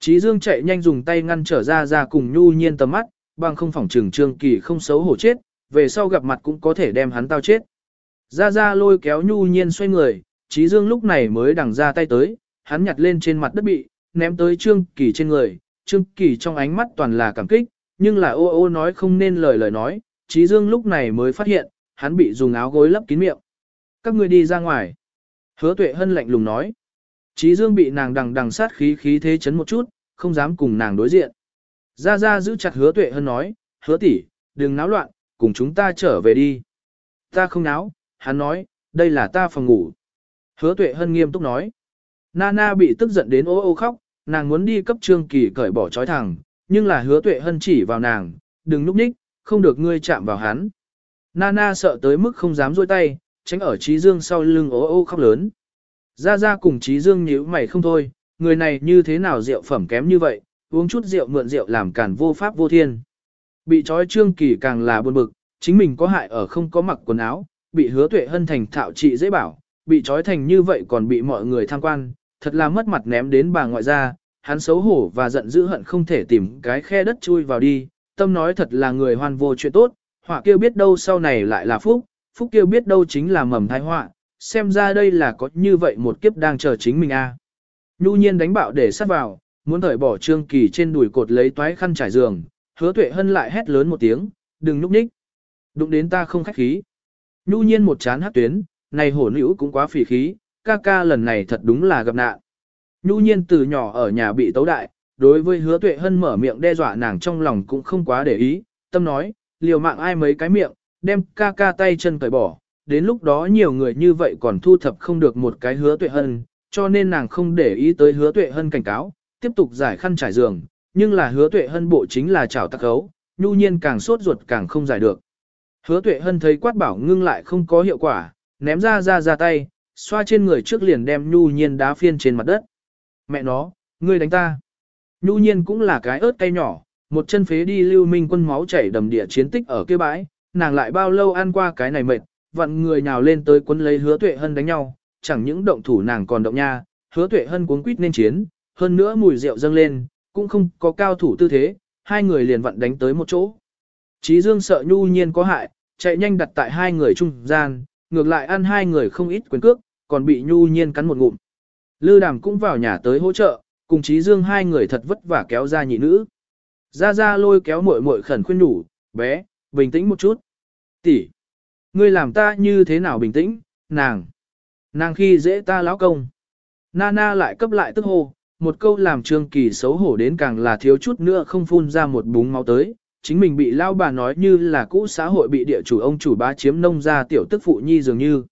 [SPEAKER 1] Chí Dương chạy nhanh dùng tay ngăn trở ra ra cùng nhu nhiên tầm mắt, bằng không phỏng trừng Trương Kỳ không xấu hổ chết, về sau gặp mặt cũng có thể đem hắn tao chết. Ra ra lôi kéo nhu nhiên xoay người, Trí Dương lúc này mới đằng ra tay tới, hắn nhặt lên trên mặt đất bị, ném tới Trương Kỳ trên người, Trương Kỳ trong ánh mắt toàn là cảm kích, nhưng là ô ô nói không nên lời lời nói, Trí Dương lúc này mới phát hiện, hắn bị dùng áo gối lấp kín miệng. Các ngươi đi ra ngoài. Hứa tuệ hân lạnh lùng nói. Trí Dương bị nàng đằng đằng sát khí khí thế chấn một chút, không dám cùng nàng đối diện. Ra ra giữ chặt hứa tuệ hân nói, hứa tỷ, đừng náo loạn, cùng chúng ta trở về đi. Ta không náo, hắn nói, đây là ta phòng ngủ. Hứa tuệ hân nghiêm túc nói. Nana bị tức giận đến ô ô khóc, nàng muốn đi cấp trương kỳ cởi bỏ trói thẳng, nhưng là hứa tuệ hân chỉ vào nàng, đừng núp ních, không được ngươi chạm vào hắn. Nana sợ tới mức không dám dôi tay, tránh ở trí dương sau lưng ô ô khóc lớn. Ra ra cùng trí dương nhíu mày không thôi, người này như thế nào rượu phẩm kém như vậy, uống chút rượu mượn rượu làm cản vô pháp vô thiên. Bị trói trương kỳ càng là buồn bực, chính mình có hại ở không có mặc quần áo, bị hứa tuệ hân thành thạo trị dễ bảo, bị trói thành như vậy còn bị mọi người tham quan, thật là mất mặt ném đến bà ngoại ra, hắn xấu hổ và giận dữ hận không thể tìm cái khe đất chui vào đi, tâm nói thật là người hoan vô chuyện tốt, họa kêu biết đâu sau này lại là phúc, phúc kêu biết đâu chính là mầm thai họa, xem ra đây là có như vậy một kiếp đang chờ chính mình a. À. Nhu nhiên đánh bạo để sát vào, muốn thởi bỏ trương kỳ trên đùi cột lấy toái khăn trải giường, hứa tuệ hân lại hét lớn một tiếng, đừng núp nhích. Đụng đến ta không khách khí. Nhu nhiên một chán hát tuyến, này hổ nữ cũng quá phỉ khí, ca ca lần này thật đúng là gặp nạn. Nhu nhiên từ nhỏ ở nhà bị tấu đại, đối với hứa tuệ hân mở miệng đe dọa nàng trong lòng cũng không quá để ý, tâm nói, liều mạng ai mấy cái miệng, đem ca ca tay chân cởi bỏ, đến lúc đó nhiều người như vậy còn thu thập không được một cái hứa tuệ hân, cho nên nàng không để ý tới hứa tuệ hân cảnh cáo, tiếp tục giải khăn trải giường, nhưng là hứa tuệ hân bộ chính là chảo tắc gấu, nhu nhiên càng sốt ruột càng không giải được. Hứa tuệ hân thấy quát bảo ngưng lại không có hiệu quả, ném ra ra ra tay, xoa trên người trước liền đem nhu nhiên đá phiên trên mặt đất. Mẹ nó, ngươi đánh ta. Nhu nhiên cũng là cái ớt cay nhỏ, một chân phế đi lưu minh quân máu chảy đầm địa chiến tích ở kia bãi, nàng lại bao lâu ăn qua cái này mệt, vặn người nhào lên tới quân lấy hứa tuệ hân đánh nhau, chẳng những động thủ nàng còn động nha, hứa tuệ hân cuốn quýt nên chiến, hơn nữa mùi rượu dâng lên, cũng không có cao thủ tư thế, hai người liền vặn đánh tới một chỗ. Chí Dương sợ nhu nhiên có hại, chạy nhanh đặt tại hai người trung gian, ngược lại ăn hai người không ít quyền cước, còn bị nhu nhiên cắn một ngụm. Lư đàm cũng vào nhà tới hỗ trợ, cùng Chí Dương hai người thật vất vả kéo ra nhị nữ. Ra ra lôi kéo muội muội khẩn khuyên nhủ, bé, bình tĩnh một chút. Tỷ, ngươi làm ta như thế nào bình tĩnh, nàng. Nàng khi dễ ta lão công. Nana lại cấp lại tức hô, một câu làm Trương Kỳ xấu hổ đến càng là thiếu chút nữa không phun ra một búng máu tới, chính mình bị lao bà nói như là cũ xã hội bị địa chủ ông chủ bá chiếm nông ra tiểu tức phụ nhi dường như.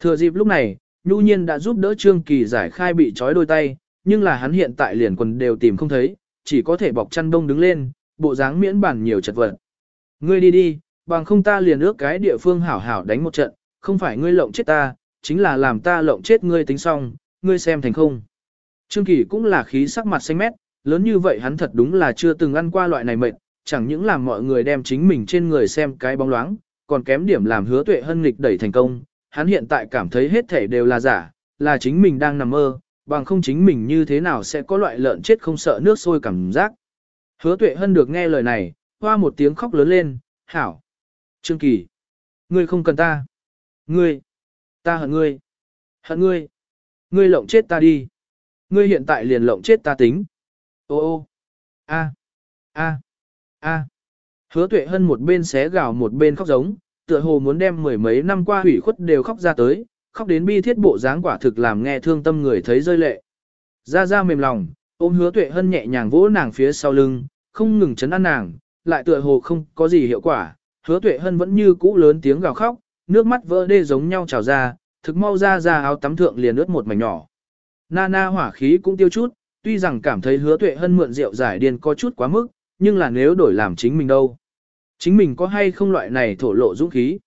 [SPEAKER 1] Thừa dịp lúc này, Nhu Nhiên đã giúp đỡ Trương Kỳ giải khai bị trói đôi tay, nhưng là hắn hiện tại liền quần đều tìm không thấy, chỉ có thể bọc chăn đông đứng lên, bộ dáng miễn bản nhiều chật vật. Ngươi đi đi, bằng không ta liền ước cái địa phương hảo hảo đánh một trận, không phải ngươi lộng chết ta, chính là làm ta lộng chết ngươi tính xong, ngươi xem thành không. Trương Kỳ cũng là khí sắc mặt xanh mét, lớn như vậy hắn thật đúng là chưa từng ăn qua loại này mệt, chẳng những làm mọi người đem chính mình trên người xem cái bóng loáng, còn kém điểm làm hứa tuệ hân nghịch đẩy thành công. Hắn hiện tại cảm thấy hết thể đều là giả, là chính mình đang nằm mơ, bằng không chính mình như thế nào sẽ có loại lợn chết không sợ nước sôi cảm giác. Hứa tuệ hân được nghe lời này, hoa một tiếng khóc lớn lên, hảo. Trương Kỳ, ngươi không cần ta. Ngươi, ta hận ngươi. Hận ngươi. Ngươi lộng chết ta đi. Ngươi hiện tại liền lộng chết ta tính. Ô ô. A. A. A. Hứa tuệ hân một bên xé gào một bên khóc giống, tựa hồ muốn đem mười mấy năm qua hủy khuất đều khóc ra tới, khóc đến bi thiết bộ dáng quả thực làm nghe thương tâm người thấy rơi lệ. Ra ra mềm lòng, ôm hứa tuệ hân nhẹ nhàng vỗ nàng phía sau lưng, không ngừng chấn an nàng, lại tựa hồ không có gì hiệu quả, hứa tuệ hân vẫn như cũ lớn tiếng gào khóc, nước mắt vỡ đê giống nhau trào ra, thực mau ra ra áo tắm thượng liền ướt một mảnh nhỏ. Nana hỏa khí cũng tiêu chút, tuy rằng cảm thấy hứa tuệ hân mượn rượu giải điên có chút quá mức, nhưng là nếu đổi làm chính mình đâu. Chính mình có hay không loại này thổ lộ dũng khí.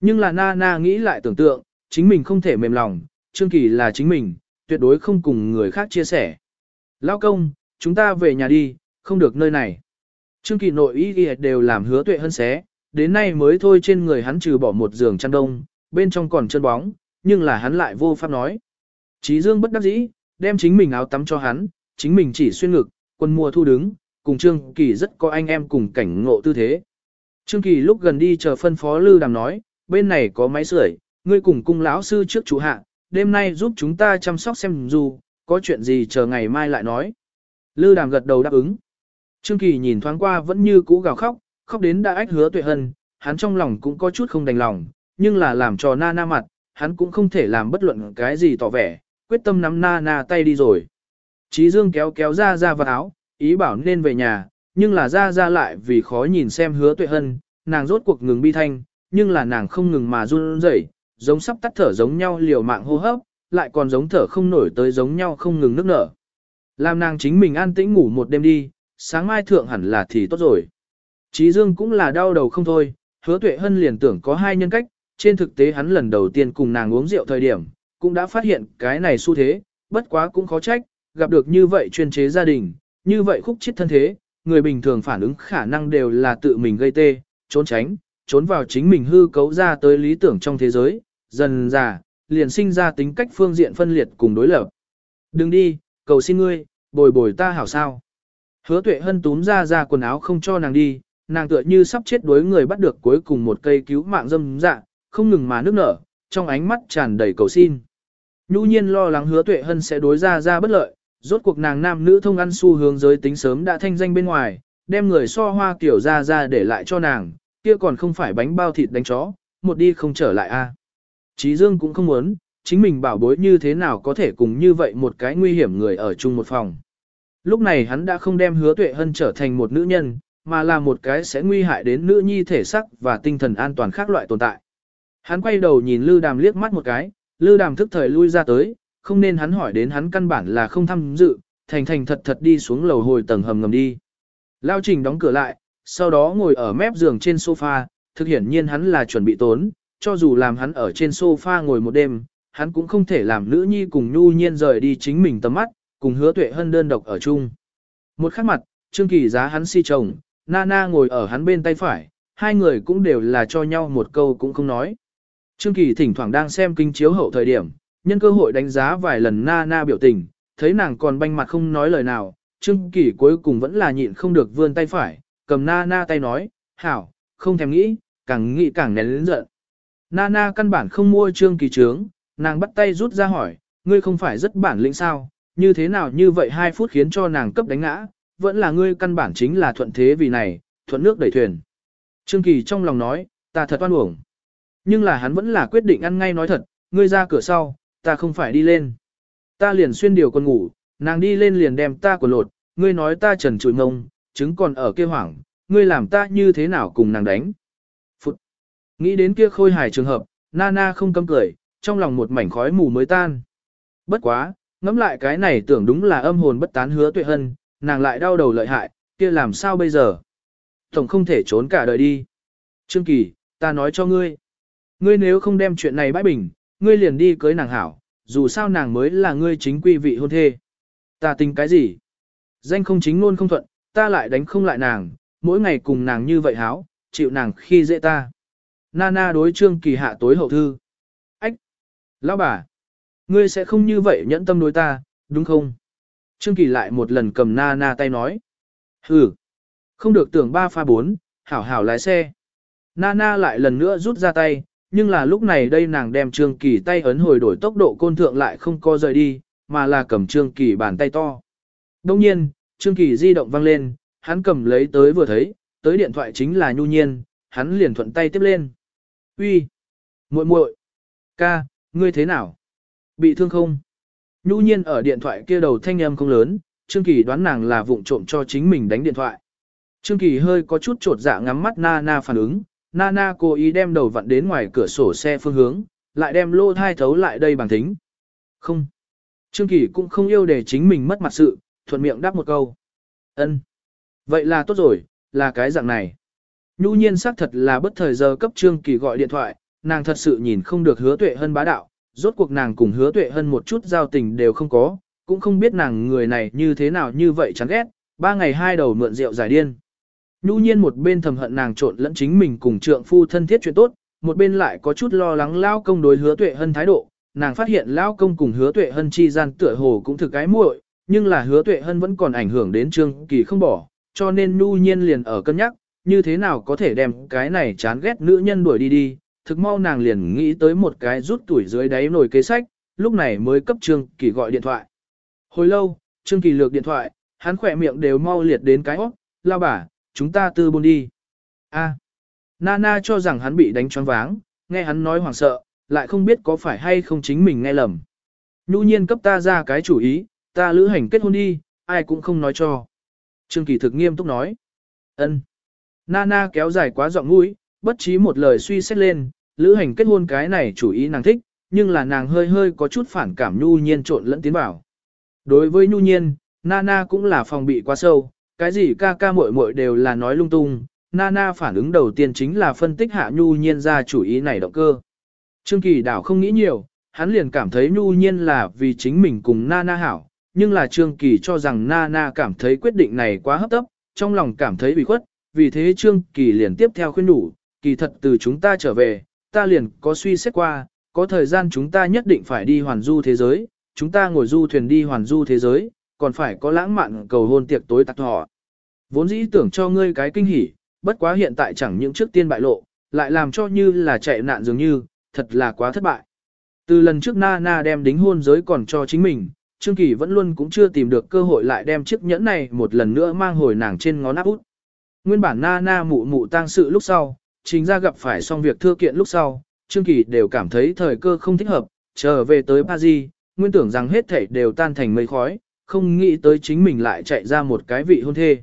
[SPEAKER 1] Nhưng là Na Na nghĩ lại tưởng tượng, chính mình không thể mềm lòng, Trương Kỳ là chính mình, tuyệt đối không cùng người khác chia sẻ. Lao công, chúng ta về nhà đi, không được nơi này. Trương Kỳ nội ý đều làm hứa tuệ hân xé, đến nay mới thôi trên người hắn trừ bỏ một giường chăn đông, bên trong còn chân bóng, nhưng là hắn lại vô pháp nói. Chí Dương bất đắc dĩ, đem chính mình áo tắm cho hắn, chính mình chỉ xuyên ngực, quân mùa thu đứng, cùng Trương Kỳ rất có anh em cùng cảnh ngộ tư thế. Trương Kỳ lúc gần đi chờ phân phó Lư Đàm nói, bên này có máy sưởi, ngươi cùng cung lão sư trước chủ hạ, đêm nay giúp chúng ta chăm sóc xem dù, có chuyện gì chờ ngày mai lại nói. Lư Đàm gật đầu đáp ứng. Trương Kỳ nhìn thoáng qua vẫn như cũ gào khóc, khóc đến đã ách hứa tuệ hân, hắn trong lòng cũng có chút không đành lòng, nhưng là làm trò na na mặt, hắn cũng không thể làm bất luận cái gì tỏ vẻ, quyết tâm nắm na na tay đi rồi. Chí Dương kéo kéo ra ra vào áo, ý bảo nên về nhà, nhưng là ra ra lại vì khó nhìn xem hứa tuệ hân, nàng rốt cuộc ngừng bi thanh, nhưng là nàng không ngừng mà run rẩy, giống sắp tắt thở giống nhau liều mạng hô hấp, lại còn giống thở không nổi tới giống nhau không ngừng nức nở. Làm nàng chính mình an tĩnh ngủ một đêm đi, sáng mai thượng hẳn là thì tốt rồi. Chí Dương cũng là đau đầu không thôi, hứa tuệ hân liền tưởng có hai nhân cách, trên thực tế hắn lần đầu tiên cùng nàng uống rượu thời điểm, cũng đã phát hiện cái này xu thế, bất quá cũng khó trách, gặp được như vậy chuyên chế gia đình, như vậy khúc chết thân thế, người bình thường phản ứng khả năng đều là tự mình gây tê, trốn tránh, trốn vào chính mình hư cấu ra tới lý tưởng trong thế giới, dần già, liền sinh ra tính cách phương diện phân liệt cùng đối lập. Đừng đi, cầu xin ngươi, bồi bồi ta hảo sao. Hứa tuệ hân túm ra ra quần áo không cho nàng đi, nàng tựa như sắp chết đối người bắt được cuối cùng một cây cứu mạng dâm dạ, không ngừng mà nước nở, trong ánh mắt tràn đầy cầu xin. Nhu nhiên lo lắng hứa tuệ hân sẽ đối ra ra bất lợi, rốt cuộc nàng nam nữ thông ăn xu hướng giới tính sớm đã thanh danh bên ngoài, đem người so hoa kiểu ra ra để lại cho nàng, kia còn không phải bánh bao thịt đánh chó, một đi không trở lại a. Chí Dương cũng không muốn, chính mình bảo bối như thế nào có thể cùng như vậy một cái nguy hiểm người ở chung một phòng. Lúc này hắn đã không đem hứa tuệ hân trở thành một nữ nhân, mà là một cái sẽ nguy hại đến nữ nhi thể sắc và tinh thần an toàn khác loại tồn tại. Hắn quay đầu nhìn Lư Đàm liếc mắt một cái, Lư Đàm thức thời lui ra tới, không nên hắn hỏi đến hắn căn bản là không tham dự, thành thành thật thật đi xuống lầu hồi tầng hầm ngầm đi. Lao Trình đóng cửa lại, sau đó ngồi ở mép giường trên sofa, thực hiển nhiên hắn là chuẩn bị tốn, cho dù làm hắn ở trên sofa ngồi một đêm, hắn cũng không thể làm nữ nhi cùng nhu nhiên rời đi chính mình tầm mắt, cùng hứa tuệ hân đơn độc ở chung. Một khắc mặt, Trương Kỳ giá hắn si chồng, Nana ngồi ở hắn bên tay phải, hai người cũng đều là cho nhau một câu cũng không nói. Trương Kỳ thỉnh thoảng đang xem kinh chiếu hậu thời điểm, nhân cơ hội đánh giá vài lần Na Na biểu tình, thấy nàng còn banh mặt không nói lời nào, Trương Kỳ cuối cùng vẫn là nhịn không được vươn tay phải, cầm Na Na tay nói, hảo, không thèm nghĩ, càng nghĩ càng nén lớn giận. Na Na căn bản không mua Trương Kỳ trướng, nàng bắt tay rút ra hỏi, ngươi không phải rất bản lĩnh sao, như thế nào như vậy hai phút khiến cho nàng cấp đánh ngã, vẫn là ngươi căn bản chính là thuận thế vì này, thuận nước đẩy thuyền. Trương Kỳ trong lòng nói, ta thật oan uổng. Nhưng là hắn vẫn là quyết định ăn ngay nói thật, ngươi ra cửa sau, ta không phải đi lên. Ta liền xuyên điều con ngủ, nàng đi lên liền đem ta của lột, ngươi nói ta trần trụi ngông, chứng còn ở kia hoảng, ngươi làm ta như thế nào cùng nàng đánh. Phụt! Nghĩ đến kia khôi hài trường hợp, Nana không cấm cười, trong lòng một mảnh khói mù mới tan. Bất quá, ngẫm lại cái này tưởng đúng là âm hồn bất tán hứa tuệ hân, nàng lại đau đầu lợi hại, kia làm sao bây giờ? Tổng không thể trốn cả đời đi. Trương Kỳ, ta nói cho ngươi. Ngươi nếu không đem chuyện này bãi bình, ngươi liền đi cưới nàng hảo, dù sao nàng mới là ngươi chính quy vị hôn thê. Ta tính cái gì? Danh không chính luôn không thuận, ta lại đánh không lại nàng, mỗi ngày cùng nàng như vậy háo, chịu nàng khi dễ ta. Nana đối Trương Kỳ hạ tối hậu thư. Ách! Lão bà! Ngươi sẽ không như vậy nhẫn tâm đối ta, đúng không? Trương Kỳ lại một lần cầm Nana tay nói. Hừ! Không được tưởng ba pha bốn, hảo hảo lái xe. Nana lại lần nữa rút ra tay, nhưng là lúc này đây nàng đem Trương Kỳ tay ấn hồi đổi tốc độ côn thượng lại không co rời đi, mà là cầm Trương Kỳ bàn tay to. Đông nhiên, Trương Kỳ di động vang lên, hắn cầm lấy tới vừa thấy, tới điện thoại chính là Nhu Nhiên, hắn liền thuận tay tiếp lên. Uy, muội muội, ca, ngươi thế nào? Bị thương không? Nhu Nhiên ở điện thoại kia đầu thanh âm không lớn, Trương Kỳ đoán nàng là vụng trộm cho chính mình đánh điện thoại. Trương Kỳ hơi có chút trột dạ ngắm mắt Nana phản ứng, Nana cố ý đem đầu vặn đến ngoài cửa sổ xe phương hướng, lại đem lô thai thấu lại đây bằng thính. Không. Trương Kỳ cũng không yêu để chính mình mất mặt sự, thuận miệng đáp một câu. Ân. Vậy là tốt rồi, là cái dạng này. Nhu nhiên xác thật là bất thời giờ cấp Trương Kỳ gọi điện thoại, nàng thật sự nhìn không được hứa tuệ hơn bá đạo, rốt cuộc nàng cùng hứa tuệ hơn một chút giao tình đều không có, cũng không biết nàng người này như thế nào như vậy chán ghét, ba ngày hai đầu mượn rượu giải điên. Nhu nhiên một bên thầm hận nàng trộn lẫn chính mình cùng trượng phu thân thiết chuyện tốt, một bên lại có chút lo lắng lao công đối hứa tuệ hân thái độ, nàng phát hiện lao công cùng hứa tuệ hân chi gian tựa hồ cũng thực cái muội, nhưng là hứa tuệ hân vẫn còn ảnh hưởng đến trương kỳ không bỏ, cho nên nhu nhiên liền ở cân nhắc, như thế nào có thể đem cái này chán ghét nữ nhân đuổi đi đi, thực mau nàng liền nghĩ tới một cái rút tuổi dưới đáy nồi kế sách, lúc này mới cấp trương kỳ gọi điện thoại. Hồi lâu, trương kỳ lược điện thoại, hắn khỏe miệng đều mau liệt đến cái óc, lao bà, chúng ta tư buôn đi. A. Nana cho rằng hắn bị đánh choáng váng, nghe hắn nói hoảng sợ, lại không biết có phải hay không chính mình nghe lầm. Nhu nhiên cấp ta ra cái chủ ý, ta lữ hành kết hôn đi, ai cũng không nói cho. Trương Kỳ thực nghiêm túc nói. ân. Nana kéo dài quá giọng mũi, bất trí một lời suy xét lên, lữ hành kết hôn cái này chủ ý nàng thích, nhưng là nàng hơi hơi có chút phản cảm nhu nhiên trộn lẫn tiến bảo. Đối với nhu nhiên, Nana cũng là phòng bị quá sâu, cái gì ca ca muội muội đều là nói lung tung, Nana phản ứng đầu tiên chính là phân tích hạ nhu nhiên ra chủ ý này động cơ. Trương Kỳ đảo không nghĩ nhiều, hắn liền cảm thấy nhu nhiên là vì chính mình cùng Nana hảo, nhưng là Trương Kỳ cho rằng Nana cảm thấy quyết định này quá hấp tấp, trong lòng cảm thấy bị khuất, vì thế Trương Kỳ liền tiếp theo khuyên nhủ, kỳ thật từ chúng ta trở về, ta liền có suy xét qua, có thời gian chúng ta nhất định phải đi hoàn du thế giới, chúng ta ngồi du thuyền đi hoàn du thế giới, còn phải có lãng mạn cầu hôn tiệc tối tạc họ. Vốn dĩ tưởng cho ngươi cái kinh hỉ, bất quá hiện tại chẳng những trước tiên bại lộ, lại làm cho như là chạy nạn dường như, thật là quá thất bại. Từ lần trước Na Na đem đính hôn giới còn cho chính mình, Trương Kỳ vẫn luôn cũng chưa tìm được cơ hội lại đem chiếc nhẫn này một lần nữa mang hồi nàng trên ngón áp út. Nguyên bản Na Na mụ mụ tang sự lúc sau, chính ra gặp phải xong việc thưa kiện lúc sau, Trương Kỳ đều cảm thấy thời cơ không thích hợp, trở về tới Paris, nguyên tưởng rằng hết thảy đều tan thành mây khói, không nghĩ tới chính mình lại chạy ra một cái vị hôn thê.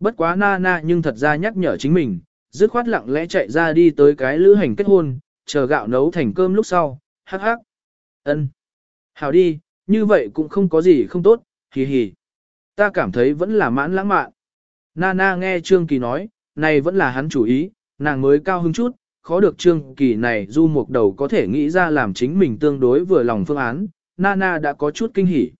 [SPEAKER 1] Bất quá na na nhưng thật ra nhắc nhở chính mình, dứt khoát lặng lẽ chạy ra đi tới cái lữ hành kết hôn, chờ gạo nấu thành cơm lúc sau, hắc hắc. ân Hảo đi, như vậy cũng không có gì không tốt, hì hì. Ta cảm thấy vẫn là mãn lãng mạn. Nana nghe Trương Kỳ nói, này vẫn là hắn chủ ý, nàng mới cao hứng chút, khó được Trương Kỳ này du mục đầu có thể nghĩ ra làm chính mình tương đối vừa lòng phương án, Nana đã có chút kinh hỉ.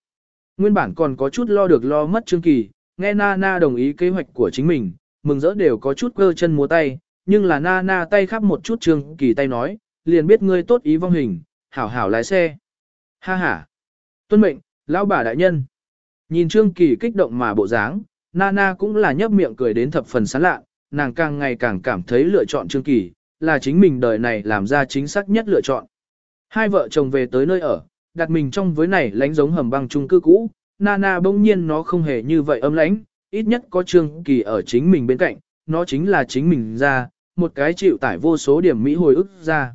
[SPEAKER 1] Nguyên bản còn có chút lo được lo mất Trương Kỳ, nghe Nana đồng ý kế hoạch của chính mình, mừng rỡ đều có chút cơ chân múa tay, nhưng là Nana tay khắp một chút Trương Kỳ tay nói, liền biết ngươi tốt ý vong hình, hảo hảo lái xe. Ha ha. Tuân mệnh, lão bà đại nhân. Nhìn Trương Kỳ kích động mà bộ dáng, Nana cũng là nhấp miệng cười đến thập phần sán lạ, nàng càng ngày càng cảm thấy lựa chọn Trương Kỳ, là chính mình đời này làm ra chính xác nhất lựa chọn. Hai vợ chồng về tới nơi ở, đặt mình trong với này lánh giống hầm băng chung cư cũ, Nana bỗng nhiên nó không hề như vậy âm lãnh, ít nhất có Trương Kỳ ở chính mình bên cạnh, nó chính là chính mình ra, một cái chịu tải vô số điểm mỹ hồi ức ra.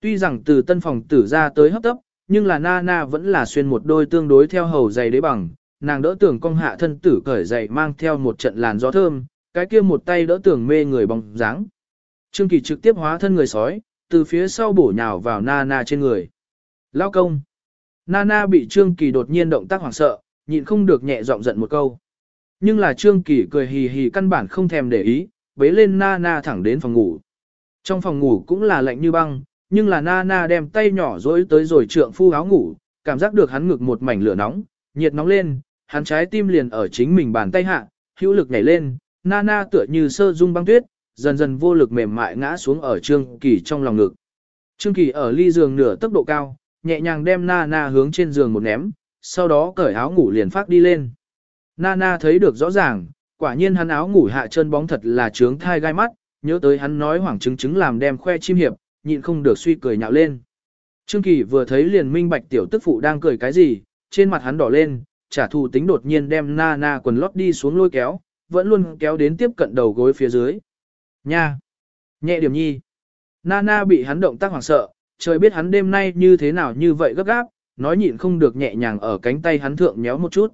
[SPEAKER 1] Tuy rằng từ tân phòng tử ra tới hấp tấp, nhưng là Nana vẫn là xuyên một đôi tương đối theo hầu giày đế bằng, nàng đỡ tưởng cong hạ thân tử cởi giày mang theo một trận làn gió thơm, cái kia một tay đỡ tưởng mê người bóng dáng. Trương Kỳ trực tiếp hóa thân người sói, từ phía sau bổ nhào vào Nana trên người. Lao công. Nana bị Trương Kỳ đột nhiên động tác hoảng sợ, nhịn không được nhẹ giọng giận một câu. Nhưng là Trương Kỳ cười hì hì căn bản không thèm để ý, bế lên Nana thẳng đến phòng ngủ. Trong phòng ngủ cũng là lạnh như băng, nhưng là Nana đem tay nhỏ dối tới rồi trượng phu áo ngủ, cảm giác được hắn ngực một mảnh lửa nóng, nhiệt nóng lên, hắn trái tim liền ở chính mình bàn tay hạ, hữu lực nhảy lên, Nana tựa như sơ dung băng tuyết, dần dần vô lực mềm mại ngã xuống ở Trương Kỳ trong lòng ngực. Trương Kỳ ở ly giường nửa tốc độ cao, nhẹ nhàng đem Nana hướng trên giường một ném, sau đó cởi áo ngủ liền phát đi lên. Nana thấy được rõ ràng, quả nhiên hắn áo ngủ hạ chân bóng thật là trướng thai gai mắt, nhớ tới hắn nói hoảng chứng chứng làm đem khoe chim hiệp, nhịn không được suy cười nhạo lên. Trương Kỳ vừa thấy liền minh bạch tiểu tức phụ đang cười cái gì, trên mặt hắn đỏ lên, trả thù tính đột nhiên đem Nana quần lót đi xuống lôi kéo, vẫn luôn kéo đến tiếp cận đầu gối phía dưới. Nha! Nhẹ điểm nhi! Nana bị hắn động tác hoảng sợ, trời biết hắn đêm nay như thế nào như vậy gấp gáp, nói nhịn không được nhẹ nhàng ở cánh tay hắn thượng méo một chút.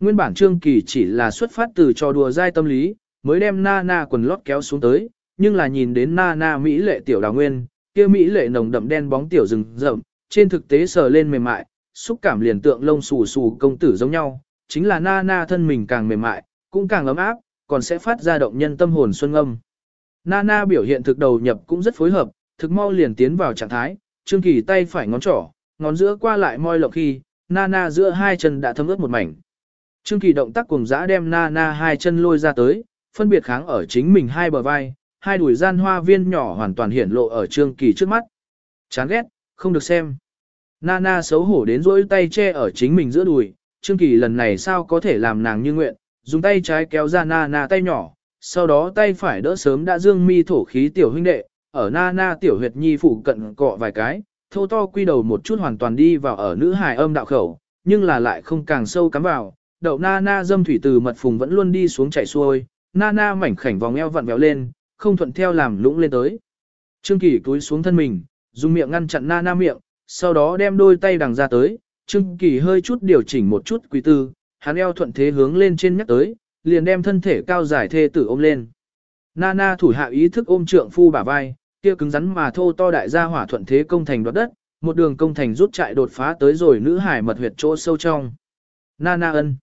[SPEAKER 1] Nguyên bản Trương Kỳ chỉ là xuất phát từ trò đùa dai tâm lý, mới đem Nana quần lót kéo xuống tới, nhưng là nhìn đến Nana Mỹ lệ tiểu đào nguyên, kia Mỹ lệ nồng đậm đen bóng tiểu rừng rậm, trên thực tế sờ lên mềm mại, xúc cảm liền tượng lông xù xù công tử giống nhau, chính là Nana thân mình càng mềm mại, cũng càng ấm áp, còn sẽ phát ra động nhân tâm hồn xuân âm. Nana biểu hiện thực đầu nhập cũng rất phối hợp, thực mau liền tiến vào trạng thái, Trương Kỳ tay phải ngón trỏ, ngón giữa qua lại môi lộc khi, Nana giữa hai chân đã thấm ướt một mảnh. Trương Kỳ động tác cùng dã đem Nana hai chân lôi ra tới, phân biệt kháng ở chính mình hai bờ vai, hai đùi gian hoa viên nhỏ hoàn toàn hiển lộ ở Trương Kỳ trước mắt. Chán ghét, không được xem. Nana xấu hổ đến rỗi tay che ở chính mình giữa đùi, Trương Kỳ lần này sao có thể làm nàng như nguyện, dùng tay trái kéo ra Nana tay nhỏ, sau đó tay phải đỡ sớm đã dương mi thổ khí tiểu huynh đệ, ở Nana tiểu huyệt nhi phụ cận cọ vài cái, thô to quy đầu một chút hoàn toàn đi vào ở nữ hài âm đạo khẩu, nhưng là lại không càng sâu cắm vào, đậu Nana dâm thủy từ mật phùng vẫn luôn đi xuống chảy xuôi, Nana mảnh khảnh vòng eo vặn vẹo lên, không thuận theo làm lũng lên tới. Trương Kỳ túi xuống thân mình, dùng miệng ngăn chặn Nana miệng, sau đó đem đôi tay đằng ra tới, Trương Kỳ hơi chút điều chỉnh một chút quý tư, hắn eo thuận thế hướng lên trên nhắc tới, liền đem thân thể cao dài thê tử ôm lên. Nana thủ hạ ý thức ôm trượng phu bả vai, kia cứng rắn mà thô to đại gia hỏa thuận thế công thành đoạt đất, một đường công thành rút chạy đột phá tới rồi nữ hải mật huyệt chỗ sâu trong. Nana ân.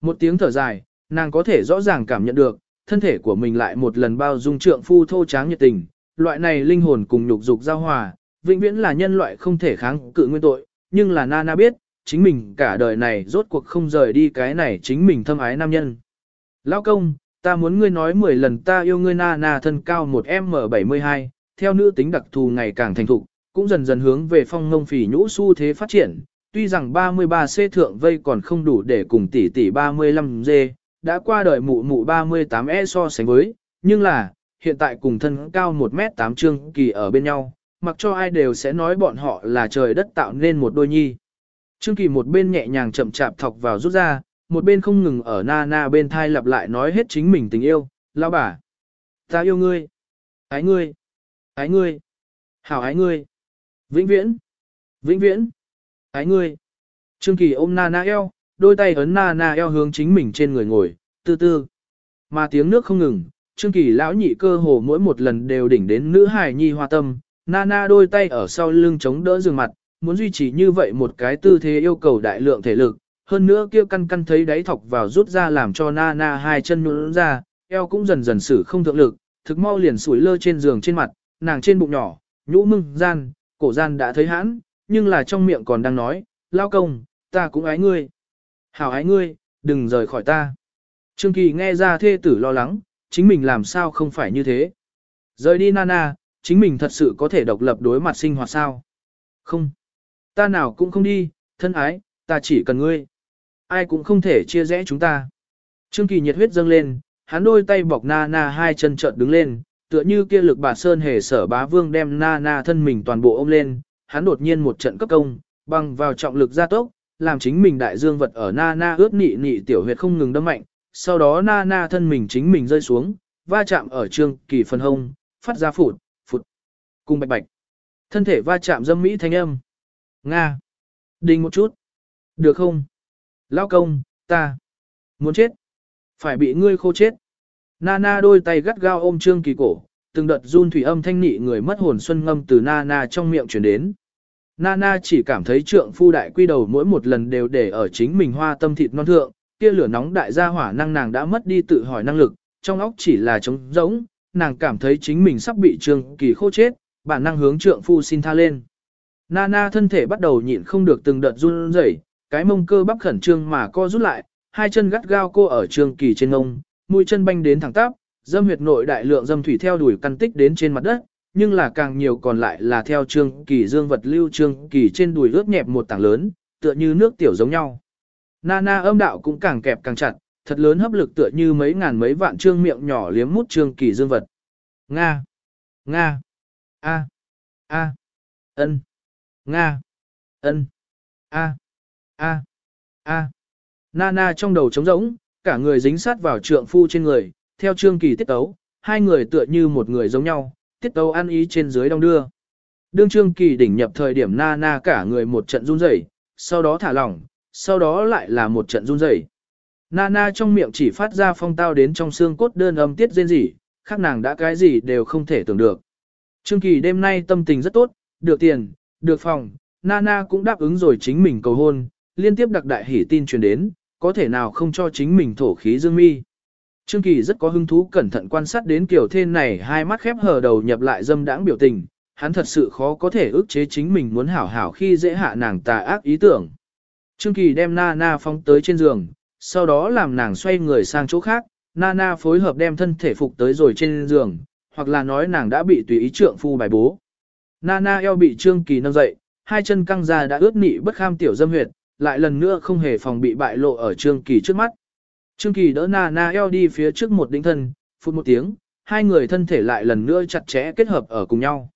[SPEAKER 1] Một tiếng thở dài, nàng có thể rõ ràng cảm nhận được, thân thể của mình lại một lần bao dung trượng phu thô tráng nhiệt tình, loại này linh hồn cùng nhục dục giao hòa, vĩnh viễn là nhân loại không thể kháng cự nguyên tội, nhưng là Nana biết, chính mình cả đời này rốt cuộc không rời đi cái này chính mình thâm ái nam nhân. Lão công, ta muốn ngươi nói 10 lần ta yêu ngươi Nana thân cao 1M72, theo nữ tính đặc thù ngày càng thành thục, cũng dần dần hướng về phong ngông phỉ nhũ xu thế phát triển. Tuy rằng 33C thượng vây còn không đủ để cùng tỷ tỷ 35G, đã qua đời mụ mụ 38E so sánh với, nhưng là, hiện tại cùng thân cao 1m8 trương kỳ ở bên nhau, mặc cho ai đều sẽ nói bọn họ là trời đất tạo nên một đôi nhi. Trương Kỳ một bên nhẹ nhàng chậm chạp thọc vào rút ra, một bên không ngừng ở na na bên thai lặp lại nói hết chính mình tình yêu, lao bà. Ta yêu ngươi. Ái ngươi. Ái ngươi. Hảo ái ngươi. Vĩnh viễn. Vĩnh viễn. Ái ngươi. Trương Kỳ ôm na na eo, đôi tay ấn na na eo hướng chính mình trên người ngồi, tư tư. Mà tiếng nước không ngừng, Trương Kỳ lão nhị cơ hồ mỗi một lần đều đỉnh đến nữ hài nhi hoa tâm, Nana đôi tay ở sau lưng chống đỡ giường mặt, muốn duy trì như vậy một cái tư thế yêu cầu đại lượng thể lực, hơn nữa kia căn căn thấy đáy thọc vào rút ra làm cho Nana hai chân nhũn ra, eo cũng dần dần sử không thượng lực, thực mau liền sủi lơ trên giường trên mặt, nàng trên bụng nhỏ, nhũ mưng gian, cổ gian đã thấy hãn, nhưng là trong miệng còn đang nói, lao công, ta cũng ái ngươi. Hảo ái ngươi, đừng rời khỏi ta. Trương Kỳ nghe ra thê tử lo lắng, chính mình làm sao không phải như thế. Rời đi Nana, chính mình thật sự có thể độc lập đối mặt sinh hoạt sao? Không. Ta nào cũng không đi, thân ái, ta chỉ cần ngươi. Ai cũng không thể chia rẽ chúng ta. Trương Kỳ nhiệt huyết dâng lên, hắn đôi tay bọc Nana hai chân trợn đứng lên, tựa như kia lực bà Sơn hề sở bá vương đem Nana thân mình toàn bộ ôm lên, hắn đột nhiên một trận cấp công, bằng vào trọng lực gia tốc, làm chính mình đại dương vật ở Nana ướt nị nị tiểu huyệt không ngừng đâm mạnh, sau đó Nana thân mình chính mình rơi xuống, va chạm ở Trương Kỳ phần hông, phát ra phụt, phụt, cùng bạch bạch. Thân thể va chạm dâm mỹ thanh âm. Nga. Đình một chút. Được không? Lao công, ta. Muốn chết. Phải bị ngươi khô chết. Nana đôi tay gắt gao ôm Trương Kỳ cổ, từng đợt run thủy âm thanh nị người mất hồn xuân ngâm từ Nana trong miệng chuyển đến. Nana chỉ cảm thấy trượng phu đại quy đầu mỗi một lần đều để ở chính mình hoa tâm thịt non thượng, kia lửa nóng đại gia hỏa năng nàng đã mất đi tự hỏi năng lực, trong óc chỉ là trống rỗng, nàng cảm thấy chính mình sắp bị Trương Kỳ khô chết, bản năng hướng trượng phu xin tha lên. Nana thân thể bắt đầu nhịn không được từng đợt run rẩy, cái mông cơ bắp khẩn trương mà co rút lại, hai chân gắt gao cô ở Trương Kỳ trên ngông, mũi chân banh đến thẳng tắp, dâm huyệt nội đại lượng dâm thủy theo đuổi căn tích đến trên mặt đất, nhưng là càng nhiều còn lại là theo Trương Kỳ dương vật lưu Trương Kỳ trên đùi ướt nhẹp một tảng lớn, tựa như nước tiểu giống nhau. Nana âm đạo cũng càng kẹp càng chặt, thật lớn hấp lực tựa như mấy ngàn mấy vạn trương miệng nhỏ liếm mút Trương Kỳ dương vật. Nga! Nga! A! A! Ân! Nga! Ân! A! A! A! Nana trong đầu trống rỗng, cả người dính sát vào trượng phu trên người, theo trương kỳ tiết tấu, hai người tựa như một người giống nhau, tiết tấu ăn ý trên dưới đông đưa. Đương trương kỳ đỉnh nhập thời điểm Nana cả người một trận run rẩy, sau đó thả lỏng, sau đó lại là một trận run rẩy. Nana trong miệng chỉ phát ra phong tao đến trong xương cốt đơn âm tiết rên rỉ, khác nàng đã cái gì đều không thể tưởng được. Trương Kỳ đêm nay tâm tình rất tốt, được tiền, được phòng, Nana cũng đáp ứng rồi chính mình cầu hôn, liên tiếp đặc đại hỉ tin truyền đến, có thể nào không cho chính mình thổ khí dương mi. Trương Kỳ rất có hứng thú cẩn thận quan sát đến kiểu thê này hai mắt khép hờ đầu nhập lại dâm đãng biểu tình, hắn thật sự khó có thể ức chế chính mình muốn hảo hảo khi dễ hạ nàng tà ác ý tưởng. Trương Kỳ đem Nana phóng tới trên giường, sau đó làm nàng xoay người sang chỗ khác, Nana phối hợp đem thân thể phục tới rồi trên giường, hoặc là nói nàng đã bị tùy ý trượng phu bài bố. Nana eo bị Trương Kỳ nâng dậy, hai chân căng ra đã ướt nị bất kham tiểu dâm huyệt, lại lần nữa không hề phòng bị bại lộ ở Trương Kỳ trước mắt. Trương Kỳ đỡ Nana eo đi phía trước một đỉnh thân, phút một tiếng, hai người thân thể lại lần nữa chặt chẽ kết hợp ở cùng nhau.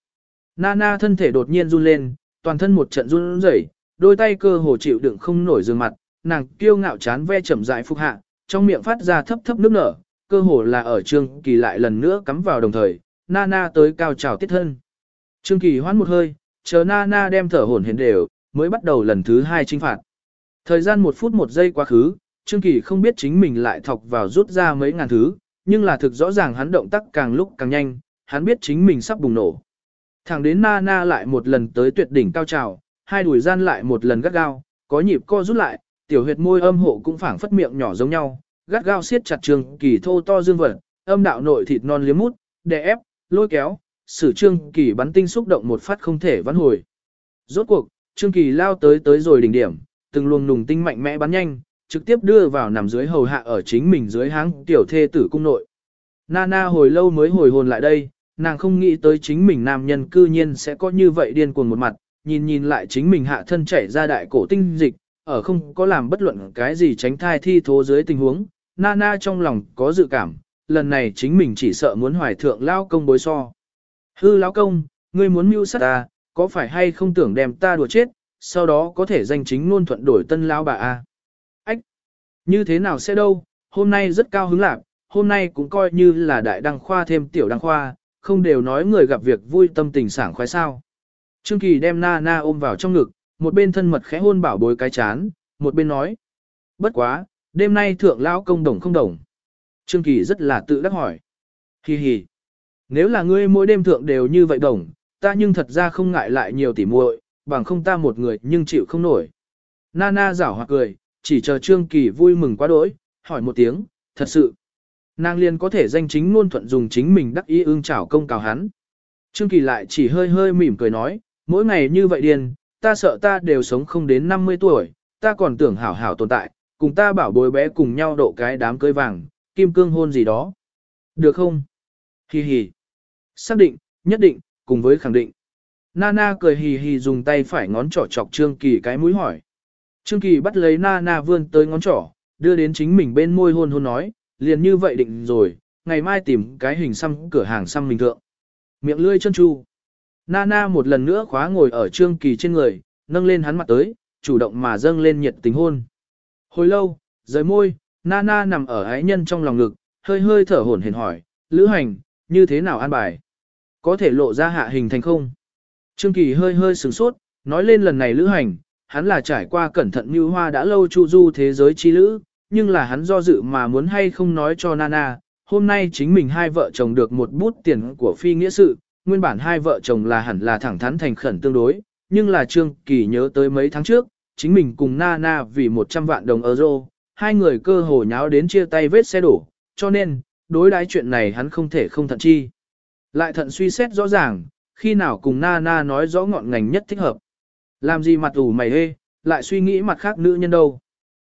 [SPEAKER 1] Nana thân thể đột nhiên run lên, toàn thân một trận run rẩy, đôi tay cơ hồ chịu đựng không nổi dương mặt, nàng kiêu ngạo chán ve chậm rãi phục hạ, trong miệng phát ra thấp thấp nước nở, cơ hồ là ở Trương Kỳ lại lần nữa cắm vào đồng thời, Nana tới cao trào tiết thân. Trương Kỳ hoán một hơi, chờ Nana đem thở hổn hển đều, mới bắt đầu lần thứ hai chinh phạt. Thời gian một phút một giây quá khứ, Trương Kỳ không biết chính mình lại thọc vào rút ra mấy ngàn thứ, nhưng là thực rõ ràng hắn động tác càng lúc càng nhanh, hắn biết chính mình sắp bùng nổ. Thẳng đến na na lại một lần tới tuyệt đỉnh cao trào, hai đùi gian lại một lần gắt gao, có nhịp co rút lại, tiểu huyệt môi âm hộ cũng phảng phất miệng nhỏ giống nhau, gắt gao siết chặt Trương Kỳ thô to dương vật, âm đạo nội thịt non liếm mút, đè ép, lôi kéo, sử Trương Kỳ bắn tinh xúc động một phát không thể vãn hồi. Rốt cuộc, Trương Kỳ lao tới tới rồi đỉnh điểm, từng luồng nùng tinh mạnh mẽ bắn nhanh, trực tiếp đưa vào nằm dưới hầu hạ ở chính mình dưới háng tiểu thê tử cung nội. Nana hồi lâu mới hồi hồn lại đây, nàng không nghĩ tới chính mình nam nhân cư nhiên sẽ có như vậy điên cuồng một mặt, nhìn nhìn lại chính mình hạ thân chảy ra đại cổ tinh dịch, ở không có làm bất luận cái gì tránh thai thi thố dưới tình huống, Nana trong lòng có dự cảm, lần này chính mình chỉ sợ muốn hoài thượng lao công bối so. Hư lão công, ngươi muốn mưu sát ta, có phải hay không tưởng đem ta đùa chết, sau đó có thể danh chính luôn thuận đổi tân lão bà a. Ách, như thế nào sẽ đâu, hôm nay rất cao hứng lạc, hôm nay cũng coi như là đại đăng khoa thêm tiểu đăng khoa, không đều nói người gặp việc vui tâm tình sảng khoái sao. Trương Kỳ đem na na ôm vào trong ngực, một bên thân mật khẽ hôn bảo bối cái chán, một bên nói. Bất quá, đêm nay thượng lão công đồng không đồng. Trương Kỳ rất là tự đắc hỏi. Hi hi. Nếu là ngươi mỗi đêm thượng đều như vậy đồng, ta nhưng thật ra không ngại lại nhiều tỉ muội, bằng không ta một người nhưng chịu không nổi. Nana giảo hoặc cười, chỉ chờ Trương Kỳ vui mừng quá đỗi, hỏi một tiếng, thật sự. Nàng liền có thể danh chính ngôn thuận dùng chính mình đắc ý ương chảo công cào hắn. Trương Kỳ lại chỉ hơi hơi mỉm cười nói, mỗi ngày như vậy điên, ta sợ ta đều sống không đến 50 tuổi, ta còn tưởng hảo hảo tồn tại, cùng ta bảo bối bé cùng nhau độ cái đám cưới vàng, kim cương hôn gì đó. Được không? Hi hi. Xác định, nhất định, cùng với khẳng định. Nana cười hì hì dùng tay phải ngón trỏ chọc Trương Kỳ cái mũi hỏi. Trương Kỳ bắt lấy Nana vươn tới ngón trỏ, đưa đến chính mình bên môi hôn hôn nói, liền như vậy định rồi, ngày mai tìm cái hình xăm cửa hàng xăm mình thượng. Miệng lươi chân chu. Nana một lần nữa khóa ngồi ở Trương Kỳ trên người, nâng lên hắn mặt tới, chủ động mà dâng lên nhiệt tình hôn. Hồi lâu, rời môi, Nana nằm ở ái nhân trong lòng ngực, hơi hơi thở hổn hển hỏi, lữ hành, như thế nào an bài? Có thể lộ ra hạ hình thành không? Trương Kỳ hơi hơi sửng sốt, nói lên lần này lữ hành, hắn là trải qua cẩn thận như hoa đã lâu chu du thế giới chi lữ, nhưng là hắn do dự mà muốn hay không nói cho Nana, hôm nay chính mình hai vợ chồng được một bút tiền của phi nghĩa sự, nguyên bản hai vợ chồng là hẳn là thẳng thắn thành khẩn tương đối, nhưng là Trương Kỳ nhớ tới mấy tháng trước, chính mình cùng Nana vì 100 vạn đồng euro, hai người cơ hồ nháo đến chia tay vết xe đổ, cho nên, đối đãi chuyện này hắn không thể không thận chi. Lại thận suy xét rõ ràng, khi nào cùng Nana nói rõ ngọn ngành nhất thích hợp. Làm gì mặt ủ mày hê, lại suy nghĩ mặt khác nữ nhân đâu.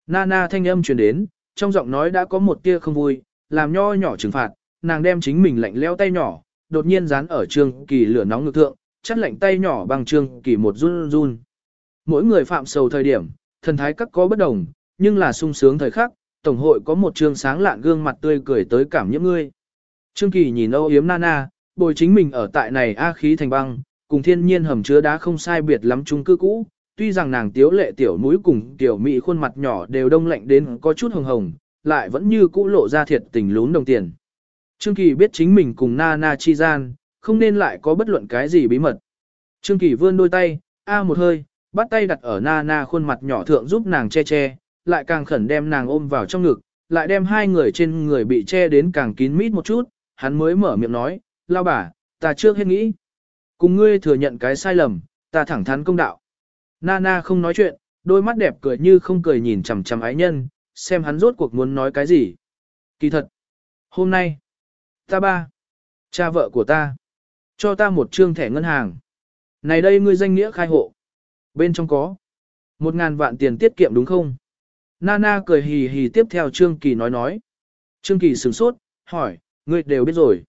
[SPEAKER 1] Nana thanh âm truyền đến, trong giọng nói đã có một tia không vui, làm nho nhỏ trừng phạt, nàng đem chính mình lạnh leo tay nhỏ, đột nhiên dán ở trương kỳ lửa nóng ngược thượng, chắt lạnh tay nhỏ bằng trương kỳ một run run. Mỗi người phạm sầu thời điểm, thần thái các có bất đồng, nhưng là sung sướng thời khắc, tổng hội có một trương sáng lạn gương mặt tươi cười tới cảm nhiễm ngươi. Trương kỳ nhìn âu yếm Nana, bồi chính mình ở tại này a khí thành băng, cùng thiên nhiên hầm chứa đá không sai biệt lắm chung cư cũ, tuy rằng nàng tiếu lệ tiểu mũi cùng tiểu mỹ khuôn mặt nhỏ đều đông lạnh đến có chút hồng hồng, lại vẫn như cũ lộ ra thiệt tình lún đồng tiền. Trương Kỳ biết chính mình cùng Na Na chi gian, không nên lại có bất luận cái gì bí mật. Trương Kỳ vươn đôi tay, a một hơi, bắt tay đặt ở Na Na khuôn mặt nhỏ thượng giúp nàng che che, lại càng khẩn đem nàng ôm vào trong ngực, lại đem hai người trên người bị che đến càng kín mít một chút, hắn mới mở miệng nói, lao bà, ta trước hết nghĩ. Cùng ngươi thừa nhận cái sai lầm, ta thẳng thắn công đạo. Nana không nói chuyện, đôi mắt đẹp cười như không cười nhìn chằm chằm ái nhân, xem hắn rốt cuộc muốn nói cái gì. Kỳ thật, hôm nay, ta ba, cha vợ của ta, cho ta một trương thẻ ngân hàng. Này đây ngươi danh nghĩa khai hộ. Bên trong có một ngàn vạn tiền tiết kiệm đúng không? Nana cười hì hì tiếp theo Trương Kỳ nói nói. Trương Kỳ sửng sốt, hỏi, ngươi đều biết rồi.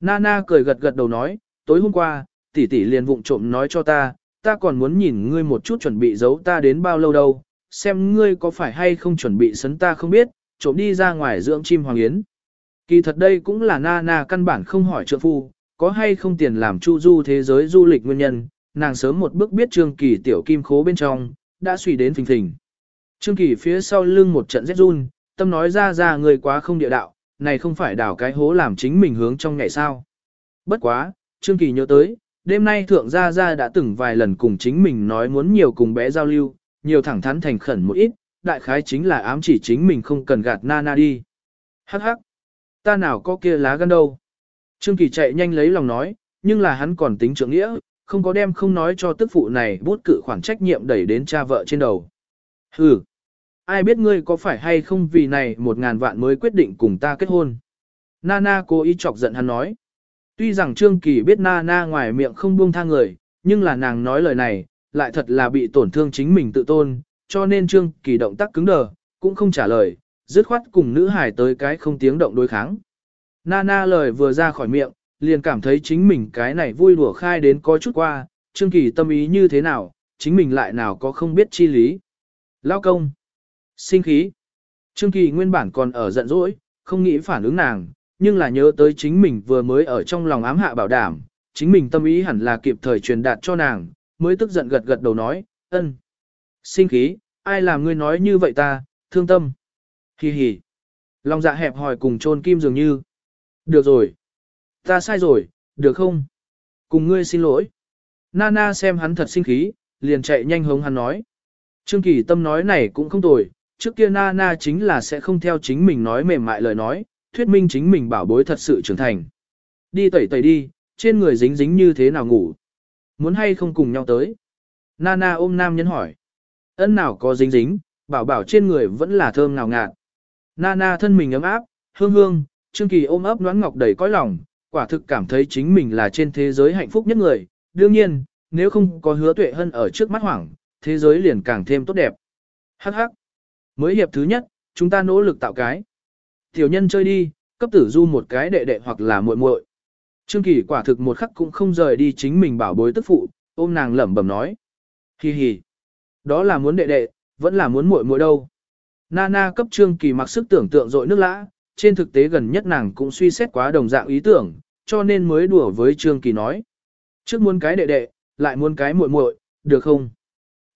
[SPEAKER 1] Nana cười gật gật đầu nói, tối hôm qua, tỷ tỷ liền vụng trộm nói cho ta, ta còn muốn nhìn ngươi một chút chuẩn bị giấu ta đến bao lâu đâu, xem ngươi có phải hay không chuẩn bị sấn ta không biết, trộm đi ra ngoài dưỡng chim hoàng yến. Kỳ thật đây cũng là Nana căn bản không hỏi trượng phu, có hay không tiền làm chu du thế giới du lịch nguyên nhân, nàng sớm một bước biết Trương Kỳ tiểu kim khố bên trong, đã suy đến phình phình. Trương Kỳ phía sau lưng một trận rét run, tâm nói ra ra người quá không địa đạo, này không phải đào cái hố làm chính mình hướng trong ngày sao. Bất quá, Trương Kỳ nhớ tới, đêm nay thượng gia gia đã từng vài lần cùng chính mình nói muốn nhiều cùng bé giao lưu, nhiều thẳng thắn thành khẩn một ít, đại khái chính là ám chỉ chính mình không cần gạt na na đi. Hắc hắc, ta nào có kia lá gan đâu. Trương Kỳ chạy nhanh lấy lòng nói, nhưng là hắn còn tính trưởng nghĩa, không có đem không nói cho tức phụ này bút cự khoản trách nhiệm đẩy đến cha vợ trên đầu. Hừ, ai biết ngươi có phải hay không vì này một ngàn vạn mới quyết định cùng ta kết hôn. Nana cố ý chọc giận hắn nói. Tuy rằng Trương Kỳ biết Nana ngoài miệng không buông tha người, nhưng là nàng nói lời này, lại thật là bị tổn thương chính mình tự tôn, cho nên Trương Kỳ động tác cứng đờ, cũng không trả lời, dứt khoát cùng nữ hải tới cái không tiếng động đối kháng. Nana lời vừa ra khỏi miệng, liền cảm thấy chính mình cái này vui đùa khai đến có chút qua, Trương Kỳ tâm ý như thế nào, chính mình lại nào có không biết chi lý. Lao công. Sinh khí. Trương Kỳ nguyên bản còn ở giận dỗi, không nghĩ phản ứng nàng, nhưng là nhớ tới chính mình vừa mới ở trong lòng ám hạ bảo đảm, chính mình tâm ý hẳn là kịp thời truyền đạt cho nàng, mới tức giận gật gật đầu nói, ân. Sinh khí, ai làm ngươi nói như vậy ta, thương tâm. Hi hi. Lòng dạ hẹp hỏi cùng trôn kim dường như. Được rồi. Ta sai rồi, được không? Cùng ngươi xin lỗi. Nana xem hắn thật sinh khí, liền chạy nhanh hống hắn nói. Trương Kỳ Tâm nói này cũng không tồi, trước kia Nana chính là sẽ không theo chính mình nói mềm mại lời nói, thuyết minh chính mình bảo bối thật sự trưởng thành. Đi tẩy tẩy đi, trên người dính dính như thế nào ngủ. Muốn hay không cùng nhau tới? Nana ôm nam nhân hỏi. Ân nào có dính dính, bảo bảo trên người vẫn là thơm ngào ngạt. Nana thân mình ấm áp, hương hương, Trương Kỳ ôm ấp noãn ngọc đầy cõi lòng, quả thực cảm thấy chính mình là trên thế giới hạnh phúc nhất người. Đương nhiên, nếu không có hứa tuệ hân ở trước mắt hoảng, thế giới liền càng thêm tốt đẹp. Hắc hắc. Mới hiệp thứ nhất, chúng ta nỗ lực tạo cái. Tiểu nhân chơi đi, cấp tử du một cái đệ đệ hoặc là muội muội. Trương Kỳ quả thực một khắc cũng không rời đi chính mình bảo bối tức phụ, ôm nàng lẩm bẩm nói. Hi hi. Đó là muốn đệ đệ, vẫn là muốn muội muội đâu. Nana cấp Trương Kỳ mặc sức tưởng tượng dội nước lã, trên thực tế gần nhất nàng cũng suy xét quá đồng dạng ý tưởng, cho nên mới đùa với Trương Kỳ nói. Trước muốn cái đệ đệ, lại muốn cái muội muội, được không?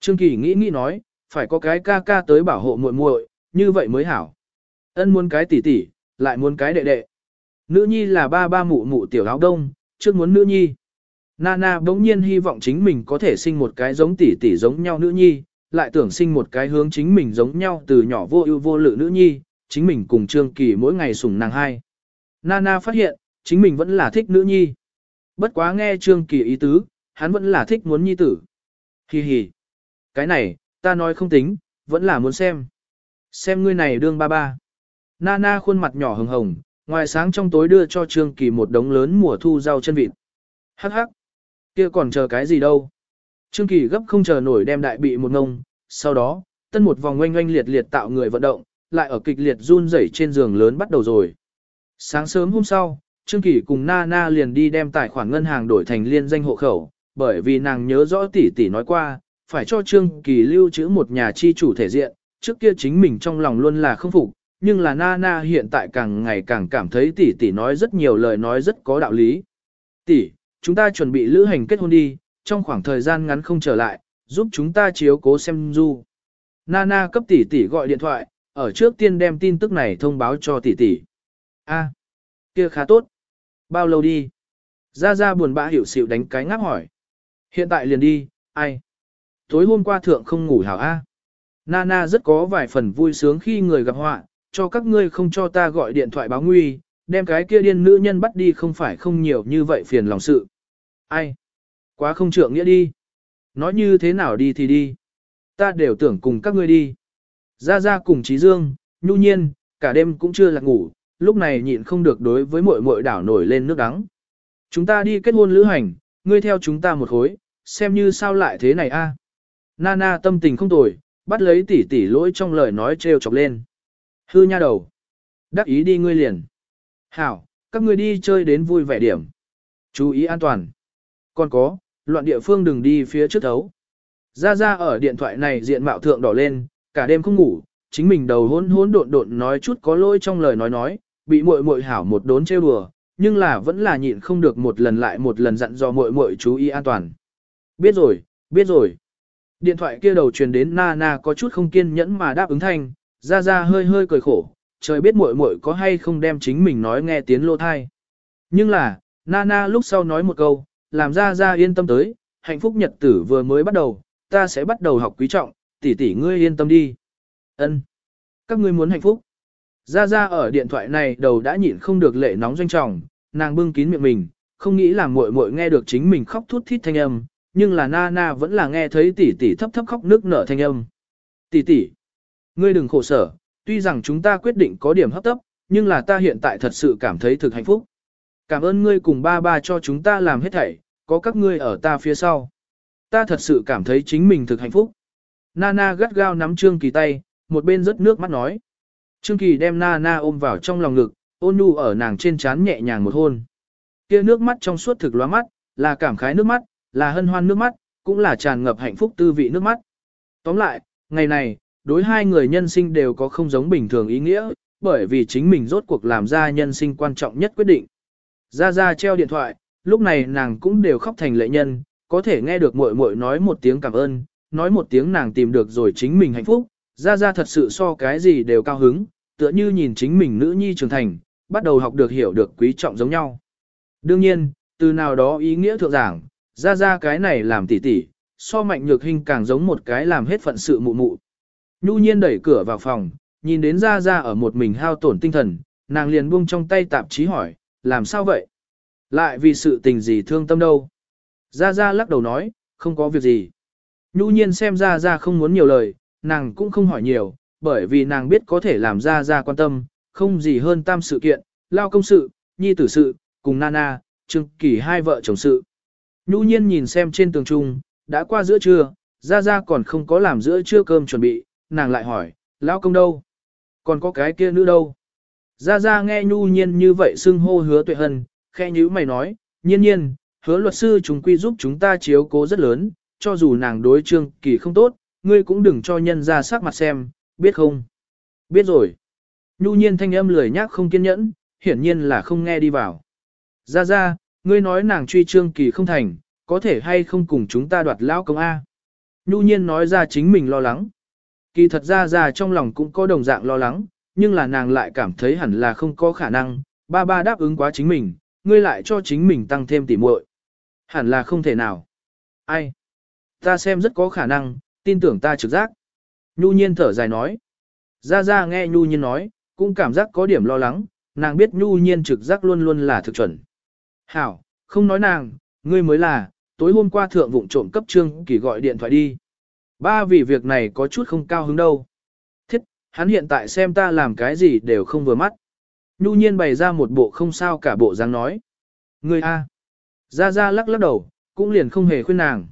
[SPEAKER 1] Trương Kỳ nghĩ nghĩ nói, phải có cái ca ca tới bảo hộ muội muội, như vậy mới hảo. Ân muốn cái tỷ tỷ, lại muốn cái đệ đệ. Nữ nhi là ba ba mụ mụ tiểu áo đông, trước muốn nữ nhi. Nana bỗng nhiên hy vọng chính mình có thể sinh một cái giống tỷ tỷ giống nhau nữ nhi, lại tưởng sinh một cái hướng chính mình giống nhau từ nhỏ vô ưu vô lự nữ nhi, chính mình cùng Trương Kỳ mỗi ngày sủng nàng hai. Nana phát hiện, chính mình vẫn là thích nữ nhi. Bất quá nghe Trương Kỳ ý tứ, hắn vẫn là thích muốn nhi tử. Hi hi. Cái này, ta nói không tính, vẫn là muốn xem. Xem ngươi này đương ba ba. Nana khuôn mặt nhỏ hồng hồng, ngoài sáng trong tối đưa cho Trương Kỳ một đống lớn mùa thu rau chân vịt. Hắc hắc. Kia còn chờ cái gì đâu. Trương Kỳ gấp không chờ nổi đem đại bị một ngông, sau đó, tân một vòng oanh oanh liệt liệt tạo người vận động, lại ở kịch liệt run rẩy trên giường lớn bắt đầu rồi. Sáng sớm hôm sau, Trương Kỳ cùng Nana liền đi đem tài khoản ngân hàng đổi thành liên danh hộ khẩu, bởi vì nàng nhớ rõ tỷ tỷ nói qua, phải cho Trương Kỳ lưu trữ một nhà chi chủ thể diện, trước kia chính mình trong lòng luôn là không phục, nhưng là Nana hiện tại càng ngày càng cảm thấy tỷ tỷ nói rất nhiều lời nói rất có đạo lý. Tỷ, chúng ta chuẩn bị lữ hành kết hôn đi, trong khoảng thời gian ngắn không trở lại, giúp chúng ta chiếu cố xem du. Nana cấp tỷ tỷ gọi điện thoại, ở trước tiên đem tin tức này thông báo cho tỷ tỷ. A, kia khá tốt. Bao lâu đi? Ra ra buồn bã hiểu xịu đánh cái ngáp hỏi. Hiện tại liền đi, ai? Tối hôm qua thượng không ngủ hảo A. Nana rất có vài phần vui sướng khi người gặp họa, cho các ngươi không cho ta gọi điện thoại báo nguy, đem cái kia điên nữ nhân bắt đi không phải không nhiều như vậy phiền lòng sự. Ai? Quá không trượng nghĩa đi. Nói như thế nào đi thì đi. Ta đều tưởng cùng các ngươi đi. Ra ra cùng Trí Dương, nhu nhiên, cả đêm cũng chưa lạc ngủ, lúc này nhịn không được đối với muội muội đảo nổi lên nước đắng. Chúng ta đi kết hôn lữ hành, ngươi theo chúng ta một khối, xem như sao lại thế này a? Nana tâm tình không tồi, bắt lấy tỉ tỉ lỗi trong lời nói trêu chọc lên. Hư nha đầu. Đắc ý đi ngươi liền. Hảo, các ngươi đi chơi đến vui vẻ điểm. Chú ý an toàn. Còn có, loạn địa phương đừng đi phía trước thấu. Ra ra ở điện thoại này diện mạo thượng đỏ lên, cả đêm không ngủ, chính mình đầu hỗn hỗn độn độn nói chút có lỗi trong lời nói nói, bị muội muội hảo một đốn trêu đùa, nhưng là vẫn là nhịn không được một lần lại một lần dặn dò muội muội chú ý an toàn. Biết rồi, biết rồi. Điện thoại kia đầu truyền đến Nana có chút không kiên nhẫn mà đáp ứng thanh, ra ra hơi hơi cười khổ, trời biết muội muội có hay không đem chính mình nói nghe tiếng lô thai. Nhưng là, Nana lúc sau nói một câu, làm ra ra yên tâm tới, hạnh phúc nhật tử vừa mới bắt đầu, ta sẽ bắt đầu học quý trọng, tỷ tỷ ngươi yên tâm đi. Ân, Các ngươi muốn hạnh phúc. Ra ra ở điện thoại này đầu đã nhịn không được lệ nóng doanh trọng, nàng bưng kín miệng mình, không nghĩ là muội muội nghe được chính mình khóc thút thít thanh âm, nhưng là Nana vẫn là nghe thấy tỷ tỷ thấp thấp khóc nước nở thanh âm. Tỷ tỷ, ngươi đừng khổ sở, tuy rằng chúng ta quyết định có điểm hấp tấp, nhưng là ta hiện tại thật sự cảm thấy thực hạnh phúc. Cảm ơn ngươi cùng ba ba cho chúng ta làm hết thảy, có các ngươi ở ta phía sau. Ta thật sự cảm thấy chính mình thực hạnh phúc. Nana gắt gao nắm Trương Kỳ tay, một bên rớt nước mắt nói. Trương Kỳ đem Nana ôm vào trong lòng ngực, ôn nhu ở nàng trên trán nhẹ nhàng một hôn. Kia nước mắt trong suốt thực lóa mắt, là cảm khái nước mắt, là hân hoan nước mắt, cũng là tràn ngập hạnh phúc tư vị nước mắt. Tóm lại, ngày này, đối hai người nhân sinh đều có không giống bình thường ý nghĩa, bởi vì chính mình rốt cuộc làm ra nhân sinh quan trọng nhất quyết định. Ra ra treo điện thoại, lúc này nàng cũng đều khóc thành lệ nhân, có thể nghe được muội muội nói một tiếng cảm ơn, nói một tiếng nàng tìm được rồi chính mình hạnh phúc, ra ra thật sự so cái gì đều cao hứng, tựa như nhìn chính mình nữ nhi trưởng thành, bắt đầu học được hiểu được quý trọng giống nhau. Đương nhiên, từ nào đó ý nghĩa thượng giảng, ra ra cái này làm tỉ tỉ, so mạnh nhược hình càng giống một cái làm hết phận sự mụ mụ. Nhu nhiên đẩy cửa vào phòng, nhìn đến ra ra ở một mình hao tổn tinh thần, nàng liền buông trong tay tạp chí hỏi, làm sao vậy? Lại vì sự tình gì thương tâm đâu? Ra ra lắc đầu nói, không có việc gì. Nhu nhiên xem ra ra không muốn nhiều lời, nàng cũng không hỏi nhiều, bởi vì nàng biết có thể làm ra ra quan tâm, không gì hơn tam sự kiện, lao công sự, nhi tử sự, cùng Nana, Trương Kỳ hai vợ chồng sự. Nhu nhiên nhìn xem trên tường trung, đã qua giữa trưa, ra ra còn không có làm giữa trưa cơm chuẩn bị, nàng lại hỏi, lão công đâu? Còn có cái kia nữ đâu? Ra ra nghe nhu nhiên như vậy xưng hô hứa tuệ hân, khe nhữ mày nói, nhiên nhiên, hứa luật sư chúng quy giúp chúng ta chiếu cố rất lớn, cho dù nàng đối trương kỳ không tốt, ngươi cũng đừng cho nhân ra sắc mặt xem, biết không? Biết rồi. Nhu nhiên thanh âm lười nhác không kiên nhẫn, hiển nhiên là không nghe đi vào. Ra ra, ngươi nói nàng truy trương kỳ không thành, có thể hay không cùng chúng ta đoạt lão công A. Nhu nhiên nói ra chính mình lo lắng. Kỳ thật ra ra trong lòng cũng có đồng dạng lo lắng, nhưng là nàng lại cảm thấy hẳn là không có khả năng, ba ba đáp ứng quá chính mình, ngươi lại cho chính mình tăng thêm tỉ muội. Hẳn là không thể nào. Ai? Ta xem rất có khả năng, tin tưởng ta trực giác. Nhu nhiên thở dài nói. Ra ra nghe Nhu nhiên nói, cũng cảm giác có điểm lo lắng, nàng biết Nhu nhiên trực giác luôn luôn là thực chuẩn. Hảo, không nói nàng, ngươi mới là, tối hôm qua thượng vụng trộm cấp trương kỳ gọi điện thoại đi. Ba vì việc này có chút không cao hứng đâu. Thiết, hắn hiện tại xem ta làm cái gì đều không vừa mắt. Nhu nhiên bày ra một bộ không sao cả bộ dáng nói. Ngươi A. Ra ra lắc lắc đầu, cũng liền không hề khuyên nàng.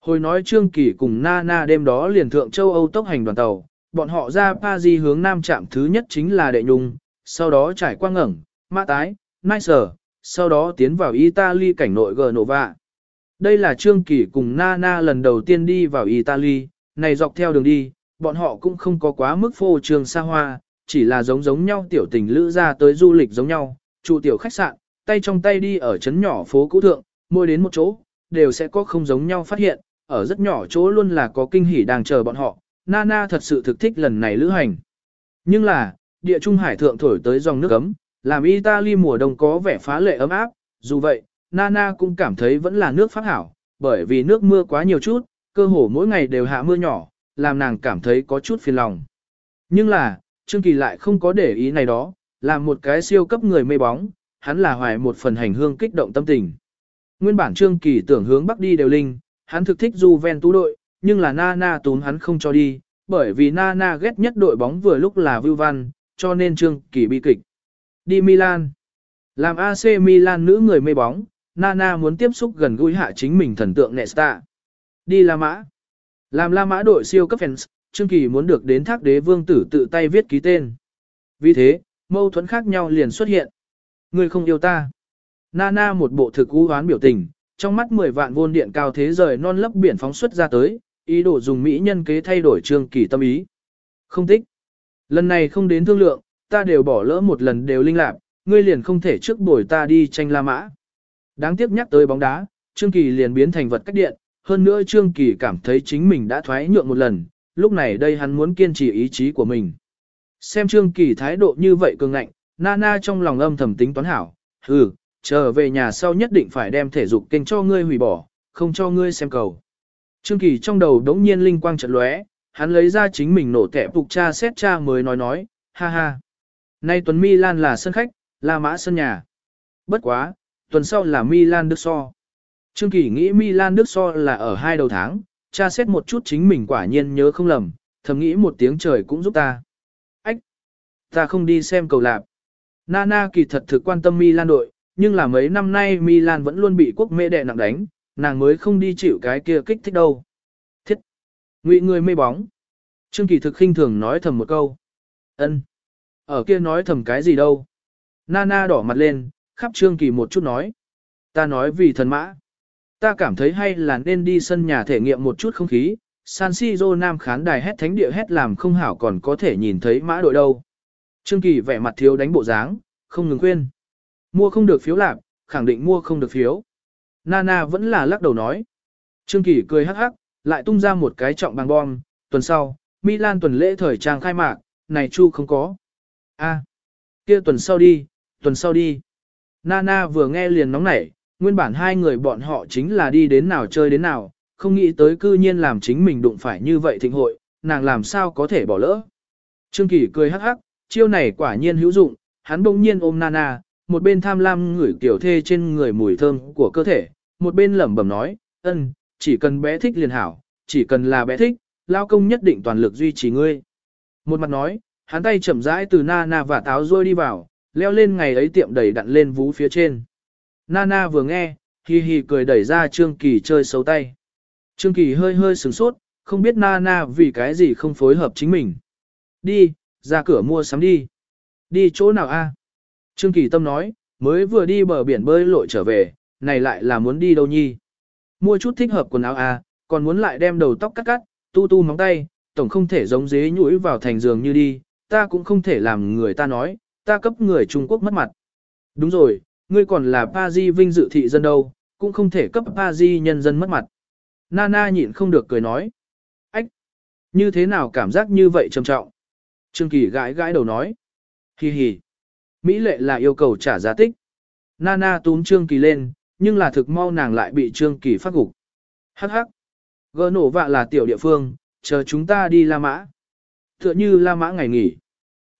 [SPEAKER 1] Hồi nói Trương Kỳ cùng Na Na đêm đó liền thượng châu Âu tốc hành đoàn tàu, bọn họ ra Paris hướng nam trạm thứ nhất chính là Đệ Nhung, sau đó trải qua ngẩng, Mã Tái, Nice, sau đó tiến vào Italy cảnh nội Genova. Đây là Trương Kỳ cùng Nana lần đầu tiên đi vào Italy, này dọc theo đường đi, bọn họ cũng không có quá mức phô trường xa hoa, chỉ là giống giống nhau tiểu tình lữ ra tới du lịch giống nhau, trụ tiểu khách sạn, tay trong tay đi ở trấn nhỏ phố cũ thượng, môi đến một chỗ, đều sẽ có không giống nhau phát hiện, ở rất nhỏ chỗ luôn là có kinh hỉ đang chờ bọn họ, Nana thật sự thực thích lần này lữ hành. Nhưng là, địa trung hải thượng thổi tới dòng nước ấm, làm Italy mùa đông có vẻ phá lệ ấm áp, dù vậy, Nana cũng cảm thấy vẫn là nước phát hảo, bởi vì nước mưa quá nhiều chút, cơ hồ mỗi ngày đều hạ mưa nhỏ, làm nàng cảm thấy có chút phiền lòng. Nhưng là, Trương Kỳ lại không có để ý này đó, làm một cái siêu cấp người mê bóng, hắn là hoài một phần hành hương kích động tâm tình. Nguyên bản Trương Kỳ tưởng hướng bắc đi đều linh, hắn thực thích Juventus đội, nhưng là Nana tún hắn không cho đi, bởi vì Nana ghét nhất đội bóng vừa lúc là Vưu Văn, cho nên Trương Kỳ bi kịch. Đi Milan. Làm AC Milan nữ người mê bóng, Nana muốn tiếp xúc gần gũi hạ chính mình thần tượng Nesta. Đi La Mã. Làm La Mã đội siêu cấp fans, Trương Kỳ muốn được đến thác đế vương tử tự tay viết ký tên. Vì thế, mâu thuẫn khác nhau liền xuất hiện. Người không yêu ta. Nana một bộ thực u hoán biểu tình, trong mắt 10 vạn vôn điện cao thế rời non lấp biển phóng xuất ra tới, ý đồ dùng mỹ nhân kế thay đổi Trương Kỳ tâm ý. Không thích. Lần này không đến thương lượng, ta đều bỏ lỡ một lần đều linh lạc, ngươi liền không thể trước bồi ta đi tranh La Mã. Đáng tiếc nhắc tới bóng đá, Trương Kỳ liền biến thành vật cách điện, hơn nữa Trương Kỳ cảm thấy chính mình đã thoái nhượng một lần, lúc này đây hắn muốn kiên trì ý chí của mình. Xem Trương Kỳ thái độ như vậy cường ngạnh, Nana trong lòng âm thầm tính toán hảo, ừ, trở về nhà sau nhất định phải đem thể dục kênh cho ngươi hủy bỏ, không cho ngươi xem cầu. Trương Kỳ trong đầu đống nhiên linh quang trận lóe, hắn lấy ra chính mình nổ tẻ phục cha xét cha mới nói nói, ha ha. Nay tuần Milan là sân khách, La Mã sân nhà. Bất quá, tuần sau là Milan Đức So. Trương Kỳ nghĩ Milan Đức So là ở hai đầu tháng, tra xét một chút chính mình quả nhiên nhớ không lầm, thầm nghĩ một tiếng trời cũng giúp ta. Ách! Ta không đi xem cầu lạp. Nana kỳ thật thực quan tâm Milan đội, nhưng là mấy năm nay Milan vẫn luôn bị quốc mê đệ nặng đánh, nàng mới không đi chịu cái kia kích thích đâu. Thiết! Ngụy người mê bóng. Trương Kỳ thực khinh thường nói thầm một câu. ân ở kia nói thầm cái gì đâu. Nana đỏ mặt lên, khắp Trương Kỳ một chút nói. Ta nói vì thần mã. Ta cảm thấy hay là nên đi sân nhà thể nghiệm một chút không khí. San Siro Nam khán đài hét thánh địa hét làm không hảo còn có thể nhìn thấy mã đội đâu. Trương Kỳ vẻ mặt thiếu đánh bộ dáng, không ngừng khuyên. Mua không được phiếu lạc, khẳng định mua không được phiếu. Nana vẫn là lắc đầu nói. Trương Kỳ cười hắc hắc, lại tung ra một cái trọng bằng bom. Tuần sau, Milan tuần lễ thời trang khai mạc, này Chu không có. A, kia tuần sau đi, tuần sau đi. Nana vừa nghe liền nóng nảy, nguyên bản hai người bọn họ chính là đi đến nào chơi đến nào, không nghĩ tới cư nhiên làm chính mình đụng phải như vậy thịnh hội, nàng làm sao có thể bỏ lỡ. Trương Kỳ cười hắc hắc, chiêu này quả nhiên hữu dụng, hắn bỗng nhiên ôm Nana, một bên tham lam ngửi tiểu thê trên người mùi thơm của cơ thể, một bên lẩm bẩm nói, ân, chỉ cần bé thích liền hảo, chỉ cần là bé thích, lao công nhất định toàn lực duy trì ngươi. Một mặt nói, hắn tay chậm rãi từ Nana và táo rôi đi vào, leo lên ngày ấy tiệm đẩy đặn lên vú phía trên. Nana vừa nghe, hì hì cười đẩy ra Trương Kỳ chơi xấu tay. Trương Kỳ hơi hơi sửng sốt, không biết Nana vì cái gì không phối hợp chính mình. Đi, ra cửa mua sắm đi. Đi chỗ nào a? Trương Kỳ Tâm nói, mới vừa đi bờ biển bơi lội trở về, này lại là muốn đi đâu nhi. Mua chút thích hợp quần áo a, còn muốn lại đem đầu tóc cắt cắt, tu tu móng tay, tổng không thể giống dế nhũi vào thành giường như đi, ta cũng không thể làm người ta nói, ta cấp người Trung Quốc mất mặt. Đúng rồi, ngươi còn là Pa Di vinh dự thị dân đâu, cũng không thể cấp Pa Di nhân dân mất mặt. Nana nhịn không được cười nói. Ách! Như thế nào cảm giác như vậy trầm trọng? Trương Kỳ gãi gãi đầu nói. Hi hi! Mỹ lệ là yêu cầu trả giá tích. Nana túm Trương Kỳ lên, nhưng là thực mau nàng lại bị Trương Kỳ phát gục. Hắc hắc! Gỡ nổ vạ là tiểu địa phương, chờ chúng ta đi La Mã. Tựa như La Mã ngày nghỉ.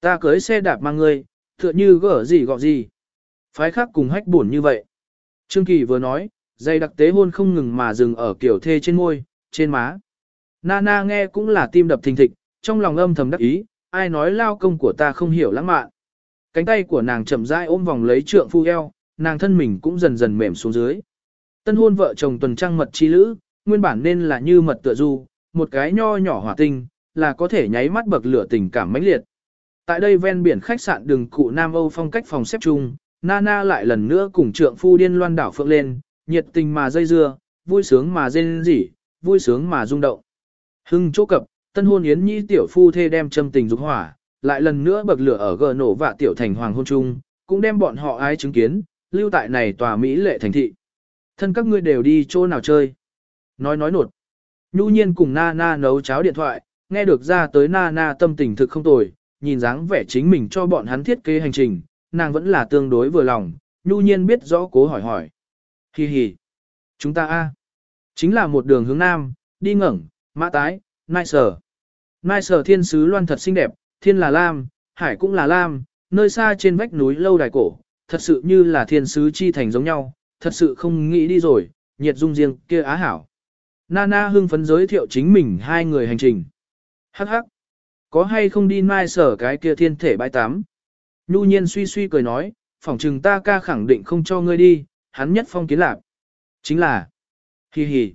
[SPEAKER 1] Ta cưới xe đạp mang ngươi, tựa như gỡ gì gọ gì. Phái khác cùng hách buồn như vậy. Trương Kỳ vừa nói, dây đặc tế hôn không ngừng mà dừng ở kiểu thê trên môi, trên má. Nana nghe cũng là tim đập thình thịch, trong lòng âm thầm đắc ý, ai nói lao công của ta không hiểu lãng mạn. Cánh tay của nàng chậm rãi ôm vòng lấy trượng phu eo, nàng thân mình cũng dần dần mềm xuống dưới. Tân hôn vợ chồng tuần trăng mật chi lữ, nguyên bản nên là như mật tựa du, một cái nho nhỏ hỏa tinh, là có thể nháy mắt bậc lửa tình cảm mãnh liệt. Tại đây ven biển khách sạn đường cụ Nam Âu phong cách phòng xếp chung, Nana lại lần nữa cùng trượng phu điên loan đảo phượng lên, nhiệt tình mà dây dưa, vui sướng mà rên rỉ, vui sướng mà rung động. Hưng chỗ cập, tân hôn yến nhi tiểu phu thê đem châm tình dục hỏa, lại lần nữa bậc lửa ở gờ nổ vạ tiểu thành hoàng hôn trung, cũng đem bọn họ ái chứng kiến, lưu tại này tòa Mỹ lệ thành thị. Thân các ngươi đều đi chỗ nào chơi. Nói nói nột. Nhu nhiên cùng Nana nấu cháo điện thoại, nghe được ra tới Nana tâm tình thực không tồi, nhìn dáng vẻ chính mình cho bọn hắn thiết kế hành trình, nàng vẫn là tương đối vừa lòng, nhu nhiên biết rõ cố hỏi hỏi. Hi hi. Chúng ta a Chính là một đường hướng nam, đi ngẩng, mã tái, nai sở. Nai sở thiên sứ loan thật xinh đẹp, thiên là lam, hải cũng là lam, nơi xa trên vách núi lâu đài cổ, thật sự như là thiên sứ chi thành giống nhau, thật sự không nghĩ đi rồi, nhiệt dung riêng kia á hảo. Nana hưng phấn giới thiệu chính mình hai người hành trình. Hắc hắc. Có hay không đi mai sở cái kia thiên thể bãi tắm? Nhu nhiên suy suy cười nói, phỏng trừng ta ca khẳng định không cho ngươi đi, hắn nhất phong kiến lạc. Chính là, hi hi.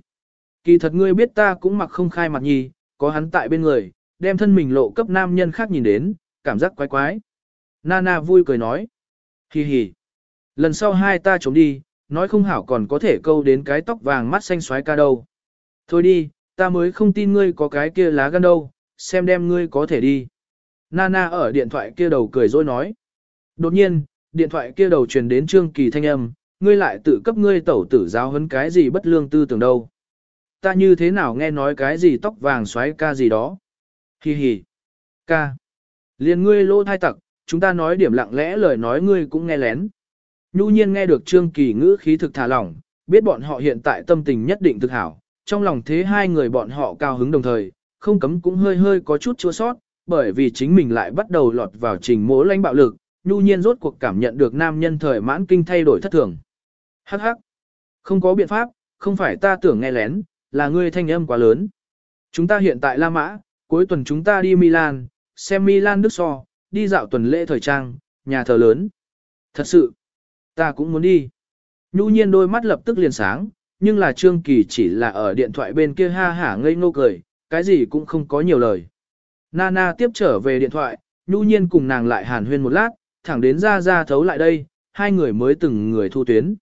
[SPEAKER 1] Kỳ thật ngươi biết ta cũng mặc không khai mặt nhì, có hắn tại bên người, đem thân mình lộ cấp nam nhân khác nhìn đến, cảm giác quái quái. Nana vui cười nói, hi hi. Lần sau hai ta trốn đi, nói không hảo còn có thể câu đến cái tóc vàng mắt xanh xoái ca đâu. Thôi đi, ta mới không tin ngươi có cái kia lá gan đâu, xem đem ngươi có thể đi. Nana ở điện thoại kia đầu cười dối nói. Đột nhiên, điện thoại kia đầu truyền đến Trương Kỳ thanh âm, ngươi lại tự cấp ngươi tẩu tử giáo huấn cái gì bất lương tư tưởng đâu. Ta như thế nào nghe nói cái gì tóc vàng xoáy ca gì đó. Hi hi. Ca. Liền ngươi lô thai tặc, chúng ta nói điểm lặng lẽ lời nói ngươi cũng nghe lén. Nhu nhiên nghe được Trương Kỳ ngữ khí thực thả lỏng, biết bọn họ hiện tại tâm tình nhất định thực hảo, trong lòng thế hai người bọn họ cao hứng đồng thời, không cấm cũng hơi hơi có chút chua sót, bởi vì chính mình lại bắt đầu lọt vào trình mố lãnh bạo lực, nhu nhiên rốt cuộc cảm nhận được nam nhân thời mãn kinh thay đổi thất thường. Hắc hắc, không có biện pháp, không phải ta tưởng nghe lén, là ngươi thanh âm quá lớn. Chúng ta hiện tại La Mã, cuối tuần chúng ta đi Milan, xem Milan Đức so, đi dạo tuần lễ thời trang, nhà thờ lớn. Thật sự, ta cũng muốn đi. Nhu nhiên đôi mắt lập tức liền sáng, nhưng là Trương Kỳ chỉ là ở điện thoại bên kia ha hả ngây ngô cười, cái gì cũng không có nhiều lời. Nana tiếp trở về điện thoại, nhu nhiên cùng nàng lại hàn huyên một lát, thẳng đến ra ra thấu lại đây, hai người mới từng người thu tuyến.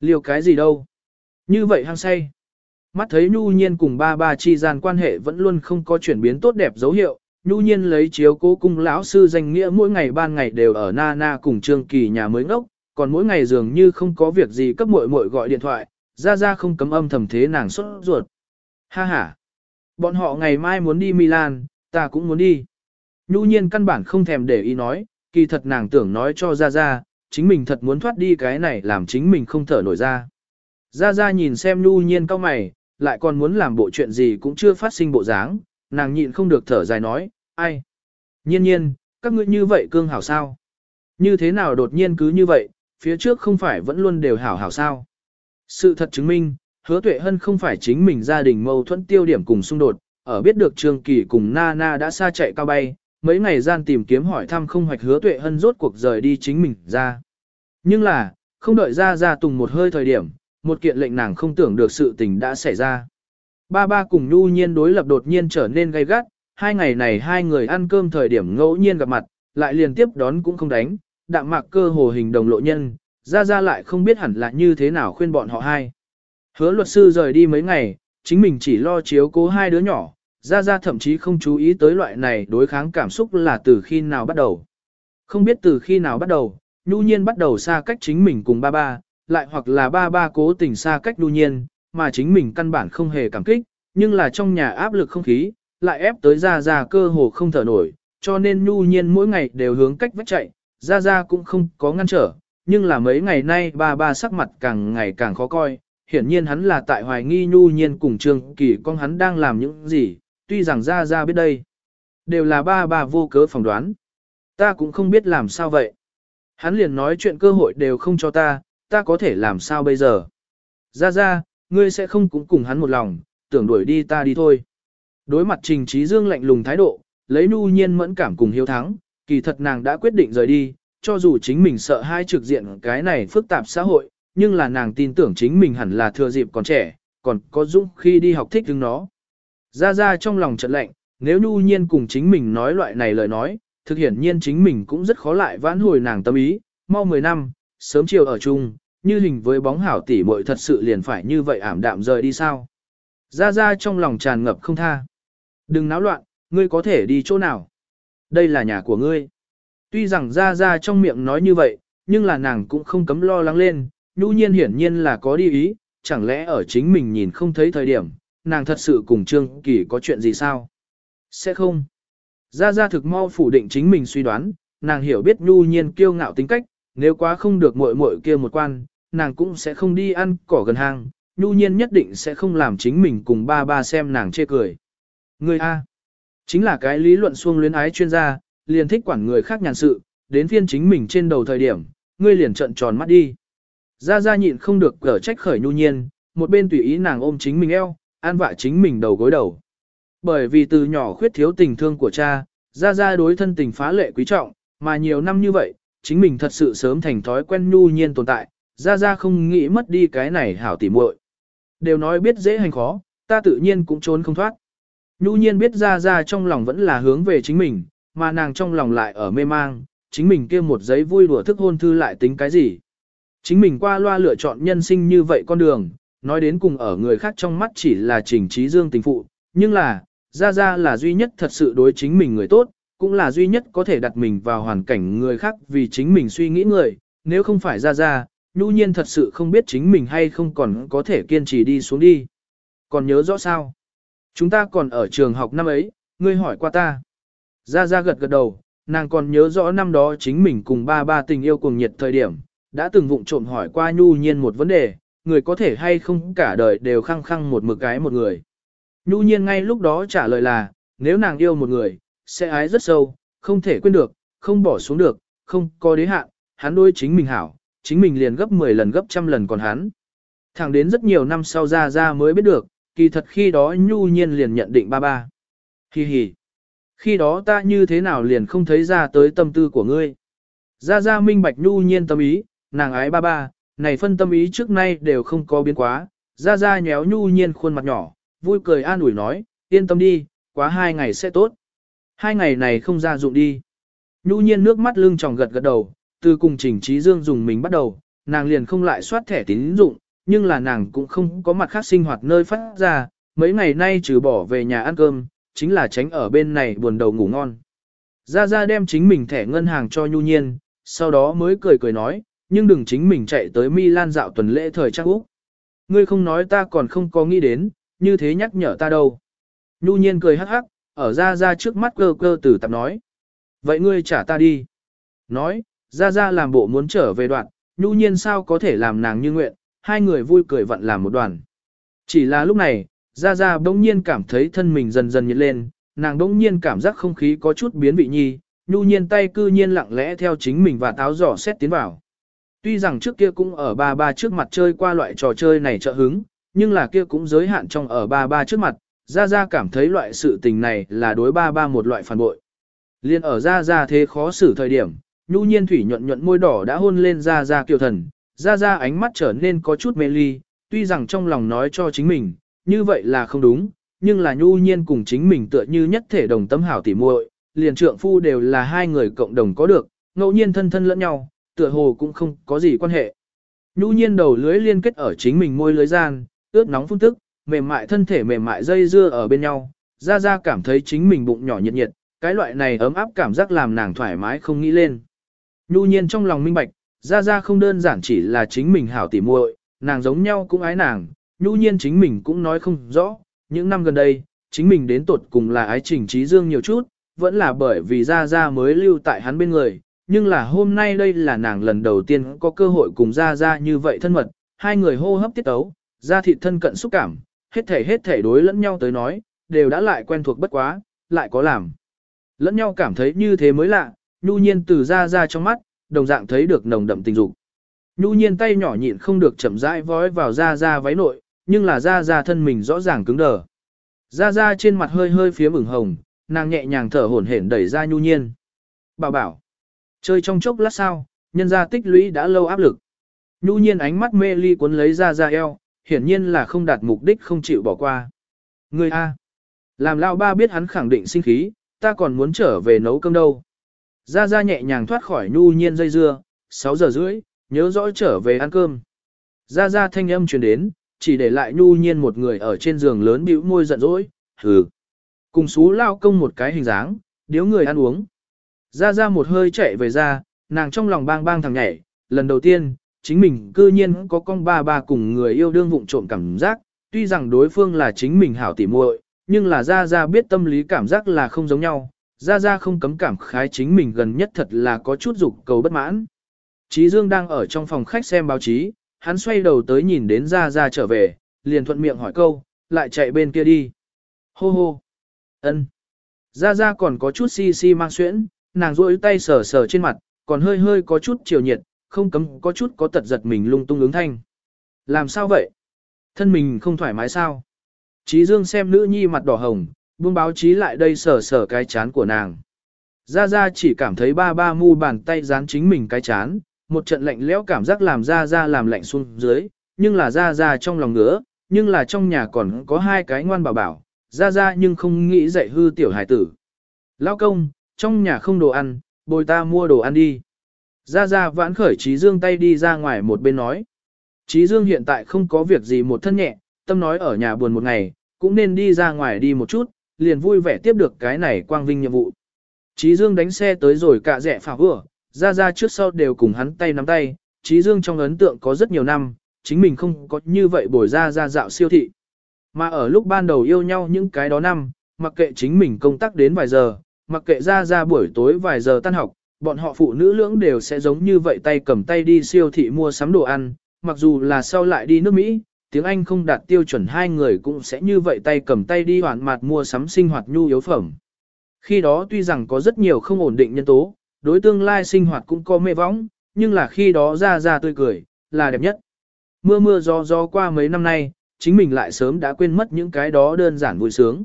[SPEAKER 1] Liều cái gì đâu? Như vậy hăng say. Mắt thấy nhu nhiên cùng ba ba chi gian quan hệ vẫn luôn không có chuyển biến tốt đẹp dấu hiệu, nhu nhiên lấy chiếu cố cung lão sư danh nghĩa mỗi ngày ban ngày đều ở Nana cùng Trương Kỳ nhà mới ngốc, còn mỗi ngày dường như không có việc gì cấp muội muội gọi điện thoại, ra ra không cấm âm thầm thế nàng xuất ruột. Ha ha. Bọn họ ngày mai muốn đi Milan, ta cũng muốn đi. Nhu nhiên căn bản không thèm để ý nói, kỳ thật nàng tưởng nói cho Ra Ra, chính mình thật muốn thoát đi cái này làm chính mình không thở nổi ra. Ra Ra nhìn xem Nhu nhiên cao mày, lại còn muốn làm bộ chuyện gì cũng chưa phát sinh bộ dáng, nàng nhịn không được thở dài nói, ai? Nhiên nhiên, các ngươi như vậy cương hảo sao? Như thế nào đột nhiên cứ như vậy, phía trước không phải vẫn luôn đều hảo hảo sao? Sự thật chứng minh, hứa tuệ hân không phải chính mình gia đình mâu thuẫn tiêu điểm cùng xung đột, ở biết được Trương Kỳ cùng Nana đã xa chạy cao bay, mấy ngày gian tìm kiếm hỏi thăm không hoạch hứa tuệ hân rốt cuộc rời đi chính mình ra. Nhưng là, Không đợi ra ra tùng một hơi thời điểm, một kiện lệnh nàng không tưởng được sự tình đã xảy ra. Ba ba cùng nhu nhiên đối lập đột nhiên trở nên gay gắt, hai ngày này hai người ăn cơm thời điểm ngẫu nhiên gặp mặt, lại liên tiếp đón cũng không đánh, đạm mạc cơ hồ hình đồng lộ nhân, ra ra lại không biết hẳn là như thế nào khuyên bọn họ hai. Hứa luật sư rời đi mấy ngày, chính mình chỉ lo chiếu cố hai đứa nhỏ, ra ra thậm chí không chú ý tới loại này đối kháng cảm xúc là từ khi nào bắt đầu. Không biết từ khi nào bắt đầu, nhu nhiên bắt đầu xa cách chính mình cùng ba ba, lại hoặc là ba ba cố tình xa cách nhu nhiên, mà chính mình căn bản không hề cảm kích, nhưng là trong nhà áp lực không khí, lại ép tới ra ra cơ hồ không thở nổi, cho nên nhu nhiên mỗi ngày đều hướng cách vách chạy, ra ra cũng không có ngăn trở, nhưng là mấy ngày nay ba ba sắc mặt càng ngày càng khó coi, hiển nhiên hắn là tại hoài nghi nhu nhiên cùng trương kỳ con hắn đang làm những gì, tuy rằng ra ra biết đây, đều là ba ba vô cớ phỏng đoán. Ta cũng không biết làm sao vậy. Hắn liền nói chuyện cơ hội đều không cho ta, ta có thể làm sao bây giờ. Ra ra, ngươi sẽ không cũng cùng hắn một lòng, tưởng đuổi đi ta đi thôi. Đối mặt trình trí dương lạnh lùng thái độ, lấy nhu nhiên mẫn cảm cùng hiếu thắng, kỳ thật nàng đã quyết định rời đi, cho dù chính mình sợ hai trực diện cái này phức tạp xã hội, nhưng là nàng tin tưởng chính mình hẳn là thừa dịp còn trẻ, còn có dũng khi đi học thích đứng nó. Ra ra trong lòng trận lạnh, nếu nhu nhiên cùng chính mình nói loại này lời nói, thực hiện nhiên chính mình cũng rất khó lại vãn hồi nàng tâm ý, mau 10 năm, sớm chiều ở chung, như hình với bóng hảo tỷ muội thật sự liền phải như vậy ảm đạm rời đi sao. Ra ra trong lòng tràn ngập không tha. Đừng náo loạn, ngươi có thể đi chỗ nào. Đây là nhà của ngươi. Tuy rằng ra ra trong miệng nói như vậy, nhưng là nàng cũng không cấm lo lắng lên, nhu nhiên hiển nhiên là có đi ý, chẳng lẽ ở chính mình nhìn không thấy thời điểm, nàng thật sự cùng Trương Kỳ có chuyện gì sao? Sẽ không. Gia Gia thực mau phủ định chính mình suy đoán, nàng hiểu biết nhu nhiên kiêu ngạo tính cách, nếu quá không được muội muội kia một quan, nàng cũng sẽ không đi ăn cỏ gần hang, nhu nhiên nhất định sẽ không làm chính mình cùng ba ba xem nàng chê cười. Người A. Chính là cái lý luận xuông luyến ái chuyên gia, liền thích quản người khác nhàn sự, đến phiên chính mình trên đầu thời điểm, ngươi liền trận tròn mắt đi. Ra ra nhịn không được cở trách khởi nhu nhiên, một bên tùy ý nàng ôm chính mình eo, an vạ chính mình đầu gối đầu. Bởi vì từ nhỏ khuyết thiếu tình thương của cha, ra ra đối thân tình phá lệ quý trọng, mà nhiều năm như vậy, chính mình thật sự sớm thành thói quen nhu nhiên tồn tại, ra ra không nghĩ mất đi cái này hảo tỉ muội. Đều nói biết dễ hành khó, ta tự nhiên cũng trốn không thoát. Nhu nhiên biết ra ra trong lòng vẫn là hướng về chính mình, mà nàng trong lòng lại ở mê mang, chính mình kia một giấy vui đùa thức hôn thư lại tính cái gì. Chính mình qua loa lựa chọn nhân sinh như vậy con đường, nói đến cùng ở người khác trong mắt chỉ là trình trí dương tình phụ, nhưng là, ra ra là duy nhất thật sự đối chính mình người tốt, cũng là duy nhất có thể đặt mình vào hoàn cảnh người khác vì chính mình suy nghĩ người, nếu không phải ra ra, nhu nhiên thật sự không biết chính mình hay không còn có thể kiên trì đi xuống đi. Còn nhớ rõ sao? Chúng ta còn ở trường học năm ấy, ngươi hỏi qua ta. Ra ra gật gật đầu, nàng còn nhớ rõ năm đó chính mình cùng ba ba tình yêu cùng nhiệt thời điểm, đã từng vụng trộm hỏi qua nhu nhiên một vấn đề, người có thể hay không cả đời đều khăng khăng một mực cái một người. Nhu nhiên ngay lúc đó trả lời là, nếu nàng yêu một người, sẽ ái rất sâu, không thể quên được, không bỏ xuống được, không có đế hạn, hắn đôi chính mình hảo, chính mình liền gấp 10 lần gấp trăm lần còn hắn. Thẳng đến rất nhiều năm sau ra ra mới biết được, kỳ thật khi đó nhu nhiên liền nhận định ba ba. Hi hi. Khi đó ta như thế nào liền không thấy ra tới tâm tư của ngươi. Ra ra minh bạch nhu nhiên tâm ý, nàng ái ba ba, này phân tâm ý trước nay đều không có biến quá. Ra ra nhéo nhu nhiên khuôn mặt nhỏ, vui cười an ủi nói, yên tâm đi, quá hai ngày sẽ tốt. Hai ngày này không ra dụng đi. Nhu nhiên nước mắt lưng tròng gật gật đầu, từ cùng trình trí dương dùng mình bắt đầu, nàng liền không lại soát thẻ tín dụng, nhưng là nàng cũng không có mặt khác sinh hoạt nơi phát ra, mấy ngày nay trừ bỏ về nhà ăn cơm, chính là tránh ở bên này buồn đầu ngủ ngon. Ra ra đem chính mình thẻ ngân hàng cho nhu nhiên, sau đó mới cười cười nói, nhưng đừng chính mình chạy tới Milan dạo tuần lễ thời trang Úc. Ngươi không nói ta còn không có nghĩ đến, như thế nhắc nhở ta đâu. Nhu nhiên cười hắc hắc, ở ra ra trước mắt cơ cơ tử tập nói. Vậy ngươi trả ta đi. Nói, ra ra làm bộ muốn trở về đoạn, nhu nhiên sao có thể làm nàng như nguyện, hai người vui cười vặn làm một đoàn. Chỉ là lúc này, ra ra bỗng nhiên cảm thấy thân mình dần dần nhiệt lên, nàng bỗng nhiên cảm giác không khí có chút biến vị nhi, nhu nhiên tay cư nhiên lặng lẽ theo chính mình và táo giỏ xét tiến vào. Tuy rằng trước kia cũng ở ba ba trước mặt chơi qua loại trò chơi này trợ hứng, nhưng là kia cũng giới hạn trong ở ba ba trước mặt, Gia Gia cảm thấy loại sự tình này là đối ba ba một loại phản bội. Liên ở Gia Gia thế khó xử thời điểm, nhu nhiên thủy nhuận nhuận môi đỏ đã hôn lên Gia Gia kiều thần, ra ra ánh mắt trở nên có chút mê ly, tuy rằng trong lòng nói cho chính mình, như vậy là không đúng, nhưng là nhu nhiên cùng chính mình tựa như nhất thể đồng tâm hảo tỉ muội, liền trượng phu đều là hai người cộng đồng có được, ngẫu nhiên thân thân lẫn nhau, tựa hồ cũng không có gì quan hệ. Nhu nhiên đầu lưới liên kết ở chính mình môi lưới gian, ướt nóng phun tức, mềm mại thân thể mềm mại dây dưa ở bên nhau, ra ra cảm thấy chính mình bụng nhỏ nhiệt nhiệt, cái loại này ấm áp cảm giác làm nàng thoải mái không nghĩ lên. Nhu nhiên trong lòng minh bạch, ra ra không đơn giản chỉ là chính mình hảo tỉ muội, nàng giống nhau cũng ái nàng, nhu nhiên chính mình cũng nói không rõ, những năm gần đây, chính mình đến tột cùng là ái trình trí dương nhiều chút, vẫn là bởi vì ra ra mới lưu tại hắn bên người, nhưng là hôm nay đây là nàng lần đầu tiên có cơ hội cùng gia gia như vậy thân mật, hai người hô hấp tiết tấu gia thịt thân cận xúc cảm, hết thể hết thể đối lẫn nhau tới nói, đều đã lại quen thuộc bất quá, lại có làm. Lẫn nhau cảm thấy như thế mới lạ, nhu nhiên từ gia gia trong mắt, đồng dạng thấy được nồng đậm tình dục. Nhu nhiên tay nhỏ nhịn không được chậm rãi vói vào gia gia váy nội, nhưng là gia gia thân mình rõ ràng cứng đờ. gia gia trên mặt hơi hơi phía ửng hồng, nàng nhẹ nhàng thở hổn hển đẩy ra nhu nhiên. Bảo bảo, chơi trong chốc lát sao, nhân ra tích lũy đã lâu áp lực. Nhu nhiên ánh mắt mê ly cuốn lấy ra ra eo, hiển nhiên là không đạt mục đích không chịu bỏ qua. Người A. Làm lao ba biết hắn khẳng định sinh khí, ta còn muốn trở về nấu cơm đâu. Ra ra nhẹ nhàng thoát khỏi nhu nhiên dây dưa, 6 giờ rưỡi, nhớ rõ trở về ăn cơm. Ra ra thanh âm truyền đến, chỉ để lại nhu nhiên một người ở trên giường lớn bĩu môi giận dỗi, hừ. Cùng xú lao công một cái hình dáng, điếu người ăn uống. Ra ra một hơi chạy về ra, nàng trong lòng bang bang thằng nhảy, lần đầu tiên, chính mình cư nhiên có con ba ba cùng người yêu đương vụng trộm cảm giác, tuy rằng đối phương là chính mình hảo tỉ muội, nhưng là ra ra biết tâm lý cảm giác là không giống nhau, ra ra không cấm cảm khái chính mình gần nhất thật là có chút dục cầu bất mãn. Chí Dương đang ở trong phòng khách xem báo chí, hắn xoay đầu tới nhìn đến ra ra trở về, liền thuận miệng hỏi câu, lại chạy bên kia đi. Hô hô. ân. Ra ra còn có chút si si mang xuyễn, nàng rỗi tay sờ sờ trên mặt, còn hơi hơi có chút chiều nhiệt, không cấm có chút có tật giật mình lung tung ứng thanh. Làm sao vậy? Thân mình không thoải mái sao? Chí Dương xem nữ nhi mặt đỏ hồng, buông báo chí lại đây sờ sờ cái chán của nàng. Gia Gia chỉ cảm thấy ba ba mu bàn tay dán chính mình cái chán, một trận lạnh lẽo cảm giác làm Gia Gia làm lạnh xuống dưới, nhưng là Gia Gia trong lòng ngứa, nhưng là trong nhà còn có hai cái ngoan bảo bảo, Gia Gia nhưng không nghĩ dạy hư tiểu hải tử. Lão công, trong nhà không đồ ăn, bồi ta mua đồ ăn đi. Ra Ra vãn khởi Trí Dương tay đi ra ngoài một bên nói. Trí Dương hiện tại không có việc gì một thân nhẹ, tâm nói ở nhà buồn một ngày, cũng nên đi ra ngoài đi một chút, liền vui vẻ tiếp được cái này quang vinh nhiệm vụ. Trí Dương đánh xe tới rồi cả rẻ phà vừa, ra ra trước sau đều cùng hắn tay nắm tay, Trí Dương trong ấn tượng có rất nhiều năm, chính mình không có như vậy bồi ra ra dạo siêu thị. Mà ở lúc ban đầu yêu nhau những cái đó năm, mặc kệ chính mình công tác đến vài giờ, mặc kệ ra ra buổi tối vài giờ tan học, bọn họ phụ nữ lưỡng đều sẽ giống như vậy tay cầm tay đi siêu thị mua sắm đồ ăn, mặc dù là sau lại đi nước Mỹ, tiếng Anh không đạt tiêu chuẩn hai người cũng sẽ như vậy tay cầm tay đi hoàn mặt mua sắm sinh hoạt nhu yếu phẩm. Khi đó tuy rằng có rất nhiều không ổn định nhân tố, đối tương lai sinh hoạt cũng có mê võng, nhưng là khi đó ra ra tươi cười, là đẹp nhất. Mưa mưa gió gió qua mấy năm nay, chính mình lại sớm đã quên mất những cái đó đơn giản vui sướng.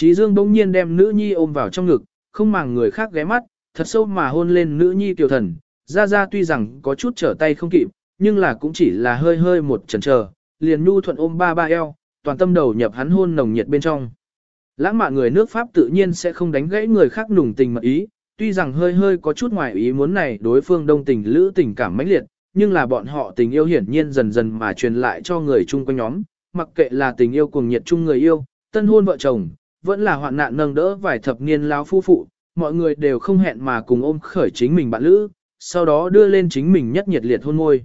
[SPEAKER 1] Chí Dương bỗng nhiên đem nữ nhi ôm vào trong ngực, không màng người khác ghé mắt, thật sâu mà hôn lên nữ nhi tiểu thần. Ra ra tuy rằng có chút trở tay không kịp, nhưng là cũng chỉ là hơi hơi một chần chờ, liền nhu thuận ôm ba ba eo, toàn tâm đầu nhập hắn hôn nồng nhiệt bên trong. Lãng mạn người nước Pháp tự nhiên sẽ không đánh gãy người khác nùng tình mật ý, tuy rằng hơi hơi có chút ngoài ý muốn này đối phương đông tình lữ tình cảm mãnh liệt, nhưng là bọn họ tình yêu hiển nhiên dần dần mà truyền lại cho người chung quanh nhóm, mặc kệ là tình yêu cuồng nhiệt chung người yêu, tân hôn vợ chồng, vẫn là hoạn nạn nâng đỡ vài thập niên lao phu phụ, mọi người đều không hẹn mà cùng ôm khởi chính mình bạn lữ, sau đó đưa lên chính mình nhất nhiệt liệt hôn môi.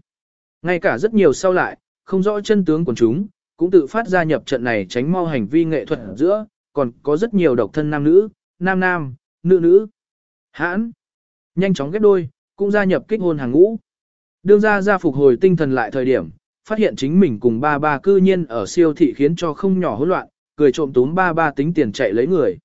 [SPEAKER 1] Ngay cả rất nhiều sau lại, không rõ chân tướng của chúng, cũng tự phát gia nhập trận này tránh mau hành vi nghệ thuật giữa, còn có rất nhiều độc thân nam nữ, nam nam, nữ nữ. Hãn, nhanh chóng ghép đôi, cũng gia nhập kích hôn hàng ngũ. Đương ra ra phục hồi tinh thần lại thời điểm, phát hiện chính mình cùng ba ba cư nhiên ở siêu thị khiến cho không nhỏ hỗn loạn, cười trộm túm ba ba tính tiền chạy lấy người.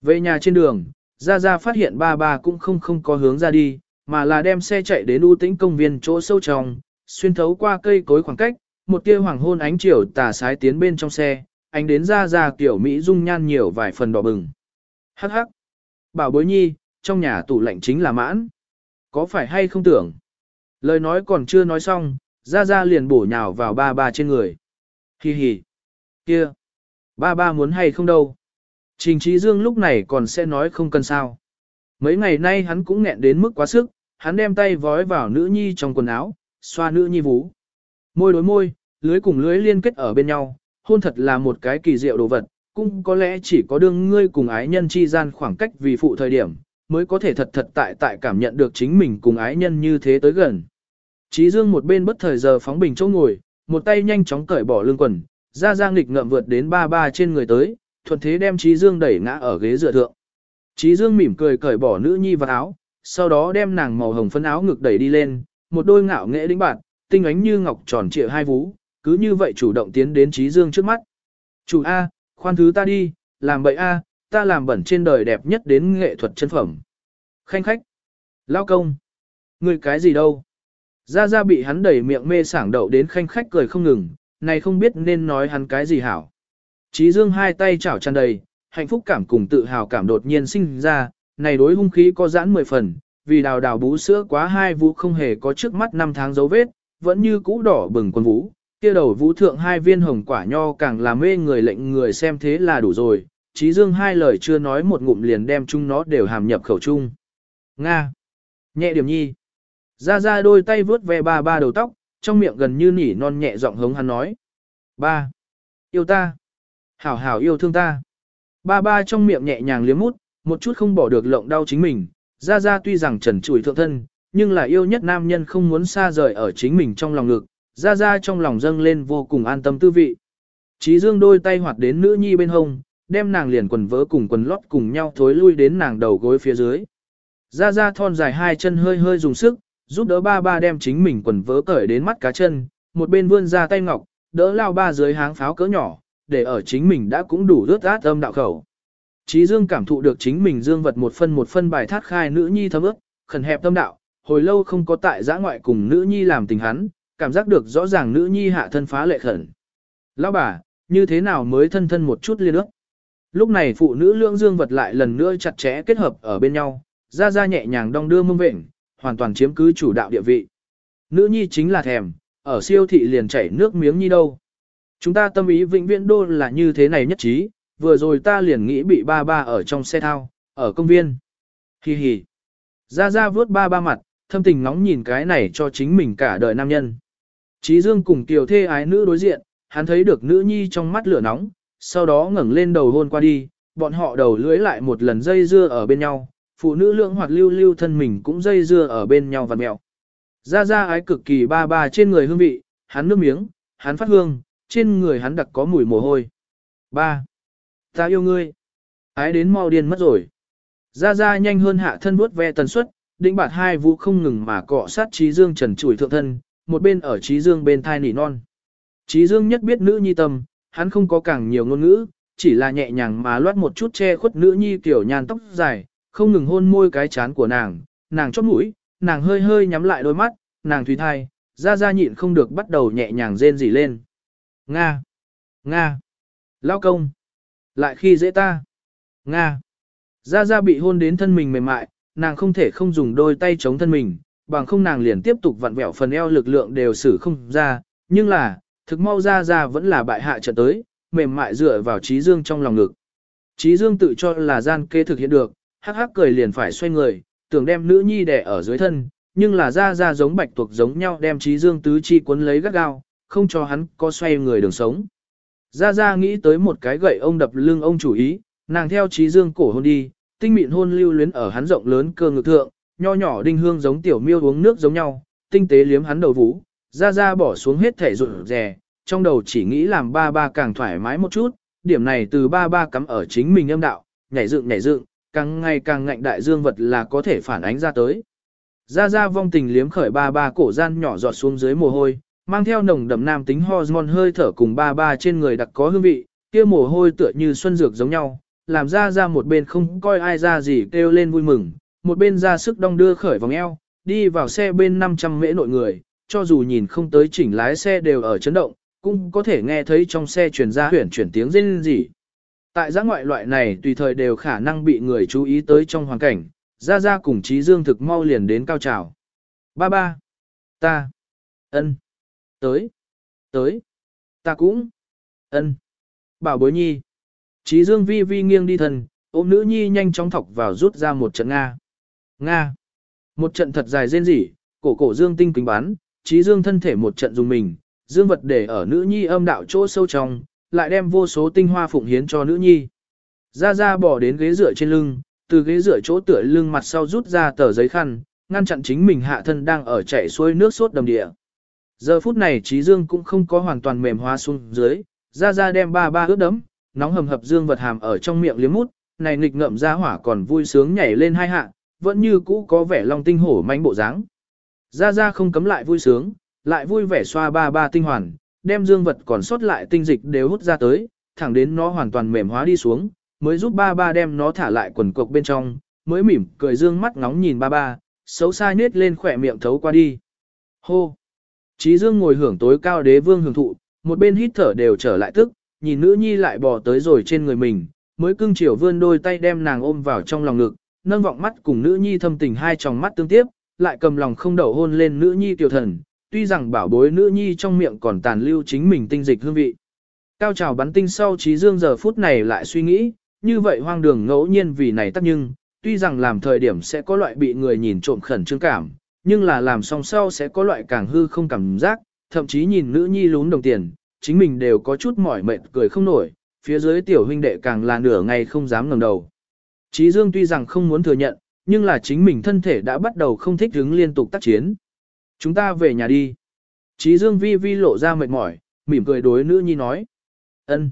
[SPEAKER 1] Về nhà trên đường, gia gia phát hiện ba ba cũng không không có hướng ra đi, mà là đem xe chạy đến ưu tĩnh công viên chỗ sâu trong, xuyên thấu qua cây cối khoảng cách, một tia hoàng hôn ánh chiều tà sái tiến bên trong xe, ánh đến gia gia kiểu Mỹ dung nhan nhiều vài phần đỏ bừng. Hắc hắc. Bảo bối nhi, trong nhà tủ lạnh chính là mãn. Có phải hay không tưởng? Lời nói còn chưa nói xong, gia gia liền bổ nhào vào ba ba trên người. Hi hi. Kia. Ba ba muốn hay không đâu. Trình Trí Dương lúc này còn sẽ nói không cần sao. Mấy ngày nay hắn cũng nghẹn đến mức quá sức, hắn đem tay vói vào nữ nhi trong quần áo, xoa nữ nhi vú. Môi đối môi, lưới cùng lưới liên kết ở bên nhau, hôn thật là một cái kỳ diệu đồ vật, cũng có lẽ chỉ có đương ngươi cùng ái nhân chi gian khoảng cách vì phụ thời điểm, mới có thể thật thật tại tại cảm nhận được chính mình cùng ái nhân như thế tới gần. Trí Dương một bên bất thời giờ phóng bình chỗ ngồi, một tay nhanh chóng cởi bỏ lưng quần, ra ra nghịch ngợm vượt đến ba ba trên người tới, thuận thế đem Trí Dương đẩy ngã ở ghế dựa thượng. Trí Dương mỉm cười cởi bỏ nữ nhi vào áo, sau đó đem nàng màu hồng phấn áo ngực đẩy đi lên, một đôi ngạo nghệ đĩnh bạn, tinh ánh như ngọc tròn trịa hai vú, cứ như vậy chủ động tiến đến Trí Dương trước mắt. Chủ A, khoan thứ ta đi, làm bậy A, ta làm bẩn trên đời đẹp nhất đến nghệ thuật chân phẩm. Khanh khách. Lao công. Người cái gì đâu? Gia Gia bị hắn đẩy miệng mê sảng đậu đến khanh khách cười không ngừng, này không biết nên nói hắn cái gì hảo. Chí Dương hai tay chảo tràn đầy, hạnh phúc cảm cùng tự hào cảm đột nhiên sinh ra, này đối hung khí có giãn mười phần, vì đào đào bú sữa quá hai vũ không hề có trước mắt năm tháng dấu vết, vẫn như cũ đỏ bừng quân vũ, kia đầu vũ thượng hai viên hồng quả nho càng làm mê người lệnh người xem thế là đủ rồi, Chí Dương hai lời chưa nói một ngụm liền đem chúng nó đều hàm nhập khẩu chung. Nga. Nhẹ điểm nhi. Ra ra đôi tay vướt ve ba ba đầu tóc, trong miệng gần như nỉ non nhẹ giọng hống hắn nói. Ba. Yêu ta. Hảo hảo yêu thương ta. Ba ba trong miệng nhẹ nhàng liếm mút, một chút không bỏ được lộng đau chính mình. Ra ra tuy rằng trần trụi thượng thân, nhưng là yêu nhất nam nhân không muốn xa rời ở chính mình trong lòng ngực. Ra ra trong lòng dâng lên vô cùng an tâm tư vị. Chí dương đôi tay hoạt đến nữ nhi bên hông, đem nàng liền quần vỡ cùng quần lót cùng nhau thối lui đến nàng đầu gối phía dưới. Ra ra thon dài hai chân hơi hơi dùng sức, giúp đỡ ba ba đem chính mình quần vớ cởi đến mắt cá chân, một bên vươn ra tay ngọc, đỡ lao ba dưới háng pháo cỡ nhỏ, để ở chính mình đã cũng đủ rớt át âm đạo khẩu. Chí Dương cảm thụ được chính mình dương vật một phân một phân bài thát khai nữ nhi thấm ướt, khẩn hẹp tâm đạo, hồi lâu không có tại giã ngoại cùng nữ nhi làm tình hắn, cảm giác được rõ ràng nữ nhi hạ thân phá lệ khẩn. Lão bà, như thế nào mới thân thân một chút liên ước? Lúc này phụ nữ lưỡng dương vật lại lần nữa chặt chẽ kết hợp ở bên nhau, ra ra nhẹ nhàng đong đưa mông vệnh, hoàn toàn chiếm cứ chủ đạo địa vị. Nữ nhi chính là thèm, ở siêu thị liền chảy nước miếng nhi đâu. Chúng ta tâm ý vĩnh viễn đô là như thế này nhất trí, vừa rồi ta liền nghĩ bị ba ba ở trong xe thao, ở công viên. Hi hi. Ra ra vớt ba ba mặt, thâm tình ngóng nhìn cái này cho chính mình cả đời nam nhân. Chí Dương cùng tiểu thê ái nữ đối diện, hắn thấy được nữ nhi trong mắt lửa nóng, sau đó ngẩng lên đầu hôn qua đi, bọn họ đầu lưỡi lại một lần dây dưa ở bên nhau, phụ nữ lượng hoặc lưu lưu thân mình cũng dây dưa ở bên nhau và mẹo. Ra ra ái cực kỳ ba ba trên người hương vị, hắn nước miếng, hắn phát hương, trên người hắn đặc có mùi mồ hôi. Ba, Ta yêu ngươi. Ái đến mau điên mất rồi. Ra ra nhanh hơn hạ thân vuốt ve tần suất, định bạt hai vũ không ngừng mà cọ sát trí dương trần chủi thượng thân, một bên ở trí dương bên thai nỉ non. Trí dương nhất biết nữ nhi tâm, hắn không có càng nhiều ngôn ngữ, chỉ là nhẹ nhàng mà loát một chút che khuất nữ nhi tiểu nhàn tóc dài, không ngừng hôn môi cái chán của nàng, nàng chóp mũi, nàng hơi hơi nhắm lại đôi mắt, nàng thủy thai, ra ra nhịn không được bắt đầu nhẹ nhàng rên rỉ lên. Nga! Nga! Lao công! Lại khi dễ ta! Nga! Ra ra bị hôn đến thân mình mềm mại, nàng không thể không dùng đôi tay chống thân mình, bằng không nàng liền tiếp tục vặn vẹo phần eo lực lượng đều xử không ra, nhưng là, thực mau ra ra vẫn là bại hạ trận tới, mềm mại dựa vào trí dương trong lòng ngực. Trí dương tự cho là gian kê thực hiện được, hắc hắc cười liền phải xoay người, tưởng đem nữ nhi đẻ ở dưới thân, nhưng là ra ra giống bạch tuộc giống nhau đem trí dương tứ chi cuốn lấy gắt gao, không cho hắn có xoay người đường sống. Ra ra nghĩ tới một cái gậy ông đập lưng ông chủ ý, nàng theo trí dương cổ hôn đi, tinh mịn hôn lưu luyến ở hắn rộng lớn cơ ngực thượng, nho nhỏ đinh hương giống tiểu miêu uống nước giống nhau, tinh tế liếm hắn đầu vũ, ra ra bỏ xuống hết thể rụt rè, trong đầu chỉ nghĩ làm ba ba càng thoải mái một chút, điểm này từ ba ba cắm ở chính mình âm đạo, nhảy dựng nhảy dựng, càng ngày càng ngạnh đại dương vật là có thể phản ánh ra tới. Ra ra vong tình liếm khởi ba ba cổ gian nhỏ giọt xuống dưới mồ hôi, mang theo nồng đậm nam tính hormone hơi thở cùng ba ba trên người đặc có hương vị, kia mồ hôi tựa như xuân dược giống nhau, làm ra ra một bên không coi ai ra gì kêu lên vui mừng, một bên ra sức đong đưa khởi vòng eo, đi vào xe bên 500 mễ nội người, cho dù nhìn không tới chỉnh lái xe đều ở chấn động, cũng có thể nghe thấy trong xe truyền ra huyển chuyển tiếng rên rỉ. Tại giã ngoại loại này tùy thời đều khả năng bị người chú ý tới trong hoàn cảnh, Gia Gia cùng Trí Dương thực mau liền đến cao trào. Ba ba. Ta. ân, Tới. Tới. Ta cũng. ân, Bảo bối nhi. Trí dương vi vi nghiêng đi thần, ôm nữ nhi nhanh chóng thọc vào rút ra một trận Nga. Nga. Một trận thật dài rên rỉ, cổ cổ dương tinh kính bán, trí dương thân thể một trận dùng mình, dương vật để ở nữ nhi âm đạo chỗ sâu trong, lại đem vô số tinh hoa phụng hiến cho nữ nhi. Ra ra bỏ đến ghế dựa trên lưng, từ ghế dựa chỗ tựa lưng mặt sau rút ra tờ giấy khăn, ngăn chặn chính mình hạ thân đang ở chảy xuôi nước sốt đầm địa. Giờ phút này trí dương cũng không có hoàn toàn mềm hóa xuống dưới, ra ra đem ba ba ướt đấm, nóng hầm hập dương vật hàm ở trong miệng liếm mút, này nghịch ngợm ra hỏa còn vui sướng nhảy lên hai hạ, vẫn như cũ có vẻ long tinh hổ manh bộ dáng. Ra ra không cấm lại vui sướng, lại vui vẻ xoa ba ba tinh hoàn, đem dương vật còn sót lại tinh dịch đều hút ra tới, thẳng đến nó hoàn toàn mềm hóa đi xuống, mới giúp ba ba đem nó thả lại quần cục bên trong, mới mỉm cười dương mắt ngóng nhìn ba ba, xấu xa nết lên khỏe miệng thấu qua đi. Hô! Chí dương ngồi hưởng tối cao đế vương hưởng thụ, một bên hít thở đều trở lại tức, nhìn nữ nhi lại bò tới rồi trên người mình, mới cưng chiều vươn đôi tay đem nàng ôm vào trong lòng ngực, nâng vọng mắt cùng nữ nhi thâm tình hai tròng mắt tương tiếp, lại cầm lòng không đậu hôn lên nữ nhi tiểu thần, tuy rằng bảo bối nữ nhi trong miệng còn tàn lưu chính mình tinh dịch hương vị. Cao trào bắn tinh sau trí dương giờ phút này lại suy nghĩ, như vậy hoang đường ngẫu nhiên vì này tắc nhưng, tuy rằng làm thời điểm sẽ có loại bị người nhìn trộm khẩn trương cảm, nhưng là làm xong sau sẽ có loại càng hư không cảm giác, thậm chí nhìn nữ nhi lún đồng tiền, chính mình đều có chút mỏi mệt cười không nổi, phía dưới tiểu huynh đệ càng là nửa ngày không dám ngẩng đầu. Trí Dương tuy rằng không muốn thừa nhận, nhưng là chính mình thân thể đã bắt đầu không thích ứng liên tục tác chiến. Chúng ta về nhà đi. Chí Dương vi vi lộ ra mệt mỏi, mỉm cười đối nữ nhi nói. ân.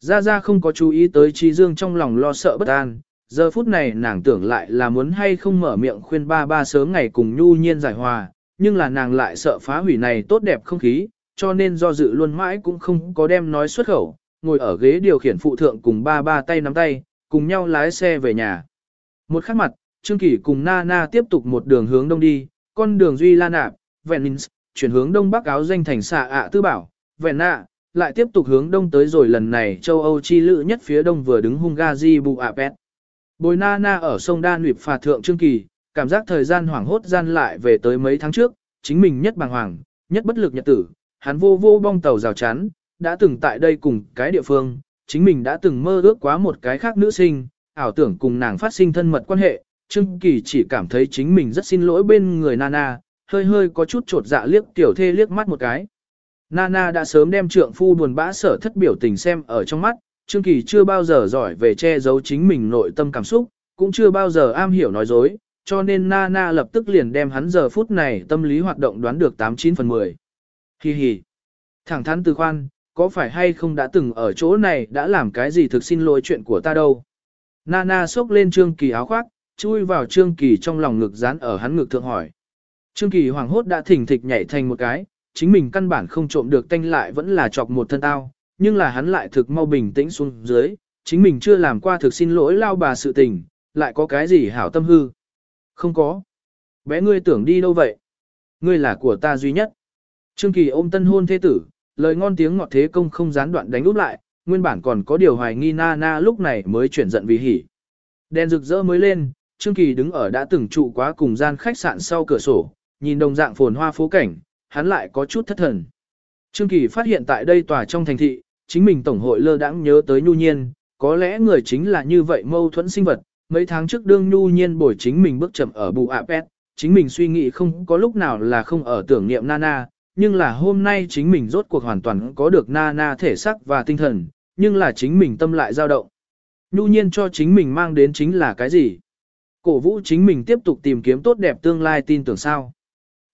[SPEAKER 1] Gia Gia không có chú ý tới Chí Dương trong lòng lo sợ bất an, giờ phút này nàng tưởng lại là muốn hay không mở miệng khuyên ba ba sớm ngày cùng nhu nhiên giải hòa, nhưng là nàng lại sợ phá hủy này tốt đẹp không khí, cho nên do dự luôn mãi cũng không có đem nói xuất khẩu, ngồi ở ghế điều khiển phụ thượng cùng ba ba tay nắm tay, cùng nhau lái xe về nhà. Một khắc mặt, Trương Kỳ cùng Nana tiếp tục một đường hướng đông đi, con đường Duy La Nạp, Venice, chuyển hướng đông bắc áo danh thành xạ ạ tư bảo, Venna, lại tiếp tục hướng đông tới rồi lần này châu Âu chi lự nhất phía đông vừa đứng Hungary Buapest. Bồi Nana ở sông đa Nguyệt phà thượng Trương Kỳ, cảm giác thời gian hoảng hốt gian lại về tới mấy tháng trước, chính mình nhất bàng hoàng, nhất bất lực nhật tử, hắn vô vô bong tàu rào chắn, đã từng tại đây cùng cái địa phương, chính mình đã từng mơ ước quá một cái khác nữ sinh, ảo tưởng cùng nàng phát sinh thân mật quan hệ, Trương Kỳ chỉ cảm thấy chính mình rất xin lỗi bên người Nana, hơi hơi có chút trột dạ liếc tiểu thê liếc mắt một cái. Nana đã sớm đem trượng phu buồn bã sở thất biểu tình xem ở trong mắt, Trương Kỳ chưa bao giờ giỏi về che giấu chính mình nội tâm cảm xúc, cũng chưa bao giờ am hiểu nói dối, cho nên Nana lập tức liền đem hắn giờ phút này tâm lý hoạt động đoán được 89 phần 10. Hi hi. Thẳng thắn từ khoan, có phải hay không đã từng ở chỗ này đã làm cái gì thực xin lỗi chuyện của ta đâu. Nana xốc lên Trương Kỳ áo khoác, chui vào Trương Kỳ trong lòng ngực dán ở hắn ngực thượng hỏi. Trương Kỳ hoàng hốt đã thỉnh thịch nhảy thành một cái, chính mình căn bản không trộm được tanh lại vẫn là chọc một thân tao, nhưng là hắn lại thực mau bình tĩnh xuống dưới, chính mình chưa làm qua thực xin lỗi lao bà sự tình, lại có cái gì hảo tâm hư. Không có. Bé ngươi tưởng đi đâu vậy? Ngươi là của ta duy nhất. Trương Kỳ ôm tân hôn thế tử, lời ngon tiếng ngọt thế công không gián đoạn đánh úp lại, nguyên bản còn có điều hoài nghi na na lúc này mới chuyển giận vì hỉ. Đèn rực rỡ mới lên, Trương Kỳ đứng ở đã từng trụ quá cùng gian khách sạn sau cửa sổ, nhìn đồng dạng phồn hoa phố cảnh, hắn lại có chút thất thần. Trương Kỳ phát hiện tại đây tòa trong thành thị, chính mình tổng hội lơ đãng nhớ tới nhu nhiên, có lẽ người chính là như vậy mâu thuẫn sinh vật, mấy tháng trước đương nhu nhiên bồi chính mình bước chậm ở bù Apet, chính mình suy nghĩ không có lúc nào là không ở tưởng niệm Nana, nhưng là hôm nay chính mình rốt cuộc hoàn toàn có được Nana thể xác và tinh thần, nhưng là chính mình tâm lại dao động. Nhu nhiên cho chính mình mang đến chính là cái gì? Cổ vũ chính mình tiếp tục tìm kiếm tốt đẹp tương lai tin tưởng sao.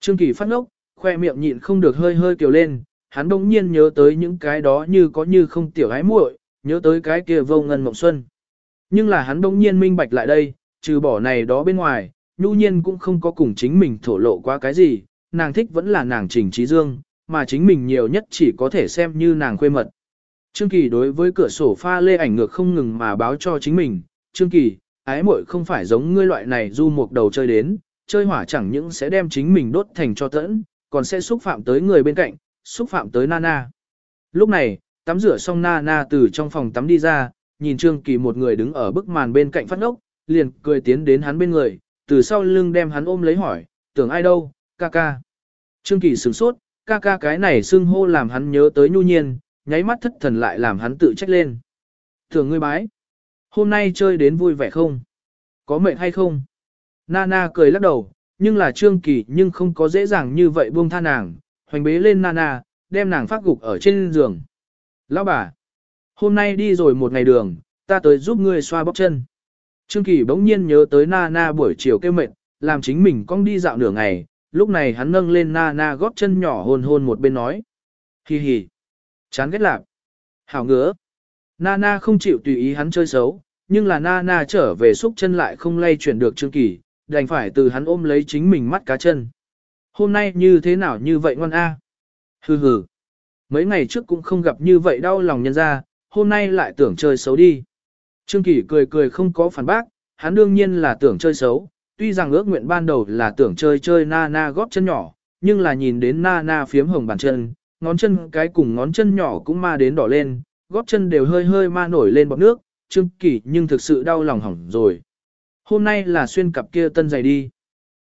[SPEAKER 1] Trương Kỳ phát ngốc, khoe miệng nhịn không được hơi hơi kiều lên, hắn đông nhiên nhớ tới những cái đó như có như không tiểu hái muội, nhớ tới cái kia vô ngân mộng xuân. Nhưng là hắn đông nhiên minh bạch lại đây, trừ bỏ này đó bên ngoài, nhu nhiên cũng không có cùng chính mình thổ lộ qua cái gì, nàng thích vẫn là nàng trình trí dương, mà chính mình nhiều nhất chỉ có thể xem như nàng khuê mật. Trương Kỳ đối với cửa sổ pha lê ảnh ngược không ngừng mà báo cho chính mình, Trương Kỳ, ái muội không phải giống ngươi loại này du một đầu chơi đến, chơi hỏa chẳng những sẽ đem chính mình đốt thành cho tẫn, còn sẽ xúc phạm tới người bên cạnh, xúc phạm tới Nana. Lúc này, tắm rửa xong Nana từ trong phòng tắm đi ra, nhìn Trương Kỳ một người đứng ở bức màn bên cạnh phát ngốc, liền cười tiến đến hắn bên người, từ sau lưng đem hắn ôm lấy hỏi, tưởng ai đâu, ca ca. Trương Kỳ sửng sốt, ca ca cái này xưng hô làm hắn nhớ tới nhu nhiên, nháy mắt thất thần lại làm hắn tự trách lên. Thường ngươi bái, hôm nay chơi đến vui vẻ không? Có mệt hay không? Nana cười lắc đầu, nhưng là Trương Kỳ nhưng không có dễ dàng như vậy buông tha nàng, hoành bế lên Nana, đem nàng phát gục ở trên giường. Lão bà, hôm nay đi rồi một ngày đường, ta tới giúp ngươi xoa bóp chân. Trương Kỳ bỗng nhiên nhớ tới Nana buổi chiều kêu mệt, làm chính mình cong đi dạo nửa ngày, lúc này hắn nâng lên Nana góp chân nhỏ hôn hôn một bên nói. Hi hi, chán ghét lạc, hảo ngứa. Nana không chịu tùy ý hắn chơi xấu, nhưng là Nana trở về xúc chân lại không lay chuyển được Trương Kỳ, đành phải từ hắn ôm lấy chính mình mắt cá chân. Hôm nay như thế nào như vậy ngoan a? Hừ hừ. Mấy ngày trước cũng không gặp như vậy đau lòng nhân ra, hôm nay lại tưởng chơi xấu đi. Trương Kỳ cười cười không có phản bác, hắn đương nhiên là tưởng chơi xấu, tuy rằng ước nguyện ban đầu là tưởng chơi chơi Nana góp chân nhỏ, nhưng là nhìn đến Nana phiếm hồng bàn chân, ngón chân cái cùng ngón chân nhỏ cũng ma đến đỏ lên, góp chân đều hơi hơi ma nổi lên bọt nước, Trương Kỳ nhưng thực sự đau lòng hỏng rồi. Hôm nay là xuyên cặp kia tân giày đi.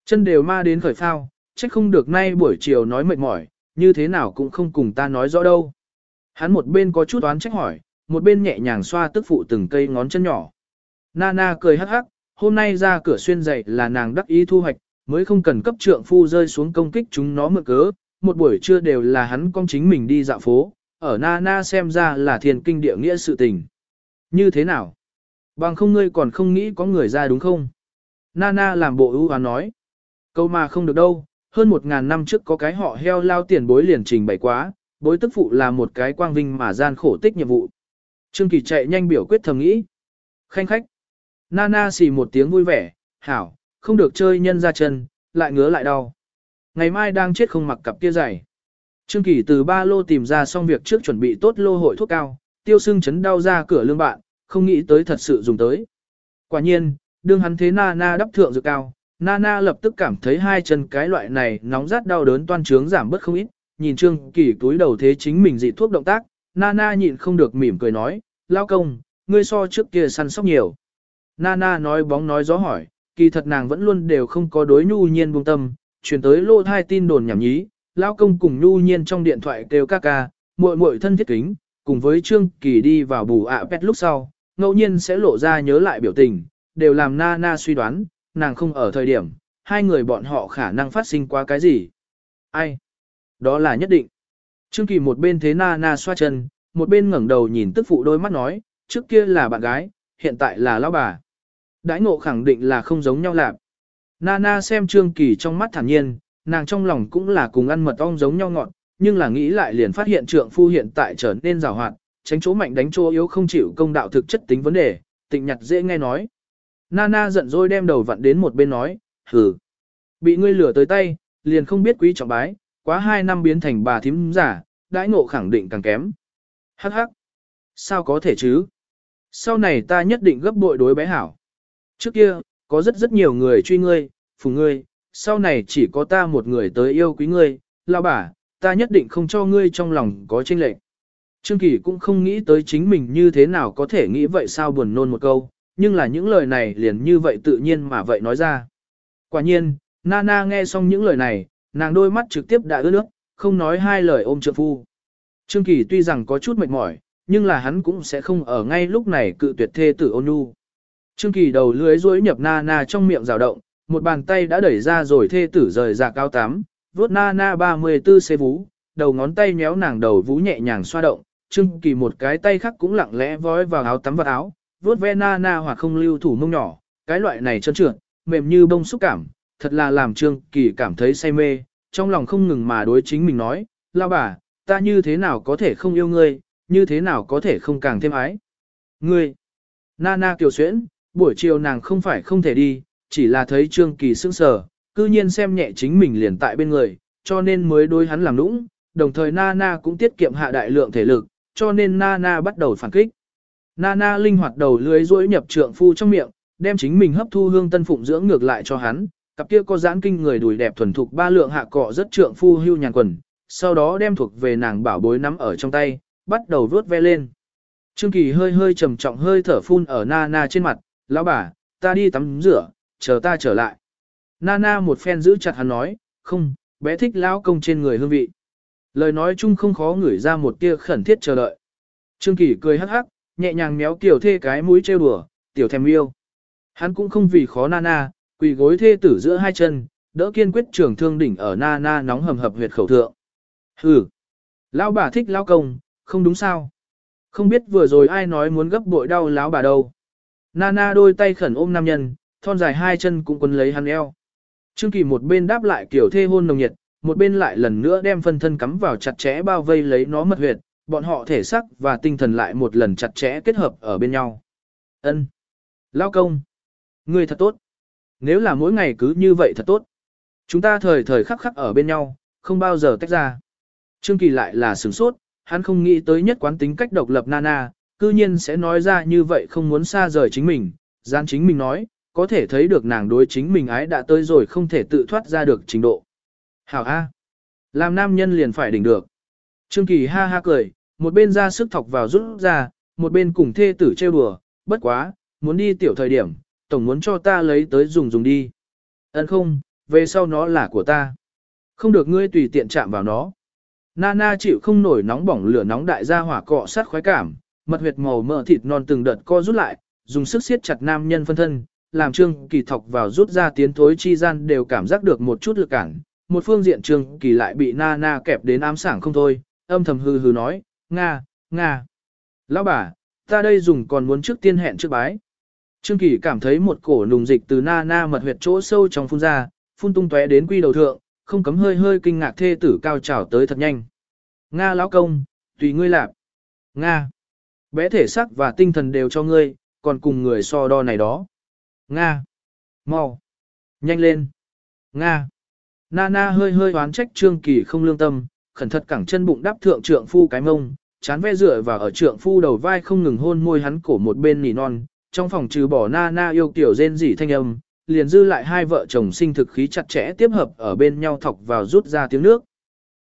[SPEAKER 1] Chân đều ma đến khởi phao, chắc không được nay buổi chiều nói mệt mỏi, như thế nào cũng không cùng ta nói rõ đâu. Hắn một bên có chút oán trách hỏi, một bên nhẹ nhàng xoa tức phụ từng cây ngón chân nhỏ. Nana cười hắc hắc, hôm nay ra cửa xuyên dậy là nàng đắc ý thu hoạch, mới không cần cấp trượng phu rơi xuống công kích chúng nó mượn cớ, một buổi trưa đều là hắn con chính mình đi dạo phố, ở Na Na xem ra là thiền kinh địa nghĩa sự tình. Như thế nào? Bằng không ngươi còn không nghĩ có người ra đúng không? Nana làm bộ ưu hoán nói. Câu mà không được đâu, hơn một ngàn năm trước có cái họ heo lao tiền bối liền trình bày quá, bối tức phụ là một cái quang vinh mà gian khổ tích nhiệm vụ. Trương Kỳ chạy nhanh biểu quyết thầm nghĩ. Khanh khách. Nana xì một tiếng vui vẻ, hảo, không được chơi nhân ra chân, lại ngứa lại đau. Ngày mai đang chết không mặc cặp kia giày. Trương Kỳ từ ba lô tìm ra xong việc trước chuẩn bị tốt lô hội thuốc cao, tiêu sưng chấn đau ra cửa lương bạn, không nghĩ tới thật sự dùng tới. Quả nhiên, đương hắn thế Nana đắp thượng dược cao, Nana lập tức cảm thấy hai chân cái loại này nóng rát đau đớn toan trướng giảm bớt không ít, nhìn Trương Kỳ túi đầu thế chính mình dị thuốc động tác, Nana nhịn không được mỉm cười nói, lao công, ngươi so trước kia săn sóc nhiều. Nana nói bóng nói gió hỏi, kỳ thật nàng vẫn luôn đều không có đối nhu nhiên buông tâm, chuyển tới lô thai tin đồn nhảm nhí, lao công cùng nhu nhiên trong điện thoại kêu ca ca, muội muội thân thiết kính, cùng với Trương Kỳ đi vào bù ạ pet lúc sau, ngẫu nhiên sẽ lộ ra nhớ lại biểu tình, đều làm Nana suy đoán, nàng không ở thời điểm, hai người bọn họ khả năng phát sinh qua cái gì. Ai? Đó là nhất định. Trương Kỳ một bên thế Nana xoa chân, một bên ngẩng đầu nhìn tức phụ đôi mắt nói, trước kia là bạn gái, hiện tại là lão bà. Đãi ngộ khẳng định là không giống nhau lạc. Nana xem Trương Kỳ trong mắt thản nhiên, nàng trong lòng cũng là cùng ăn mật ong giống nhau ngọn, nhưng là nghĩ lại liền phát hiện trượng phu hiện tại trở nên rào hoạt, tránh chỗ mạnh đánh chỗ yếu không chịu công đạo thực chất tính vấn đề, tịnh nhặt dễ nghe nói. Nana giận dỗi đem đầu vặn đến một bên nói, hừ, bị ngươi lửa tới tay, liền không biết quý trọng bái, quá hai năm biến thành bà thím giả, đãi ngộ khẳng định càng kém. Hắc hắc, sao có thể chứ? Sau này ta nhất định gấp bội đối bé hảo. Trước kia, có rất rất nhiều người truy ngươi, phùng ngươi, sau này chỉ có ta một người tới yêu quý ngươi, lao bà, ta nhất định không cho ngươi trong lòng có chênh lệch. Trương Kỳ cũng không nghĩ tới chính mình như thế nào có thể nghĩ vậy sao buồn nôn một câu, nhưng là những lời này liền như vậy tự nhiên mà vậy nói ra. Quả nhiên, Nana nghe xong những lời này, nàng đôi mắt trực tiếp đã ướt nước, không nói hai lời ôm trượng phu. Trương Kỳ tuy rằng có chút mệt mỏi, nhưng là hắn cũng sẽ không ở ngay lúc này cự tuyệt thê tử ôn nhu. Trương Kỳ đầu lưới duỗi nhập Nana trong miệng rào động, một bàn tay đã đẩy ra rồi thê tử rời ra cao tám, vuốt na na 34 xê vú, đầu ngón tay nhéo nàng đầu vú nhẹ nhàng xoa động, Trương Kỳ một cái tay khác cũng lặng lẽ vói vào áo tắm vật áo, vuốt ve na na hoặc không lưu thủ mông nhỏ, cái loại này trơn trượt, mềm như bông xúc cảm, thật là làm Trương Kỳ cảm thấy say mê, trong lòng không ngừng mà đối chính mình nói, lao bà, ta như thế nào có thể không yêu ngươi, như thế nào có thể không càng thêm ái. Ngươi, Nana kiều xuyễn, buổi chiều nàng không phải không thể đi, chỉ là thấy Trương Kỳ sững sờ, cư nhiên xem nhẹ chính mình liền tại bên người, cho nên mới đối hắn làm nũng, đồng thời Nana cũng tiết kiệm hạ đại lượng thể lực, cho nên Nana bắt đầu phản kích. Nana linh hoạt đầu lưới duỗi nhập trượng phu trong miệng, đem chính mình hấp thu hương tân phụng dưỡng ngược lại cho hắn, cặp kia có giãn kinh người đùi đẹp thuần thục ba lượng hạ cọ rất trượng phu hưu nhàn quần, sau đó đem thuộc về nàng bảo bối nắm ở trong tay, bắt đầu vuốt ve lên. Trương Kỳ hơi hơi trầm trọng hơi thở phun ở Nana trên mặt, lão bà, ta đi tắm rửa, chờ ta trở lại. Nana một phen giữ chặt hắn nói, không, bé thích lão công trên người hương vị. Lời nói chung không khó ngửi ra một tia khẩn thiết chờ đợi. Trương Kỳ cười hắc hắc, nhẹ nhàng méo kiểu thê cái mũi trêu đùa, tiểu thèm yêu. Hắn cũng không vì khó Nana, quỳ gối thê tử giữa hai chân, đỡ kiên quyết trường thương đỉnh ở Nana nóng hầm hập huyệt khẩu thượng. Hừ, lão bà thích lão công, không đúng sao? Không biết vừa rồi ai nói muốn gấp bội đau lão bà đâu. Nana đôi tay khẩn ôm nam nhân, thon dài hai chân cũng quấn lấy hắn eo. Trương Kỳ một bên đáp lại kiểu thê hôn nồng nhiệt, một bên lại lần nữa đem phân thân cắm vào chặt chẽ bao vây lấy nó mật huyệt, bọn họ thể xác và tinh thần lại một lần chặt chẽ kết hợp ở bên nhau. Ân, Lao công! Ngươi thật tốt! Nếu là mỗi ngày cứ như vậy thật tốt. Chúng ta thời thời khắc khắc ở bên nhau, không bao giờ tách ra. Trương Kỳ lại là sửng sốt, hắn không nghĩ tới nhất quán tính cách độc lập Nana, cư nhiên sẽ nói ra như vậy không muốn xa rời chính mình, gian chính mình nói, có thể thấy được nàng đối chính mình ái đã tới rồi không thể tự thoát ra được trình độ. Hảo A. Làm nam nhân liền phải đỉnh được. Trương Kỳ ha ha cười, một bên ra sức thọc vào rút ra, một bên cùng thê tử trêu đùa, bất quá, muốn đi tiểu thời điểm, tổng muốn cho ta lấy tới dùng dùng đi. Ấn không, về sau nó là của ta. Không được ngươi tùy tiện chạm vào nó. Nana chịu không nổi nóng bỏng lửa nóng đại gia hỏa cọ sát khoái cảm, mật huyệt màu mỡ thịt non từng đợt co rút lại, dùng sức siết chặt nam nhân phân thân, làm Trương Kỳ thọc vào rút ra tiến thối chi gian đều cảm giác được một chút lực cản. Một phương diện Trương Kỳ lại bị Nana kẹp đến ám sảng không thôi, âm thầm hừ hừ nói, Nga, Nga. Lão bà, ta đây dùng còn muốn trước tiên hẹn trước bái. Trương Kỳ cảm thấy một cổ nùng dịch từ Nana mật huyệt chỗ sâu trong phun ra, phun tung tóe đến quy đầu thượng, không cấm hơi hơi kinh ngạc thê tử cao trào tới thật nhanh. Nga lão công, tùy ngươi làm. Nga. Bé thể sắc và tinh thần đều cho ngươi, còn cùng người so đo này đó. Nga. Mau. Nhanh lên. Nga. Nana hơi hơi oán trách Trương Kỳ không lương tâm, khẩn thật cẳng chân bụng đáp thượng trượng phu cái mông, chán ve rửa và ở trượng phu đầu vai không ngừng hôn môi hắn cổ một bên nỉ non, trong phòng trừ bỏ Nana yêu kiểu rên rỉ thanh âm, liền dư lại hai vợ chồng sinh thực khí chặt chẽ tiếp hợp ở bên nhau thọc vào rút ra tiếng nước.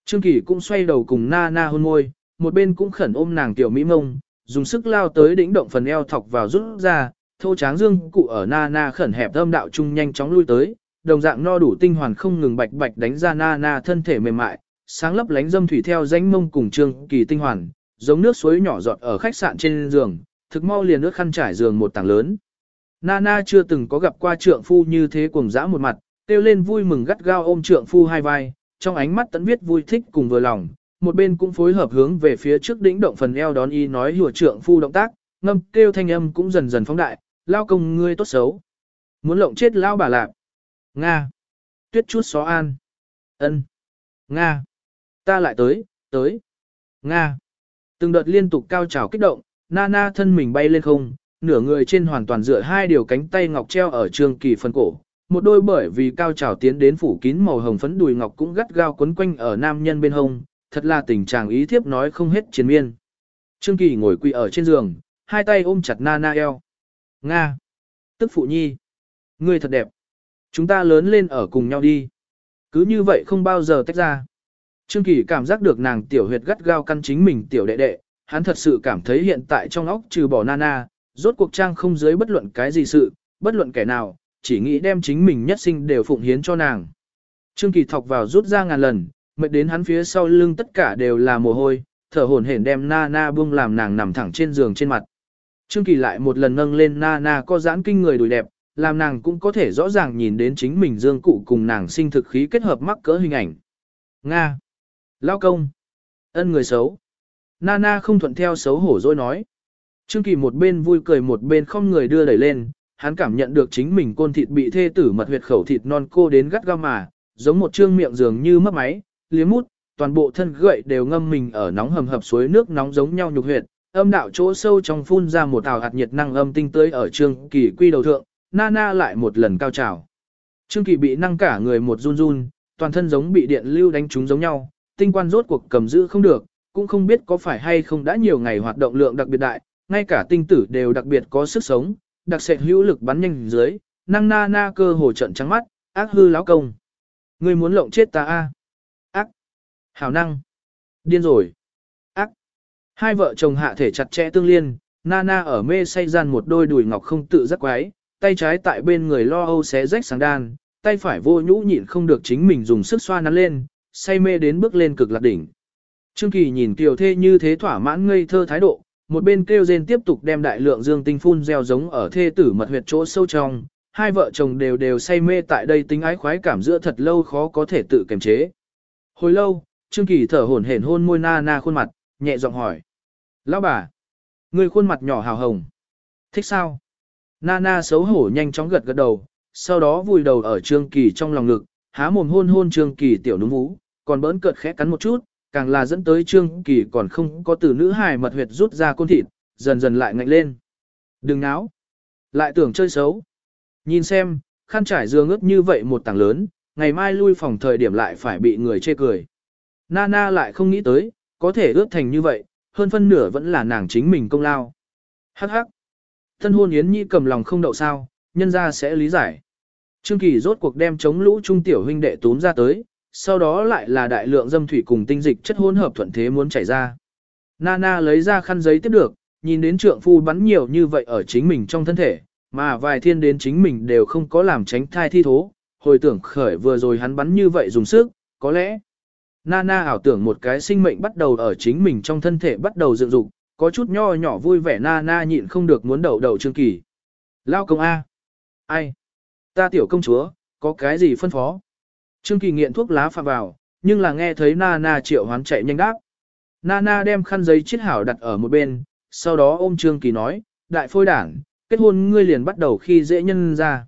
[SPEAKER 1] Trương Kỳ cũng xoay đầu cùng Nana hôn môi, một bên cũng khẩn ôm nàng tiểu mỹ mông, dùng sức lao tới đỉnh động phần eo thọc vào rút ra, thô tráng dương cụ ở na na khẩn hẹp âm đạo trung nhanh chóng lui tới, đồng dạng no đủ tinh hoàn không ngừng bạch bạch đánh ra na na thân thể mềm mại, sáng lấp lánh dâm thủy theo danh mông cùng trương kỳ tinh hoàn, giống nước suối nhỏ giọt ở khách sạn trên giường, thực mau liền nước khăn trải giường một tảng lớn. Nana chưa từng có gặp qua trượng phu như thế cuồng dã một mặt, kêu lên vui mừng gắt gao ôm trượng phu hai vai, trong ánh mắt tẫn viết vui thích cùng vừa lòng, một bên cũng phối hợp hướng về phía trước đỉnh động phần eo đón y nói hùa trượng phu động tác, ngâm kêu thanh âm cũng dần dần phóng đại, lao công ngươi tốt xấu. Muốn lộng chết lao bà lạp. Nga. Tuyết chút xó an. ân Nga. Ta lại tới, tới. Nga. Từng đợt liên tục cao trào kích động, Nana thân mình bay lên không, nửa người trên hoàn toàn dựa hai điều cánh tay ngọc treo ở trường kỳ phần cổ. Một đôi bởi vì cao trào tiến đến phủ kín màu hồng phấn đùi ngọc cũng gắt gao quấn quanh ở nam nhân bên hông, thật là tình trạng ý thiếp nói không hết chiến miên. Trương Kỳ ngồi quỳ ở trên giường, hai tay ôm chặt Nana eo. Nga. Tức phụ nhi. Ngươi thật đẹp. Chúng ta lớn lên ở cùng nhau đi. Cứ như vậy không bao giờ tách ra. Trương Kỳ cảm giác được nàng tiểu huyệt gắt gao căn chính mình tiểu đệ đệ, hắn thật sự cảm thấy hiện tại trong óc trừ bỏ Nana, rốt cuộc trang không dưới bất luận cái gì sự, bất luận kẻ nào, chỉ nghĩ đem chính mình nhất sinh đều phụng hiến cho nàng. Trương Kỳ thọc vào rút ra ngàn lần, mệt đến hắn phía sau lưng tất cả đều là mồ hôi, thở hổn hển đem Nana buông làm nàng nằm thẳng trên giường trên mặt. Trương Kỳ lại một lần nâng lên Nana có giãn kinh người đùi đẹp, làm nàng cũng có thể rõ ràng nhìn đến chính mình dương cụ cùng nàng sinh thực khí kết hợp mắc cỡ hình ảnh. Nga. Lao công. Ân người xấu. Nana không thuận theo xấu hổ dối nói. Trương Kỳ một bên vui cười một bên không người đưa đẩy lên, hắn cảm nhận được chính mình côn thịt bị thê tử mật huyệt khẩu thịt non cô đến gắt gao mà, giống một trương miệng dường như mất máy, liếm mút, toàn bộ thân gậy đều ngâm mình ở nóng hầm hập suối nước nóng giống nhau nhục huyệt, âm đạo chỗ sâu trong phun ra một ảo hạt nhiệt năng âm tinh tưới ở Trương Kỳ quy đầu thượng, Nana lại một lần cao trào. Trương Kỳ bị năng cả người một run run, toàn thân giống bị điện lưu đánh trúng giống nhau, tinh quan rốt cuộc cầm giữ không được, cũng không biết có phải hay không đã nhiều ngày hoạt động lượng đặc biệt đại, ngay cả tinh tử đều đặc biệt có sức sống, đặc sệt hữu lực bắn nhanh dưới, năng na na cơ hồ trận trắng mắt, ác hư láo công. Ngươi muốn lộng chết ta a? Ác. Hảo năng. Điên rồi. Hai vợ chồng hạ thể chặt chẽ tương liên, Nana ở mê say gian một đôi đùi ngọc không tự giác quái, tay trái tại bên người lo âu xé rách sáng đan, tay phải vô nhũ nhịn không được chính mình dùng sức xoa nắn lên, say mê đến bước lên cực lạc đỉnh. Trương Kỳ nhìn Tiểu Thê như thế thỏa mãn ngây thơ thái độ, một bên kêu rên tiếp tục đem đại lượng dương tinh phun gieo giống ở thê tử mật huyệt chỗ sâu trong, hai vợ chồng đều đều say mê tại đây tính ái khoái cảm giữa thật lâu khó có thể tự kiềm chế. Hồi lâu, Trương Kỳ thở hổn hển hôn môi na na khuôn mặt, nhẹ giọng hỏi. Lão bà, người khuôn mặt nhỏ hào hồng. Thích sao? Nana xấu hổ nhanh chóng gật gật đầu, sau đó vùi đầu ở Trương Kỳ trong lòng ngực, há mồm hôn hôn Trương Kỳ tiểu núm vú, còn bỡn cợt khẽ cắn một chút, càng là dẫn tới Trương Kỳ còn không có từ nữ hài mật huyệt rút ra côn thịt, dần dần lại ngạnh lên. Đừng náo. Lại tưởng chơi xấu. Nhìn xem, khăn trải giường ướt như vậy một tảng lớn, ngày mai lui phòng thời điểm lại phải bị người chê cười. Nana lại không nghĩ tới, có thể ướt thành như vậy, hơn phân nửa vẫn là nàng chính mình công lao. Hắc hắc. Thân hôn Yến Nhi cầm lòng không đậu sao, nhân ra sẽ lý giải. Trương Kỳ rốt cuộc đem chống lũ trung tiểu huynh đệ tốn ra tới, sau đó lại là đại lượng dâm thủy cùng tinh dịch chất hỗn hợp thuận thế muốn chảy ra. Nana lấy ra khăn giấy tiếp được, nhìn đến trượng phu bắn nhiều như vậy ở chính mình trong thân thể, mà vài thiên đến chính mình đều không có làm tránh thai thi thố, hồi tưởng khởi vừa rồi hắn bắn như vậy dùng sức, có lẽ Nana ảo tưởng một cái sinh mệnh bắt đầu ở chính mình trong thân thể bắt đầu dựng dục, có chút nho nhỏ vui vẻ Nana nhịn không được muốn đầu đầu Trương Kỳ. Lao công A. Ai? Ta tiểu công chúa, có cái gì phân phó? Trương Kỳ nghiện thuốc lá phạm vào, nhưng là nghe thấy Nana triệu hoán chạy nhanh đáp. Nana đem khăn giấy chiết hảo đặt ở một bên, sau đó ôm Trương Kỳ nói, đại phôi đảng, kết hôn ngươi liền bắt đầu khi dễ nhân ra.